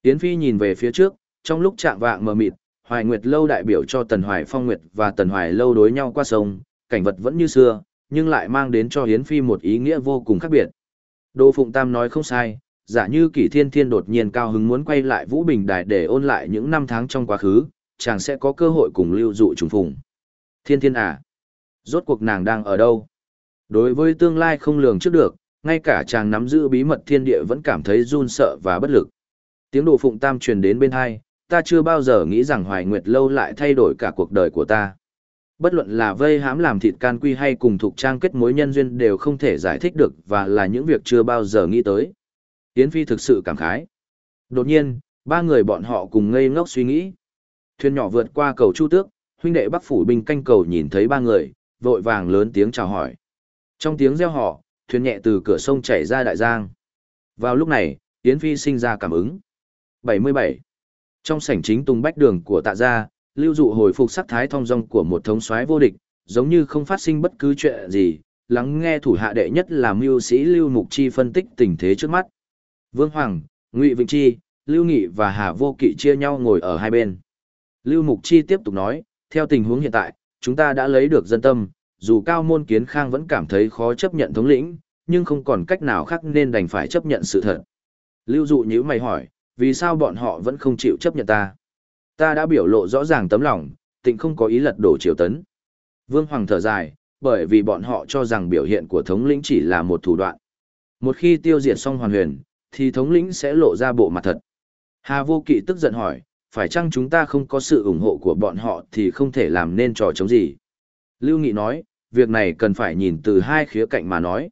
Yến Phi nhìn về phía trước, trong lúc chạm vạng mờ mịt, Hoài Nguyệt Lâu đại biểu cho Tần Hoài Phong Nguyệt và Tần Hoài Lâu đối nhau qua sông, cảnh vật vẫn như xưa, nhưng lại mang đến cho Yến Phi một ý nghĩa vô cùng khác biệt. Đô Phụng Tam nói không sai, giả như Kỷ Thiên Thiên đột nhiên cao hứng muốn quay lại Vũ Bình Đài để ôn lại những năm tháng trong quá khứ, chàng sẽ có cơ hội cùng lưu dụ trùng phùng. Thiên Thiên à? Rốt cuộc nàng đang ở đâu? Đối với tương lai không lường trước được, ngay cả chàng nắm giữ bí mật thiên địa vẫn cảm thấy run sợ và bất lực. Tiếng đồ phụng tam truyền đến bên hai, ta chưa bao giờ nghĩ rằng Hoài Nguyệt Lâu lại thay đổi cả cuộc đời của ta. Bất luận là vây hãm làm thịt can quy hay cùng thuộc trang kết mối nhân duyên đều không thể giải thích được và là những việc chưa bao giờ nghĩ tới. Yến Phi thực sự cảm khái. Đột nhiên, ba người bọn họ cùng ngây ngốc suy nghĩ. Thuyền nhỏ vượt qua cầu Chu Tước, huynh đệ Bắc phủ binh canh cầu nhìn thấy ba người, vội vàng lớn tiếng chào hỏi. Trong tiếng reo họ, thuyền nhẹ từ cửa sông chảy ra đại giang. Vào lúc này, Yến Phi sinh ra cảm ứng. 77. Trong sảnh chính tung bách đường của tạ gia, lưu dụ hồi phục sắc thái thong dong của một thống soái vô địch, giống như không phát sinh bất cứ chuyện gì, lắng nghe thủ hạ đệ nhất là mưu sĩ Lưu Mục Chi phân tích tình thế trước mắt. Vương Hoàng, Ngụy Vịnh Chi, Lưu Nghị và Hà Vô Kỵ chia nhau ngồi ở hai bên. Lưu Mục Chi tiếp tục nói, theo tình huống hiện tại, chúng ta đã lấy được dân tâm, dù cao môn kiến khang vẫn cảm thấy khó chấp nhận thống lĩnh, nhưng không còn cách nào khác nên đành phải chấp nhận sự thật. Lưu dụ nhíu mày hỏi, vì sao bọn họ vẫn không chịu chấp nhận ta? Ta đã biểu lộ rõ ràng tấm lòng, tịnh không có ý lật đổ triều tấn. Vương Hoàng thở dài, bởi vì bọn họ cho rằng biểu hiện của thống lĩnh chỉ là một thủ đoạn. Một khi tiêu diệt xong hoàn huyền, thì thống lĩnh sẽ lộ ra bộ mặt thật. Hà vô kỵ tức giận hỏi, phải chăng chúng ta không có sự ủng hộ của bọn họ thì không thể làm nên trò chống gì? Lưu Nghị nói, việc này cần phải nhìn từ hai khía cạnh mà nói.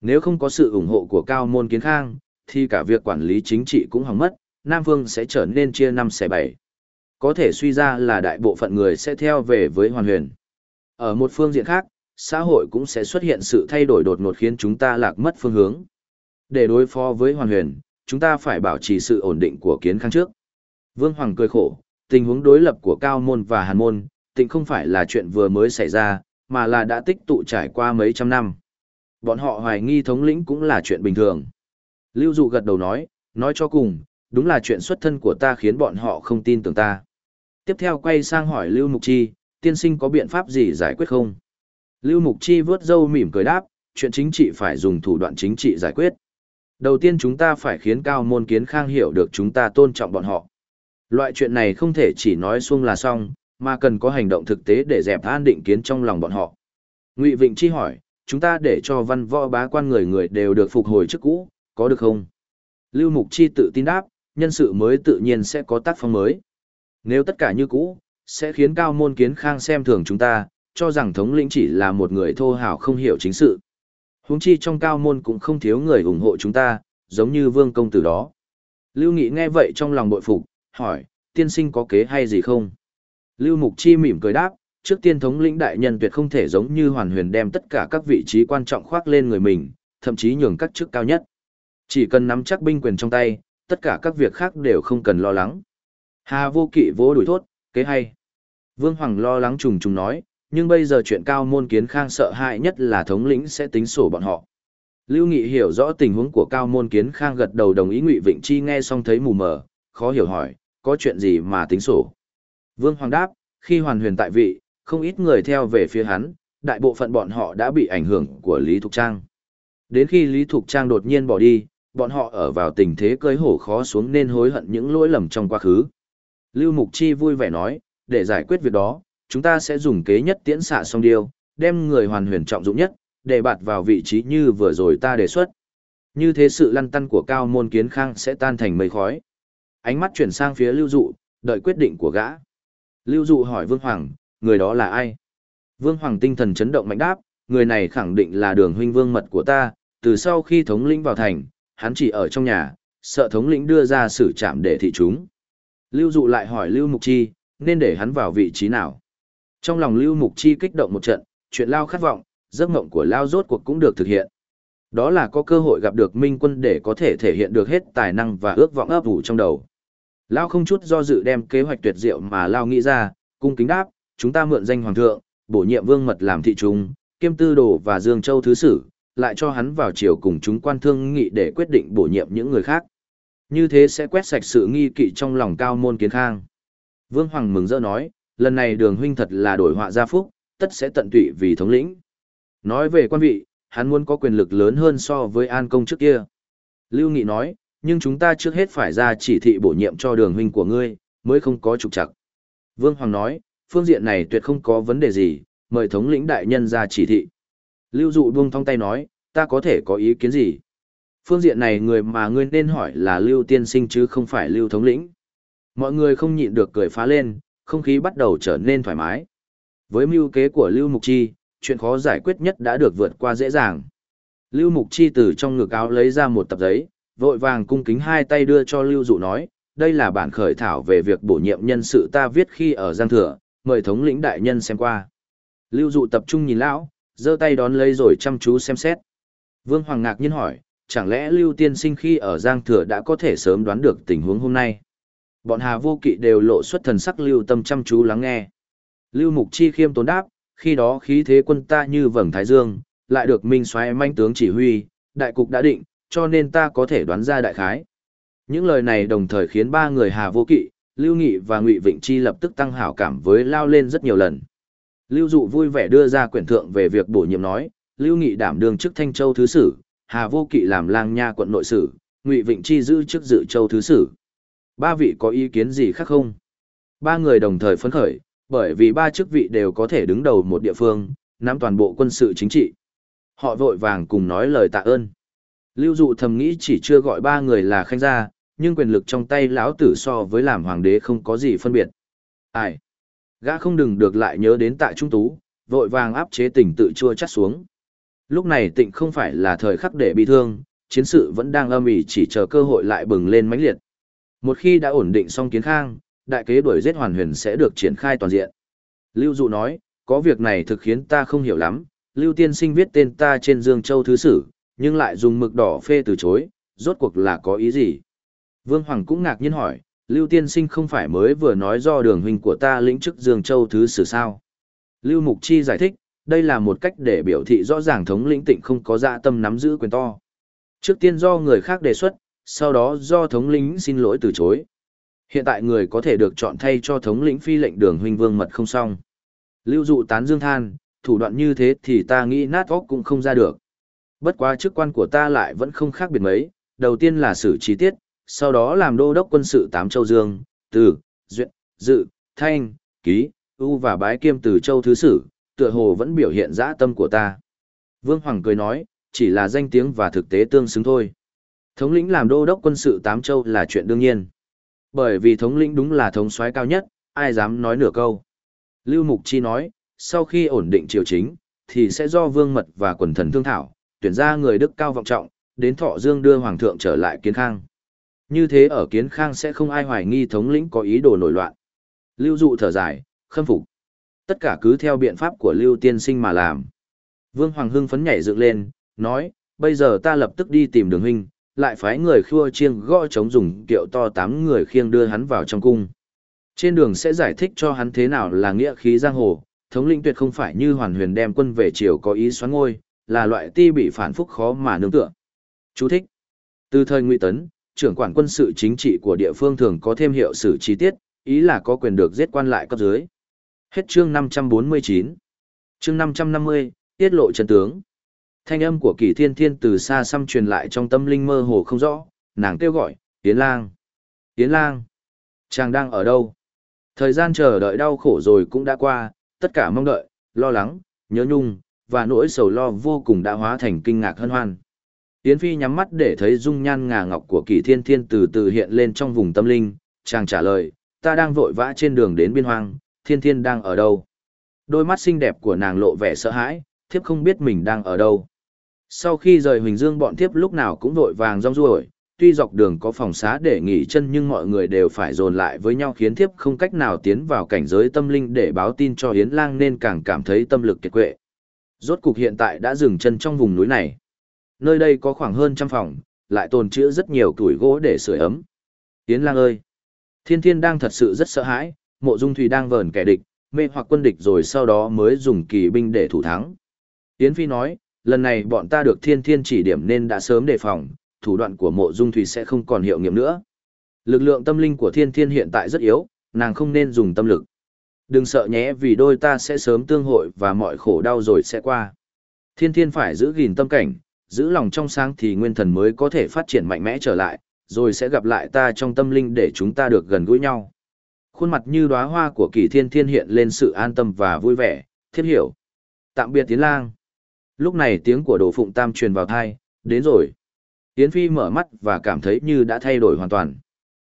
Nếu không có sự ủng hộ của cao môn kiến khang, thì cả việc quản lý chính trị cũng hỏng mất, Nam Vương sẽ trở nên chia năm xẻ bảy. Có thể suy ra là đại bộ phận người sẽ theo về với hoàn huyền. Ở một phương diện khác, xã hội cũng sẽ xuất hiện sự thay đổi đột ngột khiến chúng ta lạc mất phương hướng. Để đối phó với hoàn huyền, chúng ta phải bảo trì sự ổn định của kiến khang trước. Vương Hoàng cười khổ, tình huống đối lập của cao môn và hàn môn, tịnh không phải là chuyện vừa mới xảy ra, mà là đã tích tụ trải qua mấy trăm năm. Bọn họ hoài nghi thống lĩnh cũng là chuyện bình thường. Lưu Dụ gật đầu nói, nói cho cùng, đúng là chuyện xuất thân của ta khiến bọn họ không tin tưởng ta. Tiếp theo quay sang hỏi Lưu Mục Chi, tiên sinh có biện pháp gì giải quyết không? Lưu Mục Chi vớt râu mỉm cười đáp, chuyện chính trị phải dùng thủ đoạn chính trị giải quyết. Đầu tiên chúng ta phải khiến cao môn kiến khang hiểu được chúng ta tôn trọng bọn họ. Loại chuyện này không thể chỉ nói xuông là xong, mà cần có hành động thực tế để dẹp an định kiến trong lòng bọn họ. Ngụy Vịnh Chi hỏi, chúng ta để cho văn võ bá quan người người đều được phục hồi chức cũ, có được không? Lưu Mục Chi tự tin đáp, nhân sự mới tự nhiên sẽ có tác phong mới. Nếu tất cả như cũ, sẽ khiến cao môn kiến khang xem thường chúng ta, cho rằng thống lĩnh chỉ là một người thô hào không hiểu chính sự. Huống chi trong cao môn cũng không thiếu người ủng hộ chúng ta, giống như vương công tử đó. Lưu Nghị nghe vậy trong lòng bội phục, hỏi, tiên sinh có kế hay gì không? Lưu Mục Chi mỉm cười đáp, trước tiên thống lĩnh đại nhân tuyệt không thể giống như hoàn huyền đem tất cả các vị trí quan trọng khoác lên người mình, thậm chí nhường các chức cao nhất. Chỉ cần nắm chắc binh quyền trong tay, tất cả các việc khác đều không cần lo lắng. Hà vô kỵ vỗ đuổi thốt, kế hay. Vương Hoàng lo lắng trùng trùng nói, nhưng bây giờ chuyện cao môn kiến khang sợ hại nhất là thống lĩnh sẽ tính sổ bọn họ. Lưu Nghị hiểu rõ tình huống của cao môn kiến khang gật đầu đồng ý Ngụy Vịnh Chi nghe xong thấy mù mờ, khó hiểu hỏi, có chuyện gì mà tính sổ. Vương Hoàng đáp, khi hoàn huyền tại vị, không ít người theo về phía hắn, đại bộ phận bọn họ đã bị ảnh hưởng của Lý Thục Trang. Đến khi Lý Thục Trang đột nhiên bỏ đi, bọn họ ở vào tình thế cơi hổ khó xuống nên hối hận những lỗi lầm trong quá khứ. Lưu Mục Chi vui vẻ nói, để giải quyết việc đó, chúng ta sẽ dùng kế nhất tiễn xạ song điêu, đem người hoàn huyền trọng dụng nhất, để bạt vào vị trí như vừa rồi ta đề xuất. Như thế sự lăn tăn của cao môn kiến khang sẽ tan thành mây khói. Ánh mắt chuyển sang phía lưu dụ, đợi quyết định của gã. Lưu dụ hỏi Vương Hoàng, người đó là ai? Vương Hoàng tinh thần chấn động mạnh đáp, người này khẳng định là đường huynh vương mật của ta, từ sau khi thống lĩnh vào thành, hắn chỉ ở trong nhà, sợ thống lĩnh đưa ra xử chạm để thị chúng. Lưu dụ lại hỏi Lưu Mục Chi, nên để hắn vào vị trí nào? Trong lòng Lưu Mục Chi kích động một trận, chuyện lao khát vọng, giấc mộng của lao rốt cuộc cũng được thực hiện. Đó là có cơ hội gặp được Minh Quân để có thể thể hiện được hết tài năng và ước vọng ấp ủ trong đầu. Lao không chút do dự đem kế hoạch tuyệt diệu mà Lao nghĩ ra, cung kính đáp, chúng ta mượn danh hoàng thượng, bổ nhiệm vương mật làm thị trung, kiêm tư đồ và Dương Châu thứ sử, lại cho hắn vào chiều cùng chúng quan thương nghị để quyết định bổ nhiệm những người khác. Như thế sẽ quét sạch sự nghi kỵ trong lòng cao môn kiến khang. Vương Hoàng mừng rỡ nói, lần này đường huynh thật là đổi họa gia phúc, tất sẽ tận tụy vì thống lĩnh. Nói về quan vị, hắn muốn có quyền lực lớn hơn so với an công trước kia. Lưu Nghị nói, nhưng chúng ta trước hết phải ra chỉ thị bổ nhiệm cho đường huynh của ngươi, mới không có trục trặc. Vương Hoàng nói, phương diện này tuyệt không có vấn đề gì, mời thống lĩnh đại nhân ra chỉ thị. Lưu Dụ buông thong tay nói, ta có thể có ý kiến gì? Phương diện này người mà ngươi nên hỏi là Lưu Tiên Sinh chứ không phải Lưu Thống lĩnh. Mọi người không nhịn được cười phá lên, không khí bắt đầu trở nên thoải mái. Với mưu kế của Lưu Mục Chi, chuyện khó giải quyết nhất đã được vượt qua dễ dàng. Lưu Mục Chi từ trong ngực áo lấy ra một tập giấy, vội vàng cung kính hai tay đưa cho Lưu Dụ nói, đây là bản khởi thảo về việc bổ nhiệm nhân sự ta viết khi ở Giang Thừa, mời thống lĩnh đại nhân xem qua. Lưu Dụ tập trung nhìn lão, giơ tay đón lấy rồi chăm chú xem xét. Vương Hoàng ngạc nhiên hỏi, chẳng lẽ Lưu Tiên Sinh khi ở Giang Thừa đã có thể sớm đoán được tình huống hôm nay? Bọn Hà Vô Kỵ đều lộ xuất thần sắc Lưu Tâm chăm chú lắng nghe. Lưu Mục Chi khiêm tốn đáp, khi đó khí thế quân ta như vầng thái dương, lại được Minh Soái manh tướng chỉ huy, đại cục đã định, cho nên ta có thể đoán ra đại khái. Những lời này đồng thời khiến ba người Hà Vô Kỵ, Lưu Nghị và Ngụy Vịnh Chi lập tức tăng hảo cảm với Lao lên rất nhiều lần. Lưu Dụ vui vẻ đưa ra quyển thượng về việc bổ nhiệm nói, Lưu Nghị đảm đương chức Thanh Châu thứ sử, Hà Vô Kỵ làm lang nha quận nội sử, Ngụy Vịnh Chi giữ chức dự châu thứ sử. Ba vị có ý kiến gì khác không? Ba người đồng thời phấn khởi, bởi vì ba chức vị đều có thể đứng đầu một địa phương, nắm toàn bộ quân sự chính trị. Họ vội vàng cùng nói lời tạ ơn. Lưu Dụ thầm nghĩ chỉ chưa gọi ba người là khanh gia, nhưng quyền lực trong tay lão tử so với làm hoàng đế không có gì phân biệt. Ai? Gã không đừng được lại nhớ đến tại trung tú, vội vàng áp chế tình tự chua chắt xuống. Lúc này tịnh không phải là thời khắc để bị thương, chiến sự vẫn đang âm ỉ chỉ chờ cơ hội lại bừng lên mãnh liệt. Một khi đã ổn định xong kiến khang, đại kế đuổi giết hoàn huyền sẽ được triển khai toàn diện. Lưu Dụ nói, có việc này thực khiến ta không hiểu lắm, Lưu Tiên Sinh viết tên ta trên Dương Châu Thứ Sử, nhưng lại dùng mực đỏ phê từ chối, rốt cuộc là có ý gì? Vương Hoàng cũng ngạc nhiên hỏi, Lưu Tiên Sinh không phải mới vừa nói do đường huynh của ta lĩnh chức Dương Châu Thứ Sử sao? Lưu Mục Chi giải thích, đây là một cách để biểu thị rõ ràng thống lĩnh tịnh không có dạ tâm nắm giữ quyền to. Trước tiên do người khác đề xuất, sau đó do thống lĩnh xin lỗi từ chối. Hiện tại người có thể được chọn thay cho thống lĩnh phi lệnh đường huynh vương mật không xong. Lưu dụ tán dương than, thủ đoạn như thế thì ta nghĩ nát óc cũng không ra được. Bất quá chức quan của ta lại vẫn không khác biệt mấy, đầu tiên là xử chi tiết, sau đó làm đô đốc quân sự tám châu dương, từ, duyệt, dự, thanh, ký, ưu và bái kiêm từ châu thứ sử, tựa hồ vẫn biểu hiện dã tâm của ta. Vương Hoàng cười nói, chỉ là danh tiếng và thực tế tương xứng thôi. Thống lĩnh làm đô đốc quân sự tám châu là chuyện đương nhiên. Bởi vì thống lĩnh đúng là thống soái cao nhất, ai dám nói nửa câu. Lưu Mục Chi nói, sau khi ổn định triều chính, thì sẽ do vương mật và quần thần thương thảo, tuyển ra người đức cao vọng trọng, đến thọ dương đưa hoàng thượng trở lại kiến khang. Như thế ở kiến khang sẽ không ai hoài nghi thống lĩnh có ý đồ nổi loạn. Lưu dụ thở dài, khâm phục. Tất cả cứ theo biện pháp của Lưu tiên sinh mà làm. Vương Hoàng hưng phấn nhảy dựng lên, nói, bây giờ ta lập tức đi tìm đường huynh, lại phái người khua chiêng gõ chống dùng kiệu to tám người khiêng đưa hắn vào trong cung. Trên đường sẽ giải thích cho hắn thế nào là nghĩa khí giang hồ, thống lĩnh tuyệt không phải như hoàn huyền đem quân về triều có ý xoắn ngôi, là loại ti bị phản phúc khó mà nương tựa. Chú thích. Từ thời Ngụy Tấn, trưởng quản quân sự chính trị của địa phương thường có thêm hiệu sử chi tiết, ý là có quyền được giết quan lại cấp dưới. Hết chương 549. Chương 550, tiết lộ chân tướng. Thanh âm của Kỳ Thiên Thiên từ xa xăm truyền lại trong tâm linh mơ hồ không rõ, nàng kêu gọi, Yến Lang. Yến Lang. Chàng đang ở đâu? Thời gian chờ đợi đau khổ rồi cũng đã qua, tất cả mong đợi, lo lắng, nhớ nhung, và nỗi sầu lo vô cùng đã hóa thành kinh ngạc hân hoan. Yến Phi nhắm mắt để thấy dung nhan ngà ngọc của Kỳ Thiên Thiên từ từ hiện lên trong vùng tâm linh, chàng trả lời, ta đang vội vã trên đường đến biên hoang, Thiên Thiên đang ở đâu? Đôi mắt xinh đẹp của nàng lộ vẻ sợ hãi, thiếp không biết mình đang ở đâu. Sau khi rời Huỳnh Dương bọn thiếp lúc nào cũng vội vàng rong ruổi, tuy dọc đường có phòng xá để nghỉ chân nhưng mọi người đều phải dồn lại với nhau khiến thiếp không cách nào tiến vào cảnh giới tâm linh để báo tin cho Yến Lang nên càng cảm thấy tâm lực kiệt quệ. Rốt cục hiện tại đã dừng chân trong vùng núi này. Nơi đây có khoảng hơn trăm phòng, lại tồn trữ rất nhiều tuổi gỗ để sưởi ấm. Tiến Lang ơi! Thiên Thiên đang thật sự rất sợ hãi, mộ dung thủy đang vờn kẻ địch, mê hoặc quân địch rồi sau đó mới dùng kỳ binh để thủ thắng. Tiến Phi nói, lần này bọn ta được thiên thiên chỉ điểm nên đã sớm đề phòng, thủ đoạn của mộ dung thủy sẽ không còn hiệu nghiệm nữa. Lực lượng tâm linh của thiên thiên hiện tại rất yếu, nàng không nên dùng tâm lực. Đừng sợ nhé vì đôi ta sẽ sớm tương hội và mọi khổ đau rồi sẽ qua. Thiên thiên phải giữ gìn tâm cảnh, giữ lòng trong sáng thì nguyên thần mới có thể phát triển mạnh mẽ trở lại, rồi sẽ gặp lại ta trong tâm linh để chúng ta được gần gũi nhau. Khuôn mặt như đóa hoa của kỳ thiên thiên hiện lên sự an tâm và vui vẻ, thiết hiểu. Tạm biệt tiến lang. Lúc này tiếng của đồ phụng tam truyền vào thai, đến rồi. Yến Phi mở mắt và cảm thấy như đã thay đổi hoàn toàn.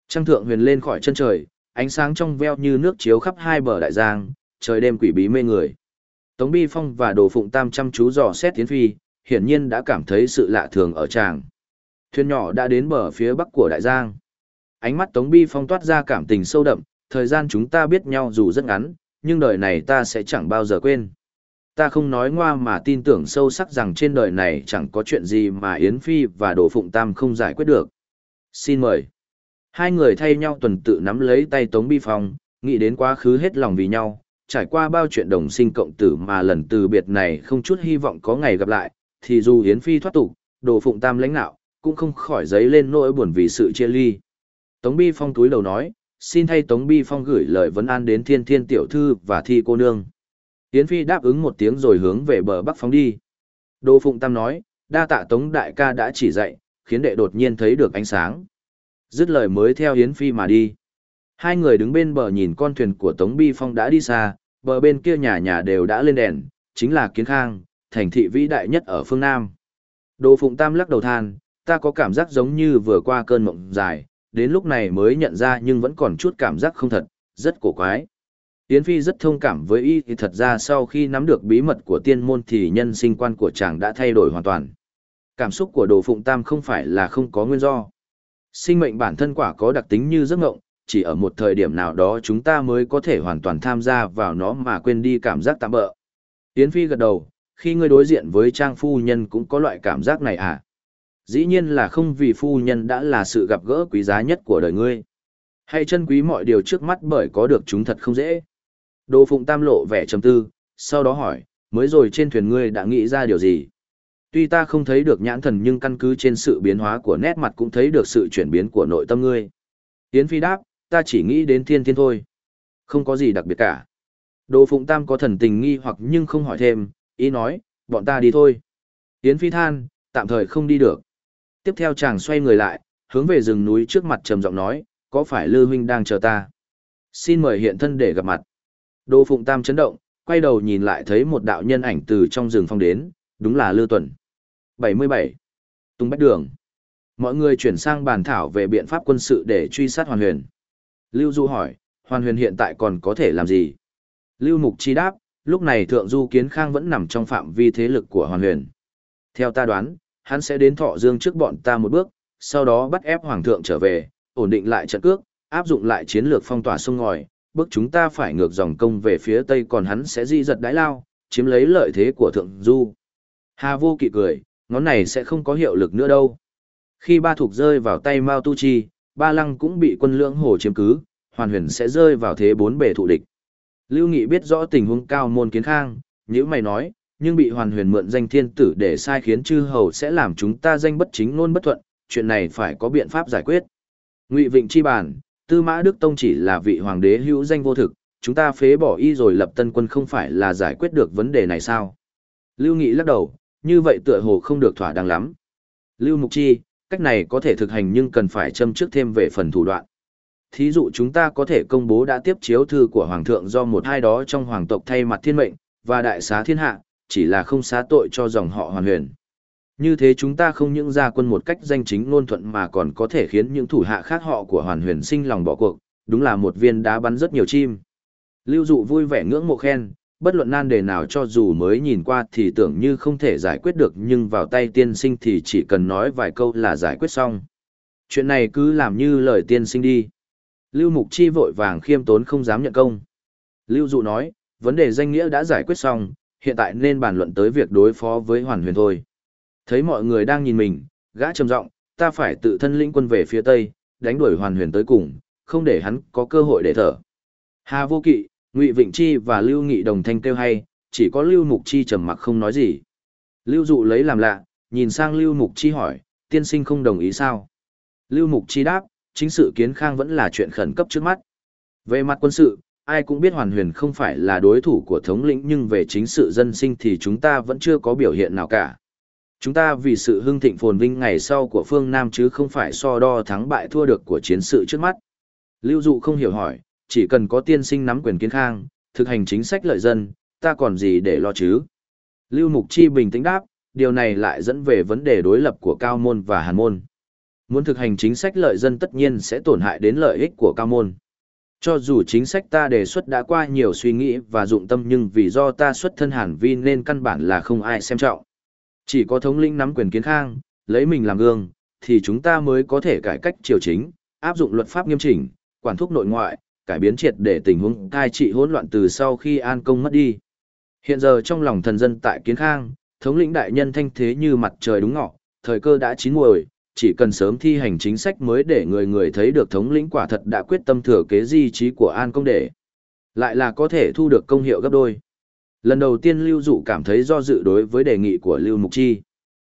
Trăng thượng huyền lên khỏi chân trời, ánh sáng trong veo như nước chiếu khắp hai bờ đại giang, trời đêm quỷ bí mê người. Tống Bi Phong và Đồ Phụng Tam chăm chú dò xét tiến Phi, hiển nhiên đã cảm thấy sự lạ thường ở chàng. Thuyền nhỏ đã đến bờ phía bắc của đại giang. Ánh mắt Tống Bi Phong toát ra cảm tình sâu đậm, thời gian chúng ta biết nhau dù rất ngắn, nhưng đời này ta sẽ chẳng bao giờ quên ta không nói ngoa mà tin tưởng sâu sắc rằng trên đời này chẳng có chuyện gì mà Yến Phi và Đồ Phụng Tam không giải quyết được. Xin mời. Hai người thay nhau tuần tự nắm lấy tay Tống Bi Phong, nghĩ đến quá khứ hết lòng vì nhau, trải qua bao chuyện đồng sinh cộng tử mà lần từ biệt này không chút hy vọng có ngày gặp lại, thì dù Yến Phi thoát tục, Đồ Phụng Tam lãnh nạo, cũng không khỏi giấy lên nỗi buồn vì sự chia ly. Tống Bi Phong túi đầu nói, xin thay Tống Bi Phong gửi lời vấn an đến thiên thiên tiểu thư và thi cô nương. Yến Phi đáp ứng một tiếng rồi hướng về bờ bắc phóng đi. Đỗ Phụng Tam nói, đa tạ Tống Đại ca đã chỉ dạy, khiến đệ đột nhiên thấy được ánh sáng. Dứt lời mới theo Yến Phi mà đi. Hai người đứng bên bờ nhìn con thuyền của Tống Bi Phong đã đi xa, bờ bên kia nhà nhà đều đã lên đèn, chính là Kiến Khang, thành thị vĩ đại nhất ở phương Nam. đồ Phụng Tam lắc đầu than, ta có cảm giác giống như vừa qua cơn mộng dài, đến lúc này mới nhận ra nhưng vẫn còn chút cảm giác không thật, rất cổ quái. Yến Phi rất thông cảm với y thì thật ra sau khi nắm được bí mật của tiên môn thì nhân sinh quan của chàng đã thay đổi hoàn toàn. Cảm xúc của đồ phụng tam không phải là không có nguyên do. Sinh mệnh bản thân quả có đặc tính như giấc ngộng, chỉ ở một thời điểm nào đó chúng ta mới có thể hoàn toàn tham gia vào nó mà quên đi cảm giác tạm bỡ. Yến Phi gật đầu, khi ngươi đối diện với trang phu nhân cũng có loại cảm giác này à? Dĩ nhiên là không vì phu nhân đã là sự gặp gỡ quý giá nhất của đời ngươi. Hay chân quý mọi điều trước mắt bởi có được chúng thật không dễ. Đồ Phụng Tam lộ vẻ trầm tư, sau đó hỏi, mới rồi trên thuyền ngươi đã nghĩ ra điều gì? Tuy ta không thấy được nhãn thần nhưng căn cứ trên sự biến hóa của nét mặt cũng thấy được sự chuyển biến của nội tâm ngươi. Yến Phi đáp, ta chỉ nghĩ đến thiên thiên thôi. Không có gì đặc biệt cả. Đồ Phụng Tam có thần tình nghi hoặc nhưng không hỏi thêm, ý nói, bọn ta đi thôi. Yến Phi than, tạm thời không đi được. Tiếp theo chàng xoay người lại, hướng về rừng núi trước mặt trầm giọng nói, có phải Lư Huynh đang chờ ta? Xin mời hiện thân để gặp mặt. Đồ Phụng Tam chấn động, quay đầu nhìn lại thấy một đạo nhân ảnh từ trong rừng phong đến, đúng là Lư Tuần. 77. Tung Bách Đường. Mọi người chuyển sang bàn thảo về biện pháp quân sự để truy sát Hoàn Huyền. Lưu Du hỏi, Hoàn Huyền hiện tại còn có thể làm gì? Lưu Mục Chi đáp, lúc này Thượng Du Kiến Khang vẫn nằm trong phạm vi thế lực của Hoàn Huyền. Theo ta đoán, hắn sẽ đến Thọ Dương trước bọn ta một bước, sau đó bắt ép Hoàng thượng trở về, ổn định lại trận cước, áp dụng lại chiến lược phong tỏa sông ngòi, bước chúng ta phải ngược dòng công về phía Tây còn hắn sẽ di giật đái lao, chiếm lấy lợi thế của Thượng Du. Hà vô kỵ cười, ngón này sẽ không có hiệu lực nữa đâu. Khi ba thuộc rơi vào tay Mao Tu Chi, ba lăng cũng bị quân lưỡng hồ chiếm cứ, hoàn huyền sẽ rơi vào thế bốn bề thụ địch. Lưu Nghị biết rõ tình huống cao môn kiến khang, như mày nói, nhưng bị hoàn huyền mượn danh thiên tử để sai khiến chư hầu sẽ làm chúng ta danh bất chính nôn bất thuận, chuyện này phải có biện pháp giải quyết. Ngụy Vịnh chi bản, Tư Mã Đức Tông chỉ là vị hoàng đế hữu danh vô thực, chúng ta phế bỏ y rồi lập tân quân không phải là giải quyết được vấn đề này sao? Lưu Nghị lắc đầu, như vậy tựa hồ không được thỏa đáng lắm. Lưu Mục Chi, cách này có thể thực hành nhưng cần phải châm trước thêm về phần thủ đoạn. Thí dụ chúng ta có thể công bố đã tiếp chiếu thư của Hoàng thượng do một hai đó trong hoàng tộc thay mặt thiên mệnh, và đại xá thiên hạ, chỉ là không xá tội cho dòng họ hoàn huyền. Như thế chúng ta không những ra quân một cách danh chính ngôn thuận mà còn có thể khiến những thủ hạ khác họ của hoàn huyền sinh lòng bỏ cuộc, đúng là một viên đá bắn rất nhiều chim. Lưu dụ vui vẻ ngưỡng mộ khen, bất luận nan đề nào cho dù mới nhìn qua thì tưởng như không thể giải quyết được nhưng vào tay tiên sinh thì chỉ cần nói vài câu là giải quyết xong. Chuyện này cứ làm như lời tiên sinh đi. Lưu Mục Chi vội vàng khiêm tốn không dám nhận công. Lưu Dụ nói, vấn đề danh nghĩa đã giải quyết xong, hiện tại nên bàn luận tới việc đối phó với Hoàn Huyền thôi. Thấy mọi người đang nhìn mình, gã trầm giọng, ta phải tự thân lĩnh quân về phía Tây, đánh đuổi Hoàn Huyền tới cùng, không để hắn có cơ hội để thở. Hà Vô Kỵ, Ngụy Vịnh Chi và Lưu Nghị đồng thanh kêu hay, chỉ có Lưu Mục Chi trầm mặc không nói gì. Lưu Dụ lấy làm lạ, nhìn sang Lưu Mục Chi hỏi, tiên sinh không đồng ý sao? Lưu Mục Chi đáp, chính sự kiến khang vẫn là chuyện khẩn cấp trước mắt. Về mặt quân sự, ai cũng biết Hoàn Huyền không phải là đối thủ của thống lĩnh nhưng về chính sự dân sinh thì chúng ta vẫn chưa có biểu hiện nào cả. Chúng ta vì sự hưng thịnh phồn vinh ngày sau của phương Nam chứ không phải so đo thắng bại thua được của chiến sự trước mắt. Lưu Dụ không hiểu hỏi, chỉ cần có tiên sinh nắm quyền kiến khang, thực hành chính sách lợi dân, ta còn gì để lo chứ? Lưu Mục Chi bình tĩnh đáp, điều này lại dẫn về vấn đề đối lập của cao môn và hàn môn. Muốn thực hành chính sách lợi dân tất nhiên sẽ tổn hại đến lợi ích của cao môn. Cho dù chính sách ta đề xuất đã qua nhiều suy nghĩ và dụng tâm nhưng vì do ta xuất thân hàn vi nên căn bản là không ai xem trọng. Chỉ có thống lĩnh nắm quyền kiến khang, lấy mình làm gương, thì chúng ta mới có thể cải cách triều chính, áp dụng luật pháp nghiêm chỉnh, quản thúc nội ngoại, cải biến triệt để tình huống cai trị hỗn loạn từ sau khi an công mất đi. Hiện giờ trong lòng thần dân tại Kiến Khang, thống lĩnh đại nhân thanh thế như mặt trời đúng ngọ, thời cơ đã chín muồi, chỉ cần sớm thi hành chính sách mới để người người thấy được thống lĩnh quả thật đã quyết tâm thừa kế di trí của an công để. Lại là có thể thu được công hiệu gấp đôi. Lần đầu tiên Lưu Dụ cảm thấy do dự đối với đề nghị của Lưu Mục Chi.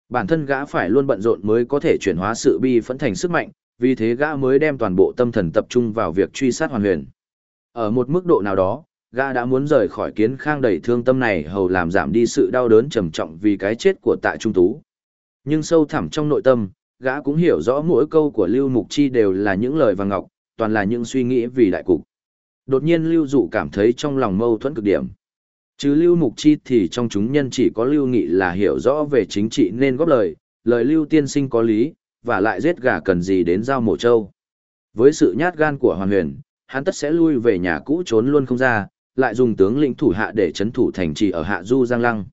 Bản thân gã phải luôn bận rộn mới có thể chuyển hóa sự bi phẫn thành sức mạnh, vì thế gã mới đem toàn bộ tâm thần tập trung vào việc truy sát hoàn huyền. Ở một mức độ nào đó, gã đã muốn rời khỏi kiến khang đầy thương tâm này hầu làm giảm đi sự đau đớn trầm trọng vì cái chết của tạ trung tú. Nhưng sâu thẳm trong nội tâm, gã cũng hiểu rõ mỗi câu của Lưu Mục Chi đều là những lời vàng ngọc, toàn là những suy nghĩ vì đại cục. Đột nhiên Lưu Dụ cảm thấy trong lòng mâu thuẫn cực điểm. Chứ Lưu Mục Chi thì trong chúng nhân chỉ có Lưu Nghị là hiểu rõ về chính trị nên góp lời, lời Lưu Tiên Sinh có lý, và lại giết gà cần gì đến giao mổ trâu. Với sự nhát gan của Hoàn Huyền, hắn tất sẽ lui về nhà cũ trốn luôn không ra, lại dùng tướng lĩnh thủ hạ để chấn thủ thành trì ở hạ du Giang Lăng.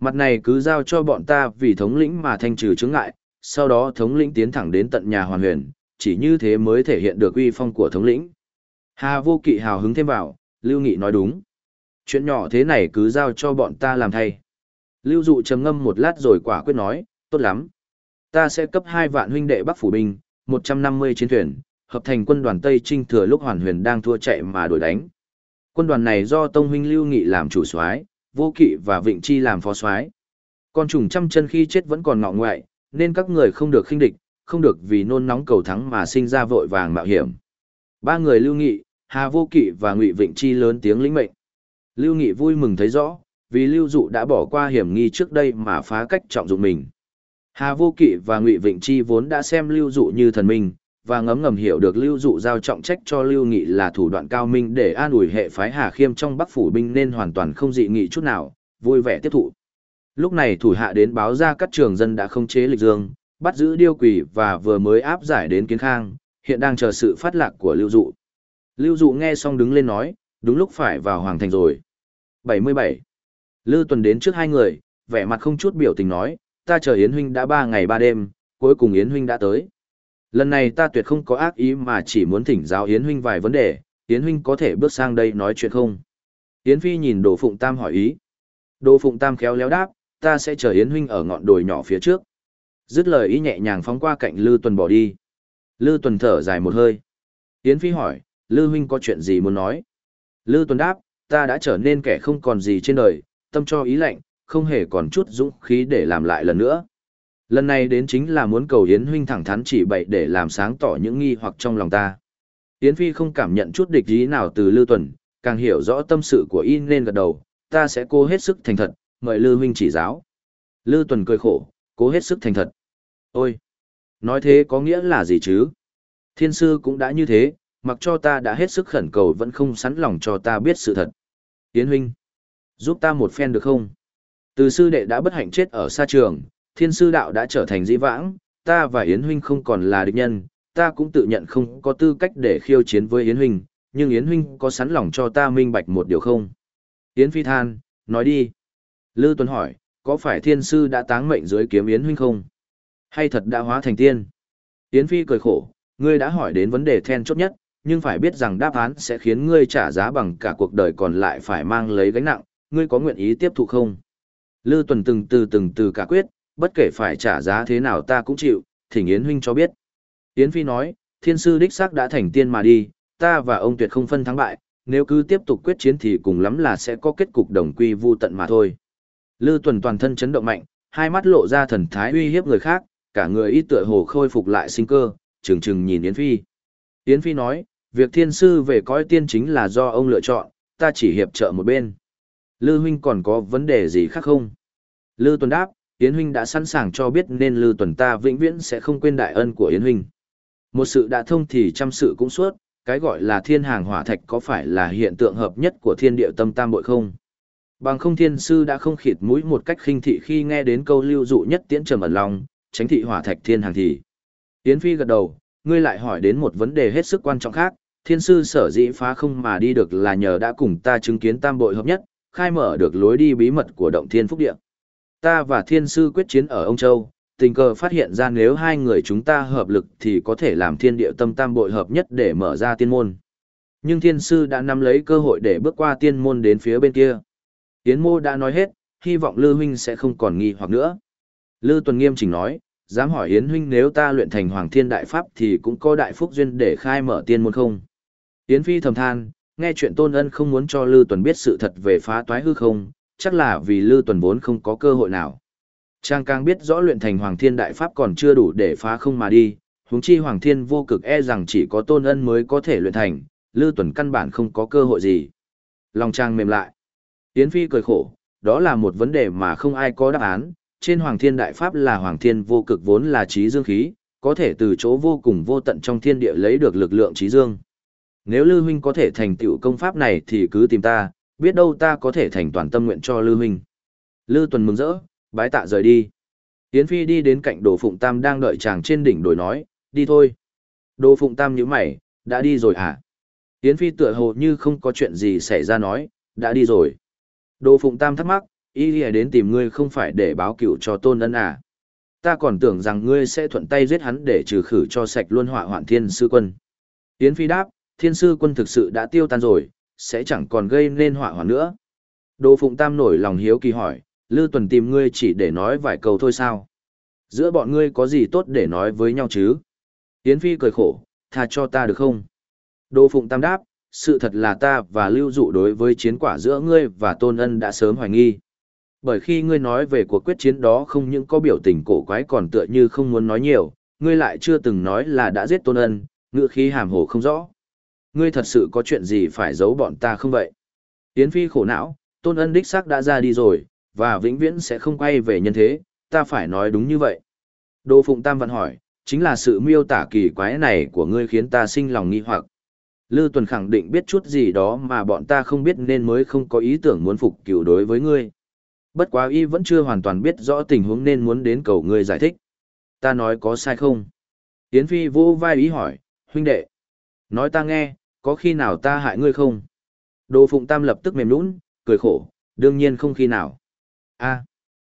Mặt này cứ giao cho bọn ta vì thống lĩnh mà thanh trừ chướng ngại, sau đó thống lĩnh tiến thẳng đến tận nhà Hoàn Huyền, chỉ như thế mới thể hiện được uy phong của thống lĩnh. Hà vô kỵ hào hứng thêm vào, Lưu Nghị nói đúng. Chuyện nhỏ thế này cứ giao cho bọn ta làm thay. Lưu Dụ trầm ngâm một lát rồi quả quyết nói, tốt lắm, Ta sẽ cấp hai vạn huynh đệ Bắc phủ binh, một trăm năm mươi chiến thuyền, hợp thành quân đoàn Tây Trinh thừa lúc Hoàn Huyền đang thua chạy mà đuổi đánh. Quân đoàn này do Tông huynh Lưu Nghị làm chủ soái, Vô Kỵ và Vịnh Chi làm phó soái. Con trùng trăm chân khi chết vẫn còn ngọ ngoại, nên các người không được khinh địch, không được vì nôn nóng cầu thắng mà sinh ra vội vàng mạo hiểm. Ba người Lưu Nghị, Hà Vô Kỵ và Ngụy Vịnh Chi lớn tiếng lĩnh mệnh. Lưu Nghị vui mừng thấy rõ, vì Lưu Dụ đã bỏ qua hiểm nghi trước đây mà phá cách trọng dụng mình. Hà Vô Kỵ và Ngụy Vịnh Chi vốn đã xem Lưu Dụ như thần minh, và ngấm ngầm hiểu được Lưu Dụ giao trọng trách cho Lưu Nghị là thủ đoạn cao minh để an ủi hệ phái Hà Khiêm trong Bắc phủ binh nên hoàn toàn không dị nghị chút nào, vui vẻ tiếp thụ. Lúc này thủ hạ đến báo ra các trường dân đã không chế lịch dương, bắt giữ điêu quỷ và vừa mới áp giải đến kiến khang, hiện đang chờ sự phát lạc của Lưu Dụ. Lưu Dụ nghe xong đứng lên nói, đúng lúc phải vào Hoàng Thành rồi. 77. Lưu Tuần đến trước hai người, vẻ mặt không chút biểu tình nói, ta chờ Yến Huynh đã ba ngày ba đêm, cuối cùng Yến Huynh đã tới. Lần này ta tuyệt không có ác ý mà chỉ muốn thỉnh giáo Yến Huynh vài vấn đề, Yến Huynh có thể bước sang đây nói chuyện không? Yến Phi nhìn Đồ Phụng Tam hỏi ý. Đồ Phụng Tam khéo léo đáp, ta sẽ chờ Yến Huynh ở ngọn đồi nhỏ phía trước. Dứt lời ý nhẹ nhàng phóng qua cạnh Lư Tuần bỏ đi. Lư Tuần thở dài một hơi. Yến Phi hỏi, Lư Huynh có chuyện gì muốn nói? Lư Tuần đáp, ta đã trở nên kẻ không còn gì trên đời, tâm cho ý lạnh, không hề còn chút dũng khí để làm lại lần nữa. Lần này đến chính là muốn cầu Yến huynh thẳng thắn chỉ bậy để làm sáng tỏ những nghi hoặc trong lòng ta. Yến Phi không cảm nhận chút địch ý nào từ lưu Tuần, càng hiểu rõ tâm sự của y nên gật đầu, ta sẽ cố hết sức thành thật, mời lưu huynh chỉ giáo. Lưu Tuần cười khổ, cố hết sức thành thật. Ôi! Nói thế có nghĩa là gì chứ? Thiên sư cũng đã như thế, mặc cho ta đã hết sức khẩn cầu vẫn không sẵn lòng cho ta biết sự thật. Yến huynh! Giúp ta một phen được không? Từ sư đệ đã bất hạnh chết ở xa trường, thiên sư đạo đã trở thành dĩ vãng, ta và Yến Huynh không còn là địch nhân, ta cũng tự nhận không có tư cách để khiêu chiến với Yến Huynh, nhưng Yến Huynh có sẵn lòng cho ta minh bạch một điều không? Yến Phi than, nói đi. Lư Tuấn hỏi, có phải thiên sư đã táng mệnh dưới kiếm Yến Huynh không? Hay thật đã hóa thành tiên? Yến Phi cười khổ, ngươi đã hỏi đến vấn đề then chốt nhất, nhưng phải biết rằng đáp án sẽ khiến ngươi trả giá bằng cả cuộc đời còn lại phải mang lấy gánh nặng, ngươi có nguyện ý tiếp thụ không? Lư Tuần từng từ từng từ cả quyết, bất kể phải trả giá thế nào ta cũng chịu, thỉnh Yến huynh cho biết. Yến Phi nói, thiên sư đích xác đã thành tiên mà đi, ta và ông tuyệt không phân thắng bại, nếu cứ tiếp tục quyết chiến thì cùng lắm là sẽ có kết cục đồng quy vu tận mà thôi. Lư Tuần toàn thân chấn động mạnh, hai mắt lộ ra thần thái uy hiếp người khác, cả người ít tựa hồ khôi phục lại sinh cơ, trừng trừng nhìn Yến Phi. Yến Phi nói, việc thiên sư về coi tiên chính là do ông lựa chọn, ta chỉ hiệp trợ một bên. Lư huynh còn có vấn đề gì khác không? Lư Tuần đáp, Yến huynh đã sẵn sàng cho biết nên Lư Tuần ta vĩnh viễn sẽ không quên đại ân của Yến huynh. Một sự đã thông thì trăm sự cũng suốt, cái gọi là thiên hàng hỏa thạch có phải là hiện tượng hợp nhất của thiên địa tâm tam bội không? Bằng không thiên sư đã không khịt mũi một cách khinh thị khi nghe đến câu lưu dụ nhất tiễn trầm ẩn lòng, tránh thị hỏa thạch thiên hàng thì. Yến Phi gật đầu, ngươi lại hỏi đến một vấn đề hết sức quan trọng khác, thiên sư sở dĩ phá không mà đi được là nhờ đã cùng ta chứng kiến tam bội hợp nhất, khai mở được lối đi bí mật của động thiên phúc địa. Ta và thiên sư quyết chiến ở ông Châu, tình cờ phát hiện ra nếu hai người chúng ta hợp lực thì có thể làm thiên địa tâm tam bội hợp nhất để mở ra tiên môn. Nhưng thiên sư đã nắm lấy cơ hội để bước qua tiên môn đến phía bên kia. Tiến mô đã nói hết, hy vọng Lư Huynh sẽ không còn nghi hoặc nữa. Lư Tuần nghiêm chỉnh nói, dám hỏi Yến Huynh nếu ta luyện thành Hoàng Thiên Đại Pháp thì cũng có đại phúc duyên để khai mở tiên môn không? Yến Phi thầm than, nghe chuyện tôn ân không muốn cho Lư Tuần biết sự thật về phá toái hư không, chắc là vì Lư Tuần vốn không có cơ hội nào. Trang càng biết rõ luyện thành Hoàng Thiên Đại Pháp còn chưa đủ để phá không mà đi, huống chi Hoàng Thiên vô cực e rằng chỉ có tôn ân mới có thể luyện thành, Lư Tuần căn bản không có cơ hội gì. Lòng Trang mềm lại. Yến Phi cười khổ, đó là một vấn đề mà không ai có đáp án, trên Hoàng Thiên Đại Pháp là Hoàng Thiên vô cực vốn là trí dương khí, có thể từ chỗ vô cùng vô tận trong thiên địa lấy được lực lượng trí dương. Nếu Lư huynh có thể thành tựu công pháp này thì cứ tìm ta, biết đâu ta có thể thành toàn tâm nguyện cho Lư huynh. Lư Tuần mừng rỡ, bái tạ rời đi. Yến Phi đi đến cạnh Đồ Phụng Tam đang đợi chàng trên đỉnh đồi nói, đi thôi. Đồ Phụng Tam nhíu mày, đã đi rồi à? Yến Phi tựa hồ như không có chuyện gì xảy ra nói, đã đi rồi. Đồ Phụng Tam thắc mắc, ý nghĩa đến tìm ngươi không phải để báo cựu cho tôn ân à. Ta còn tưởng rằng ngươi sẽ thuận tay giết hắn để trừ khử cho sạch luôn họa hoạn thiên sư quân. Yến Phi đáp, thiên sư quân thực sự đã tiêu tan rồi, sẽ chẳng còn gây nên họa hoạn nữa. Đồ Phụng Tam nổi lòng hiếu kỳ hỏi, Lư Tuần tìm ngươi chỉ để nói vài câu thôi sao? Giữa bọn ngươi có gì tốt để nói với nhau chứ? Yến Phi cười khổ, tha cho ta được không? Đồ Phụng Tam đáp, sự thật là ta và lưu dụ đối với chiến quả giữa ngươi và Tôn Ân đã sớm hoài nghi. Bởi khi ngươi nói về cuộc quyết chiến đó không những có biểu tình cổ quái còn tựa như không muốn nói nhiều, ngươi lại chưa từng nói là đã giết Tôn Ân, ngựa khí hàm hồ không rõ. Ngươi thật sự có chuyện gì phải giấu bọn ta không vậy? Yến Phi khổ não, tôn ân đích xác đã ra đi rồi, và vĩnh viễn sẽ không quay về nhân thế, ta phải nói đúng như vậy. Đô Phụng Tam Văn hỏi, chính là sự miêu tả kỳ quái này của ngươi khiến ta sinh lòng nghi hoặc. Lư Tuần khẳng định biết chút gì đó mà bọn ta không biết nên mới không có ý tưởng muốn phục cửu đối với ngươi. Bất quá y vẫn chưa hoàn toàn biết rõ tình huống nên muốn đến cầu ngươi giải thích. Ta nói có sai không? Yến Phi vô vai ý hỏi, huynh đệ. Nói ta nghe, có khi nào ta hại ngươi không? Đồ Phụng Tam lập tức mềm nũng, cười khổ, đương nhiên không khi nào. a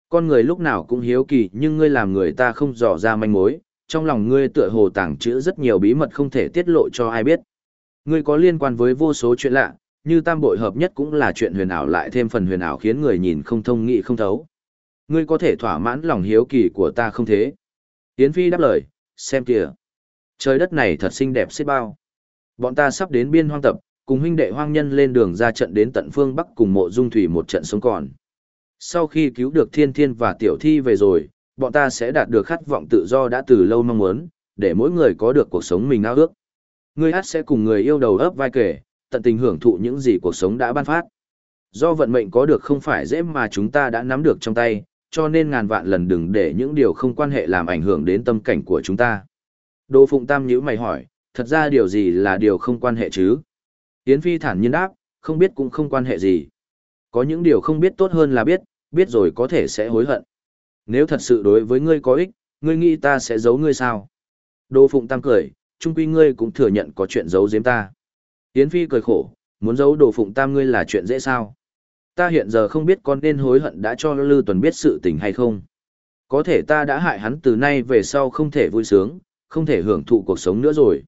con người lúc nào cũng hiếu kỳ nhưng ngươi làm người ta không dò ra manh mối, trong lòng ngươi tựa hồ tàng trữ rất nhiều bí mật không thể tiết lộ cho ai biết. Ngươi có liên quan với vô số chuyện lạ, như tam bội hợp nhất cũng là chuyện huyền ảo lại thêm phần huyền ảo khiến người nhìn không thông nghị không thấu. Ngươi có thể thỏa mãn lòng hiếu kỳ của ta không thế? Yến Phi đáp lời, xem kìa. Trời đất này thật xinh đẹp xếp bao. Bọn ta sắp đến biên hoang tập, cùng huynh đệ hoang nhân lên đường ra trận đến tận phương Bắc cùng mộ dung thủy một trận sống còn. Sau khi cứu được thiên thiên và tiểu thi về rồi, bọn ta sẽ đạt được khát vọng tự do đã từ lâu mong muốn, để mỗi người có được cuộc sống mình ao ước. Ngươi hát sẽ cùng người yêu đầu ấp vai kể, tận tình hưởng thụ những gì cuộc sống đã ban phát. Do vận mệnh có được không phải dễ mà chúng ta đã nắm được trong tay, cho nên ngàn vạn lần đừng để những điều không quan hệ làm ảnh hưởng đến tâm cảnh của chúng ta. Đỗ Phụng Tam nhíu mày hỏi, thật ra điều gì là điều không quan hệ chứ? Yến Phi thản nhiên đáp, không biết cũng không quan hệ gì. Có những điều không biết tốt hơn là biết, biết rồi có thể sẽ hối hận. Nếu thật sự đối với ngươi có ích, ngươi nghĩ ta sẽ giấu ngươi sao? Đỗ Phụng Tam cười, chung quy ngươi cũng thừa nhận có chuyện giấu giếm ta. Yến Phi cười khổ, muốn giấu Đỗ Phụng Tam ngươi là chuyện dễ sao? Ta hiện giờ không biết con nên hối hận đã cho Lư Tuần biết sự tình hay không. Có thể ta đã hại hắn từ nay về sau không thể vui sướng, không thể hưởng thụ cuộc sống nữa rồi.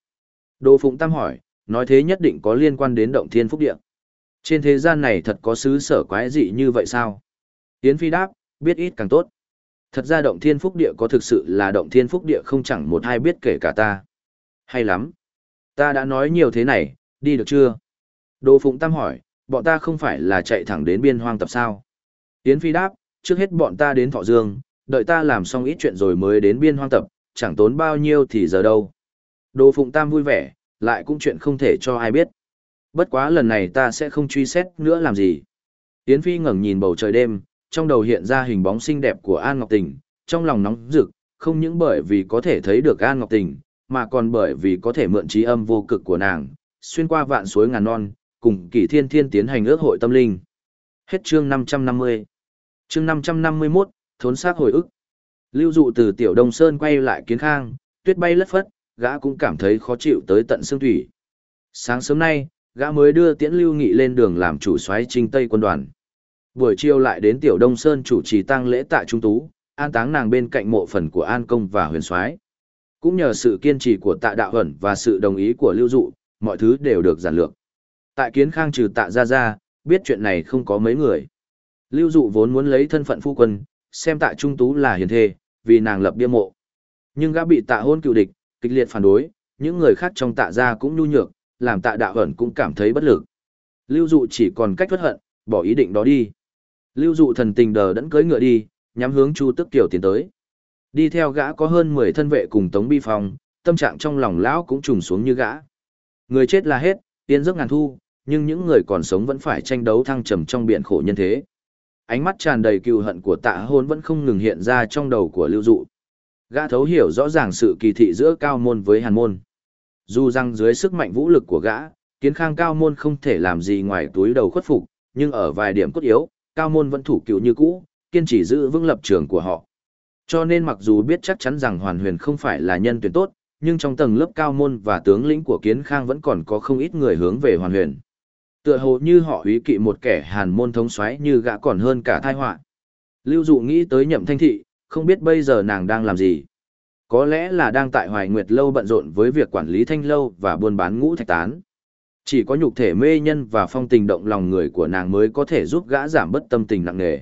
Đỗ Phụng Tam hỏi, nói thế nhất định có liên quan đến động thiên phúc địa. Trên thế gian này thật có xứ sở quái dị như vậy sao? Yến Phi đáp, biết ít càng tốt. Thật ra động thiên phúc địa có thực sự là động thiên phúc địa không chẳng một ai biết kể cả ta. Hay lắm. Ta đã nói nhiều thế này, đi được chưa? Đỗ Phụng Tam hỏi, bọn ta không phải là chạy thẳng đến biên hoang tập sao? Yến Phi đáp, trước hết bọn ta đến Thọ Dương, đợi ta làm xong ít chuyện rồi mới đến biên hoang tập, chẳng tốn bao nhiêu thì giờ đâu. Đồ Phụng Tam vui vẻ, lại cũng chuyện không thể cho ai biết. Bất quá lần này ta sẽ không truy xét nữa làm gì. Yến Phi ngẩng nhìn bầu trời đêm, trong đầu hiện ra hình bóng xinh đẹp của An Ngọc Tình, trong lòng nóng rực, không những bởi vì có thể thấy được An Ngọc Tình, mà còn bởi vì có thể mượn trí âm vô cực của nàng, xuyên qua vạn suối ngàn non, cùng kỷ thiên thiên tiến hành ước hội tâm linh. Hết chương 550. Chương 551, thốn xác hồi ức. Lưu dụ từ tiểu đông sơn quay lại kiến khang, tuyết bay lất phất, gã cũng cảm thấy khó chịu tới tận xương thủy. Sáng sớm nay, gã mới đưa tiễn lưu nghị lên đường làm chủ soái trinh tây quân đoàn. Buổi chiều lại đến tiểu đông sơn chủ trì tang lễ tại trung tú, an táng nàng bên cạnh mộ phần của an công và huyền soái. Cũng nhờ sự kiên trì của tạ đạo hẩn và sự đồng ý của lưu dụ, mọi thứ đều được giản lược. Tại kiến khang trừ tạ Gia Gia, biết chuyện này không có mấy người. Lưu dụ vốn muốn lấy thân phận phu quân, xem tạ trung tú là hiền thê, vì nàng lập bia mộ. Nhưng gã bị tạ hôn cựu địch, kịch liệt phản đối, những người khác trong tạ gia cũng nhu nhược, làm tạ đạo ẩn cũng cảm thấy bất lực. Lưu dụ chỉ còn cách thất hận, bỏ ý định đó đi. Lưu dụ thần tình đờ đẫn cưỡi ngựa đi, nhắm hướng Chu Tức Kiều tiến tới. Đi theo gã có hơn 10 thân vệ cùng Tống Bi Phong, tâm trạng trong lòng lão cũng trùng xuống như gã. Người chết là hết, tiên giấc ngàn thu, nhưng những người còn sống vẫn phải tranh đấu thăng trầm trong biển khổ nhân thế. Ánh mắt tràn đầy cừu hận của tạ hôn vẫn không ngừng hiện ra trong đầu của lưu dụ. Gã thấu hiểu rõ ràng sự kỳ thị giữa cao môn với hàn môn. Dù rằng dưới sức mạnh vũ lực của gã, kiến khang cao môn không thể làm gì ngoài túi đầu khuất phục, nhưng ở vài điểm cốt yếu, cao môn vẫn thủ cựu như cũ, kiên trì giữ vững lập trường của họ. Cho nên mặc dù biết chắc chắn rằng hoàn huyền không phải là nhân tuyển tốt, nhưng trong tầng lớp cao môn và tướng lĩnh của kiến khang vẫn còn có không ít người hướng về hoàn huyền. Tựa hồ như họ ý kỵ một kẻ hàn môn thống xoáy như gã còn hơn cả thai họa. Lưu dụ nghĩ tới nhậm thanh thị, không biết bây giờ nàng đang làm gì. Có lẽ là đang tại Hoài Nguyệt Lâu bận rộn với việc quản lý thanh lâu và buôn bán ngũ thạch tán. Chỉ có nhục thể mê nhân và phong tình động lòng người của nàng mới có thể giúp gã giảm bất tâm tình nặng nề.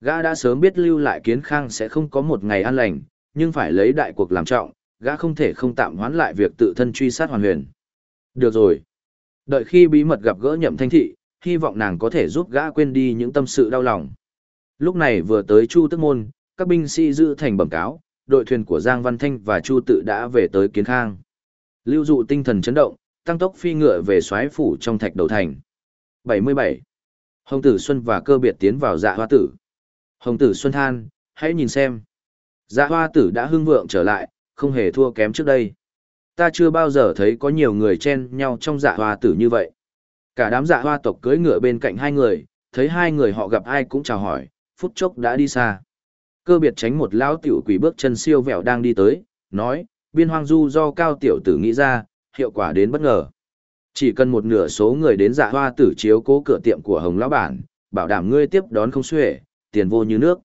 Gã đã sớm biết lưu lại kiến khang sẽ không có một ngày an lành, nhưng phải lấy đại cuộc làm trọng, gã không thể không tạm hoãn lại việc tự thân truy sát hoàn huyền. Được rồi. Đợi khi bí mật gặp gỡ nhậm thanh thị, hy vọng nàng có thể giúp gã quên đi những tâm sự đau lòng. Lúc này vừa tới Chu Tức Môn, các binh sĩ giữ thành bẩm cáo, đội thuyền của Giang Văn Thanh và Chu Tự đã về tới Kiến Khang. Lưu dụ tinh thần chấn động, tăng tốc phi ngựa về xoáy phủ trong thạch đầu thành. 77. Hồng tử Xuân và cơ biệt tiến vào dạ hoa tử. Hồng tử Xuân than, hãy nhìn xem. Dạ hoa tử đã hưng vượng trở lại, không hề thua kém trước đây. Ta chưa bao giờ thấy có nhiều người chen nhau trong dạ hoa tử như vậy. Cả đám dạ hoa tộc cưỡi ngựa bên cạnh hai người, thấy hai người họ gặp ai cũng chào hỏi, phút chốc đã đi xa. Cơ biệt tránh một lão tiểu quỷ bước chân siêu vẹo đang đi tới, nói, biên hoang du do cao tiểu tử nghĩ ra, hiệu quả đến bất ngờ. Chỉ cần một nửa số người đến dạ hoa tử chiếu cố cửa tiệm của Hồng Lão Bản, bảo đảm ngươi tiếp đón không xuể, tiền vô như nước.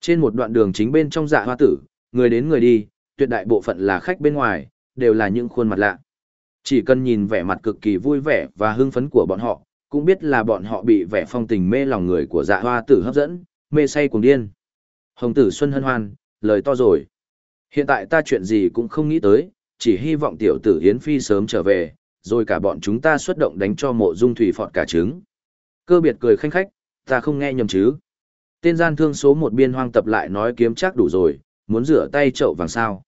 Trên một đoạn đường chính bên trong dạ hoa tử, người đến người đi, tuyệt đại bộ phận là khách bên ngoài, đều là những khuôn mặt lạ. Chỉ cần nhìn vẻ mặt cực kỳ vui vẻ và hưng phấn của bọn họ, cũng biết là bọn họ bị vẻ phong tình mê lòng người của dạ hoa tử hấp dẫn, mê say cuồng điên. Hồng tử Xuân hân hoan, lời to rồi. Hiện tại ta chuyện gì cũng không nghĩ tới, chỉ hy vọng tiểu tử Yến Phi sớm trở về, rồi cả bọn chúng ta xuất động đánh cho mộ dung thủy phọt cả trứng. Cơ biệt cười khanh khách, ta không nghe nhầm chứ. Tên gian thương số một biên hoang tập lại nói kiếm chắc đủ rồi, muốn rửa tay chậu vàng sao.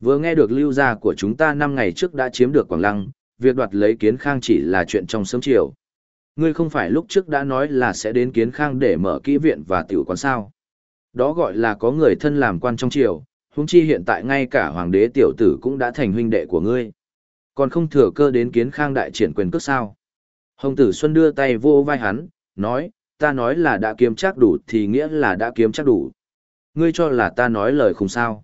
Vừa nghe được lưu gia của chúng ta năm ngày trước đã chiếm được Quảng Lăng, việc đoạt lấy kiến khang chỉ là chuyện trong sớm chiều. Ngươi không phải lúc trước đã nói là sẽ đến kiến khang để mở kỹ viện và tiểu quán sao. Đó gọi là có người thân làm quan trong triều, huống chi hiện tại ngay cả hoàng đế tiểu tử cũng đã thành huynh đệ của ngươi. Còn không thừa cơ đến kiến khang đại triển quyền cước sao. Hồng tử Xuân đưa tay vô vai hắn, nói, ta nói là đã kiếm chắc đủ thì nghĩa là đã kiếm chắc đủ. Ngươi cho là ta nói lời không sao.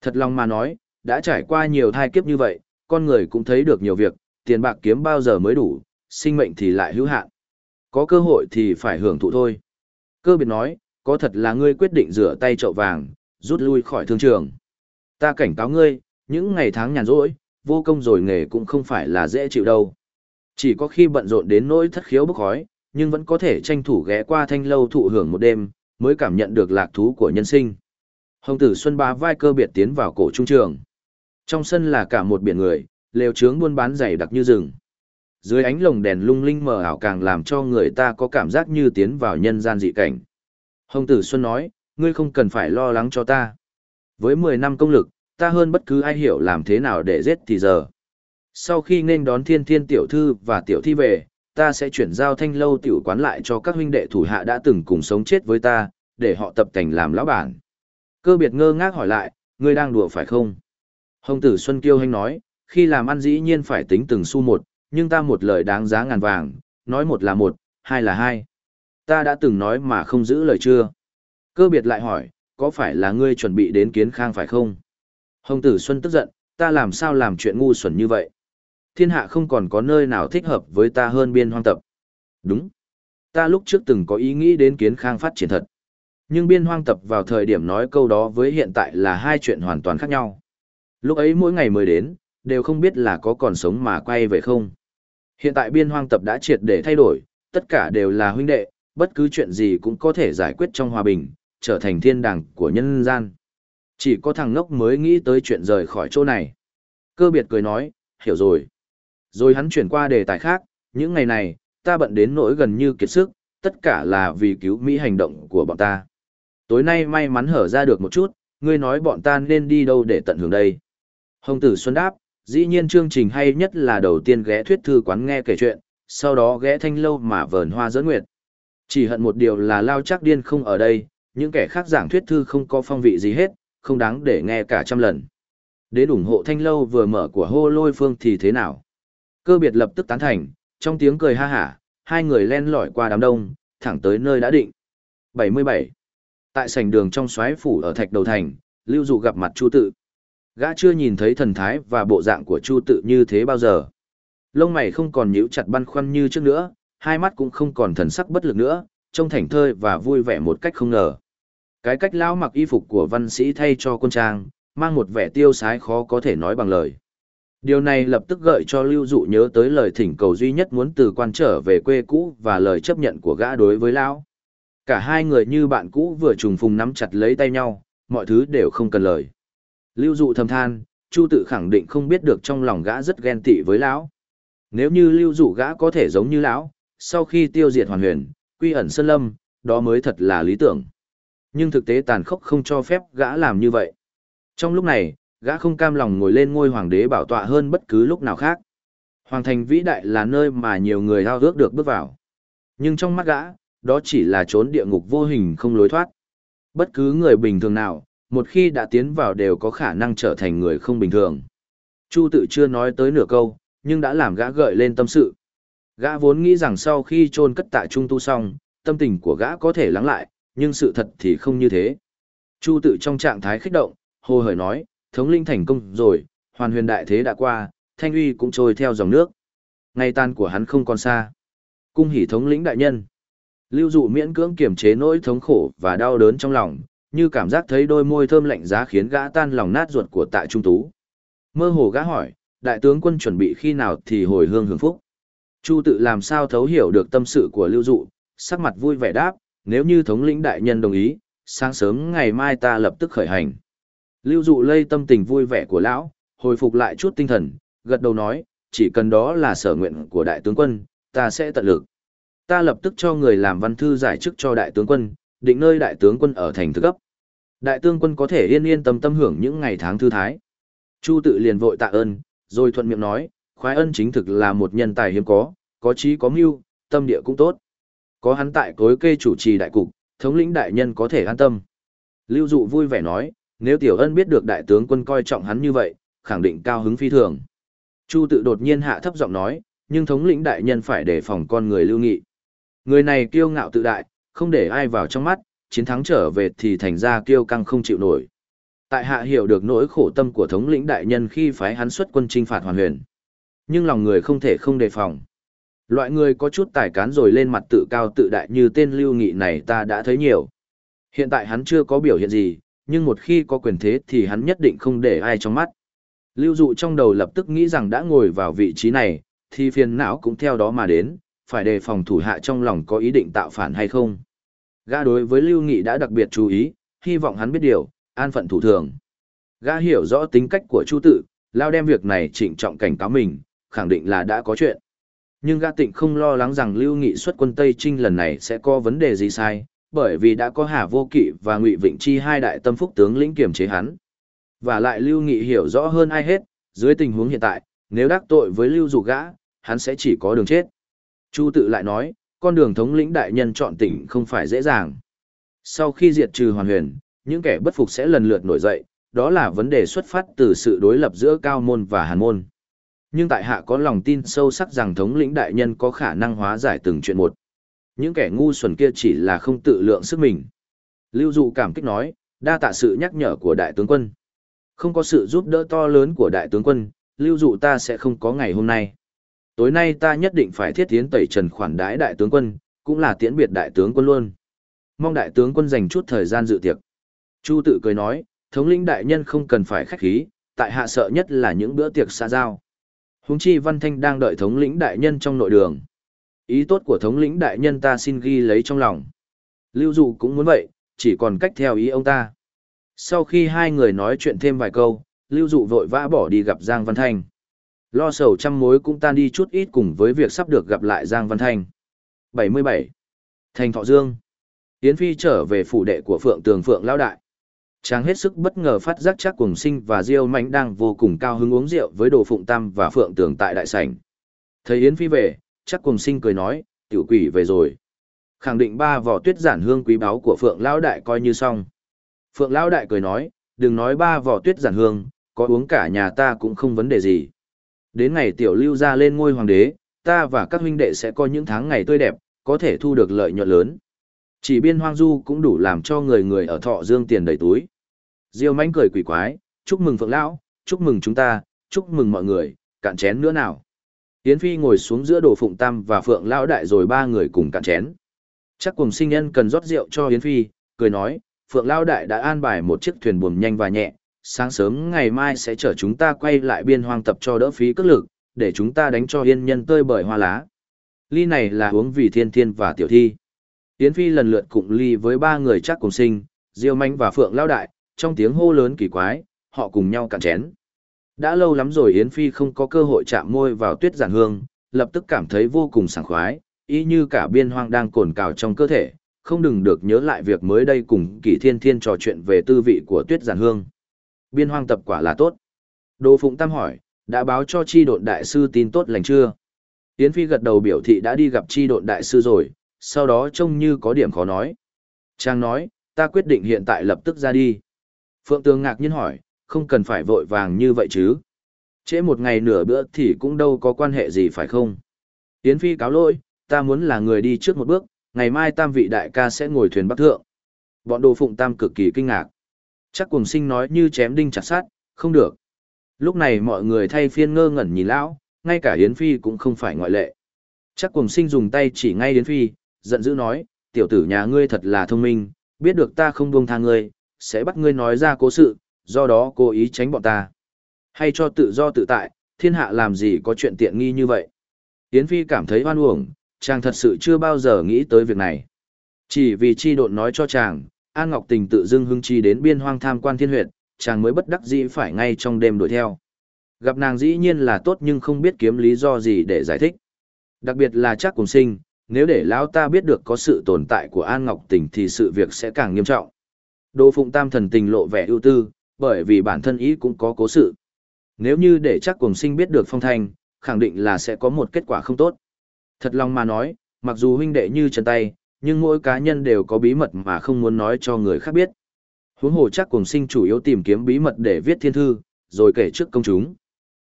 Thật lòng mà nói, đã trải qua nhiều thai kiếp như vậy, con người cũng thấy được nhiều việc, tiền bạc kiếm bao giờ mới đủ, sinh mệnh thì lại hữu hạn. Có cơ hội thì phải hưởng thụ thôi. Cơ biệt nói, có thật là ngươi quyết định rửa tay chậu vàng, rút lui khỏi thương trường. Ta cảnh cáo ngươi, những ngày tháng nhàn rỗi, vô công rồi nghề cũng không phải là dễ chịu đâu. Chỉ có khi bận rộn đến nỗi thất khiếu bức khói, nhưng vẫn có thể tranh thủ ghé qua thanh lâu thụ hưởng một đêm, mới cảm nhận được lạc thú của nhân sinh. Hồng tử Xuân bá vai cơ biệt tiến vào cổ trung trường. Trong sân là cả một biển người, lều trướng buôn bán dày đặc như rừng. Dưới ánh lồng đèn lung linh mờ ảo càng làm cho người ta có cảm giác như tiến vào nhân gian dị cảnh. Hồng tử Xuân nói, ngươi không cần phải lo lắng cho ta. Với 10 năm công lực, ta hơn bất cứ ai hiểu làm thế nào để giết thì giờ. Sau khi nên đón thiên thiên tiểu thư và tiểu thi về, ta sẽ chuyển giao thanh lâu tiểu quán lại cho các huynh đệ thủ hạ đã từng cùng sống chết với ta, để họ tập thành làm lão bản. Cơ biệt ngơ ngác hỏi lại, ngươi đang đùa phải không? Hồng tử Xuân Kiêu Hanh nói, khi làm ăn dĩ nhiên phải tính từng xu một, nhưng ta một lời đáng giá ngàn vàng, nói một là một, hai là hai. Ta đã từng nói mà không giữ lời chưa? Cơ biệt lại hỏi, có phải là ngươi chuẩn bị đến kiến khang phải không? Hồng tử Xuân tức giận, ta làm sao làm chuyện ngu xuẩn như vậy? Thiên hạ không còn có nơi nào thích hợp với ta hơn biên hoang tập. Đúng. Ta lúc trước từng có ý nghĩ đến kiến khang phát triển thật. Nhưng biên hoang tập vào thời điểm nói câu đó với hiện tại là hai chuyện hoàn toàn khác nhau. Lúc ấy mỗi ngày mới đến, đều không biết là có còn sống mà quay về không. Hiện tại biên hoang tập đã triệt để thay đổi, tất cả đều là huynh đệ, bất cứ chuyện gì cũng có thể giải quyết trong hòa bình, trở thành thiên đàng của nhân gian. Chỉ có thằng ngốc mới nghĩ tới chuyện rời khỏi chỗ này. Cơ biệt cười nói, hiểu rồi. Rồi hắn chuyển qua đề tài khác, những ngày này, ta bận đến nỗi gần như kiệt sức, tất cả là vì cứu Mỹ hành động của bọn ta. Tối nay may mắn hở ra được một chút, ngươi nói bọn ta nên đi đâu để tận hưởng đây. Hồng tử Xuân đáp, dĩ nhiên chương trình hay nhất là đầu tiên ghé thuyết thư quán nghe kể chuyện, sau đó ghé thanh lâu mà vờn hoa dẫn nguyệt. Chỉ hận một điều là lao chắc điên không ở đây, những kẻ khác giảng thuyết thư không có phong vị gì hết, không đáng để nghe cả trăm lần. Đến ủng hộ thanh lâu vừa mở của hô lôi phương thì thế nào? Cơ biệt lập tức tán thành, trong tiếng cười ha hả, hai người len lỏi qua đám đông, thẳng tới nơi đã định. 77. Tại sảnh đường trong xoáy phủ ở thạch đầu thành, lưu dụ gặp mặt Chu Tự. Gã chưa nhìn thấy thần thái và bộ dạng của Chu Tự như thế bao giờ. Lông mày không còn nhíu chặt băn khoăn như trước nữa, hai mắt cũng không còn thần sắc bất lực nữa, trông thảnh thơi và vui vẻ một cách không ngờ. Cái cách lão mặc y phục của văn sĩ thay cho quân trang, mang một vẻ tiêu sái khó có thể nói bằng lời. Điều này lập tức gợi cho Lưu Dụ nhớ tới lời thỉnh cầu duy nhất muốn từ quan trở về quê cũ và lời chấp nhận của gã đối với lão. Cả hai người như bạn cũ vừa trùng phùng nắm chặt lấy tay nhau, mọi thứ đều không cần lời. Lưu Dụ thầm than, Chu tự khẳng định không biết được trong lòng gã rất ghen tị với lão. Nếu như Lưu Dụ gã có thể giống như lão, sau khi tiêu diệt hoàn huyền, quy ẩn sơn lâm, đó mới thật là lý tưởng. Nhưng thực tế tàn khốc không cho phép gã làm như vậy. Trong lúc này, gã không cam lòng ngồi lên ngôi hoàng đế bảo tọa hơn bất cứ lúc nào khác. Hoàng thành vĩ đại là nơi mà nhiều người ao ước được bước vào. Nhưng trong mắt gã, đó chỉ là trốn địa ngục vô hình không lối thoát. Bất cứ người bình thường nào, một khi đã tiến vào đều có khả năng trở thành người không bình thường. Chu tự chưa nói tới nửa câu, nhưng đã làm gã gợi lên tâm sự. Gã vốn nghĩ rằng sau khi chôn cất tại trung tu xong, tâm tình của gã có thể lắng lại, nhưng sự thật thì không như thế. Chu tự trong trạng thái kích động, hồ hởi nói, thống linh thành công rồi, hoàn huyền đại thế đã qua, thanh uy cũng trôi theo dòng nước. Ngày tan của hắn không còn xa. Cung hỉ thống lĩnh đại nhân. Lưu dụ miễn cưỡng kiềm chế nỗi thống khổ và đau đớn trong lòng, như cảm giác thấy đôi môi thơm lạnh giá khiến gã tan lòng nát ruột của tại trung tú. Mơ hồ gã hỏi, đại tướng quân chuẩn bị khi nào thì hồi hương hưởng phúc. Chu tự làm sao thấu hiểu được tâm sự của lưu dụ, sắc mặt vui vẻ đáp, nếu như thống lĩnh đại nhân đồng ý, sáng sớm ngày mai ta lập tức khởi hành. Lưu dụ lây tâm tình vui vẻ của lão, hồi phục lại chút tinh thần, gật đầu nói, chỉ cần đó là sở nguyện của đại tướng quân, ta sẽ tận lực. Ta lập tức cho người làm văn thư giải chức cho đại tướng quân, định nơi đại tướng quân ở thành thức cấp. Đại tướng quân có thể yên yên tâm tâm hưởng những ngày tháng thư thái. Chu tự liền vội tạ ơn, rồi thuận miệng nói, khoái ân chính thực là một nhân tài hiếm có, có trí có mưu, tâm địa cũng tốt. Có hắn tại cối kê chủ trì đại cục, thống lĩnh đại nhân có thể an tâm. Lưu dụ vui vẻ nói, nếu tiểu ân biết được đại tướng quân coi trọng hắn như vậy, khẳng định cao hứng phi thường. Chu tự đột nhiên hạ thấp giọng nói, nhưng thống lĩnh đại nhân phải đề phòng con người lưu nghị. Người này kiêu ngạo tự đại, không để ai vào trong mắt, chiến thắng trở về thì thành ra kiêu căng không chịu nổi. Tại hạ hiểu được nỗi khổ tâm của thống lĩnh đại nhân khi phái hắn xuất quân chinh phạt hoàn huyền. Nhưng lòng người không thể không đề phòng. Loại người có chút tài cán rồi lên mặt tự cao tự đại như tên lưu nghị này ta đã thấy nhiều. Hiện tại hắn chưa có biểu hiện gì, nhưng một khi có quyền thế thì hắn nhất định không để ai trong mắt. Lưu dụ trong đầu lập tức nghĩ rằng đã ngồi vào vị trí này, thì phiền não cũng theo đó mà đến, phải đề phòng thủ hạ trong lòng có ý định tạo phản hay không. Gã đối với Lưu Nghị đã đặc biệt chú ý, hy vọng hắn biết điều, an phận thủ thường. Gã hiểu rõ tính cách của Chu Tự, lao đem việc này trịnh trọng cảnh cáo mình, khẳng định là đã có chuyện. Nhưng gã tịnh không lo lắng rằng Lưu Nghị xuất quân Tây Trinh lần này sẽ có vấn đề gì sai, bởi vì đã có Hà Vô Kỵ và Ngụy Vịnh Chi hai đại tâm phúc tướng lĩnh kiểm chế hắn. Và lại Lưu Nghị hiểu rõ hơn ai hết, dưới tình huống hiện tại, nếu đắc tội với Lưu Dụ gã, hắn sẽ chỉ có đường chết. Chu tự lại nói, con đường thống lĩnh đại nhân chọn tỉnh không phải dễ dàng. Sau khi diệt trừ hoàn huyền, những kẻ bất phục sẽ lần lượt nổi dậy, đó là vấn đề xuất phát từ sự đối lập giữa cao môn và hàn môn. Nhưng tại hạ có lòng tin sâu sắc rằng thống lĩnh đại nhân có khả năng hóa giải từng chuyện một. Những kẻ ngu xuẩn kia chỉ là không tự lượng sức mình. Lưu dụ cảm kích nói, đa tạ sự nhắc nhở của đại tướng quân. Không có sự giúp đỡ to lớn của đại tướng quân, lưu dụ ta sẽ không có ngày hôm nay. Tối nay ta nhất định phải thiết tiến tẩy trần khoản đái đại tướng quân, cũng là tiễn biệt đại tướng quân luôn. Mong đại tướng quân dành chút thời gian dự tiệc. Chu tự cười nói, thống lĩnh đại nhân không cần phải khách khí, tại hạ sợ nhất là những bữa tiệc xa giao. Huống chi Văn Thanh đang đợi thống lĩnh đại nhân trong nội đường. Ý tốt của thống lĩnh đại nhân ta xin ghi lấy trong lòng. Lưu dụ cũng muốn vậy, chỉ còn cách theo ý ông ta. Sau khi hai người nói chuyện thêm vài câu, Lưu dụ vội vã bỏ đi gặp Giang Văn Thanh. Lo sầu trăm mối cũng tan đi chút ít cùng với việc sắp được gặp lại Giang Văn Thanh. 77. Thành Thọ Dương. Yến Phi trở về phủ đệ của Phượng Tường Phượng Lão Đại. Chàng hết sức bất ngờ phát giác chắc cùng sinh và Diêu Mạnh đang vô cùng cao hứng uống rượu với Đồ Phụng Tam và Phượng Tường tại đại sảnh. Thấy Yến Phi về, chắc cùng sinh cười nói, tiểu quỷ về rồi. Khẳng định ba vỏ tuyết giản hương quý báu của Phượng Lão Đại coi như xong. Phượng Lão Đại cười nói, đừng nói ba vỏ tuyết giản hương, có uống cả nhà ta cũng không vấn đề gì. Đến ngày tiểu lưu ra lên ngôi hoàng đế, ta và các huynh đệ sẽ có những tháng ngày tươi đẹp, có thể thu được lợi nhuận lớn. Chỉ biên hoang du cũng đủ làm cho người người ở thọ dương tiền đầy túi. Diêu mánh cười quỷ quái, chúc mừng Phượng Lão, chúc mừng chúng ta, chúc mừng mọi người, cạn chén nữa nào. Yến Phi ngồi xuống giữa đồ Phụng Tam và Phượng Lão đại rồi ba người cùng cạn chén. Chắc cùng sinh nhân cần rót rượu cho Yến Phi, cười nói, Phượng Lão đại đã an bài một chiếc thuyền buồm nhanh và nhẹ, sáng sớm ngày mai sẽ chở chúng ta quay lại biên hoang tập cho đỡ phí cất lực, để chúng ta đánh cho yên nhân tơi bởi hoa lá. Ly này là uống vì thiên thiên và tiểu thi. Yến Phi lần lượt cụng ly với ba người chắc cùng sinh, Diêu Manh và Phượng Lão Đại, trong tiếng hô lớn kỳ quái, họ cùng nhau cạn chén. Đã lâu lắm rồi Yến Phi không có cơ hội chạm môi vào tuyết giản hương, lập tức cảm thấy vô cùng sảng khoái, y như cả biên hoang đang cồn cào trong cơ thể, không đừng được nhớ lại việc mới đây cùng kỳ thiên thiên trò chuyện về tư vị của tuyết giản hương. Biên hoang tập quả là tốt. Đô Phụng Tam hỏi, đã báo cho chi độn đại sư tin tốt lành chưa? Yến Phi gật đầu biểu thị đã đi gặp chi độn đại sư rồi, sau đó trông như có điểm khó nói. Trang nói, ta quyết định hiện tại lập tức ra đi. Phượng Tường ngạc nhiên hỏi, không cần phải vội vàng như vậy chứ. Trễ một ngày nửa bữa thì cũng đâu có quan hệ gì phải không? Yến Phi cáo lỗi, ta muốn là người đi trước một bước, ngày mai tam vị đại ca sẽ ngồi thuyền bắc thượng. Bọn đồ phụng tam cực kỳ kinh ngạc. Chắc cùng sinh nói như chém đinh chặt sát, không được. Lúc này mọi người thay phiên ngơ ngẩn nhìn lão, ngay cả Yến Phi cũng không phải ngoại lệ. Chắc cùng sinh dùng tay chỉ ngay Yến Phi, giận dữ nói, tiểu tử nhà ngươi thật là thông minh, biết được ta không buông tha ngươi, sẽ bắt ngươi nói ra cố sự, do đó cố ý tránh bọn ta. Hay cho tự do tự tại, thiên hạ làm gì có chuyện tiện nghi như vậy. Yến Phi cảm thấy hoan uổng, chàng thật sự chưa bao giờ nghĩ tới việc này. Chỉ vì chi độn nói cho chàng, An Ngọc Tình tự dưng hưng chi đến biên hoang tham quan thiên huyệt, chàng mới bất đắc dĩ phải ngay trong đêm đuổi theo. Gặp nàng dĩ nhiên là tốt nhưng không biết kiếm lý do gì để giải thích. Đặc biệt là chắc cùng sinh, nếu để lão ta biết được có sự tồn tại của An Ngọc Tình thì sự việc sẽ càng nghiêm trọng. Đỗ Phụng Tam thần tình lộ vẻ ưu tư, bởi vì bản thân ý cũng có cố sự. Nếu như để chắc cùng sinh biết được phong thanh, khẳng định là sẽ có một kết quả không tốt. Thật lòng mà nói, mặc dù huynh đệ như chân tay, nhưng mỗi cá nhân đều có bí mật mà không muốn nói cho người khác biết. Huống hồ chắc cùng sinh chủ yếu tìm kiếm bí mật để viết thiên thư, rồi kể trước công chúng.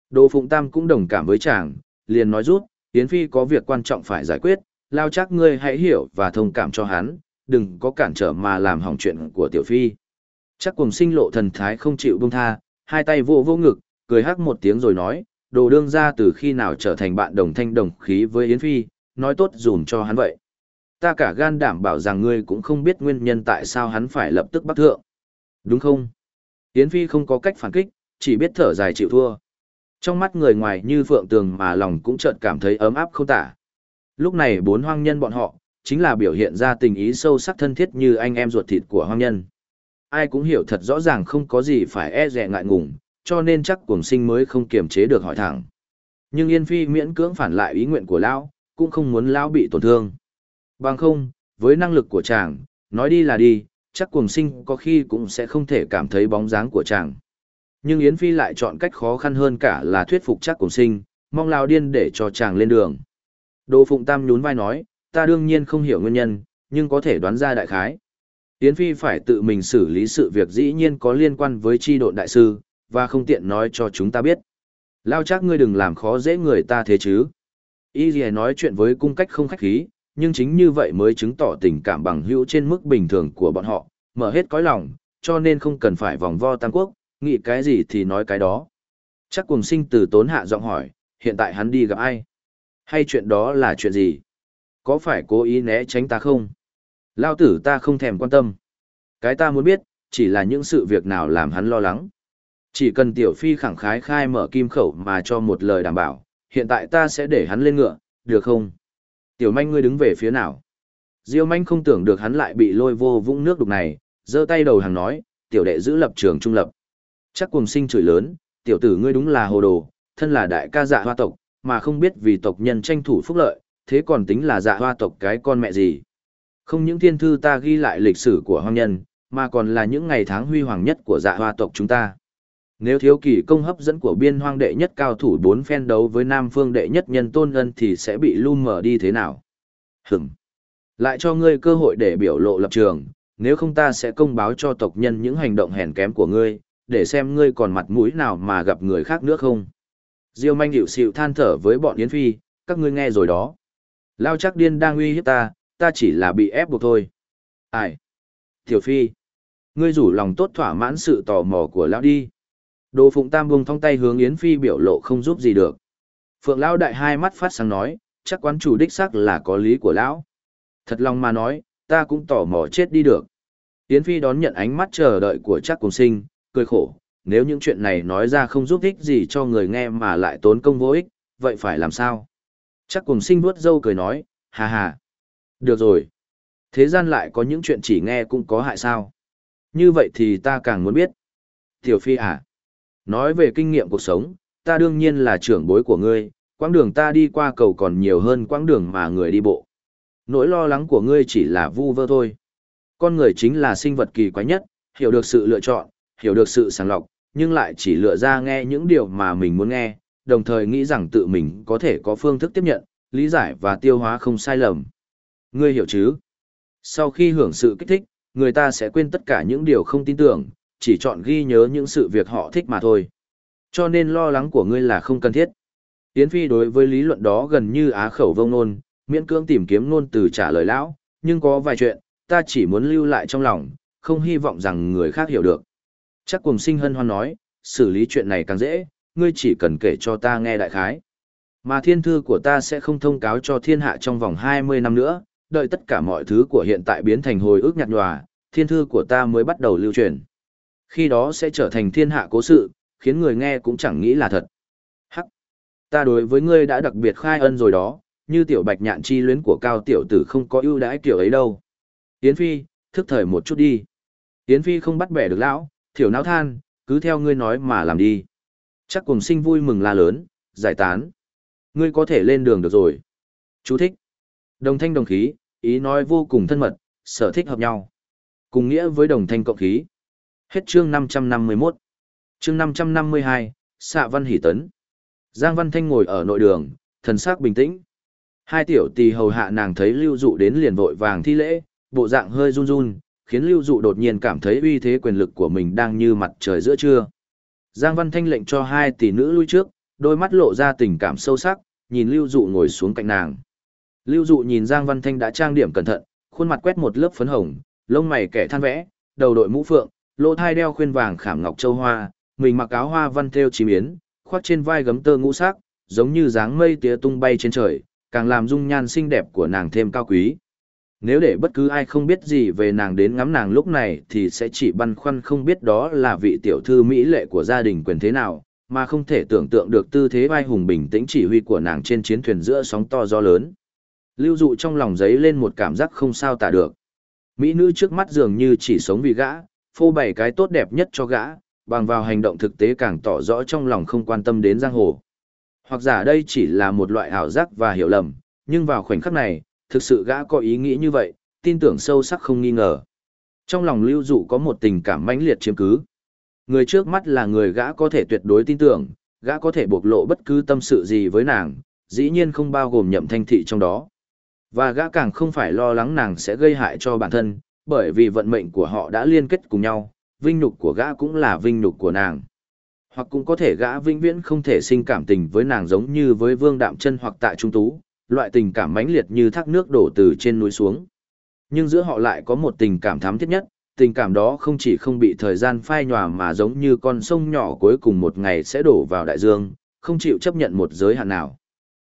Đỗ Phụng Tam cũng đồng cảm với chàng, liền nói rút, Yến Phi có việc quan trọng phải giải quyết, lao chắc ngươi hãy hiểu và thông cảm cho hắn, đừng có cản trở mà làm hỏng chuyện của Tiểu Phi. Chắc cùng sinh lộ thần thái không chịu buông tha, hai tay vô vô ngực, cười hắc một tiếng rồi nói, đồ đương ra từ khi nào trở thành bạn đồng thanh đồng khí với Yến Phi, nói tốt dùm cho hắn vậy. Ta cả gan đảm bảo rằng ngươi cũng không biết nguyên nhân tại sao hắn phải lập tức bắt thượng. Đúng không? Yến Phi không có cách phản kích, chỉ biết thở dài chịu thua. Trong mắt người ngoài như phượng tường mà lòng cũng chợt cảm thấy ấm áp không tả. Lúc này bốn hoang nhân bọn họ, chính là biểu hiện ra tình ý sâu sắc thân thiết như anh em ruột thịt của hoang nhân. Ai cũng hiểu thật rõ ràng không có gì phải e dè ngại ngùng, cho nên chắc cuồng sinh mới không kiềm chế được hỏi thẳng. Nhưng Yên Phi miễn cưỡng phản lại ý nguyện của Lão, cũng không muốn Lão bị tổn thương. Bằng không, với năng lực của chàng, nói đi là đi, chắc cuồng sinh có khi cũng sẽ không thể cảm thấy bóng dáng của chàng. Nhưng Yến Phi lại chọn cách khó khăn hơn cả là thuyết phục chắc cuồng sinh, mong Lão điên để cho chàng lên đường. Đỗ Phụng Tam nhún vai nói, ta đương nhiên không hiểu nguyên nhân, nhưng có thể đoán ra đại khái. Yến Phi phải tự mình xử lý sự việc dĩ nhiên có liên quan với chi độn đại sư, và không tiện nói cho chúng ta biết. Lao chắc ngươi đừng làm khó dễ người ta thế chứ. Y gì nói chuyện với cung cách không khách khí, nhưng chính như vậy mới chứng tỏ tình cảm bằng hữu trên mức bình thường của bọn họ, mở hết cõi lòng, cho nên không cần phải vòng vo tam quốc, nghĩ cái gì thì nói cái đó. Chắc cùng sinh từ tốn hạ giọng hỏi, hiện tại hắn đi gặp ai? Hay chuyện đó là chuyện gì? Có phải cố ý né tránh ta không? Lao tử ta không thèm quan tâm. Cái ta muốn biết, chỉ là những sự việc nào làm hắn lo lắng. Chỉ cần tiểu phi khẳng khái khai mở kim khẩu mà cho một lời đảm bảo, hiện tại ta sẽ để hắn lên ngựa, được không? Tiểu manh ngươi đứng về phía nào? Diêu manh không tưởng được hắn lại bị lôi vô vũng nước đục này, giơ tay đầu hàng nói, tiểu đệ giữ lập trường trung lập. Chắc cùng sinh chửi lớn, tiểu tử ngươi đúng là hồ đồ, thân là đại ca dạ hoa tộc, mà không biết vì tộc nhân tranh thủ phúc lợi, thế còn tính là dạ hoa tộc cái con mẹ gì. Không những thiên thư ta ghi lại lịch sử của hoang nhân, mà còn là những ngày tháng huy hoàng nhất của dạ hoa tộc chúng ta. Nếu thiếu kỳ công hấp dẫn của biên hoang đệ nhất cao thủ bốn phen đấu với nam phương đệ nhất nhân tôn ân thì sẽ bị lu mở đi thế nào? Hửm! Lại cho ngươi cơ hội để biểu lộ lập trường, nếu không ta sẽ công báo cho tộc nhân những hành động hèn kém của ngươi, để xem ngươi còn mặt mũi nào mà gặp người khác nữa không. Diêu manh hiệu xịu than thở với bọn Yến Phi, các ngươi nghe rồi đó. Lao chắc điên đang uy hiếp ta, ta chỉ là bị ép buộc thôi. Ai? Tiểu Phi, ngươi rủ lòng tốt thỏa mãn sự tò mò của Lão đi. Đồ Phụng Tam buông thong tay hướng Yến Phi biểu lộ không giúp gì được. Phượng Lão đại hai mắt phát sáng nói, chắc quán chủ đích xác là có lý của Lão. Thật lòng mà nói, ta cũng tò mò chết đi được. Yến Phi đón nhận ánh mắt chờ đợi của chắc cùng sinh, cười khổ, nếu những chuyện này nói ra không giúp ích gì cho người nghe mà lại tốn công vô ích, vậy phải làm sao? Chắc cùng sinh vuốt dâu cười nói, hà hà. Được rồi. Thế gian lại có những chuyện chỉ nghe cũng có hại sao? Như vậy thì ta càng muốn biết. Tiểu Phi à? Nói về kinh nghiệm cuộc sống, ta đương nhiên là trưởng bối của ngươi, quãng đường ta đi qua cầu còn nhiều hơn quãng đường mà người đi bộ. Nỗi lo lắng của ngươi chỉ là vu vơ thôi. Con người chính là sinh vật kỳ quái nhất, hiểu được sự lựa chọn, hiểu được sự sàng lọc, nhưng lại chỉ lựa ra nghe những điều mà mình muốn nghe, đồng thời nghĩ rằng tự mình có thể có phương thức tiếp nhận, lý giải và tiêu hóa không sai lầm. Ngươi hiểu chứ? Sau khi hưởng sự kích thích, người ta sẽ quên tất cả những điều không tin tưởng, chỉ chọn ghi nhớ những sự việc họ thích mà thôi. Cho nên lo lắng của ngươi là không cần thiết. Yến Phi đối với lý luận đó gần như á khẩu vông nôn, miễn cưỡng tìm kiếm nôn từ trả lời lão, nhưng có vài chuyện, ta chỉ muốn lưu lại trong lòng, không hy vọng rằng người khác hiểu được. Chắc cùng sinh hân hoan nói, xử lý chuyện này càng dễ, ngươi chỉ cần kể cho ta nghe đại khái. Mà thiên thư của ta sẽ không thông cáo cho thiên hạ trong vòng 20 năm nữa, đợi tất cả mọi thứ của hiện tại biến thành hồi ức nhạt nhòa, thiên thư của ta mới bắt đầu lưu truyền. Khi đó sẽ trở thành thiên hạ cố sự, khiến người nghe cũng chẳng nghĩ là thật. Hắc! Ta đối với ngươi đã đặc biệt khai ân rồi đó, như tiểu bạch nhạn chi luyến của cao tiểu tử không có ưu đãi kiểu ấy đâu. Yến Phi, thức thời một chút đi. Yến Phi không bắt bẻ được lão, thiểu não than, cứ theo ngươi nói mà làm đi. Chắc cùng sinh vui mừng la lớn, giải tán. Ngươi có thể lên đường được rồi. Chú thích. Đồng thanh đồng khí, ý nói vô cùng thân mật, sở thích hợp nhau. Cùng nghĩa với đồng thanh cộng khí. Hết chương 551. Chương 552, xạ văn hỷ tấn. Giang Văn Thanh ngồi ở nội đường, thần sắc bình tĩnh. Hai tiểu tỳ hầu hạ nàng thấy lưu dụ đến liền vội vàng thi lễ, bộ dạng hơi run run, khiến lưu dụ đột nhiên cảm thấy uy thế quyền lực của mình đang như mặt trời giữa trưa. Giang Văn Thanh lệnh cho hai tỷ nữ lui trước, đôi mắt lộ ra tình cảm sâu sắc, nhìn lưu dụ ngồi xuống cạnh nàng. Lưu dụ nhìn Giang Văn Thanh đã trang điểm cẩn thận, khuôn mặt quét một lớp phấn hồng, lông mày kẻ than vẽ, đầu đội mũ phượng, lỗ thai đeo khuyên vàng khảm ngọc châu hoa, mình mặc áo hoa văn thêu chìm yến, khoác trên vai gấm tơ ngũ sắc, giống như dáng mây tía tung bay trên trời, càng làm dung nhan xinh đẹp của nàng thêm cao quý. Nếu để bất cứ ai không biết gì về nàng đến ngắm nàng lúc này thì sẽ chỉ băn khoăn không biết đó là vị tiểu thư mỹ lệ của gia đình quyền thế nào, mà không thể tưởng tượng được tư thế vai hùng bình tĩnh chỉ huy của nàng trên chiến thuyền giữa sóng to gió lớn. Lưu dụ trong lòng giấy lên một cảm giác không sao tả được. Mỹ nữ trước mắt dường như chỉ sống vì gã, phô bày cái tốt đẹp nhất cho gã, bằng vào hành động thực tế càng tỏ rõ trong lòng không quan tâm đến giang hồ. Hoặc giả đây chỉ là một loại ảo giác và hiểu lầm, nhưng vào khoảnh khắc này, thực sự gã có ý nghĩ như vậy, tin tưởng sâu sắc không nghi ngờ. Trong lòng lưu dụ có một tình cảm mãnh liệt chiếm cứ. Người trước mắt là người gã có thể tuyệt đối tin tưởng, gã có thể bộc lộ bất cứ tâm sự gì với nàng, dĩ nhiên không bao gồm nhậm thanh thị trong đó. Và gã càng không phải lo lắng nàng sẽ gây hại cho bản thân, bởi vì vận mệnh của họ đã liên kết cùng nhau, vinh nhục của gã cũng là vinh nhục của nàng. Hoặc cũng có thể gã vĩnh viễn không thể sinh cảm tình với nàng giống như với vương đạm chân hoặc tại trung tú, loại tình cảm mãnh liệt như thác nước đổ từ trên núi xuống. Nhưng giữa họ lại có một tình cảm thắm thiết nhất, tình cảm đó không chỉ không bị thời gian phai nhòa mà giống như con sông nhỏ cuối cùng một ngày sẽ đổ vào đại dương, không chịu chấp nhận một giới hạn nào.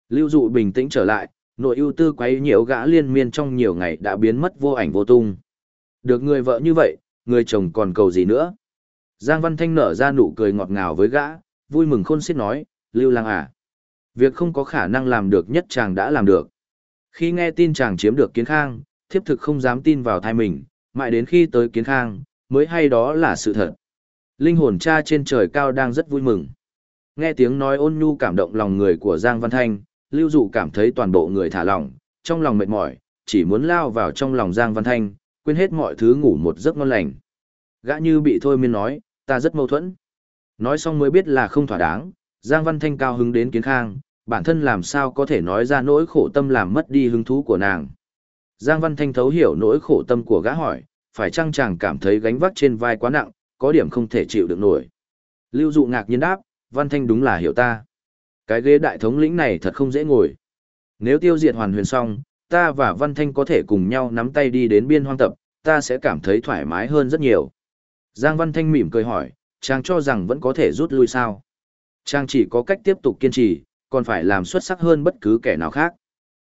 Lưu dụ bình tĩnh trở lại, nội ưu tư quấy nhiễu gã liên miên trong nhiều ngày đã biến mất vô ảnh vô tung. Được người vợ như vậy, người chồng còn cầu gì nữa? Giang Văn Thanh nở ra nụ cười ngọt ngào với gã, vui mừng khôn xiết nói, Lưu Lang à. Việc không có khả năng làm được nhất chàng đã làm được. Khi nghe tin chàng chiếm được kiến khang, thiếp thực không dám tin vào thai mình, mãi đến khi tới kiến khang, mới hay đó là sự thật. Linh hồn cha trên trời cao đang rất vui mừng. Nghe tiếng nói ôn nhu cảm động lòng người của Giang Văn Thanh, Lưu Dụ cảm thấy toàn bộ người thả lỏng, trong lòng mệt mỏi, chỉ muốn lao vào trong lòng Giang Văn Thanh, quên hết mọi thứ ngủ một giấc ngon lành. Gã như bị thôi miên nói, ta rất mâu thuẫn. Nói xong mới biết là không thỏa đáng, Giang Văn Thanh cao hứng đến kiến khang, bản thân làm sao có thể nói ra nỗi khổ tâm làm mất đi hứng thú của nàng. Giang Văn Thanh thấu hiểu nỗi khổ tâm của gã hỏi, phải chăng chàng cảm thấy gánh vác trên vai quá nặng, có điểm không thể chịu được nổi. Lưu Dụ ngạc nhiên đáp, Văn Thanh đúng là hiểu ta. Cái ghế đại thống lĩnh này thật không dễ ngồi. Nếu tiêu diệt hoàn huyền xong, ta và Văn Thanh có thể cùng nhau nắm tay đi đến biên hoang tập, ta sẽ cảm thấy thoải mái hơn rất nhiều. Giang Văn Thanh mỉm cười hỏi, chàng cho rằng vẫn có thể rút lui sao? Chàng chỉ có cách tiếp tục kiên trì, còn phải làm xuất sắc hơn bất cứ kẻ nào khác.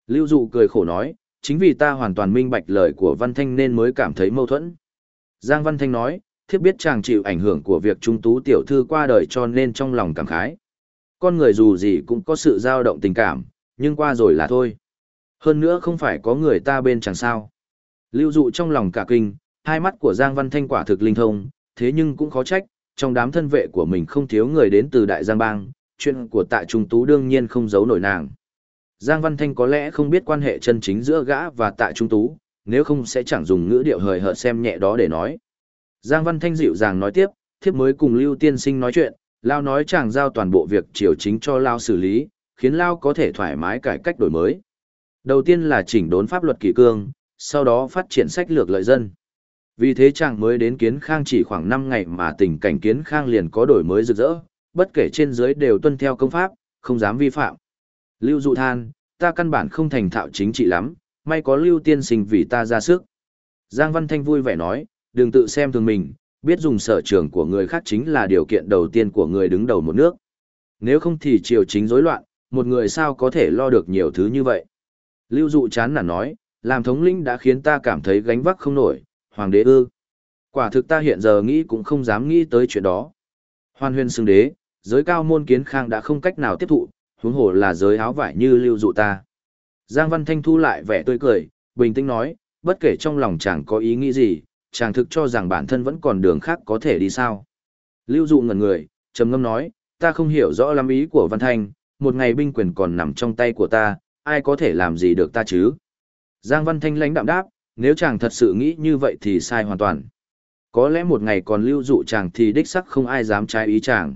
Lưu Dụ cười khổ nói, chính vì ta hoàn toàn minh bạch lời của Văn Thanh nên mới cảm thấy mâu thuẫn. Giang Văn Thanh nói, thiếp biết chàng chịu ảnh hưởng của việc trung tú tiểu thư qua đời cho nên trong lòng cảm khái. Con người dù gì cũng có sự dao động tình cảm, nhưng qua rồi là thôi. Hơn nữa không phải có người ta bên chàng sao. Lưu dụ trong lòng cả kinh, hai mắt của Giang Văn Thanh quả thực linh thông, thế nhưng cũng khó trách, trong đám thân vệ của mình không thiếu người đến từ Đại Giang Bang, chuyện của tạ trung tú đương nhiên không giấu nổi nàng. Giang Văn Thanh có lẽ không biết quan hệ chân chính giữa gã và tạ trung tú, nếu không sẽ chẳng dùng ngữ điệu hời hợt xem nhẹ đó để nói. Giang Văn Thanh dịu dàng nói tiếp, thiếp mới cùng Lưu Tiên Sinh nói chuyện, Lao nói chàng giao toàn bộ việc triều chính cho Lao xử lý, khiến Lao có thể thoải mái cải cách đổi mới. Đầu tiên là chỉnh đốn pháp luật kỷ cương, sau đó phát triển sách lược lợi dân. Vì thế chàng mới đến kiến khang chỉ khoảng 5 ngày mà tình cảnh kiến khang liền có đổi mới rực rỡ, bất kể trên dưới đều tuân theo công pháp, không dám vi phạm. Lưu dụ than, ta căn bản không thành thạo chính trị lắm, may có lưu tiên sinh vì ta ra sức. Giang Văn Thanh vui vẻ nói, đừng tự xem thường mình, biết dùng sở trường của người khác chính là điều kiện đầu tiên của người đứng đầu một nước. Nếu không thì triều chính rối loạn, một người sao có thể lo được nhiều thứ như vậy. Lưu dụ chán nản nói, làm thống lĩnh đã khiến ta cảm thấy gánh vác không nổi, hoàng đế ư. Quả thực ta hiện giờ nghĩ cũng không dám nghĩ tới chuyện đó. Hoan huyền xưng đế, giới cao môn kiến khang đã không cách nào tiếp thụ, huống hồ là giới áo vải như lưu dụ ta. Giang Văn Thanh thu lại vẻ tươi cười, bình tĩnh nói, bất kể trong lòng chàng có ý nghĩ gì, chàng thực cho rằng bản thân vẫn còn đường khác có thể đi sao. Lưu dụ ngẩn người, trầm ngâm nói, ta không hiểu rõ lắm ý của Văn Thanh, một ngày binh quyền còn nằm trong tay của ta, ai có thể làm gì được ta chứ? Giang Văn Thanh lãnh đạm đáp, nếu chàng thật sự nghĩ như vậy thì sai hoàn toàn. Có lẽ một ngày còn lưu dụ chàng thì đích sắc không ai dám trái ý chàng.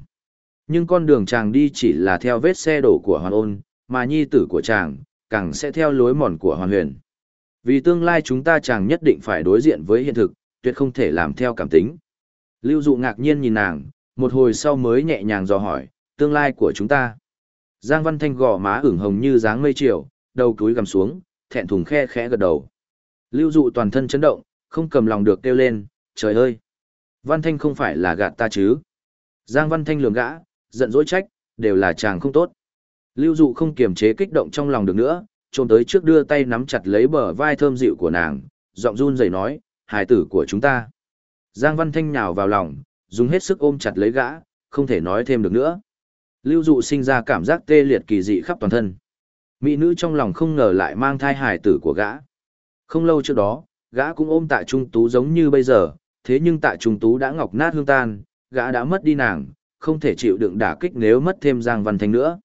Nhưng con đường chàng đi chỉ là theo vết xe đổ của hoàn ôn, mà nhi tử của chàng, càng sẽ theo lối mòn của hoàn huyền. Vì tương lai chúng ta chàng nhất định phải đối diện với hiện thực, tuyệt không thể làm theo cảm tính. Lưu dụ ngạc nhiên nhìn nàng, một hồi sau mới nhẹ nhàng dò hỏi, tương lai của chúng ta. Giang Văn Thanh gò má ửng hồng như dáng mây chiều, đầu túi gầm xuống, thẹn thùng khe khẽ gật đầu. Lưu dụ toàn thân chấn động, không cầm lòng được kêu lên, trời ơi! Văn Thanh không phải là gạt ta chứ? Giang Văn Thanh lường gã, giận dỗi trách, đều là chàng không tốt. Lưu dụ không kiềm chế kích động trong lòng được nữa, trốn tới trước đưa tay nắm chặt lấy bờ vai thơm dịu của nàng, giọng run rẩy nói, hài tử của chúng ta. Giang Văn Thanh nhào vào lòng, dùng hết sức ôm chặt lấy gã, không thể nói thêm được nữa. Lưu dụ sinh ra cảm giác tê liệt kỳ dị khắp toàn thân. Mỹ nữ trong lòng không ngờ lại mang thai hài tử của gã. Không lâu trước đó, gã cũng ôm tạ trung tú giống như bây giờ, thế nhưng tạ trung tú đã ngọc nát hương tan, gã đã mất đi nàng, không thể chịu đựng đả kích nếu mất thêm Giang Văn Thanh nữa.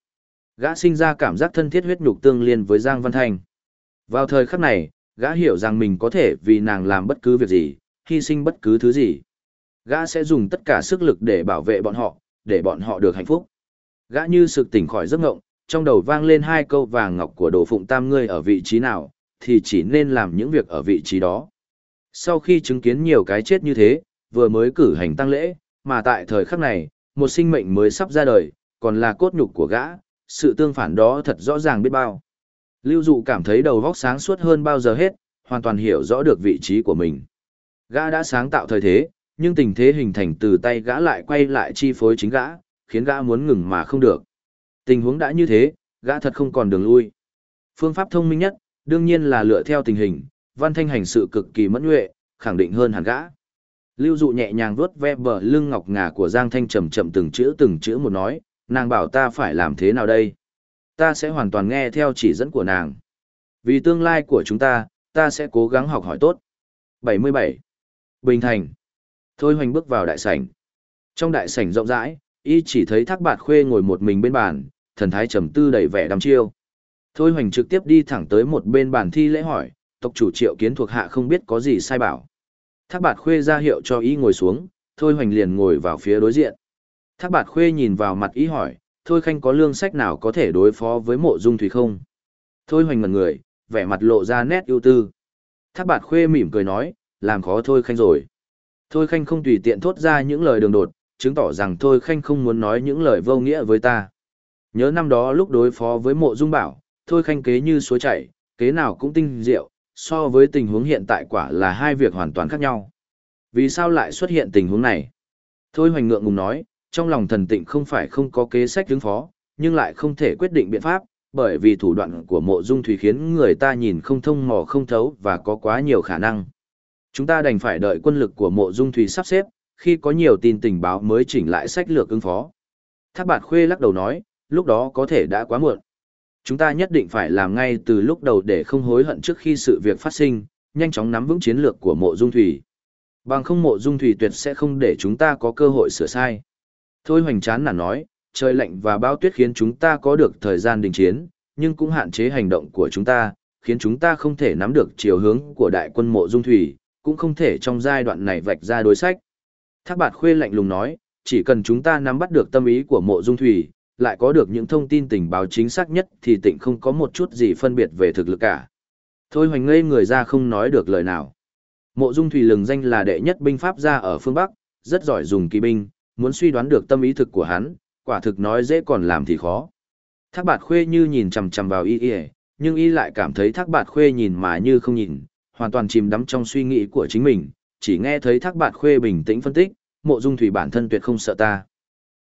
Gã sinh ra cảm giác thân thiết huyết nhục tương liên với Giang Văn Thanh. Vào thời khắc này, gã hiểu rằng mình có thể vì nàng làm bất cứ việc gì, hy sinh bất cứ thứ gì. Gã sẽ dùng tất cả sức lực để bảo vệ bọn họ, để bọn họ được hạnh phúc. Gã như sực tỉnh khỏi giấc ngộng, trong đầu vang lên hai câu vàng ngọc của đồ phụng tam ngươi ở vị trí nào, thì chỉ nên làm những việc ở vị trí đó. Sau khi chứng kiến nhiều cái chết như thế, vừa mới cử hành tăng lễ, mà tại thời khắc này, một sinh mệnh mới sắp ra đời, còn là cốt nhục của gã, sự tương phản đó thật rõ ràng biết bao. Lưu dụ cảm thấy đầu óc sáng suốt hơn bao giờ hết, hoàn toàn hiểu rõ được vị trí của mình. Gã đã sáng tạo thời thế, nhưng tình thế hình thành từ tay gã lại quay lại chi phối chính gã, khiến gã muốn ngừng mà không được. Tình huống đã như thế, gã thật không còn đường lui. Phương pháp thông minh nhất, đương nhiên là lựa theo tình hình, văn thanh hành sự cực kỳ mẫn nhuệ, khẳng định hơn hẳn gã. Lưu dụ nhẹ nhàng vuốt ve bờ lưng ngọc ngà của Giang Thanh chậm chậm từng chữ từng chữ một nói, nàng bảo ta phải làm thế nào đây? Ta sẽ hoàn toàn nghe theo chỉ dẫn của nàng. Vì tương lai của chúng ta, ta sẽ cố gắng học hỏi tốt. 77. Bình Thành. Thôi hoành bước vào đại sảnh. Trong đại sảnh rộng rãi, y chỉ thấy thác bạt khuê ngồi một mình bên bàn, thần thái trầm tư đầy vẻ đăm chiêu. Thôi hoành trực tiếp đi thẳng tới một bên bàn thi lễ hỏi, tộc chủ triệu kiến thuộc hạ không biết có gì sai bảo. Thác bạt khuê ra hiệu cho y ngồi xuống, thôi hoành liền ngồi vào phía đối diện. Thác bạt khuê nhìn vào mặt y hỏi, thôi khanh có lương sách nào có thể đối phó với mộ dung thủy không? Thôi hoành ngần người, vẻ mặt lộ ra nét ưu tư. Thác bạt khuê mỉm cười nói, làm khó thôi khanh rồi. Thôi khanh không tùy tiện thốt ra những lời đường đột, chứng tỏ rằng thôi khanh không muốn nói những lời vô nghĩa với ta. Nhớ năm đó lúc đối phó với mộ dung bảo, thôi khanh kế như suối chảy, kế nào cũng tinh diệu, so với tình huống hiện tại quả là hai việc hoàn toàn khác nhau. Vì sao lại xuất hiện tình huống này? Thôi hoành ngượng ngùng nói, trong lòng thần tịnh không phải không có kế sách ứng phó, nhưng lại không thể quyết định biện pháp, bởi vì thủ đoạn của mộ dung thủy khiến người ta nhìn không thông mò không thấu và có quá nhiều khả năng. Chúng ta đành phải đợi quân lực của mộ dung thủy sắp xếp, khi có nhiều tin tình báo mới chỉnh lại sách lược ứng phó. Thác bạt khuê lắc đầu nói, lúc đó có thể đã quá muộn. Chúng ta nhất định phải làm ngay từ lúc đầu để không hối hận trước khi sự việc phát sinh, nhanh chóng nắm vững chiến lược của mộ dung thủy. Bằng không mộ dung thủy tuyệt sẽ không để chúng ta có cơ hội sửa sai. Thôi hoành chán là nói, trời lạnh và bao tuyết khiến chúng ta có được thời gian đình chiến, nhưng cũng hạn chế hành động của chúng ta, khiến chúng ta không thể nắm được chiều hướng của đại quân mộ dung thủy, cũng không thể trong giai đoạn này vạch ra đối sách. Thác bạt khuê lạnh lùng nói, chỉ cần chúng ta nắm bắt được tâm ý của mộ dung thủy, lại có được những thông tin tình báo chính xác nhất thì tịnh không có một chút gì phân biệt về thực lực cả. Thôi hoành ngây người ra không nói được lời nào. Mộ dung thủy lừng danh là đệ nhất binh pháp gia ở phương Bắc, rất giỏi dùng kỳ binh, muốn suy đoán được tâm ý thực của hắn, quả thực nói dễ còn làm thì khó. Thác bạt khuê như nhìn chằm chằm vào y y, nhưng y lại cảm thấy thác bạt khuê nhìn mà như không nhìn, hoàn toàn chìm đắm trong suy nghĩ của chính mình, chỉ nghe thấy thác bạt khuê bình tĩnh phân tích, mộ dung thủy bản thân tuyệt không sợ ta.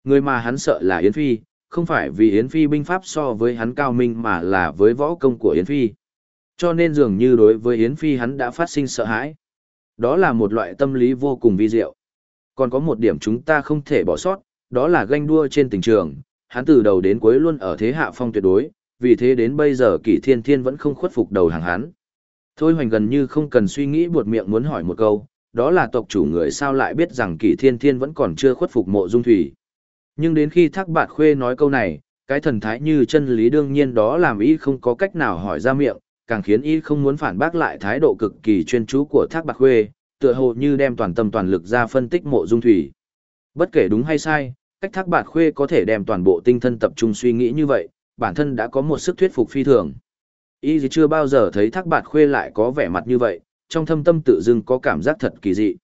Người mà hắn sợ là Yến Phi, không phải vì Yến Phi binh pháp so với hắn cao minh mà là với võ công của Yến Phi. Cho nên dường như đối với Yến Phi hắn đã phát sinh sợ hãi. Đó là một loại tâm lý vô cùng vi diệu. Còn có một điểm chúng ta không thể bỏ sót, đó là ganh đua trên tình trường, hắn từ đầu đến cuối luôn ở thế hạ phong tuyệt đối, vì thế đến bây giờ kỷ thiên thiên vẫn không khuất phục đầu hàng hắn. Thôi hoành gần như không cần suy nghĩ buột miệng muốn hỏi một câu, đó là tộc chủ người sao lại biết rằng kỷ thiên thiên vẫn còn chưa khuất phục mộ dung thủy. Nhưng đến khi thác bạt khuê nói câu này, cái thần thái như chân lý đương nhiên đó làm y không có cách nào hỏi ra miệng, càng khiến y không muốn phản bác lại thái độ cực kỳ chuyên chú của thác bạt khuê, tựa hồ như đem toàn tâm toàn lực ra phân tích mộ dung thủy. Bất kể đúng hay sai, cách thác bạt khuê có thể đem toàn bộ tinh thân tập trung suy nghĩ như vậy, bản thân đã có một sức thuyết phục phi thường. Y chưa bao giờ thấy thác bạt khuê lại có vẻ mặt như vậy, trong thâm tâm tự dưng có cảm giác thật kỳ dị.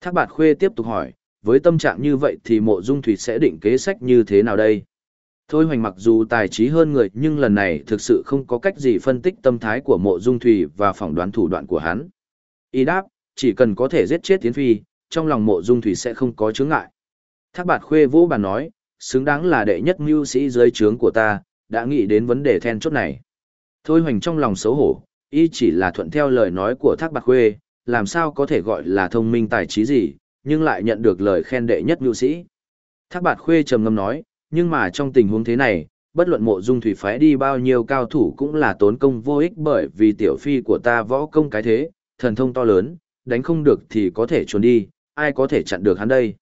Thác bạt khuê tiếp tục hỏi, với tâm trạng như vậy thì mộ dung thủy sẽ định kế sách như thế nào đây? Thôi hoành mặc dù tài trí hơn người nhưng lần này thực sự không có cách gì phân tích tâm thái của mộ dung thủy và phỏng đoán thủ đoạn của hắn. Y đáp, chỉ cần có thể giết chết tiến phi, trong lòng mộ dung thủy sẽ không có chướng ngại. Thác bạt khuê vũ bàn nói, xứng đáng là đệ nhất mưu sĩ dưới trướng của ta, đã nghĩ đến vấn đề then chốt này. Thôi hoành trong lòng xấu hổ, y chỉ là thuận theo lời nói của thác bạc khuê, làm sao có thể gọi là thông minh tài trí gì, nhưng lại nhận được lời khen đệ nhất nhu sĩ. Thác Bạt khuê trầm ngâm nói, nhưng mà trong tình huống thế này, bất luận mộ dung thủy phái đi bao nhiêu cao thủ cũng là tốn công vô ích bởi vì tiểu phi của ta võ công cái thế, thần thông to lớn, đánh không được thì có thể trốn đi, ai có thể chặn được hắn đây.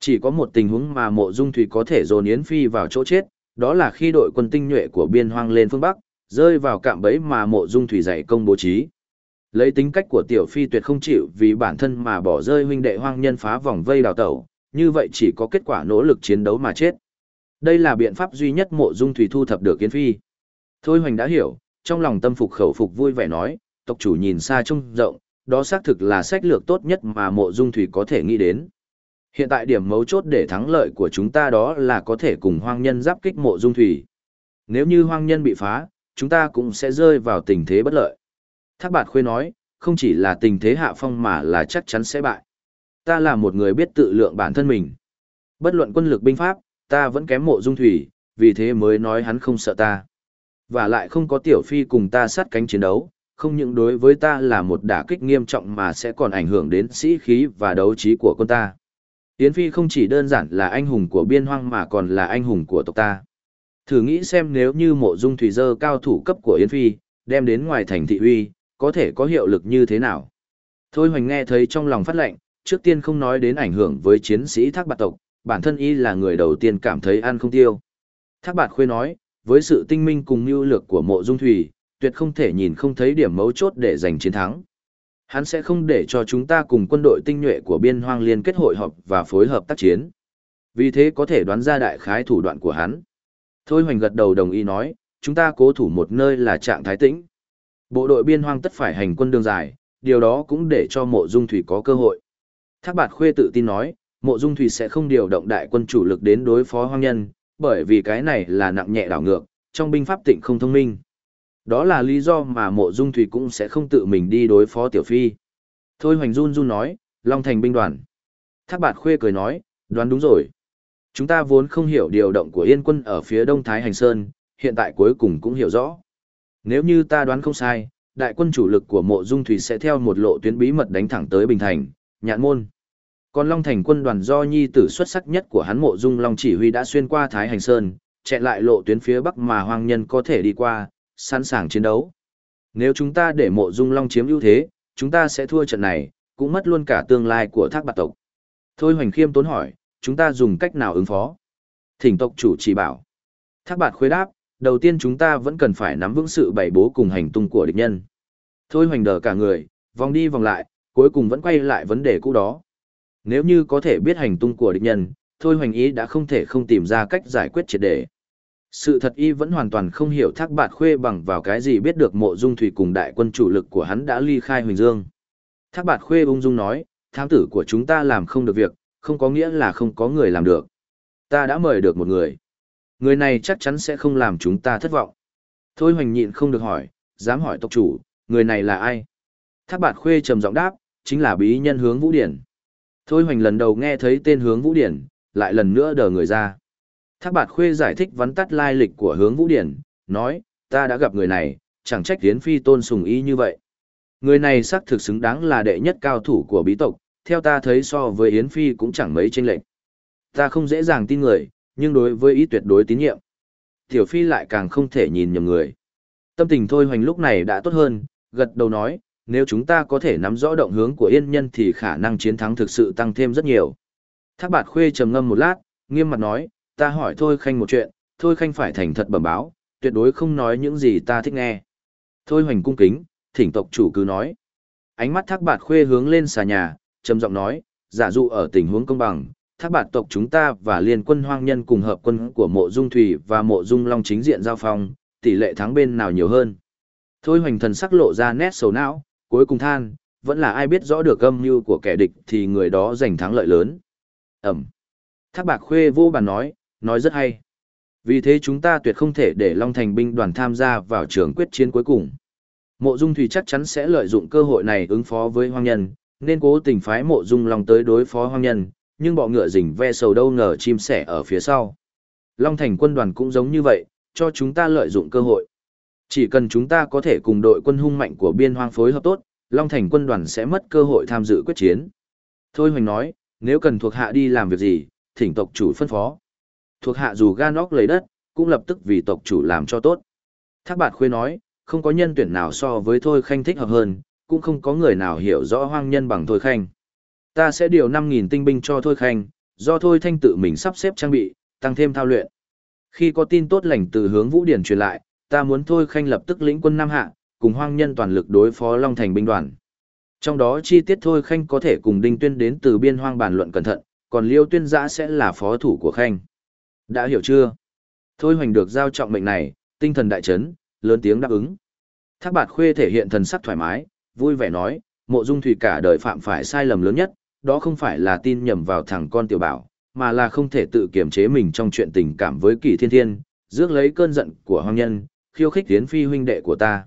Chỉ có một tình huống mà mộ dung thủy có thể dồn yến phi vào chỗ chết, đó là khi đội quân tinh nhuệ của biên hoang lên phương Bắc, rơi vào cạm bẫy mà mộ dung thủy dạy công bố trí. Lấy tính cách của tiểu phi tuyệt không chịu vì bản thân mà bỏ rơi huynh đệ hoang nhân phá vòng vây đào tẩu, như vậy chỉ có kết quả nỗ lực chiến đấu mà chết. Đây là biện pháp duy nhất mộ dung thủy thu thập được kiến phi. Thôi hoành đã hiểu, trong lòng tâm phục khẩu phục vui vẻ nói, tộc chủ nhìn xa trông rộng, đó xác thực là sách lược tốt nhất mà mộ dung thủy có thể nghĩ đến. Hiện tại điểm mấu chốt để thắng lợi của chúng ta đó là có thể cùng hoang nhân giáp kích mộ dung thủy. Nếu như hoang nhân bị phá, chúng ta cũng sẽ rơi vào tình thế bất lợi. Thác bạt khuê nói, không chỉ là tình thế hạ phong mà là chắc chắn sẽ bại. Ta là một người biết tự lượng bản thân mình. Bất luận quân lực binh pháp, ta vẫn kém mộ dung thủy, vì thế mới nói hắn không sợ ta. Và lại không có tiểu phi cùng ta sát cánh chiến đấu, không những đối với ta là một đả kích nghiêm trọng mà sẽ còn ảnh hưởng đến sĩ khí và đấu trí của quân ta. Yến Phi không chỉ đơn giản là anh hùng của biên hoang mà còn là anh hùng của tộc ta. Thử nghĩ xem nếu như mộ dung thủy dơ cao thủ cấp của Yến Phi, đem đến ngoài thành thị uy, có thể có hiệu lực như thế nào. Thôi hoành nghe thấy trong lòng phát lệnh, trước tiên không nói đến ảnh hưởng với chiến sĩ thác bạt tộc, bản thân y là người đầu tiên cảm thấy ăn không tiêu. Thác bạt khuê nói, với sự tinh minh cùng mưu lược của mộ dung thủy, tuyệt không thể nhìn không thấy điểm mấu chốt để giành chiến thắng. Hắn sẽ không để cho chúng ta cùng quân đội tinh nhuệ của biên hoang liên kết hội họp và phối hợp tác chiến. Vì thế có thể đoán ra đại khái thủ đoạn của hắn. Thôi hoành gật đầu đồng ý nói, chúng ta cố thủ một nơi là trạng thái tĩnh. Bộ đội biên hoang tất phải hành quân đường dài, điều đó cũng để cho mộ dung thủy có cơ hội. Thác bạt khuê tự tin nói, mộ dung thủy sẽ không điều động đại quân chủ lực đến đối phó hoang nhân, bởi vì cái này là nặng nhẹ đảo ngược, trong binh pháp tịnh không thông minh. Đó là lý do mà mộ dung thủy cũng sẽ không tự mình đi đối phó tiểu phi. Thôi hoành run run nói, Long Thành binh đoàn. Thác bạt khuê cười nói, đoán đúng rồi. Chúng ta vốn không hiểu điều động của Yên quân ở phía Đông Thái Hành Sơn, hiện tại cuối cùng cũng hiểu rõ. Nếu như ta đoán không sai, đại quân chủ lực của mộ dung thủy sẽ theo một lộ tuyến bí mật đánh thẳng tới Bình Thành, nhạn môn. Còn Long Thành quân đoàn do nhi tử xuất sắc nhất của hắn mộ dung Long chỉ huy đã xuyên qua Thái Hành Sơn, chạy lại lộ tuyến phía Bắc mà hoang nhân có thể đi qua, sẵn sàng chiến đấu. Nếu chúng ta để mộ dung Long chiếm ưu thế, chúng ta sẽ thua trận này, cũng mất luôn cả tương lai của thác bạc tộc. Thôi Hoành Khiêm tốn hỏi, chúng ta dùng cách nào ứng phó? Thỉnh tộc chủ chỉ bảo. Thác bạt khuê đáp, đầu tiên chúng ta vẫn cần phải nắm vững sự bày bố cùng hành tung của địch nhân. Thôi hoành đờ cả người, vòng đi vòng lại, cuối cùng vẫn quay lại vấn đề cũ đó. Nếu như có thể biết hành tung của địch nhân, thôi hoành ý đã không thể không tìm ra cách giải quyết triệt đề. Sự thật y vẫn hoàn toàn không hiểu thác bạt khuê bằng vào cái gì biết được mộ dung thủy cùng đại quân chủ lực của hắn đã ly khai Huỳnh Dương. Thác bạt khuê ung dung nói, thám tử của chúng ta làm không được việc, không có nghĩa là không có người làm được. Ta đã mời được một người. Người này chắc chắn sẽ không làm chúng ta thất vọng. Thôi hoành nhịn không được hỏi, dám hỏi tộc chủ, người này là ai? Thác bạt khuê trầm giọng đáp, chính là bí nhân hướng vũ điển. Thôi hoành lần đầu nghe thấy tên hướng vũ điển, lại lần nữa đờ người ra. Thác bạt khuê giải thích vắn tắt lai lịch của hướng vũ điển, nói, ta đã gặp người này, chẳng trách tiến phi tôn sùng ý như vậy. Người này xác thực xứng đáng là đệ nhất cao thủ của bí tộc, theo ta thấy so với Yến Phi cũng chẳng mấy chênh lệch. Ta không dễ dàng tin người, nhưng đối với ý tuyệt đối tín nhiệm. Tiểu Phi lại càng không thể nhìn nhầm người. Tâm tình thôi hoành lúc này đã tốt hơn, gật đầu nói, nếu chúng ta có thể nắm rõ động hướng của yên nhân thì khả năng chiến thắng thực sự tăng thêm rất nhiều. Thác bạt khuê trầm ngâm một lát, nghiêm mặt nói, ta hỏi thôi khanh một chuyện, thôi khanh phải thành thật bẩm báo, tuyệt đối không nói những gì ta thích nghe. Thôi hoành cung kính, thỉnh tộc chủ cứ nói. Ánh mắt thác bạt khuê hướng lên xà nhà, trầm giọng nói, giả dụ ở tình huống công bằng, thác bạt tộc chúng ta và liên quân hoang nhân cùng hợp quân của mộ dung thủy và mộ dung long chính diện giao phong, tỷ lệ thắng bên nào nhiều hơn. Thôi hoành thần sắc lộ ra nét sầu não, cuối cùng than, vẫn là ai biết rõ được âm mưu của kẻ địch thì người đó giành thắng lợi lớn. Ẩm. Thác bạc khuê vô bàn nói, nói rất hay. Vì thế chúng ta tuyệt không thể để Long Thành binh đoàn tham gia vào trường quyết chiến cuối cùng. Mộ Dung Thủy chắc chắn sẽ lợi dụng cơ hội này ứng phó với hoang nhân, nên cố tình phái Mộ Dung Long tới đối phó hoang nhân, nhưng bọ ngựa rình ve sầu đâu ngờ chim sẻ ở phía sau. Long Thành quân đoàn cũng giống như vậy, cho chúng ta lợi dụng cơ hội. Chỉ cần chúng ta có thể cùng đội quân hung mạnh của biên hoang phối hợp tốt, Long Thành quân đoàn sẽ mất cơ hội tham dự quyết chiến. Thôi Hoành nói, nếu cần thuộc hạ đi làm việc gì, thỉnh tộc chủ phân phó. Thuộc hạ dù gan óc lấy đất, cũng lập tức vì tộc chủ làm cho tốt. Thác bạt khuê nói, không có nhân tuyển nào so với Thôi Khanh thích hợp hơn, cũng không có người nào hiểu rõ hoang nhân bằng Thôi Khanh. Ta sẽ điều 5.000 tinh binh cho Thôi Khanh, do Thôi Thanh tự mình sắp xếp trang bị, tăng thêm thao luyện. Khi có tin tốt lành từ hướng Vũ Điển truyền lại, ta muốn Thôi Khanh lập tức lĩnh quân Nam Hạ, cùng hoang nhân toàn lực đối phó Long Thành binh đoàn. Trong đó chi tiết Thôi Khanh có thể cùng Đinh Tuyên đến từ biên hoang bàn luận cẩn thận, còn Liêu Tuyên Giã sẽ là phó thủ của Khanh. Đã hiểu chưa? Thôi hoành được giao trọng mệnh này, tinh thần đại chấn, lớn tiếng đáp ứng. Thác bạt khuê thể hiện thần sắc thoải mái, vui vẻ nói, mộ dung thủy cả đời phạm phải sai lầm lớn nhất, đó không phải là tin nhầm vào thằng con tiểu bảo, mà là không thể tự kiềm chế mình trong chuyện tình cảm với kỳ thiên thiên, dước lấy cơn giận của hoang nhân, khiêu khích Yến Phi huynh đệ của ta.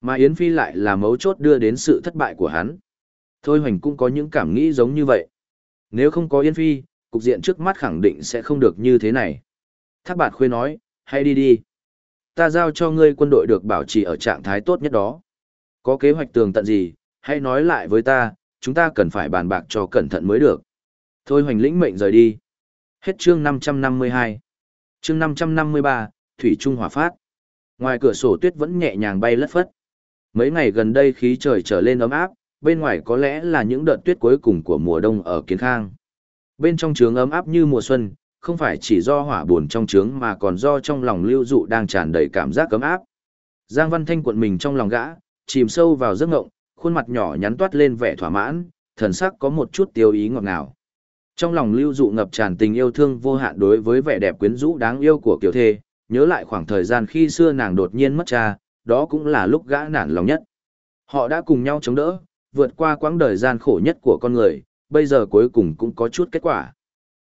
Mà Yến Phi lại là mấu chốt đưa đến sự thất bại của hắn. Thôi hoành cũng có những cảm nghĩ giống như vậy. Nếu không có Yến Phi, cục diện trước mắt khẳng định sẽ không được như thế này. Thác bạt khuê nói, hãy đi đi. Ta giao cho ngươi quân đội được bảo trì ở trạng thái tốt nhất đó. Có kế hoạch tường tận gì, hãy nói lại với ta, chúng ta cần phải bàn bạc cho cẩn thận mới được. Thôi hoành lĩnh mệnh rời đi. Hết chương 552. Chương 553, Thủy Trung Hỏa Phát. Ngoài cửa sổ tuyết vẫn nhẹ nhàng bay lất phất. Mấy ngày gần đây khí trời trở lên ấm áp, bên ngoài có lẽ là những đợt tuyết cuối cùng của mùa đông ở Kiến Khang. Bên trong trướng ấm áp như mùa xuân, không phải chỉ do hỏa buồn trong trướng mà còn do trong lòng lưu dụ đang tràn đầy cảm giác ấm áp. Giang Văn Thanh cuộn mình trong lòng gã, chìm sâu vào giấc ngộng, khuôn mặt nhỏ nhắn toát lên vẻ thỏa mãn, thần sắc có một chút tiêu ý ngọt ngào. Trong lòng lưu dụ ngập tràn tình yêu thương vô hạn đối với vẻ đẹp quyến rũ đáng yêu của kiểu thê, nhớ lại khoảng thời gian khi xưa nàng đột nhiên mất cha, đó cũng là lúc gã nản lòng nhất. Họ đã cùng nhau chống đỡ, vượt qua quãng đời gian khổ nhất của con người, bây giờ cuối cùng cũng có chút kết quả.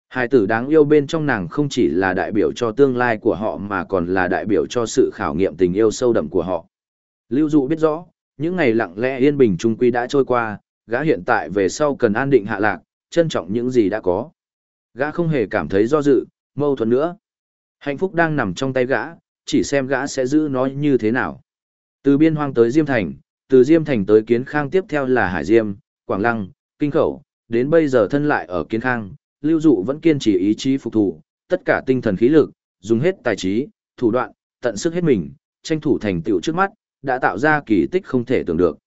Hai tử đáng yêu bên trong nàng không chỉ là đại biểu cho tương lai của họ mà còn là đại biểu cho sự khảo nghiệm tình yêu sâu đậm của họ. Lưu Dụ biết rõ, những ngày lặng lẽ yên bình trung quy đã trôi qua, gã hiện tại về sau cần an định hạ lạc, trân trọng những gì đã có. Gã không hề cảm thấy do dự, mâu thuẫn nữa. Hạnh phúc đang nằm trong tay gã, chỉ xem gã sẽ giữ nó như thế nào. Từ biên hoang tới Diêm Thành, từ Diêm Thành tới Kiến Khang tiếp theo là Hải Diêm, Quảng Lăng, Kinh Khẩu, đến bây giờ thân lại ở Kiến Khang, Lưu Dụ vẫn kiên trì ý chí phục thủ, tất cả tinh thần khí lực, dùng hết tài trí, thủ đoạn, tận sức hết mình, tranh thủ thành tựu trước mắt, đã tạo ra kỳ tích không thể tưởng được.